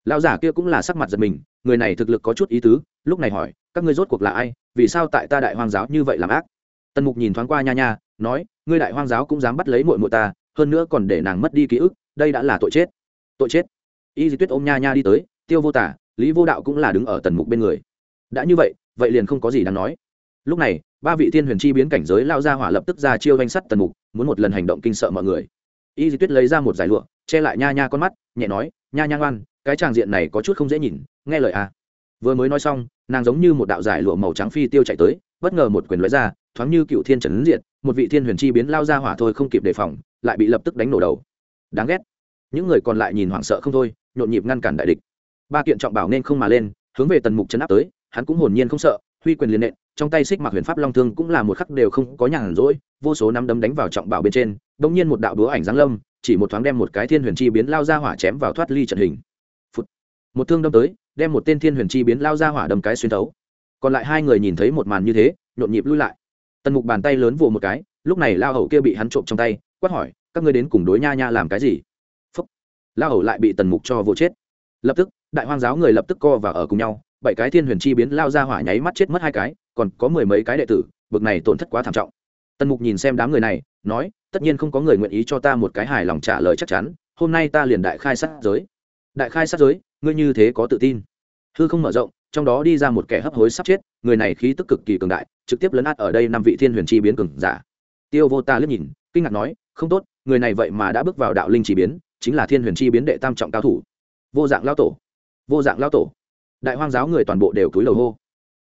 lão giả kia cũng là sắc mặt giật mình, người này thực lực có chút ý tứ, lúc này hỏi, các ngươi rốt cuộc là ai, vì sao tại ta đại hoang giáo như vậy làm ác? Tần mục nhìn thoáng qua nha nha, nói, ngươi đại hoang giáo cũng dám bắt lấy mội mội ta, hơn nữa còn để nàng mất đi ký ức, đây đã là tội chết. Tội chết. Y di tuyết ôm nha nha đi tới, tiêu vô tả, lý vô đạo cũng là đứng ở tần mục bên người. Đã như vậy vậy liền không có gì đáng nói. Lúc này, ba vị thiên huyền chi biến cảnh giới lao ra hỏa lập tức ra chiêu danh sắt tần mục, muốn một lần hành động kinh sợ mọi người. Y di tuyết lấy ra một giải lụa, che lại nha nha con mắt, nhẹ nói, nha nha ngoan cái tràng diện này có chút không dễ nhìn, nghe lời à. Vừa mới nói xong, nàng giống như một đạo giải lụa màu trắng phi tiêu chạy tới, bất ngờ một quyền lóe ra, thoáng như cựu thiên trần diện một vị thiên huyền chi biến lao ra hỏa thôi không kịp đề phòng, lại bị lập tức đánh nổ đầu. Đáng ghét. Những người còn lại nhìn hoảng sợ không thôi, nhộn nhịp ngăn cản đại địch. Ba kiện trọng bảo nên không mà lên, hướng về tần mục chấn áp tới, hắn cũng hồn nhiên không sợ, huy quyền liền nện, trong tay xích mặc huyền pháp long thương cũng là một khắc đều không có nhàn rỗi, vô số năm đấm đánh vào trọng bảo bên trên, bỗng nhiên một đạo đúa ảnh giáng lâm, chỉ một thoáng đem một cái thiên huyền chi biến lao ra hỏa chém vào thoát ly trận hình một thương đâm tới, đem một tên thiên huyền chi biến lao ra hỏa đâm cái xuyên thấu. Còn lại hai người nhìn thấy một màn như thế, nhộn nhịp lui lại. Tần mục bàn tay lớn vồ một cái, lúc này lao hầu kia bị hắn trộm trong tay, quát hỏi, các ngươi đến cùng đối nha nha làm cái gì? Phúc. Lao hầu lại bị tần mục cho vô chết. Lập tức, đại hoang giáo người lập tức co và ở cùng nhau, bảy cái thiên huyền chi biến lao ra hỏa nháy mắt chết mất hai cái, còn có mười mấy cái đệ tử, bực này tổn thất quá thảm trọng. Tần mục nhìn xem đám người này, nói, tất nhiên không có người nguyện ý cho ta một cái hài lòng trả lời chắc chắn, hôm nay ta liền đại khai sát giới. Đại khai sát giới ngươi như thế có tự tin. Hư không mở rộng, trong đó đi ra một kẻ hấp hối sắp chết, người này khí tức cực kỳ cường đại, trực tiếp lấn át ở đây năm vị thiên huyền chi biến cường giả. Tiêu vô ta liếc nhìn, kinh ngạc nói, không tốt, người này vậy mà đã bước vào đạo linh chi biến, chính là thiên huyền chi biến đệ tam trọng cao thủ. Vô dạng lao tổ. Vô dạng lao tổ. Đại hoang giáo người toàn bộ đều cúi đầu hô.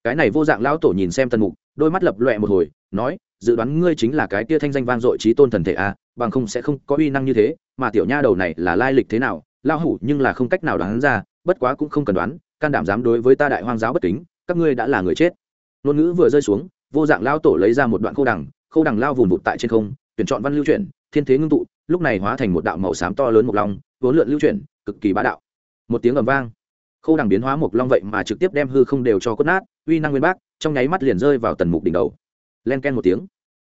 Cái này vô dạng lao tổ nhìn xem tần mục, đôi mắt lập loẹ một hồi, nói, dự đoán ngươi chính là cái kia thanh danh vang dội trí tôn thần thể a, bằng không sẽ không có uy năng như thế, mà tiểu nha đầu này là lai lịch thế nào lao hủ nhưng là không cách nào đoán ra, bất quá cũng không cần đoán, can đảm dám đối với ta đại hoang giáo bất kính, các ngươi đã là người chết. Ngôn ngữ vừa rơi xuống, vô dạng lao tổ lấy ra một đoạn khâu đằng khâu đằng lao vùng vụt tại trên không, tuyển chọn văn lưu chuyển, thiên thế ngưng tụ, lúc này hóa thành một đạo màu xám to lớn một long, vốn lượn lưu chuyển, cực kỳ bá đạo. Một tiếng ầm vang, khâu đằng biến hóa một long vậy mà trực tiếp đem hư không đều cho cốt nát, uy năng nguyên bác, trong nháy mắt liền rơi vào tần mục đỉnh đầu. Len ken một tiếng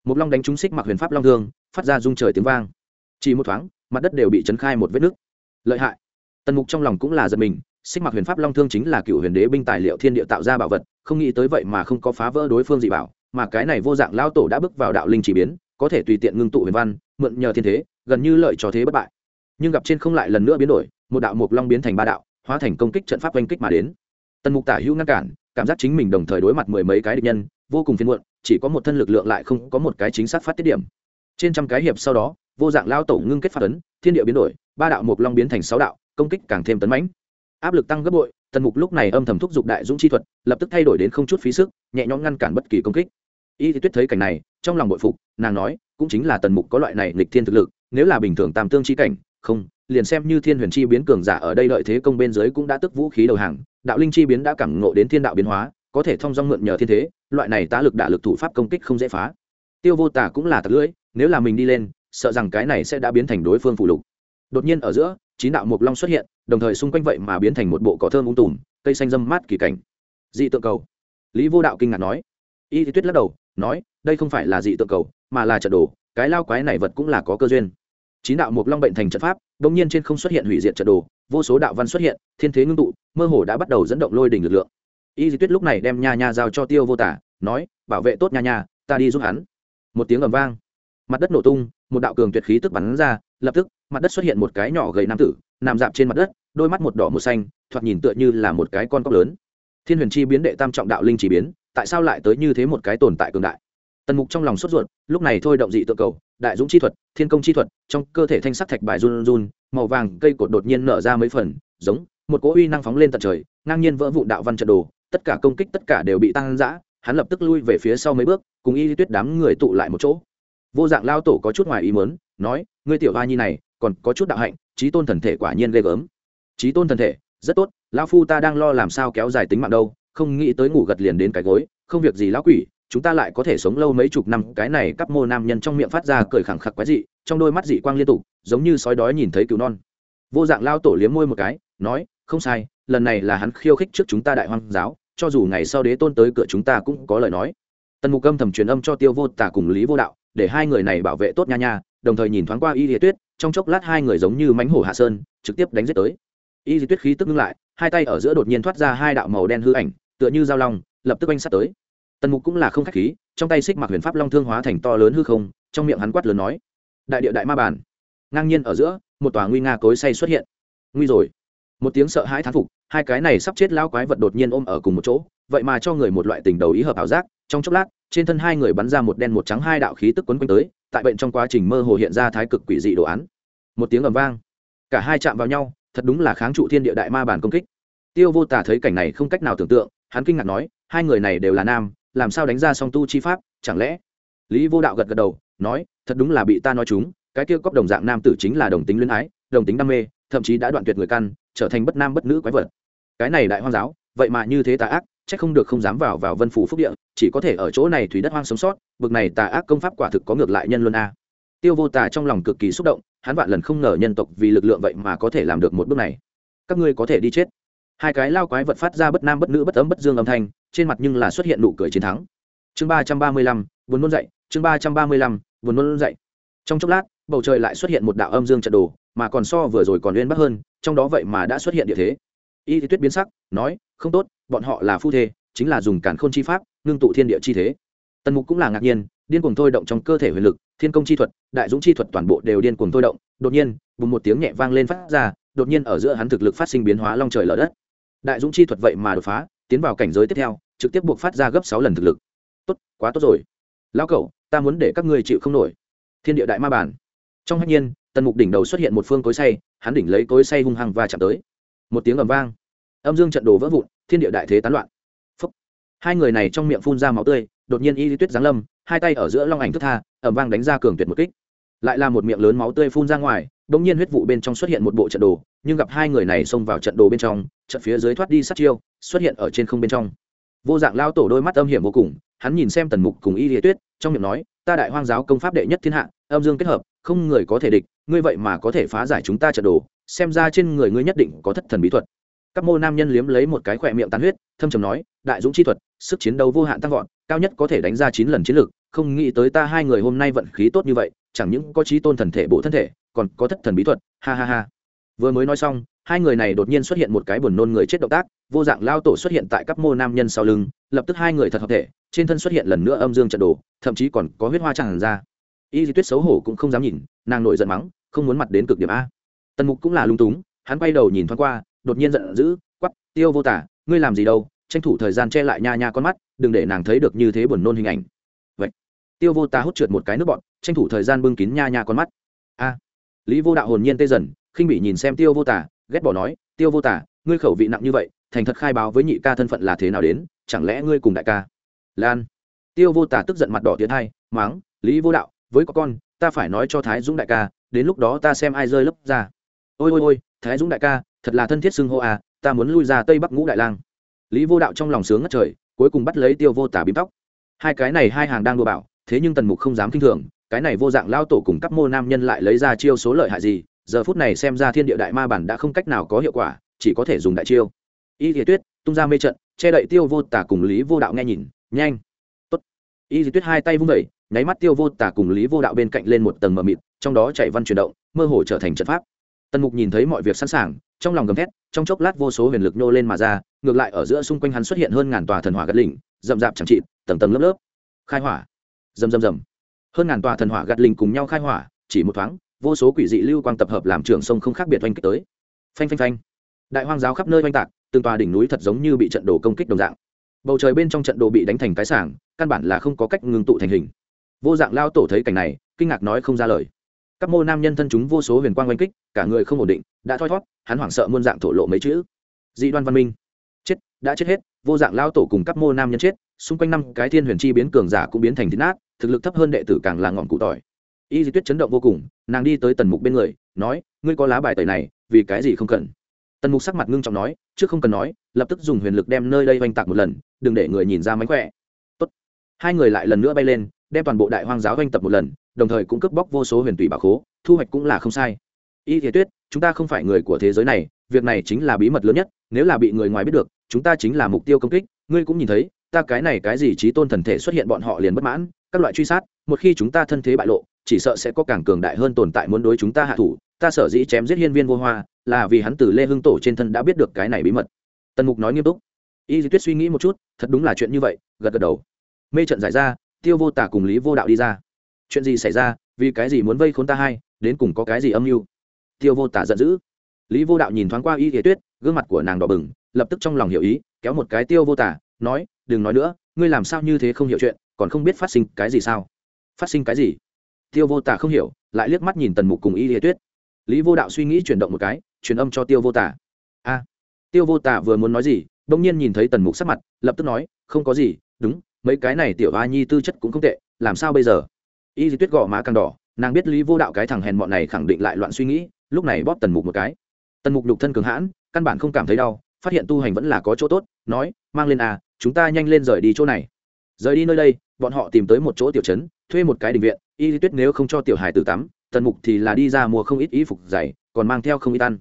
một long đánh trúng xích mặc huyền pháp long thương, phát ra rung trời tiếng vang. Chỉ một thoáng, mặt đất đều bị chấn khai một vết nứt lợi hại. Tần mục trong lòng cũng là giật mình, xích mặc huyền pháp long thương chính là cựu huyền đế binh tài liệu thiên địa tạo ra bảo vật, không nghĩ tới vậy mà không có phá vỡ đối phương dị bảo, mà cái này vô dạng lao tổ đã bước vào đạo linh chỉ biến, có thể tùy tiện ngưng tụ huyền văn, mượn nhờ thiên thế, gần như lợi cho thế bất bại. Nhưng gặp trên không lại lần nữa biến đổi, một đạo mục long biến thành ba đạo, hóa thành công kích trận pháp oanh kích mà đến. Tần mục tả hữu ngăn cản, cảm giác chính mình đồng thời đối mặt mười mấy cái địch nhân, vô cùng phiền muộn, chỉ có một thân lực lượng lại không có một cái chính xác phát tiết điểm. Trên trăm cái hiệp sau đó, vô dạng lao tổ ngưng kết phát ấn, thiên địa biến đổi ba đạo mục long biến thành sáu đạo, công kích càng thêm tấn mãnh. Áp lực tăng gấp bội, tần mục lúc này âm thầm thúc giục đại dũng chi thuật, lập tức thay đổi đến không chút phí sức, nhẹ nhõm ngăn cản bất kỳ công kích. Y thì tuyết thấy cảnh này, trong lòng bội phục, nàng nói, cũng chính là tần mục có loại này lịch thiên thực lực, nếu là bình thường tam tương chi cảnh, không, liền xem như thiên huyền chi biến cường giả ở đây lợi thế công bên dưới cũng đã tức vũ khí đầu hàng, đạo linh chi biến đã cảm ngộ đến thiên đạo biến hóa, có thể thông dong mượn nhờ thiên thế, loại này tá lực đả lực thủ pháp công kích không dễ phá. Tiêu vô tả cũng là thật lưỡi, nếu là mình đi lên, sợ rằng cái này sẽ đã biến thành đối phương phụ lục đột nhiên ở giữa, chín đạo mục long xuất hiện, đồng thời xung quanh vậy mà biến thành một bộ cỏ thơm ung tùm, cây xanh dâm mát kỳ cảnh. Dị tượng cầu. Lý vô đạo kinh ngạc nói. Y thì tuyết lắc đầu, nói, đây không phải là dị tượng cầu, mà là trận đồ, cái lao quái này vật cũng là có cơ duyên. Chín đạo mục long bệnh thành trận pháp đ ỗ n g nhiên trên không xuất hiện hủy diệt trận đồ, vô số đạo văn xuất hiện, thiên thế ngưng tụ, mơ hồ đã bắt đầu dẫn động lôi đỉnh lực lượng. Y di tuyết lúc này đem nha nha giao cho tiêu vô tả, nói, bảo vệ tốt nha nha, ta đi giúp hắn. Một tiếng ầm vang. Mặt đất nổ tung, một đạo cường tuyệt khí tức bắn ra, lập tức mặt đất xuất hiện một cái nhỏ gầy nam tử, nằm dạp trên mặt đất, đôi mắt một đỏ một xanh, thoạt nhìn tựa như là một cái con cóc lớn. Thiên huyền chi biến đệ tam trọng đạo linh chỉ biến, tại sao lại tới như thế một cái tồn tại cường đại? Tần mục trong lòng sốt ruột, lúc này thôi động dị tự cầu, đại dũng chi thuật, thiên công chi thuật, trong cơ thể thanh sắc thạch bài run run, màu vàng cây cột đột nhiên nở ra mấy phần, giống một cỗ uy năng phóng lên tận trời, ngang nhiên vỡ vụn đạo văn trận đồ, tất cả công kích tất cả đều bị tăng giã hắn lập tức lui về phía sau mấy bước, cùng y tuyết đám người tụ lại một chỗ. Vô dạng lao tổ có chút ngoài ý mớn nói, ngươi tiểu hoa nhi này còn có chút đạo hạnh, trí tôn thần thể quả nhiên ghê gớm. Trí tôn thần thể, rất tốt, lão phu ta đang lo làm sao kéo dài tính mạng đâu, không nghĩ tới ngủ gật liền đến cái gối, không việc gì lão quỷ, chúng ta lại có thể sống lâu mấy chục năm, cái này cắp mô nam nhân trong miệng phát ra cười khẳng khặc quái dị, trong đôi mắt dị quang liên tục, giống như sói đói nhìn thấy cứu non. Vô dạng lao tổ liếm môi một cái, nói, không sai, lần này là hắn khiêu khích trước chúng ta đại hoang giáo, cho dù ngày sau đế tôn tới cửa chúng ta cũng có lời nói. Tần mục âm thầm truyền âm cho tiêu vô tả cùng lý vô đạo, để hai người này bảo vệ tốt nha nha, đồng thời nhìn thoáng qua y địa tuyết trong chốc lát hai người giống như mánh hổ hạ sơn, trực tiếp đánh giết tới. Y di tuyết khí tức ngưng lại, hai tay ở giữa đột nhiên thoát ra hai đạo màu đen hư ảnh, tựa như dao long, lập tức oanh sát tới. Tần mục cũng là không khách khí, trong tay xích mặc huyền pháp long thương hóa thành to lớn hư không, trong miệng hắn quát lớn nói, đại địa đại ma bản ngang nhiên ở giữa, một tòa nguy nga cối say xuất hiện. Nguy rồi. Một tiếng sợ hãi thán phục, hai cái này sắp chết lao quái vật đột nhiên ôm ở cùng một chỗ, vậy mà cho người một loại tình đầu ý hợp ảo giác, trong chốc lát, trên thân hai người bắn ra một đen một trắng hai đạo khí tức quấn quanh tới tại bệnh trong quá trình mơ hồ hiện ra thái cực quỷ dị đồ án. Một tiếng ầm vang. Cả hai chạm vào nhau, thật đúng là kháng trụ thiên địa đại ma bản công kích. Tiêu vô tả thấy cảnh này không cách nào tưởng tượng, hắn kinh ngạc nói, hai người này đều là nam, làm sao đánh ra song tu chi pháp, chẳng lẽ? Lý vô đạo gật gật đầu, nói, thật đúng là bị ta nói chúng, cái kia cóp đồng dạng nam tử chính là đồng tính luyến ái, đồng tính đam mê, thậm chí đã đoạn tuyệt người căn, trở thành bất nam bất nữ quái vật. Cái này đại hoang giáo, vậy mà như thế tà ác chắc không được không dám vào vào vân phủ phúc địa, chỉ có thể ở chỗ này thủy đất hoang sống sót, bực này tà ác công pháp quả thực có ngược lại nhân luân a. Tiêu vô tà trong lòng cực kỳ xúc động, hắn vạn lần không ngờ nhân tộc vì lực lượng vậy mà có thể làm được một bước này. Các ngươi có thể đi chết. Hai cái lao quái vật phát ra bất nam bất nữ bất ấm bất dương âm thanh, trên mặt nhưng là xuất hiện nụ cười chiến thắng. Chương ba trăm ba mươi lăm, buồn nôn dậy, chương ba trăm ba mươi lăm, buồn nôn dậy. Trong chốc lát, bầu trời lại xuất hiện một đạo âm dương trận đồ, mà còn so vừa rồi còn uyên bắc hơn, trong đó vậy mà đã xuất hiện địa thế. Y thì tuyết biến sắc, nói, không tốt bọn họ là phu thê, chính là dùng cản khôn chi pháp, ngưng tụ thiên địa chi thế. Tần mục cũng là ngạc nhiên, điên cuồng thôi động trong cơ thể huyền lực, thiên công chi thuật, đại dũng chi thuật toàn bộ đều điên cuồng thôi động, đột nhiên, bùng một tiếng nhẹ vang lên phát ra, đột nhiên ở giữa hắn thực lực phát sinh biến hóa long trời lở đất. Đại dũng chi thuật vậy mà đột phá, tiến vào cảnh giới tiếp theo, trực tiếp buộc phát ra gấp sáu lần thực lực. Tốt, quá tốt rồi. Lão cậu ta muốn để các ngươi chịu không nổi. Thiên địa đại ma bản trong hạnh nhiên, tần mục đỉnh đầu xuất hiện một phương cối say hắn đỉnh lấy cối say hung hăng và chạm tới. Một tiếng ầm vang. Âm dương trận đồ vỡ vụn thiên địa đại thế tán loạn. Phúc. hai người này trong miệng phun ra máu tươi, đột nhiên y lý tuyết giáng lâm, hai tay ở giữa long ảnh thức tha, ẩm vang đánh ra cường tuyệt một kích. Lại là một miệng lớn máu tươi phun ra ngoài đ ỗ n g nhiên huyết vụ bên trong xuất hiện một bộ trận đồ, nhưng gặp hai người này xông vào trận đồ bên trong, trận phía dưới thoát đi sát chiêu, xuất hiện ở trên không bên trong. Vô dạng lao tổ đôi mắt âm hiểm vô cùng, hắn nhìn xem tần mục cùng y lý tuyết, trong miệng nói, ta đại hoang giáo công pháp đệ nhất thiên hạ, âm dương kết hợp, không người có thể địch, ngươi vậy mà có thể phá giải chúng ta trận đồ, xem ra trên người ngươi nhất định có thất thần bí thuật các mô nam nhân liếm lấy một cái khỏe miệng tàn huyết, thâm trầm nói, đại dũng chi thuật, sức chiến đấu vô hạn tăng vọt, cao nhất có thể đánh ra chín lần chiến lược, không nghĩ tới ta hai người hôm nay vận khí tốt như vậy, chẳng những có trí tôn thần thể bộ thân thể, còn có thất thần bí thuật, ha ha ha. Vừa mới nói xong, hai người này đột nhiên xuất hiện một cái buồn nôn người chết động tác, vô dạng lao tổ xuất hiện tại các mô nam nhân sau lưng, lập tức hai người thật hợp thể, trên thân xuất hiện lần nữa âm dương trận đồ, thậm chí còn có huyết hoa tràn ra. Y di tuyết xấu hổ cũng không dám nhìn, nàng nổi giận mắng, không muốn mặt đến cực điểm a. Tần mục cũng là lung túng, hắn quay đầu nhìn thoáng qua đột nhiên giận dữ quắp tiêu vô tả, ngươi làm gì đâu? Tranh thủ thời gian che lại nha nha con mắt, đừng để nàng thấy được như thế buồn nôn hình ảnh. Vậy, tiêu vô tả hút trượt một cái nước bọn tranh thủ thời gian bưng kín nha nha con mắt. A, lý vô đạo hồn nhiên tê dần, khinh bị nhìn xem tiêu vô tả, ghét bỏ nói, tiêu vô tả, ngươi khẩu vị nặng như vậy, thành thật khai báo với nhị ca thân phận là thế nào đến, chẳng lẽ ngươi cùng đại ca? Lan, tiêu vô tả tức giận mặt đỏ tiến hai máng lý vô đạo, với có con, ta phải nói cho thái dũng đại ca, đến lúc đó ta xem ai rơi lấp ra. Ôi ôi ôi thái dũng đại ca, thật là thân thiết xưng hô à ta muốn lui ra tây bắc ngũ đại lang. Lý vô đạo trong lòng sướng ngất trời, cuối cùng bắt lấy tiêu vô tả bím tóc. Hai cái này hai hàng đang đua bảo, thế nhưng tần mục không dám k i n h thường, cái này vô dạng lao tổ cùng các mô nam nhân lại lấy ra chiêu số lợi hại gì, giờ phút này xem ra thiên địa đại ma bản đã không cách nào có hiệu quả, chỉ có thể dùng đại chiêu. Y thì tuyết, tung ra mê trận, che đậy tiêu vô tả cùng lý vô đạo nghe nhìn, nhanh. Tốt. y thì tuyết hai tay vung vẩy nháy mắt tiêu vô tả cùng lý vô đạo bên cạnh lên một tầng mờ mịt, trong đó chạy văn chuyển động, mơ hồ trở thành trận pháp tần mục nhìn thấy mọi việc sẵn sàng, trong lòng gầm thét, trong chốc lát vô số huyền lực nhô lên mà ra, ngược lại ở giữa xung quanh hắn xuất hiện hơn ngàn tòa thần hỏa gắt lỉnh rậm rạp chẳng trị tầng tầng lớp lớp. Khai hỏa. Rầm rầm rầm. Hơn ngàn tòa thần hỏa gắt lỉnh cùng nhau khai hỏa, chỉ một thoáng, vô số quỷ dị lưu quang tập hợp làm trường sông không khác biệt oanh kích tới. Phanh phanh phanh. Đại hoang giáo khắp nơi oanh tạc, từng tòa đỉnh núi thật giống như bị trận đồ công kích đồng dạng. Bầu trời bên trong trận đồ bị đánh thành cái sảng, căn bản là không có cách ngưng tụ thành hình. Vô dạng lao tổ thấy cảnh này, kinh ngạc nói không ra lời các mô nam nhân thân chúng vô số huyền quang oanh kích, cả người không ổn định, đã thoi thót, hắn hoảng sợ muôn dạng thổ lộ mấy chữ. Dị đoan văn minh. Chết, đã chết hết, vô dạng lao tổ cùng các mô nam nhân chết, xung quanh năm cái thiên huyền chi biến cường giả cũng biến thành thịt nát, thực lực thấp hơn đệ tử càng là ngọn cụ tỏi. Y di tuyết chấn động vô cùng, nàng đi tới tần mục bên người, nói, ngươi có lá bài tẩy này, vì cái gì không cần? Tần mục sắc mặt ngưng trọng nói, trước không cần nói, lập tức dùng huyền lực đem nơi đây oanh tạc một lần, đừng để người nhìn ra mánh khỏe. Tốt. hai người lại lần nữa bay lên, đem toàn bộ đại hoang giáo oanh tập một lần đồng thời cũng cướp bóc vô số huyền tùy bảo khố, thu hoạch cũng là không sai. Y thế tuyết, chúng ta không phải người của thế giới này, việc này chính là bí mật lớn nhất, nếu là bị người ngoài biết được, chúng ta chính là mục tiêu công kích. Ngươi cũng nhìn thấy, ta cái này cái gì trí tôn thần thể xuất hiện bọn họ liền bất mãn, các loại truy sát, một khi chúng ta thân thế bại lộ, chỉ sợ sẽ có càng cường đại hơn tồn tại muốn đối chúng ta hạ thủ. Ta sở dĩ chém giết hiên viên vô hoa, là vì hắn từ lê hưng tổ trên thân đã biết được cái này bí mật. Tần mục nói nghiêm túc. Y di tuyết suy nghĩ một chút, thật đúng là chuyện như vậy, gật gật đầu. Mê trận giải ra, tiêu vô tả cùng lý vô đạo đi ra chuyện gì xảy ra, vì cái gì muốn vây khốn ta hai, đến cùng có cái gì âm mưu? Tiêu vô tả giận dữ. Lý vô đạo nhìn thoáng qua y thế tuyết, gương mặt của nàng đỏ bừng, lập tức trong lòng hiểu ý, kéo một cái tiêu vô tả, nói, đừng nói nữa, ngươi làm sao như thế không hiểu chuyện, còn không biết phát sinh cái gì sao? Phát sinh cái gì? Tiêu vô tả không hiểu, lại liếc mắt nhìn tần mục cùng y thế tuyết. Lý vô đạo suy nghĩ chuyển động một cái, truyền âm cho tiêu vô tả. A. Tiêu vô tả vừa muốn nói gì, bỗng nhiên nhìn thấy tần mục sắc mặt, lập tức nói, không có gì, đúng, mấy cái này tiểu a nhi tư chất cũng không tệ, làm sao bây giờ? Y di tuyết gõ má càng đỏ, nàng biết lý vô đạo cái thằng hèn bọn này khẳng định lại loạn suy nghĩ, lúc này bóp tần mục một cái. Tần mục đục thân cường hãn, căn bản không cảm thấy đau, phát hiện tu hành vẫn là có chỗ tốt, nói, mang lên à chúng ta nhanh lên rời đi chỗ này. Rời đi nơi đây, bọn họ tìm tới một chỗ tiểu trấn, thuê một cái đình viện, y Di tuyết nếu không cho tiểu hải tử tắm, tần mục thì là đi ra mua không ít y phục dày còn mang theo không ít ăn.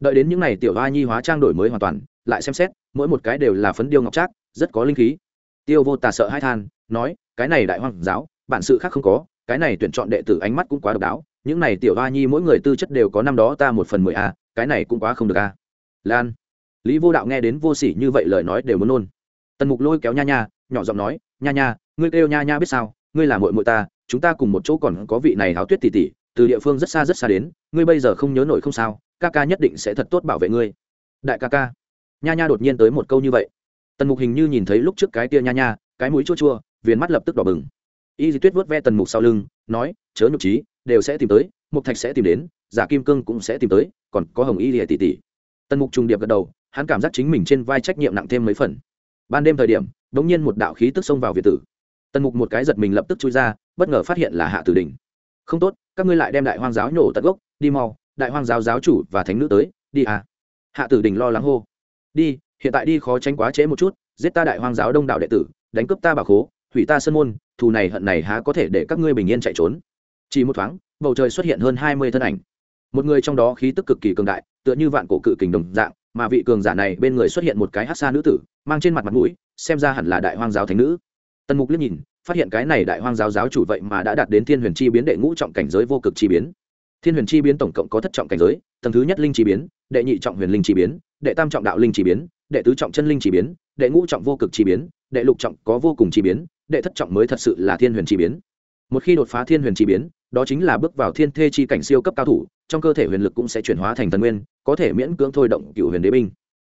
Đợi đến những n à y tiểu hoa nhi hóa trang đổi mới hoàn toàn, lại xem xét, mỗi một cái đều là phấn điêu ngọc trác, rất có linh khí. Tiêu vô tà sợ hai than, nói, cái này đại hoàng giáo, bản sự khác không có cái này tuyển chọn đệ tử ánh mắt cũng quá độc đáo, những này tiểu hoa nhi mỗi người tư chất đều có năm đó ta một phần mười a, cái này cũng quá không được a. Lan, lý vô đạo nghe đến vô s ỉ như vậy lời nói đều muốn nôn. Tần mục lôi kéo nha nha, nhỏ giọng nói, nha nha, ngươi kêu nha nha biết sao? Ngươi là mội mội ta, chúng ta cùng một chỗ còn có vị này háo tuyết tỉ tỉ từ địa phương rất xa rất xa đến, ngươi bây giờ không nhớ nổi không sao, ca ca nhất định sẽ thật tốt bảo vệ ngươi. Đại ca ca. Nha nha đột nhiên tới một câu như vậy. Tần mục hình như nhìn thấy lúc trước cái tia nha nha, cái mũi chua chua, viền mắt lập tức đỏ bừng y di tuyết vớt ve tần mục sau lưng, nói, chớ nhục trí, đều sẽ tìm tới, mục thạch sẽ tìm đến, giả kim cương cũng sẽ tìm tới, còn có hồng y lìa tỷ tỷ. Tần mục trùng điệp gật đầu, hắn cảm giác chính mình trên vai trách nhiệm nặng thêm mấy phần. Ban đêm thời điểm đ ỗ n g nhiên một đạo khí tức xông vào việt tử. Tần mục một cái giật mình lập tức chui ra, bất ngờ phát hiện là hạ tử đình. Không tốt, các ngươi lại đem đại hoang giáo nhổ tận gốc, đi mau, đại hoang giáo giáo chủ và thánh nữ tới, đi à. Hạ tử đình lo lắng hô, đi, hiện tại đi khó tránh quá trễ một chút, giết ta đại hoang giáo đông đạo đệ tử, đánh cướp ta bà khố, hủy ta sân môn thù này hận này há có thể để các ngươi bình yên chạy trốn. Chỉ một thoáng, bầu trời xuất hiện hơn hai mươi thân ảnh. Một người trong đó khí tức cực kỳ cường đại, tựa như vạn cổ cự kình đồng dạng, mà vị cường giả này bên người xuất hiện một cái hát xa nữ tử, mang trên mặt mặt mũi, xem ra hẳn là đại hoang giáo thánh nữ. Tần mục liếc nhìn, phát hiện cái này đại hoang giáo giáo chủ vậy mà đã đạt đến thiên huyền chi biến đệ ngũ trọng cảnh giới vô cực chi biến. Thiên huyền chi biến tổng cộng có thất trọng cảnh giới, tầng thứ nhất linh chi biến, đệ nhị trọng huyền linh chi biến, đệ tam trọng đạo linh chi biến, đệ tứ trọng chân linh chi biến, đệ ngũ trọng vô cực chi biến, đệ lục trọng có vô cùng chi biến đệ thất trọng mới thật sự là thiên huyền chi biến. Một khi đột phá thiên huyền chi biến, đó chính là bước vào thiên thê chi cảnh siêu cấp cao thủ, trong cơ thể huyền lực cũng sẽ chuyển hóa thành thần nguyên, có thể miễn cưỡng thôi động cựu huyền đế binh.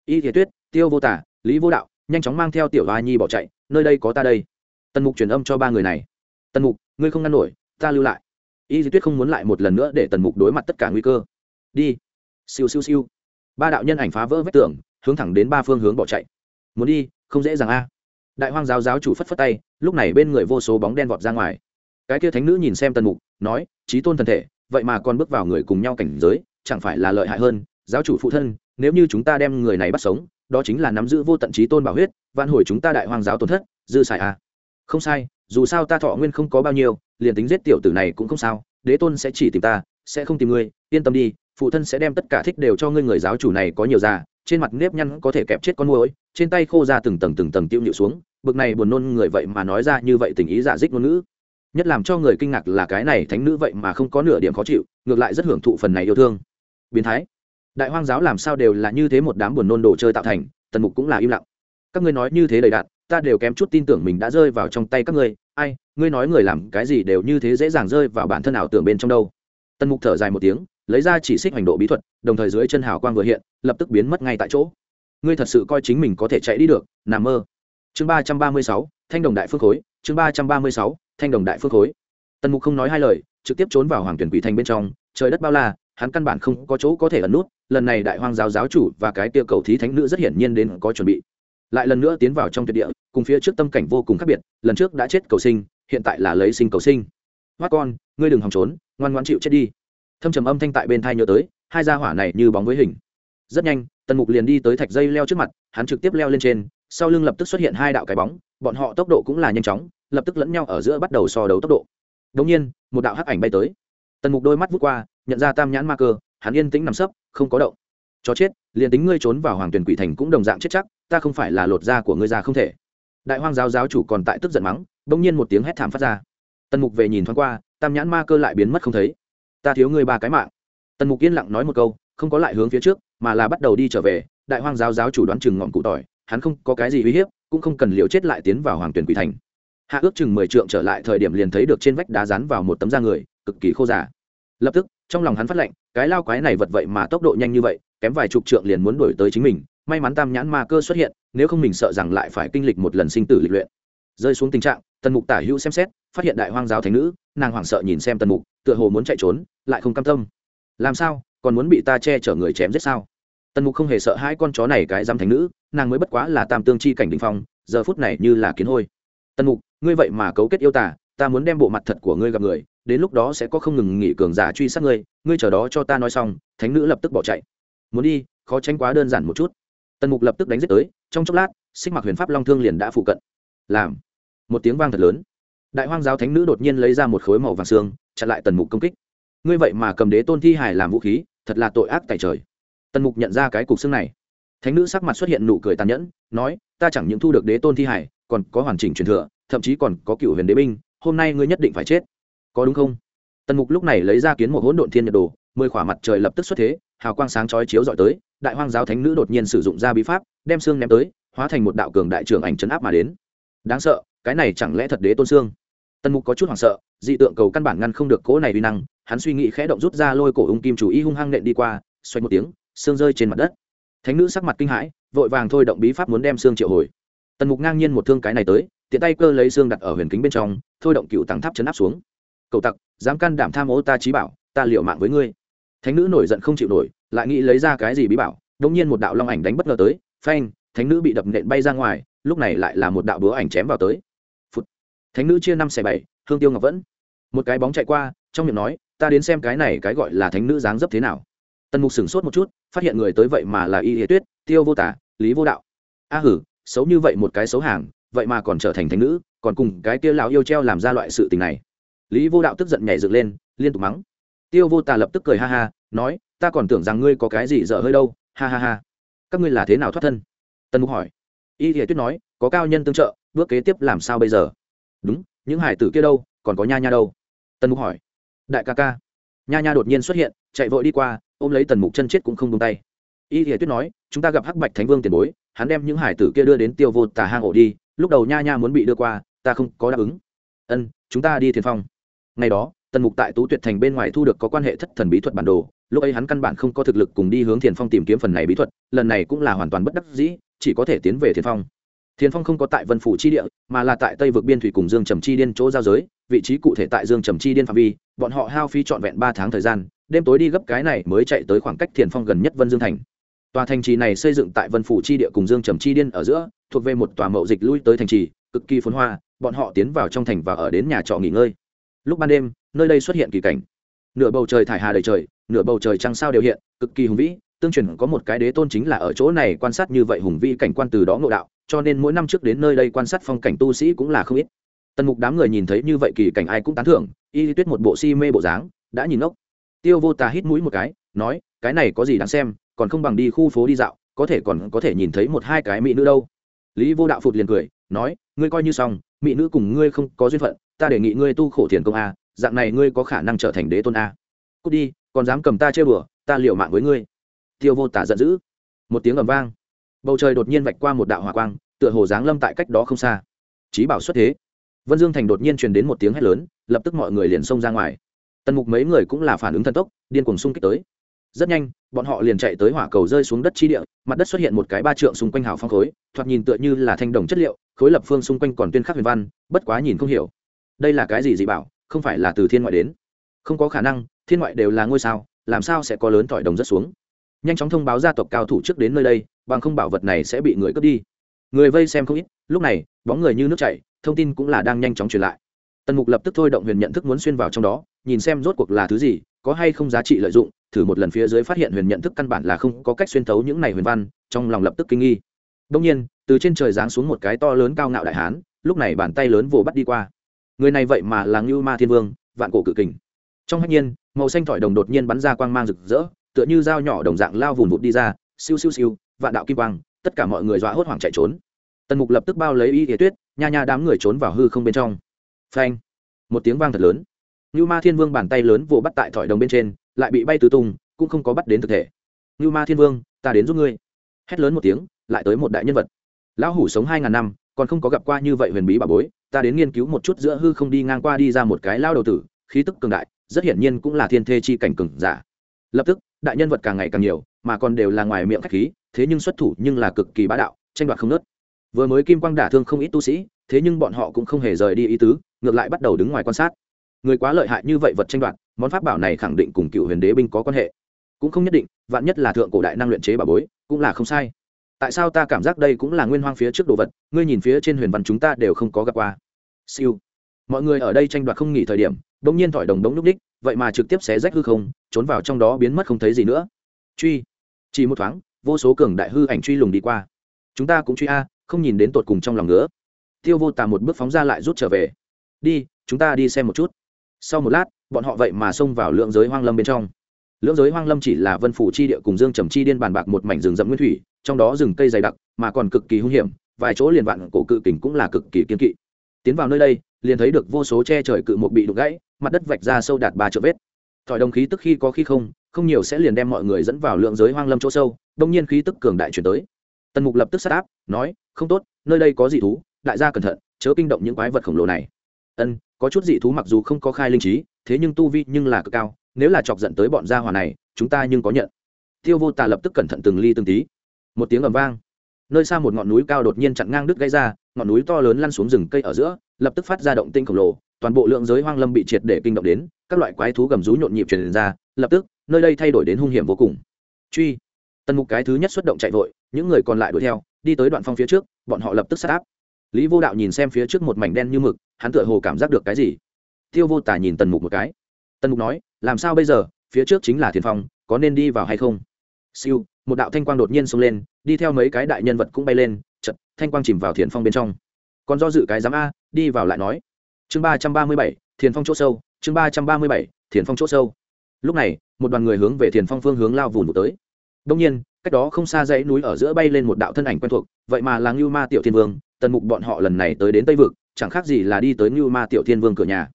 Y thiệt tuyết, tiêu vô tả, lý vô đạo, nhanh chóng mang theo tiểu hoa nhi bỏ chạy, nơi đây có ta đây. Tần mục truyền âm cho ba người này. Tần mục, ngươi không ngăn nổi, ta lưu lại. Y di tuyết không muốn lại một lần nữa để tần mục đối mặt tất cả nguy cơ. Đi. Siêu siêu siêu. Ba đạo nhân ảnh phá vỡ vách tường, hướng thẳng đến ba phương hướng bỏ chạy. Muốn đi, không dễ dàng a đại hoang giáo giáo chủ phất phất tay, lúc này bên người vô số bóng đen vọt ra ngoài cái kia thánh nữ nhìn xem tần mục, nói trí tôn thần thể, vậy mà còn bước vào người cùng nhau cảnh giới, chẳng phải là lợi hại hơn giáo chủ phụ thân, nếu như chúng ta đem người này bắt sống, đó chính là nắm giữ vô tận trí tôn bảo huyết van hồi chúng ta đại hoang giáo tổn thất, dư xài à. không sai, dù sao ta thọ nguyên không có bao nhiêu, liền tính giết tiểu tử này cũng không sao, đế tôn sẽ chỉ tìm ta, sẽ không tìm ngươi, yên tâm đi phụ thân sẽ đem tất cả thích đều cho ngươi người giáo chủ này có nhiều già, trên mặt nếp nhăn có thể kẹp chết con môi trên tay khô ra từng tầng từng tầng tiêu nhịu xuống, bực này buồn nôn người vậy mà nói ra như vậy tình ý giả dích ngôn ngữ. Nhất làm cho người kinh ngạc là cái này thánh nữ vậy mà không có nửa điểm khó chịu, ngược lại rất hưởng thụ phần này yêu thương. Biến thái. Đại hoang giáo làm sao đều là như thế một đám buồn nôn đồ chơi tạo thành, tần mục cũng là im lặng. Các ngươi nói như thế đầy đạn ta đều kém chút tin tưởng mình đã rơi vào trong tay các ngươi, ai, ngươi nói người làm cái gì đều như thế dễ dàng rơi vào bản thân ảo tưởng bên trong đâu. Tần mục thở dài một tiếng lấy ra chỉ xích hành độ bí thuật, đồng thời dưới chân hào quang vừa hiện, lập tức biến mất ngay tại chỗ. Ngươi thật sự coi chính mình có thể chạy đi được nằm mơ. Chương ba trăm ba mươi sáu, thanh đồng đại phước khối, chương ba trăm ba mươi sáu, thanh đồng đại phước khối. Tần mục không nói hai lời, trực tiếp trốn vào hoàng tuyển quỷ thành bên trong, trời đất bao la, hắn căn bản không có chỗ có thể ẩn nút, lần này đại hoang giáo giáo chủ và cái tiêu cầu thí thánh nữ rất hiển nhiên đến có chuẩn bị. Lại lần nữa tiến vào trong tuyệt địa, cùng phía trước tâm cảnh vô cùng khác biệt, lần trước đã chết cầu sinh, hiện tại là lấy sinh cầu sinh. Hoát con, ngươi đừng hòng trốn, ngoan ngoan chịu chết đi thâm trầm âm thanh tại bên thai nhớ tới, hai gia hỏa này như bóng với hình. Rất nhanh, tần mục liền đi tới thạch dây leo trước mặt, hắn trực tiếp leo lên trên, sau lưng lập tức xuất hiện hai đạo cái bóng, bọn họ tốc độ cũng là nhanh chóng, lập tức lẫn nhau ở giữa bắt đầu so đấu tốc độ. Đ ỗ n g nhiên, một đạo hắc ảnh bay tới. Tần mục đôi mắt vút qua, nhận ra tam nhãn ma cơ, hắn yên tĩnh nằm sấp, không có động. Chó chết, liền tính ngươi trốn vào hoàng tuyển quỷ thành cũng đồng dạng chết chắc, ta không phải là lột da của ngươi ra không thể. Đại hoang giáo giáo chủ còn tại tức giận mắng, bỗng nhiên một tiếng hét thảm phát ra. Tần mục về nhìn thoáng qua, tam nhãn ma cơ lại biến mất không thấy ta thiếu ngươi ba cái mạng. Tần mục yên lặng nói một câu, không có lại hướng phía trước, mà là bắt đầu đi trở về. Đại hoang giáo giáo chủ đoán chừng ngọn cụ tỏi, hắn không có cái gì uy hiếp, cũng không cần liều chết lại tiến vào hoàng tuyển quỷ thành. Hạ ước chừng mười trượng trở lại thời điểm liền thấy được trên vách đá rán vào một tấm da người, cực kỳ khô giả lập tức, trong lòng hắn phát lệnh, cái lao quái này vật vậy mà tốc độ nhanh như vậy, kém vài chục trượng liền muốn đổi tới chính mình, may mắn tam nhãn ma cơ xuất hiện, nếu không mình sợ rằng lại phải kinh lịch một lần sinh tử lịch luyện. Rơi xuống tình trạng, tần mục tả hữu xem xét, phát hiện đại hoang giáo thành nữ, nàng hoảng sợ nhìn xem tần mục tựa hồ muốn chạy trốn, lại không cam tâm. Làm sao, còn muốn bị ta che chở người chém giết sao? Tần mục không hề sợ hai con chó này cái dám thành nữ, nàng mới bất quá là tam tương chi cảnh đình phong, giờ phút này như là kiến hôi. Tần mục, ngươi vậy mà cấu kết yêu tả ta muốn đem bộ mặt thật của ngươi gặp người, đến lúc đó sẽ có không ngừng nghỉ cường giả truy sát ngươi ngươi chờ đó cho ta nói xong, thánh nữ lập tức bỏ chạy. Muốn đi, khó tránh quá đơn giản một chút. Tần mục lập tức đánh giết tới, trong chốc lát, xích mặc huyền pháp long thương liền đã phụ cận. Làm, một tiếng vang thật lớn đại hoang giáo thánh nữ đột nhiên lấy ra một khối màu vàng xương, chặn lại tần mục công kích. Ngươi vậy mà cầm đế tôn thi hải làm vũ khí, thật là tội ác tại trời. Tần mục nhận ra cái cục xương này. Thánh nữ sắc mặt xuất hiện nụ cười tàn nhẫn, nói, ta chẳng những thu được đế tôn thi hải còn có hoàn chỉnh truyền thừa, thậm chí còn có cựu huyền đế binh, hôm nay ngươi nhất định phải chết. Có đúng không? Tần mục lúc này lấy ra kiến một hỗn độn thiên nhật đồ, mười khỏa mặt trời lập tức xuất thế, hào quang sáng chói chiếu dọi tới, đại hoang giáo thánh nữ đột nhiên sử dụng ra bí pháp, đem xương ném tới, hóa thành một đạo cường đại trưởng ảnh chấn áp mà đến. Đáng sợ, cái này chẳng lẽ thật đế tôn xương? Tần mục có chút hoảng sợ, dị tượng cầu căn bản ngăn không được cỗ này uy năng, hắn suy nghĩ khẽ động rút ra lôi cổ ung kim chủ y hung hăng nện đi qua, xoay một tiếng, xương rơi trên mặt đất. Thánh nữ sắc mặt kinh hãi, vội vàng thôi động bí pháp muốn đem xương triệu hồi. Tần mục ngang nhiên một thương cái này tới, tiện tay cơ lấy xương đặt ở huyền kính bên trong, thôi động cựu tàng tháp chấn áp xuống. Cậu tặc, dám can đảm tham ô ta trí bảo, ta liệu mạng với ngươi. Thánh nữ nổi giận không chịu nổi, lại nghĩ lấy ra cái gì bí bảo đông nhiên một đạo long ảnh đánh bất ngờ tới, phanh, thánh nữ bị đập nện bay ra ngoài, lúc này lại là một đạo búa ảnh chém vào tới thánh nữ chia năm xẻ bảy, hương tiêu ngọc vẫn. Một cái bóng chạy qua, trong miệng nói, ta đến xem cái này cái gọi là thánh nữ dáng dấp thế nào. Tần mục sửng sốt một chút, phát hiện người tới vậy mà là y hệ tuyết, tiêu vô tả, lý vô đạo. A hử, xấu như vậy một cái xấu hàng, vậy mà còn trở thành thánh nữ, còn cùng cái kia lão yêu treo làm ra loại sự tình này. Lý vô đạo tức giận nhảy dựng lên, liên tục mắng. Tiêu vô tà lập tức cười ha ha, nói, ta còn tưởng rằng ngươi có cái gì dở hơi đâu, ha ha ha. Các ngươi là thế nào thoát thân? Tần mục hỏi. Y thì tuyết nói, có cao nhân tương trợ, bước kế tiếp làm sao bây giờ? Đúng, những hải tử kia đâu, còn có nha nha đâu? Tần mục hỏi. Đại ca ca. Nha nha đột nhiên xuất hiện, chạy vội đi qua, ôm lấy tần mục chân chết cũng không tung tay. Y thì tuyết nói, chúng ta gặp hắc bạch thánh vương tiền bối, hắn đem những hải tử kia đưa đến tiêu vô tà hang ổ đi, lúc đầu nha nha muốn bị đưa qua, ta không có đáp ứng. Ân, chúng ta đi thiền phong. Ngày đó, tần mục tại tú tuyệt thành bên ngoài thu được có quan hệ thất thần bí thuật bản đồ, lúc ấy hắn căn bản không có thực lực cùng đi hướng thiền phong tìm kiếm phần này bí thuật, lần này cũng là hoàn toàn bất đắc dĩ, chỉ có thể tiến về thiền phong thiền phong không có tại vân phủ chi địa, mà là tại tây vực biên thủy cùng dương trầm chi điên chỗ giao giới, vị trí cụ thể tại dương trầm chi điên phạm vi, bọn họ hao phí trọn vẹn ba tháng thời gian, đêm tối đi gấp cái này mới chạy tới khoảng cách thiền phong gần nhất vân dương thành. Tòa thành trì này xây dựng tại vân phủ chi địa cùng dương trầm chi điên ở giữa, thuộc về một tòa mậu dịch lui tới thành trì, cực kỳ phồn hoa, bọn họ tiến vào trong thành và ở đến nhà trọ nghỉ ngơi. Lúc ban đêm, nơi đây xuất hiện kỳ cảnh. Nửa bầu trời thải hà đầy trời, nửa bầu trời trăng sao đều hiện, cực kỳ hùng vĩ tương truyền có một cái đế tôn chính là ở chỗ này quan sát như vậy hùng vĩ cảnh quan từ đó ngộ đạo, cho nên mỗi năm trước đến nơi đây quan sát phong cảnh tu sĩ cũng là không ít. Tần mục đám người nhìn thấy như vậy kỳ cảnh ai cũng tán thưởng, y tuyết một bộ si mê bộ dáng, đã nhìn ốc tiêu vô tà hít mũi một cái, nói, cái này có gì đáng xem, còn không bằng đi khu phố đi dạo, có thể còn có thể nhìn thấy một hai cái mỹ nữ đâu. Lý vô đạo phụt liền cười, nói, ngươi coi như xong, mỹ nữ cùng ngươi không có duyên phận, ta đề nghị ngươi tu khổ thiền công a, dạng này ngươi có khả năng trở thành đế tôn a. Cút đi, còn dám cầm ta chơi bừa ta liệu mạng với ngươi tiêu vô tả giận dữ. Một tiếng ầm vang. Bầu trời đột nhiên vạch qua một đạo hỏa quang, tựa hồ giáng lâm tại cách đó không xa. Trí bảo xuất thế. Vân dương thành đột nhiên truyền đến một tiếng hét lớn, lập tức mọi người liền xông ra ngoài. Tần mục mấy người cũng là phản ứng thần tốc, điên cuồng xung kích tới. Rất nhanh, bọn họ liền chạy tới hỏa cầu rơi xuống đất chi địa, mặt đất xuất hiện một cái ba trượng xung quanh hào phong khối, thoạt nhìn tựa như là thanh đồng chất liệu, khối lập phương xung quanh còn tuyên khắc huyền văn, bất quá nhìn không hiểu. Đây là cái gì dị bảo, không phải là từ thiên ngoại đến. Không có khả năng, thiên ngoại đều là ngôi sao, làm sao sẽ có lớn thỏi đồng rất xuống? Nhanh chóng thông báo gia tộc cao thủ trước đến nơi đây, bằng không bảo vật này sẽ bị người cướp đi. Người vây xem không ít, lúc này, bóng người như nước chảy, thông tin cũng là đang nhanh chóng truyền lại. Tần mục lập tức thôi động huyền nhận thức muốn xuyên vào trong đó, nhìn xem rốt cuộc là thứ gì, có hay không giá trị lợi dụng, thử một lần phía dưới phát hiện huyền nhận thức căn bản là không có cách xuyên thấu những này huyền văn, trong lòng lập tức kinh nghi. Đông nhiên, từ trên trời giáng xuống một cái to lớn cao ngạo đại hán, lúc này bàn tay lớn vồ bắt đi qua. Người này vậy mà là ngưu ma thiên vương, vạn cổ cự kình. Trong hạnh nhiên, màu xanh thỏi đồng đột nhiên bắn ra quang mang rực rỡ tựa như dao nhỏ đồng dạng lao vùn vụt đi ra, siêu siêu siêu, vạn đạo kim quang, tất cả mọi người dọa hốt hoảng chạy trốn. Tần mục lập tức bao lấy y thế tuyết, nha nha đám người trốn vào hư không bên trong. Phanh! Một tiếng vang thật lớn. Như ma thiên vương bàn tay lớn vỗ bắt tại thỏi đồng bên trên, lại bị bay tứ tung, cũng không có bắt đến thực thể. Như ma thiên vương, ta đến giúp ngươi. Hét lớn một tiếng, lại tới một đại nhân vật. Lão hủ sống hai ngàn năm, còn không có gặp qua như vậy huyền bí bà bối, ta đến nghiên cứu một chút giữa hư không đi ngang qua đi ra một cái lao đầu tử, khí tức cường đại, rất hiển nhiên cũng là thiên thê chi cảnh cường giả. Lập tức đại nhân vật càng ngày càng nhiều, mà còn đều là ngoài miệng khách khí, thế nhưng xuất thủ nhưng là cực kỳ bá đạo, tranh đoạt không nớt. Vừa mới kim quang đả thương không ít tu sĩ, thế nhưng bọn họ cũng không hề rời đi ý tứ, ngược lại bắt đầu đứng ngoài quan sát. Người quá lợi hại như vậy vật tranh đoạt, món pháp bảo này khẳng định cùng cựu huyền đế binh có quan hệ. Cũng không nhất định, vạn nhất là thượng cổ đại năng luyện chế bảo bối, cũng là không sai. Tại sao ta cảm giác đây cũng là nguyên hoang phía trước đồ vật, ngươi nhìn phía trên huyền văn chúng ta đều không có gặp qua. Siêu. Mọi người ở đây tranh đoạt không nghỉ thời điểm đông nhiên thỏi đồng đống núp đích, vậy mà trực tiếp xé rách hư không, trốn vào trong đó biến mất không thấy gì nữa. Truy. Chỉ một thoáng, vô số cường đại hư ảnh truy lùng đi qua. Chúng ta cũng truy a, không nhìn đến tột cùng trong lòng nữa. Tiêu vô tà một bước phóng ra lại rút trở về. Đi, chúng ta đi xem một chút. Sau một lát, bọn họ vậy mà xông vào lượng giới hoang lâm bên trong. Lưỡng giới hoang lâm chỉ là vân phủ chi địa cùng dương trầm chi điên bàn bạc một mảnh rừng rậm nguyên thủy, trong đó rừng cây dày đặc, mà còn cực kỳ hung hiểm, vài chỗ liền vạn cổ cự kình cũng là cực kỳ kiên kỵ. Tiến vào nơi đây, liền thấy được vô số che trời cự một bị đục gãy mặt đất vạch ra sâu đạt ba triệu vết. Thỏi đồng khí tức khi có khi không không nhiều sẽ liền đem mọi người dẫn vào lượng giới hoang lâm chỗ sâu, đông nhiên khí tức cường đại chuyển tới. Tần mục lập tức sát áp, nói, không tốt, nơi đây có dị thú, đại gia cẩn thận, chớ kinh động những quái vật khổng lồ này. Ân, có chút dị thú mặc dù không có khai linh trí, thế nhưng tu vi nhưng là cực cao, nếu là chọc giận tới bọn gia hỏa này, chúng ta nhưng có nhận. Tiêu vô tà lập tức cẩn thận từng ly từng tí. Một tiếng ầm vang. Nơi xa một ngọn núi cao đột nhiên chặn ngang đứt gãy ra, ngọn núi to lớn lăn xuống rừng cây ở giữa, lập tức phát ra động tinh khổng lồ toàn bộ lượng giới hoang lâm bị triệt để kinh động đến, các loại quái thú gầm rú nhộn nhịp truyền ra, lập tức, nơi đây thay đổi đến hung hiểm vô cùng. Truy. Tần mục cái thứ nhất xuất động chạy vội, những người còn lại đuổi theo, đi tới đoạn phong phía trước, bọn họ lập tức sát áp. Lý vô đạo nhìn xem phía trước một mảnh đen như mực, hắn tựa hồ cảm giác được cái gì. Tiêu vô tả nhìn tần mục một cái. Tần mục nói, làm sao bây giờ? Phía trước chính là thiền phong, có nên đi vào hay không? Siêu, một đạo thanh quang đột nhiên xông lên, đi theo mấy cái đại nhân vật cũng bay lên chật thanh quang chìm vào thiền phong bên trong. Còn do dự cái giám a, đi vào lại nói chương ba trăm ba mươi bảy, thiền phong chỗ sâu, chương ba trăm ba mươi bảy, thiền phong chỗ sâu. Lúc này, một đoàn người hướng về thiền phong phương hướng lao vùn một tới. Đông nhiên, cách đó không xa dãy núi ở giữa bay lên một đạo thân ảnh quen thuộc, vậy mà là ngưu ma tiểu thiên vương, tần mục bọn họ lần này tới đến tây vực, chẳng khác gì là đi tới ngưu ma tiểu thiên vương cửa nhà.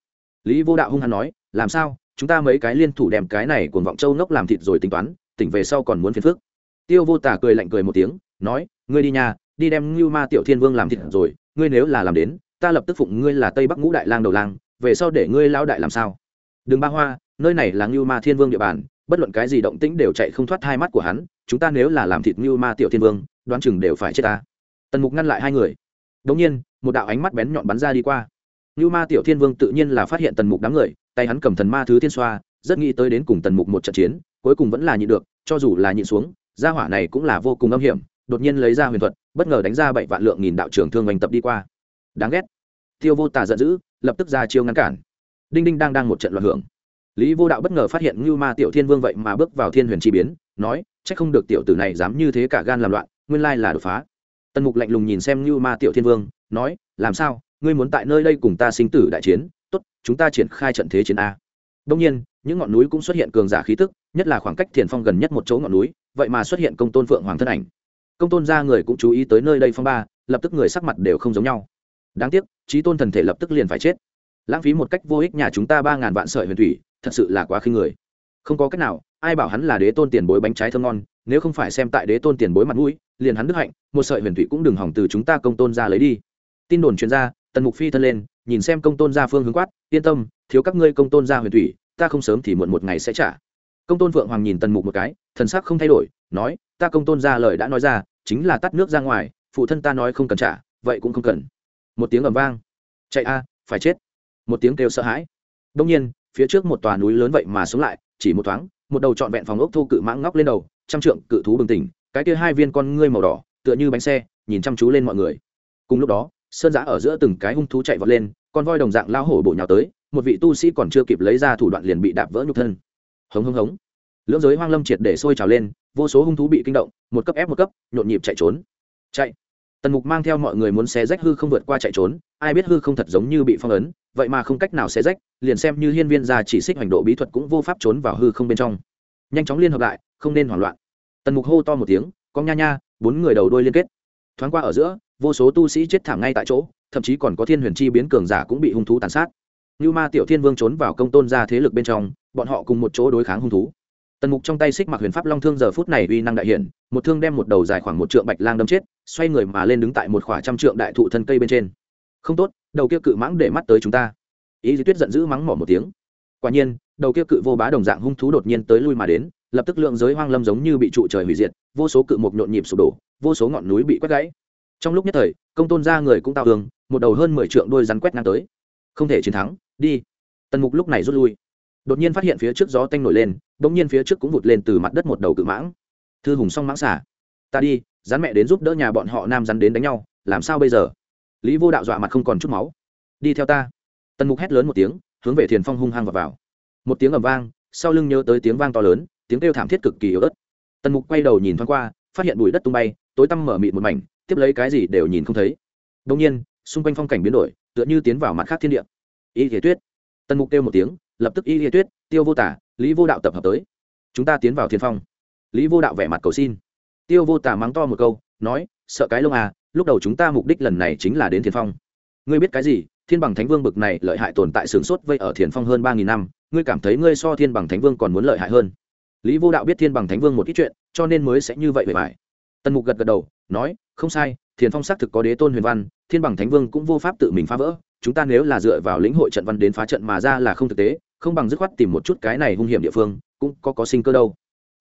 Lý vô đạo hung hăng nói, làm sao? Chúng ta mấy cái liên thủ đem cái này cuồng vọng châu ngốc làm thịt rồi tính toán, tỉnh về sau còn muốn phiền phức. Tiêu vô tả cười lạnh cười một tiếng, nói, ngươi đi nhà, đi đem ngưu ma tiểu thiên vương làm thịt rồi, ngươi nếu là làm đến ta lập tức phụng ngươi là tây bắc ngũ đại lang đầu lang, về sau để ngươi lao đại làm sao? Đừng ba hoa, nơi này là ngưu ma thiên vương địa bàn, bất luận cái gì động tĩnh đều chạy không thoát hai mắt của hắn, chúng ta nếu là làm thịt ngưu ma tiểu thiên vương, đoán chừng đều phải chết ta. Tần mục ngăn lại hai người. Đống nhiên, một đạo ánh mắt bén nhọn bắn ra đi qua. Ngưu ma tiểu thiên vương tự nhiên là phát hiện tần mục đám người, tay hắn cầm thần ma thứ thiên xoa, rất nghĩ tới đến cùng tần mục một trận chiến, cuối cùng vẫn là nhịn được, cho dù là nhịn xuống, gia hỏa này cũng là vô cùng âm hiểm, đột nhiên lấy ra huyền thuật, bất ngờ đánh ra bảy vạn lượng nghìn đạo trưởng thương oanh tập đi qua. Đáng ghét tiêu vô tà giận dữ, lập tức ra chiêu ngăn cản. Đinh đinh đang đang một trận loạn hưởng. Lý vô đạo bất ngờ phát hiện ngưu ma tiểu thiên vương vậy mà bước vào thiên huyền chi biến, nói c h ắ c không được tiểu tử này dám như thế cả gan làm loạn, nguyên lai là đột phá. Tần mục lạnh lùng nhìn xem ngưu ma tiểu thiên vương, nói, làm sao? Ngươi muốn tại nơi đây cùng ta sinh tử đại chiến? Tốt, chúng ta triển khai trận thế chiến a. Đông nhiên, những ngọn núi cũng xuất hiện cường giả khí tức, nhất là khoảng cách thiền phong gần nhất một chỗ ngọn núi, vậy mà xuất hiện công tôn phượng hoàng thân ảnh. Công tôn ra người cũng chú ý tới nơi đây phong ba, lập tức người sắc mặt đều không giống nhau. Đáng tiếc trí tôn thần thể lập tức liền phải chết. Lãng phí một cách vô ích nhà chúng ta ba ngàn vạn sợi huyền thủy, thật sự là quá khinh người. Không có cách nào, ai bảo hắn là đế tôn tiền bối bánh trái thơm ngon, nếu không phải xem tại đế tôn tiền bối mặt mũi, liền hắn đức hạnh, một sợi huyền thủy cũng đừng hỏng từ chúng ta công tôn ra lấy đi. Tin đồn chuyên gia tần mục phi thân lên, nhìn xem công tôn gia phương hướng quát, yên tâm, thiếu các ngươi công tôn gia huyền thủy, ta không sớm thì muộn một ngày sẽ trả. Công tôn vượng hoàng nhìn tần mục một cái, thần sắc không thay đổi, nói, ta công tôn ra lời đã nói ra, chính là tắt nước ra ngoài, phụ thân ta nói không cần trả, vậy cũng không cần một tiếng ầm vang. Chạy a, phải chết. Một tiếng kêu sợ hãi. Đông nhiên, phía trước một tòa núi lớn vậy mà sống lại, chỉ một thoáng, một đầu trọn vẹn phòng ốc thô cự mãng ngóc lên đầu, trăm trượng cự thú bừng tỉnh, cái kia hai viên con ngươi màu đỏ, tựa như bánh xe, nhìn chăm chú lên mọi người. Cùng lúc đó, sơn giã ở giữa từng cái hung thú chạy vọt lên, con voi đồng dạng lao hổ bổ nhào tới, một vị tu sĩ còn chưa kịp lấy ra thủ đoạn liền bị đạp vỡ nhục thân. Hống hống hống. Lưỡng giới hoang lâm triệt để sôi trào lên, vô số hung thú bị kinh động, một cấp ép một cấp, nhộn nhịp chạy trốn. Chạy tần mục mang theo mọi người muốn xé rách hư không vượt qua chạy trốn, ai biết hư không thật giống như bị phong ấn, vậy mà không cách nào xé rách, liền xem như hiên viên gia chỉ xích hành độ bí thuật cũng vô pháp trốn vào hư không bên trong. Nhanh chóng liên hợp lại, không nên hoảng loạn. Tần mục hô to một tiếng con nha nha, bốn người đầu đôi liên kết. Thoáng qua ở giữa, vô số tu sĩ chết thảm ngay tại chỗ, thậm chí còn có thiên huyền chi biến cường giả cũng bị hung thú tàn sát. Như ma tiểu thiên vương trốn vào công tôn ra thế lực bên trong, bọn họ cùng một chỗ đối kháng hung thú. Tần mục trong tay xích mặc huyền pháp long thương giờ phút này uy năng đại hiển một thương đem một đầu dài khoảng một trượng bạch lang đâm chết xoay người mà lên đứng tại một khỏa trăm trượng đại thụ thân cây bên trên. Không tốt, đầu kia cự mãng để mắt tới chúng ta. Ý di tuyết giận dữ mắng mỏ một tiếng. Quả nhiên, đầu kia cự vô bá đồng dạng hung thú đột nhiên tới lui mà đến, lập tức lượng giới hoang lâm giống như bị trụ trời hủy diệt, vô số cự mục nhộn nhịp sụp đổ, vô số ngọn núi bị quét gãy. Trong lúc nhất thời, công tôn ra người cũng tạo tường một đầu hơn mười trượng đôi rắn quét ngang tới. Không thể chiến thắng, đi. Tần mục lúc này rút lui. Đột nhiên phát hiện phía trước gió tanh nổi lên đ ỗ n g nhiên phía trước cũng vụt lên từ mặt đất một đầu cự mãng. Thư hùng song mãng xả ta đi rắn mẹ đến giúp đỡ nhà bọn họ nam rắn đến đánh nhau làm sao bây giờ? Lý vô đạo dọa mặt không còn chút máu. Đi theo ta. Tần mục hét lớn một tiếng hướng về thiền phong hung hăng vào, vào. một tiếng ầm vang sau lưng nhớ tới tiếng vang to lớn tiếng kêu thảm thiết cực kỳ yếu ớt. Tần mục quay đầu nhìn thoáng qua phát hiện bụi đất tung bay tối tăm mở mịt một mảnh tiếp lấy cái gì đều nhìn không thấy. Đông nhiên xung quanh phong cảnh biến đổi tựa như tiến vào mặt khác thiên địa. Y thế tuyết. Tần mục kêu một tiếng lập tức y thế tuyết tiêu vô tả lý vô đạo tập hợp tới. Chúng ta tiến vào thiên phong. Lý vô đạo vẻ mặt cầu xin tiêu vô tả mắng to một câu, nói, sợ cái lông à lúc đầu chúng ta mục đích lần này chính là đến thiên phong. Ngươi biết cái gì? Thiên bằng thánh vương bực này lợi hại tồn tại sướng sốt vây ở thiên phong hơn ba nghìn năm, ngươi cảm thấy ngươi so thiên bằng thánh vương còn muốn lợi hại hơn? Lý vô đạo biết thiên bằng thánh vương một ít chuyện, cho nên mới sẽ như vậy bề bài. Tần mục gật gật đầu, nói, không sai, thiền phong xác thực có đế tôn huyền văn, thiên bằng thánh vương cũng vô pháp tự mình phá vỡ. Chúng ta nếu là dựa vào lĩnh hội trận văn đến phá trận mà ra là không thực tế, không bằng dứt khoát tìm một chút cái này hung hiểm địa phương, cũng có có sinh cơ đâu.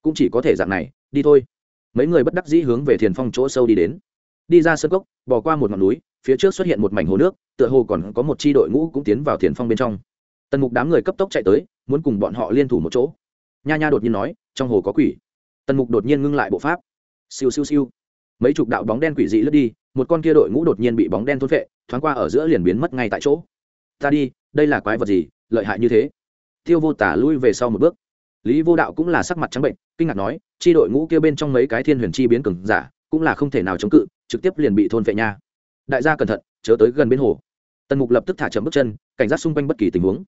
Cũng chỉ có thể dạng này, đi thôi mấy người bất đắc dĩ hướng về thiền phong chỗ sâu đi đến. Đi ra sân cốc bỏ qua một ngọn núi, phía trước xuất hiện một mảnh hồ nước, tựa hồ còn có một c h i đội ngũ cũng tiến vào thiền phong bên trong. Tần mục đám người cấp tốc chạy tới, muốn cùng bọn họ liên thủ một chỗ. Nha nha đột nhiên nói, trong hồ có quỷ. Tần mục đột nhiên ngưng lại bộ pháp. Siêu siêu siêu. Mấy chục đạo bóng đen quỷ dị lướt đi, một con kia đội ngũ đột nhiên bị bóng đen thôn vệ thoáng qua ở giữa liền biến mất ngay tại chỗ. Ta đi, đây là quái vật gì, lợi hại như thế? Tiêu vô tả lui về sau một bước lý vô đạo cũng là sắc mặt trắng bệnh, kinh ngạc nói, chi đội ngũ kia bên trong mấy cái thiên huyền chi biến cường giả, cũng là không thể nào chống cự, trực tiếp liền bị thôn vệ nha. Đại gia cẩn thận, chớ tới gần bên hồ. Tần mục lập tức thả chậm bước chân, cảnh giác xung quanh bất kỳ tình huống.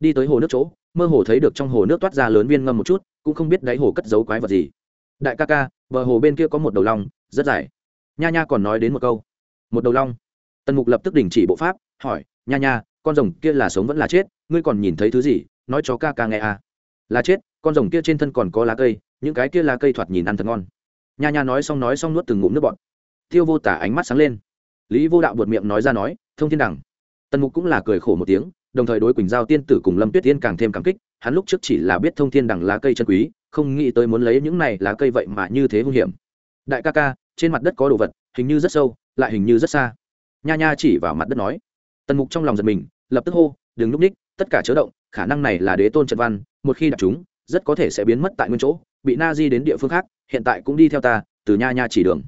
Đi tới hồ nước chỗ, mơ hồ thấy được trong hồ nước toát ra lớn viên ngâm một chút, cũng không biết đáy hồ cất giấu quái vật gì. Đại ca ca, bờ hồ bên kia có một đầu long, rất dài. Nha nha còn nói đến một câu. Một đầu long? Tần mục lập tức đình chỉ bộ pháp, hỏi, nha nha, con rồng kia là sống vẫn là chết? Ngươi còn nhìn thấy thứ gì? Nói cho ca ca nghe à. là chết con rồng kia trên thân còn có lá cây, những cái kia lá cây thoạt nhìn ăn thật ngon. Nha nha nói xong nói xong nuốt từng ngụm nước bọn tiêu vô tả ánh mắt sáng lên. Lý vô đạo buột miệng nói ra nói, thông thiên đẳng. Tần mục cũng là cười khổ một tiếng, đồng thời đối quỳnh giao tiên tử cùng lâm tuyết tiên càng thêm cảm kích, hắn lúc trước chỉ là biết thông thiên đẳng lá cây chân quý, không nghĩ tới muốn lấy những này lá cây vậy mà như thế hung hiểm. Đại ca ca, trên mặt đất có đồ vật, hình như rất sâu, lại hình như rất xa. Nha nha chỉ vào mặt đất nói. Tần mục trong lòng giật mình, lập tức hô, đừng núp ních, tất cả chớ động, khả năng này là đế tôn trận văn, một khi đặt chúng rất có thể sẽ biến mất tại nguyên chỗ, bị na di đến địa phương khác, hiện tại cũng đi theo ta, từ nha nha chỉ đường.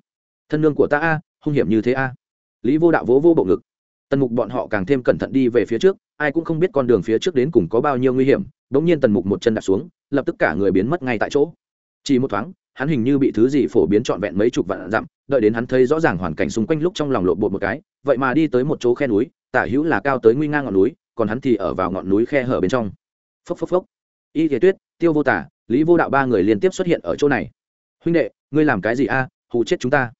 Thân lương của ta a, hung hiểm như thế a. Lý vô đạo vỗ vô bộ ngực. Tần mục bọn họ càng thêm cẩn thận đi về phía trước, ai cũng không biết con đường phía trước đến cùng có bao nhiêu nguy hiểm đ ỗ n g nhiên tần mục một chân đạp xuống, lập tức cả người biến mất ngay tại chỗ. Chỉ một thoáng, hắn hình như bị thứ gì phổ biến trọn vẹn mấy chục vạn dặm, đợi đến hắn thấy rõ ràng hoàn cảnh xung quanh lúc trong lòng lộn bột một cái, vậy mà đi tới một chỗ khe núi, tả hữu là cao tới nguy ngang ngọn núi, còn hắn thì ở vào ngọn núi khe hở bên trong. Phốc phốc phốc. Y thế tuyết tiêu vô tả, lý vô đạo ba người liên tiếp xuất hiện ở chỗ này. Huynh đệ, ngươi làm cái gì a? Hù chết chúng ta.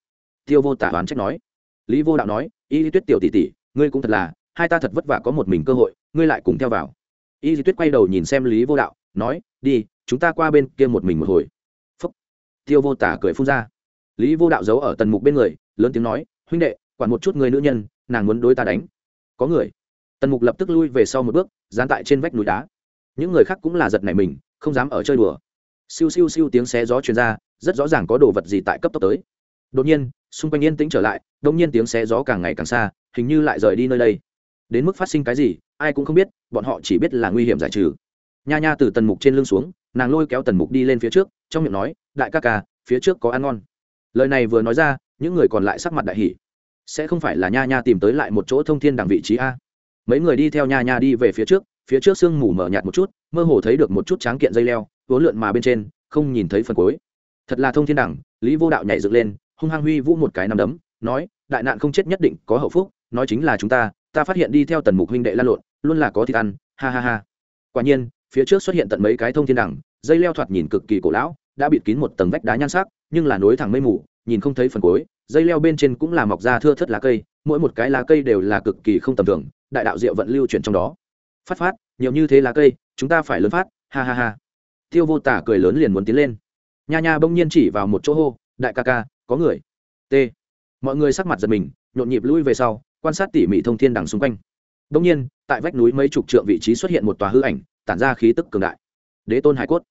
Tiêu vô tả đoán trách nói. Lý vô đạo nói, y thế tuyết tiểu tỷ tỷ, ngươi cũng thật là, hai ta thật vất vả có một mình cơ hội, ngươi lại cùng theo vào. Y Di tuyết quay đầu nhìn xem lý vô đạo, nói, đi, chúng ta qua bên kia một mình một hồi. Tiêu vô tả cười phun ra. Lý vô đạo giấu ở tần mục bên người, lớn tiếng nói, huynh đệ, quản một chút người nữ nhân, nàng muốn đối ta đánh. Có người. Tần mục lập tức lui về sau một bước, dán tại trên vách núi đá. Những người khác cũng là giật nảy mình không dám ở chơi đùa. Siêu siêu siêu tiếng xé gió truyền ra, rất rõ ràng có đồ vật gì tại cấp tốc tới. Đột nhiên, xung quanh yên tĩnh trở lại, đông nhiên tiếng xé gió càng ngày càng xa, hình như lại rời đi nơi đây. Đến mức phát sinh cái gì, ai cũng không biết, bọn họ chỉ biết là nguy hiểm giải trừ. Nha nha từ tần mục trên lưng xuống, nàng lôi kéo tần mục đi lên phía trước, trong miệng nói, đại ca ca, phía trước có ăn ngon. Lời này vừa nói ra, những người còn lại sắc mặt đại hỷ sẽ không phải là nha nha tìm tới lại một chỗ thông thiên đằng vị trí a? Mấy người đi theo nha nha đi về phía trước phía trước sương mù mở nhạt một chút, mơ hồ thấy được một chút tráng kiện dây leo vốn lượn mà bên trên, không nhìn thấy phần cuối. Thật là thông thiên đẳng, lý vô đạo nhảy dựng lên, hung hăng huy vũ một cái nằm đấm, nói, đại nạn không chết nhất định có hậu phúc, nói chính là chúng ta ta phát hiện đi theo tần mục huynh đệ lan lộn, luôn là có thịt ăn, ha ha ha. Quả nhiên, phía trước xuất hiện tận mấy cái thông thiên đẳng, dây leo thoạt nhìn cực kỳ cổ lão, đã bịt kín một tầng vách đá nhan sắc, nhưng là nối thẳng mây mù, nhìn không thấy phần cuối, dây leo bên trên cũng là mọc ra thưa thất lá cây, mỗi một cái lá cây đều là cực kỳ không tầm thường, đại đạo diệu vận lưu chuyển trong đó phát phát, nhiều như thế lá cây, chúng ta phải lớn phát, ha ha ha. Tiêu vô tả cười lớn liền muốn tiến lên. Nha nha bỗng nhiên chỉ vào một chỗ hô, đại ca ca, có người. T. Mọi người sắc mặt giật mình, nhộn nhịp lui về sau, quan sát tỉ mỉ thông thiên đằng xung quanh. Bỗng nhiên, tại vách núi mấy chục trượng vị trí xuất hiện một tòa hư ảnh, tản ra khí tức cường đại. Đế tôn hải cốt.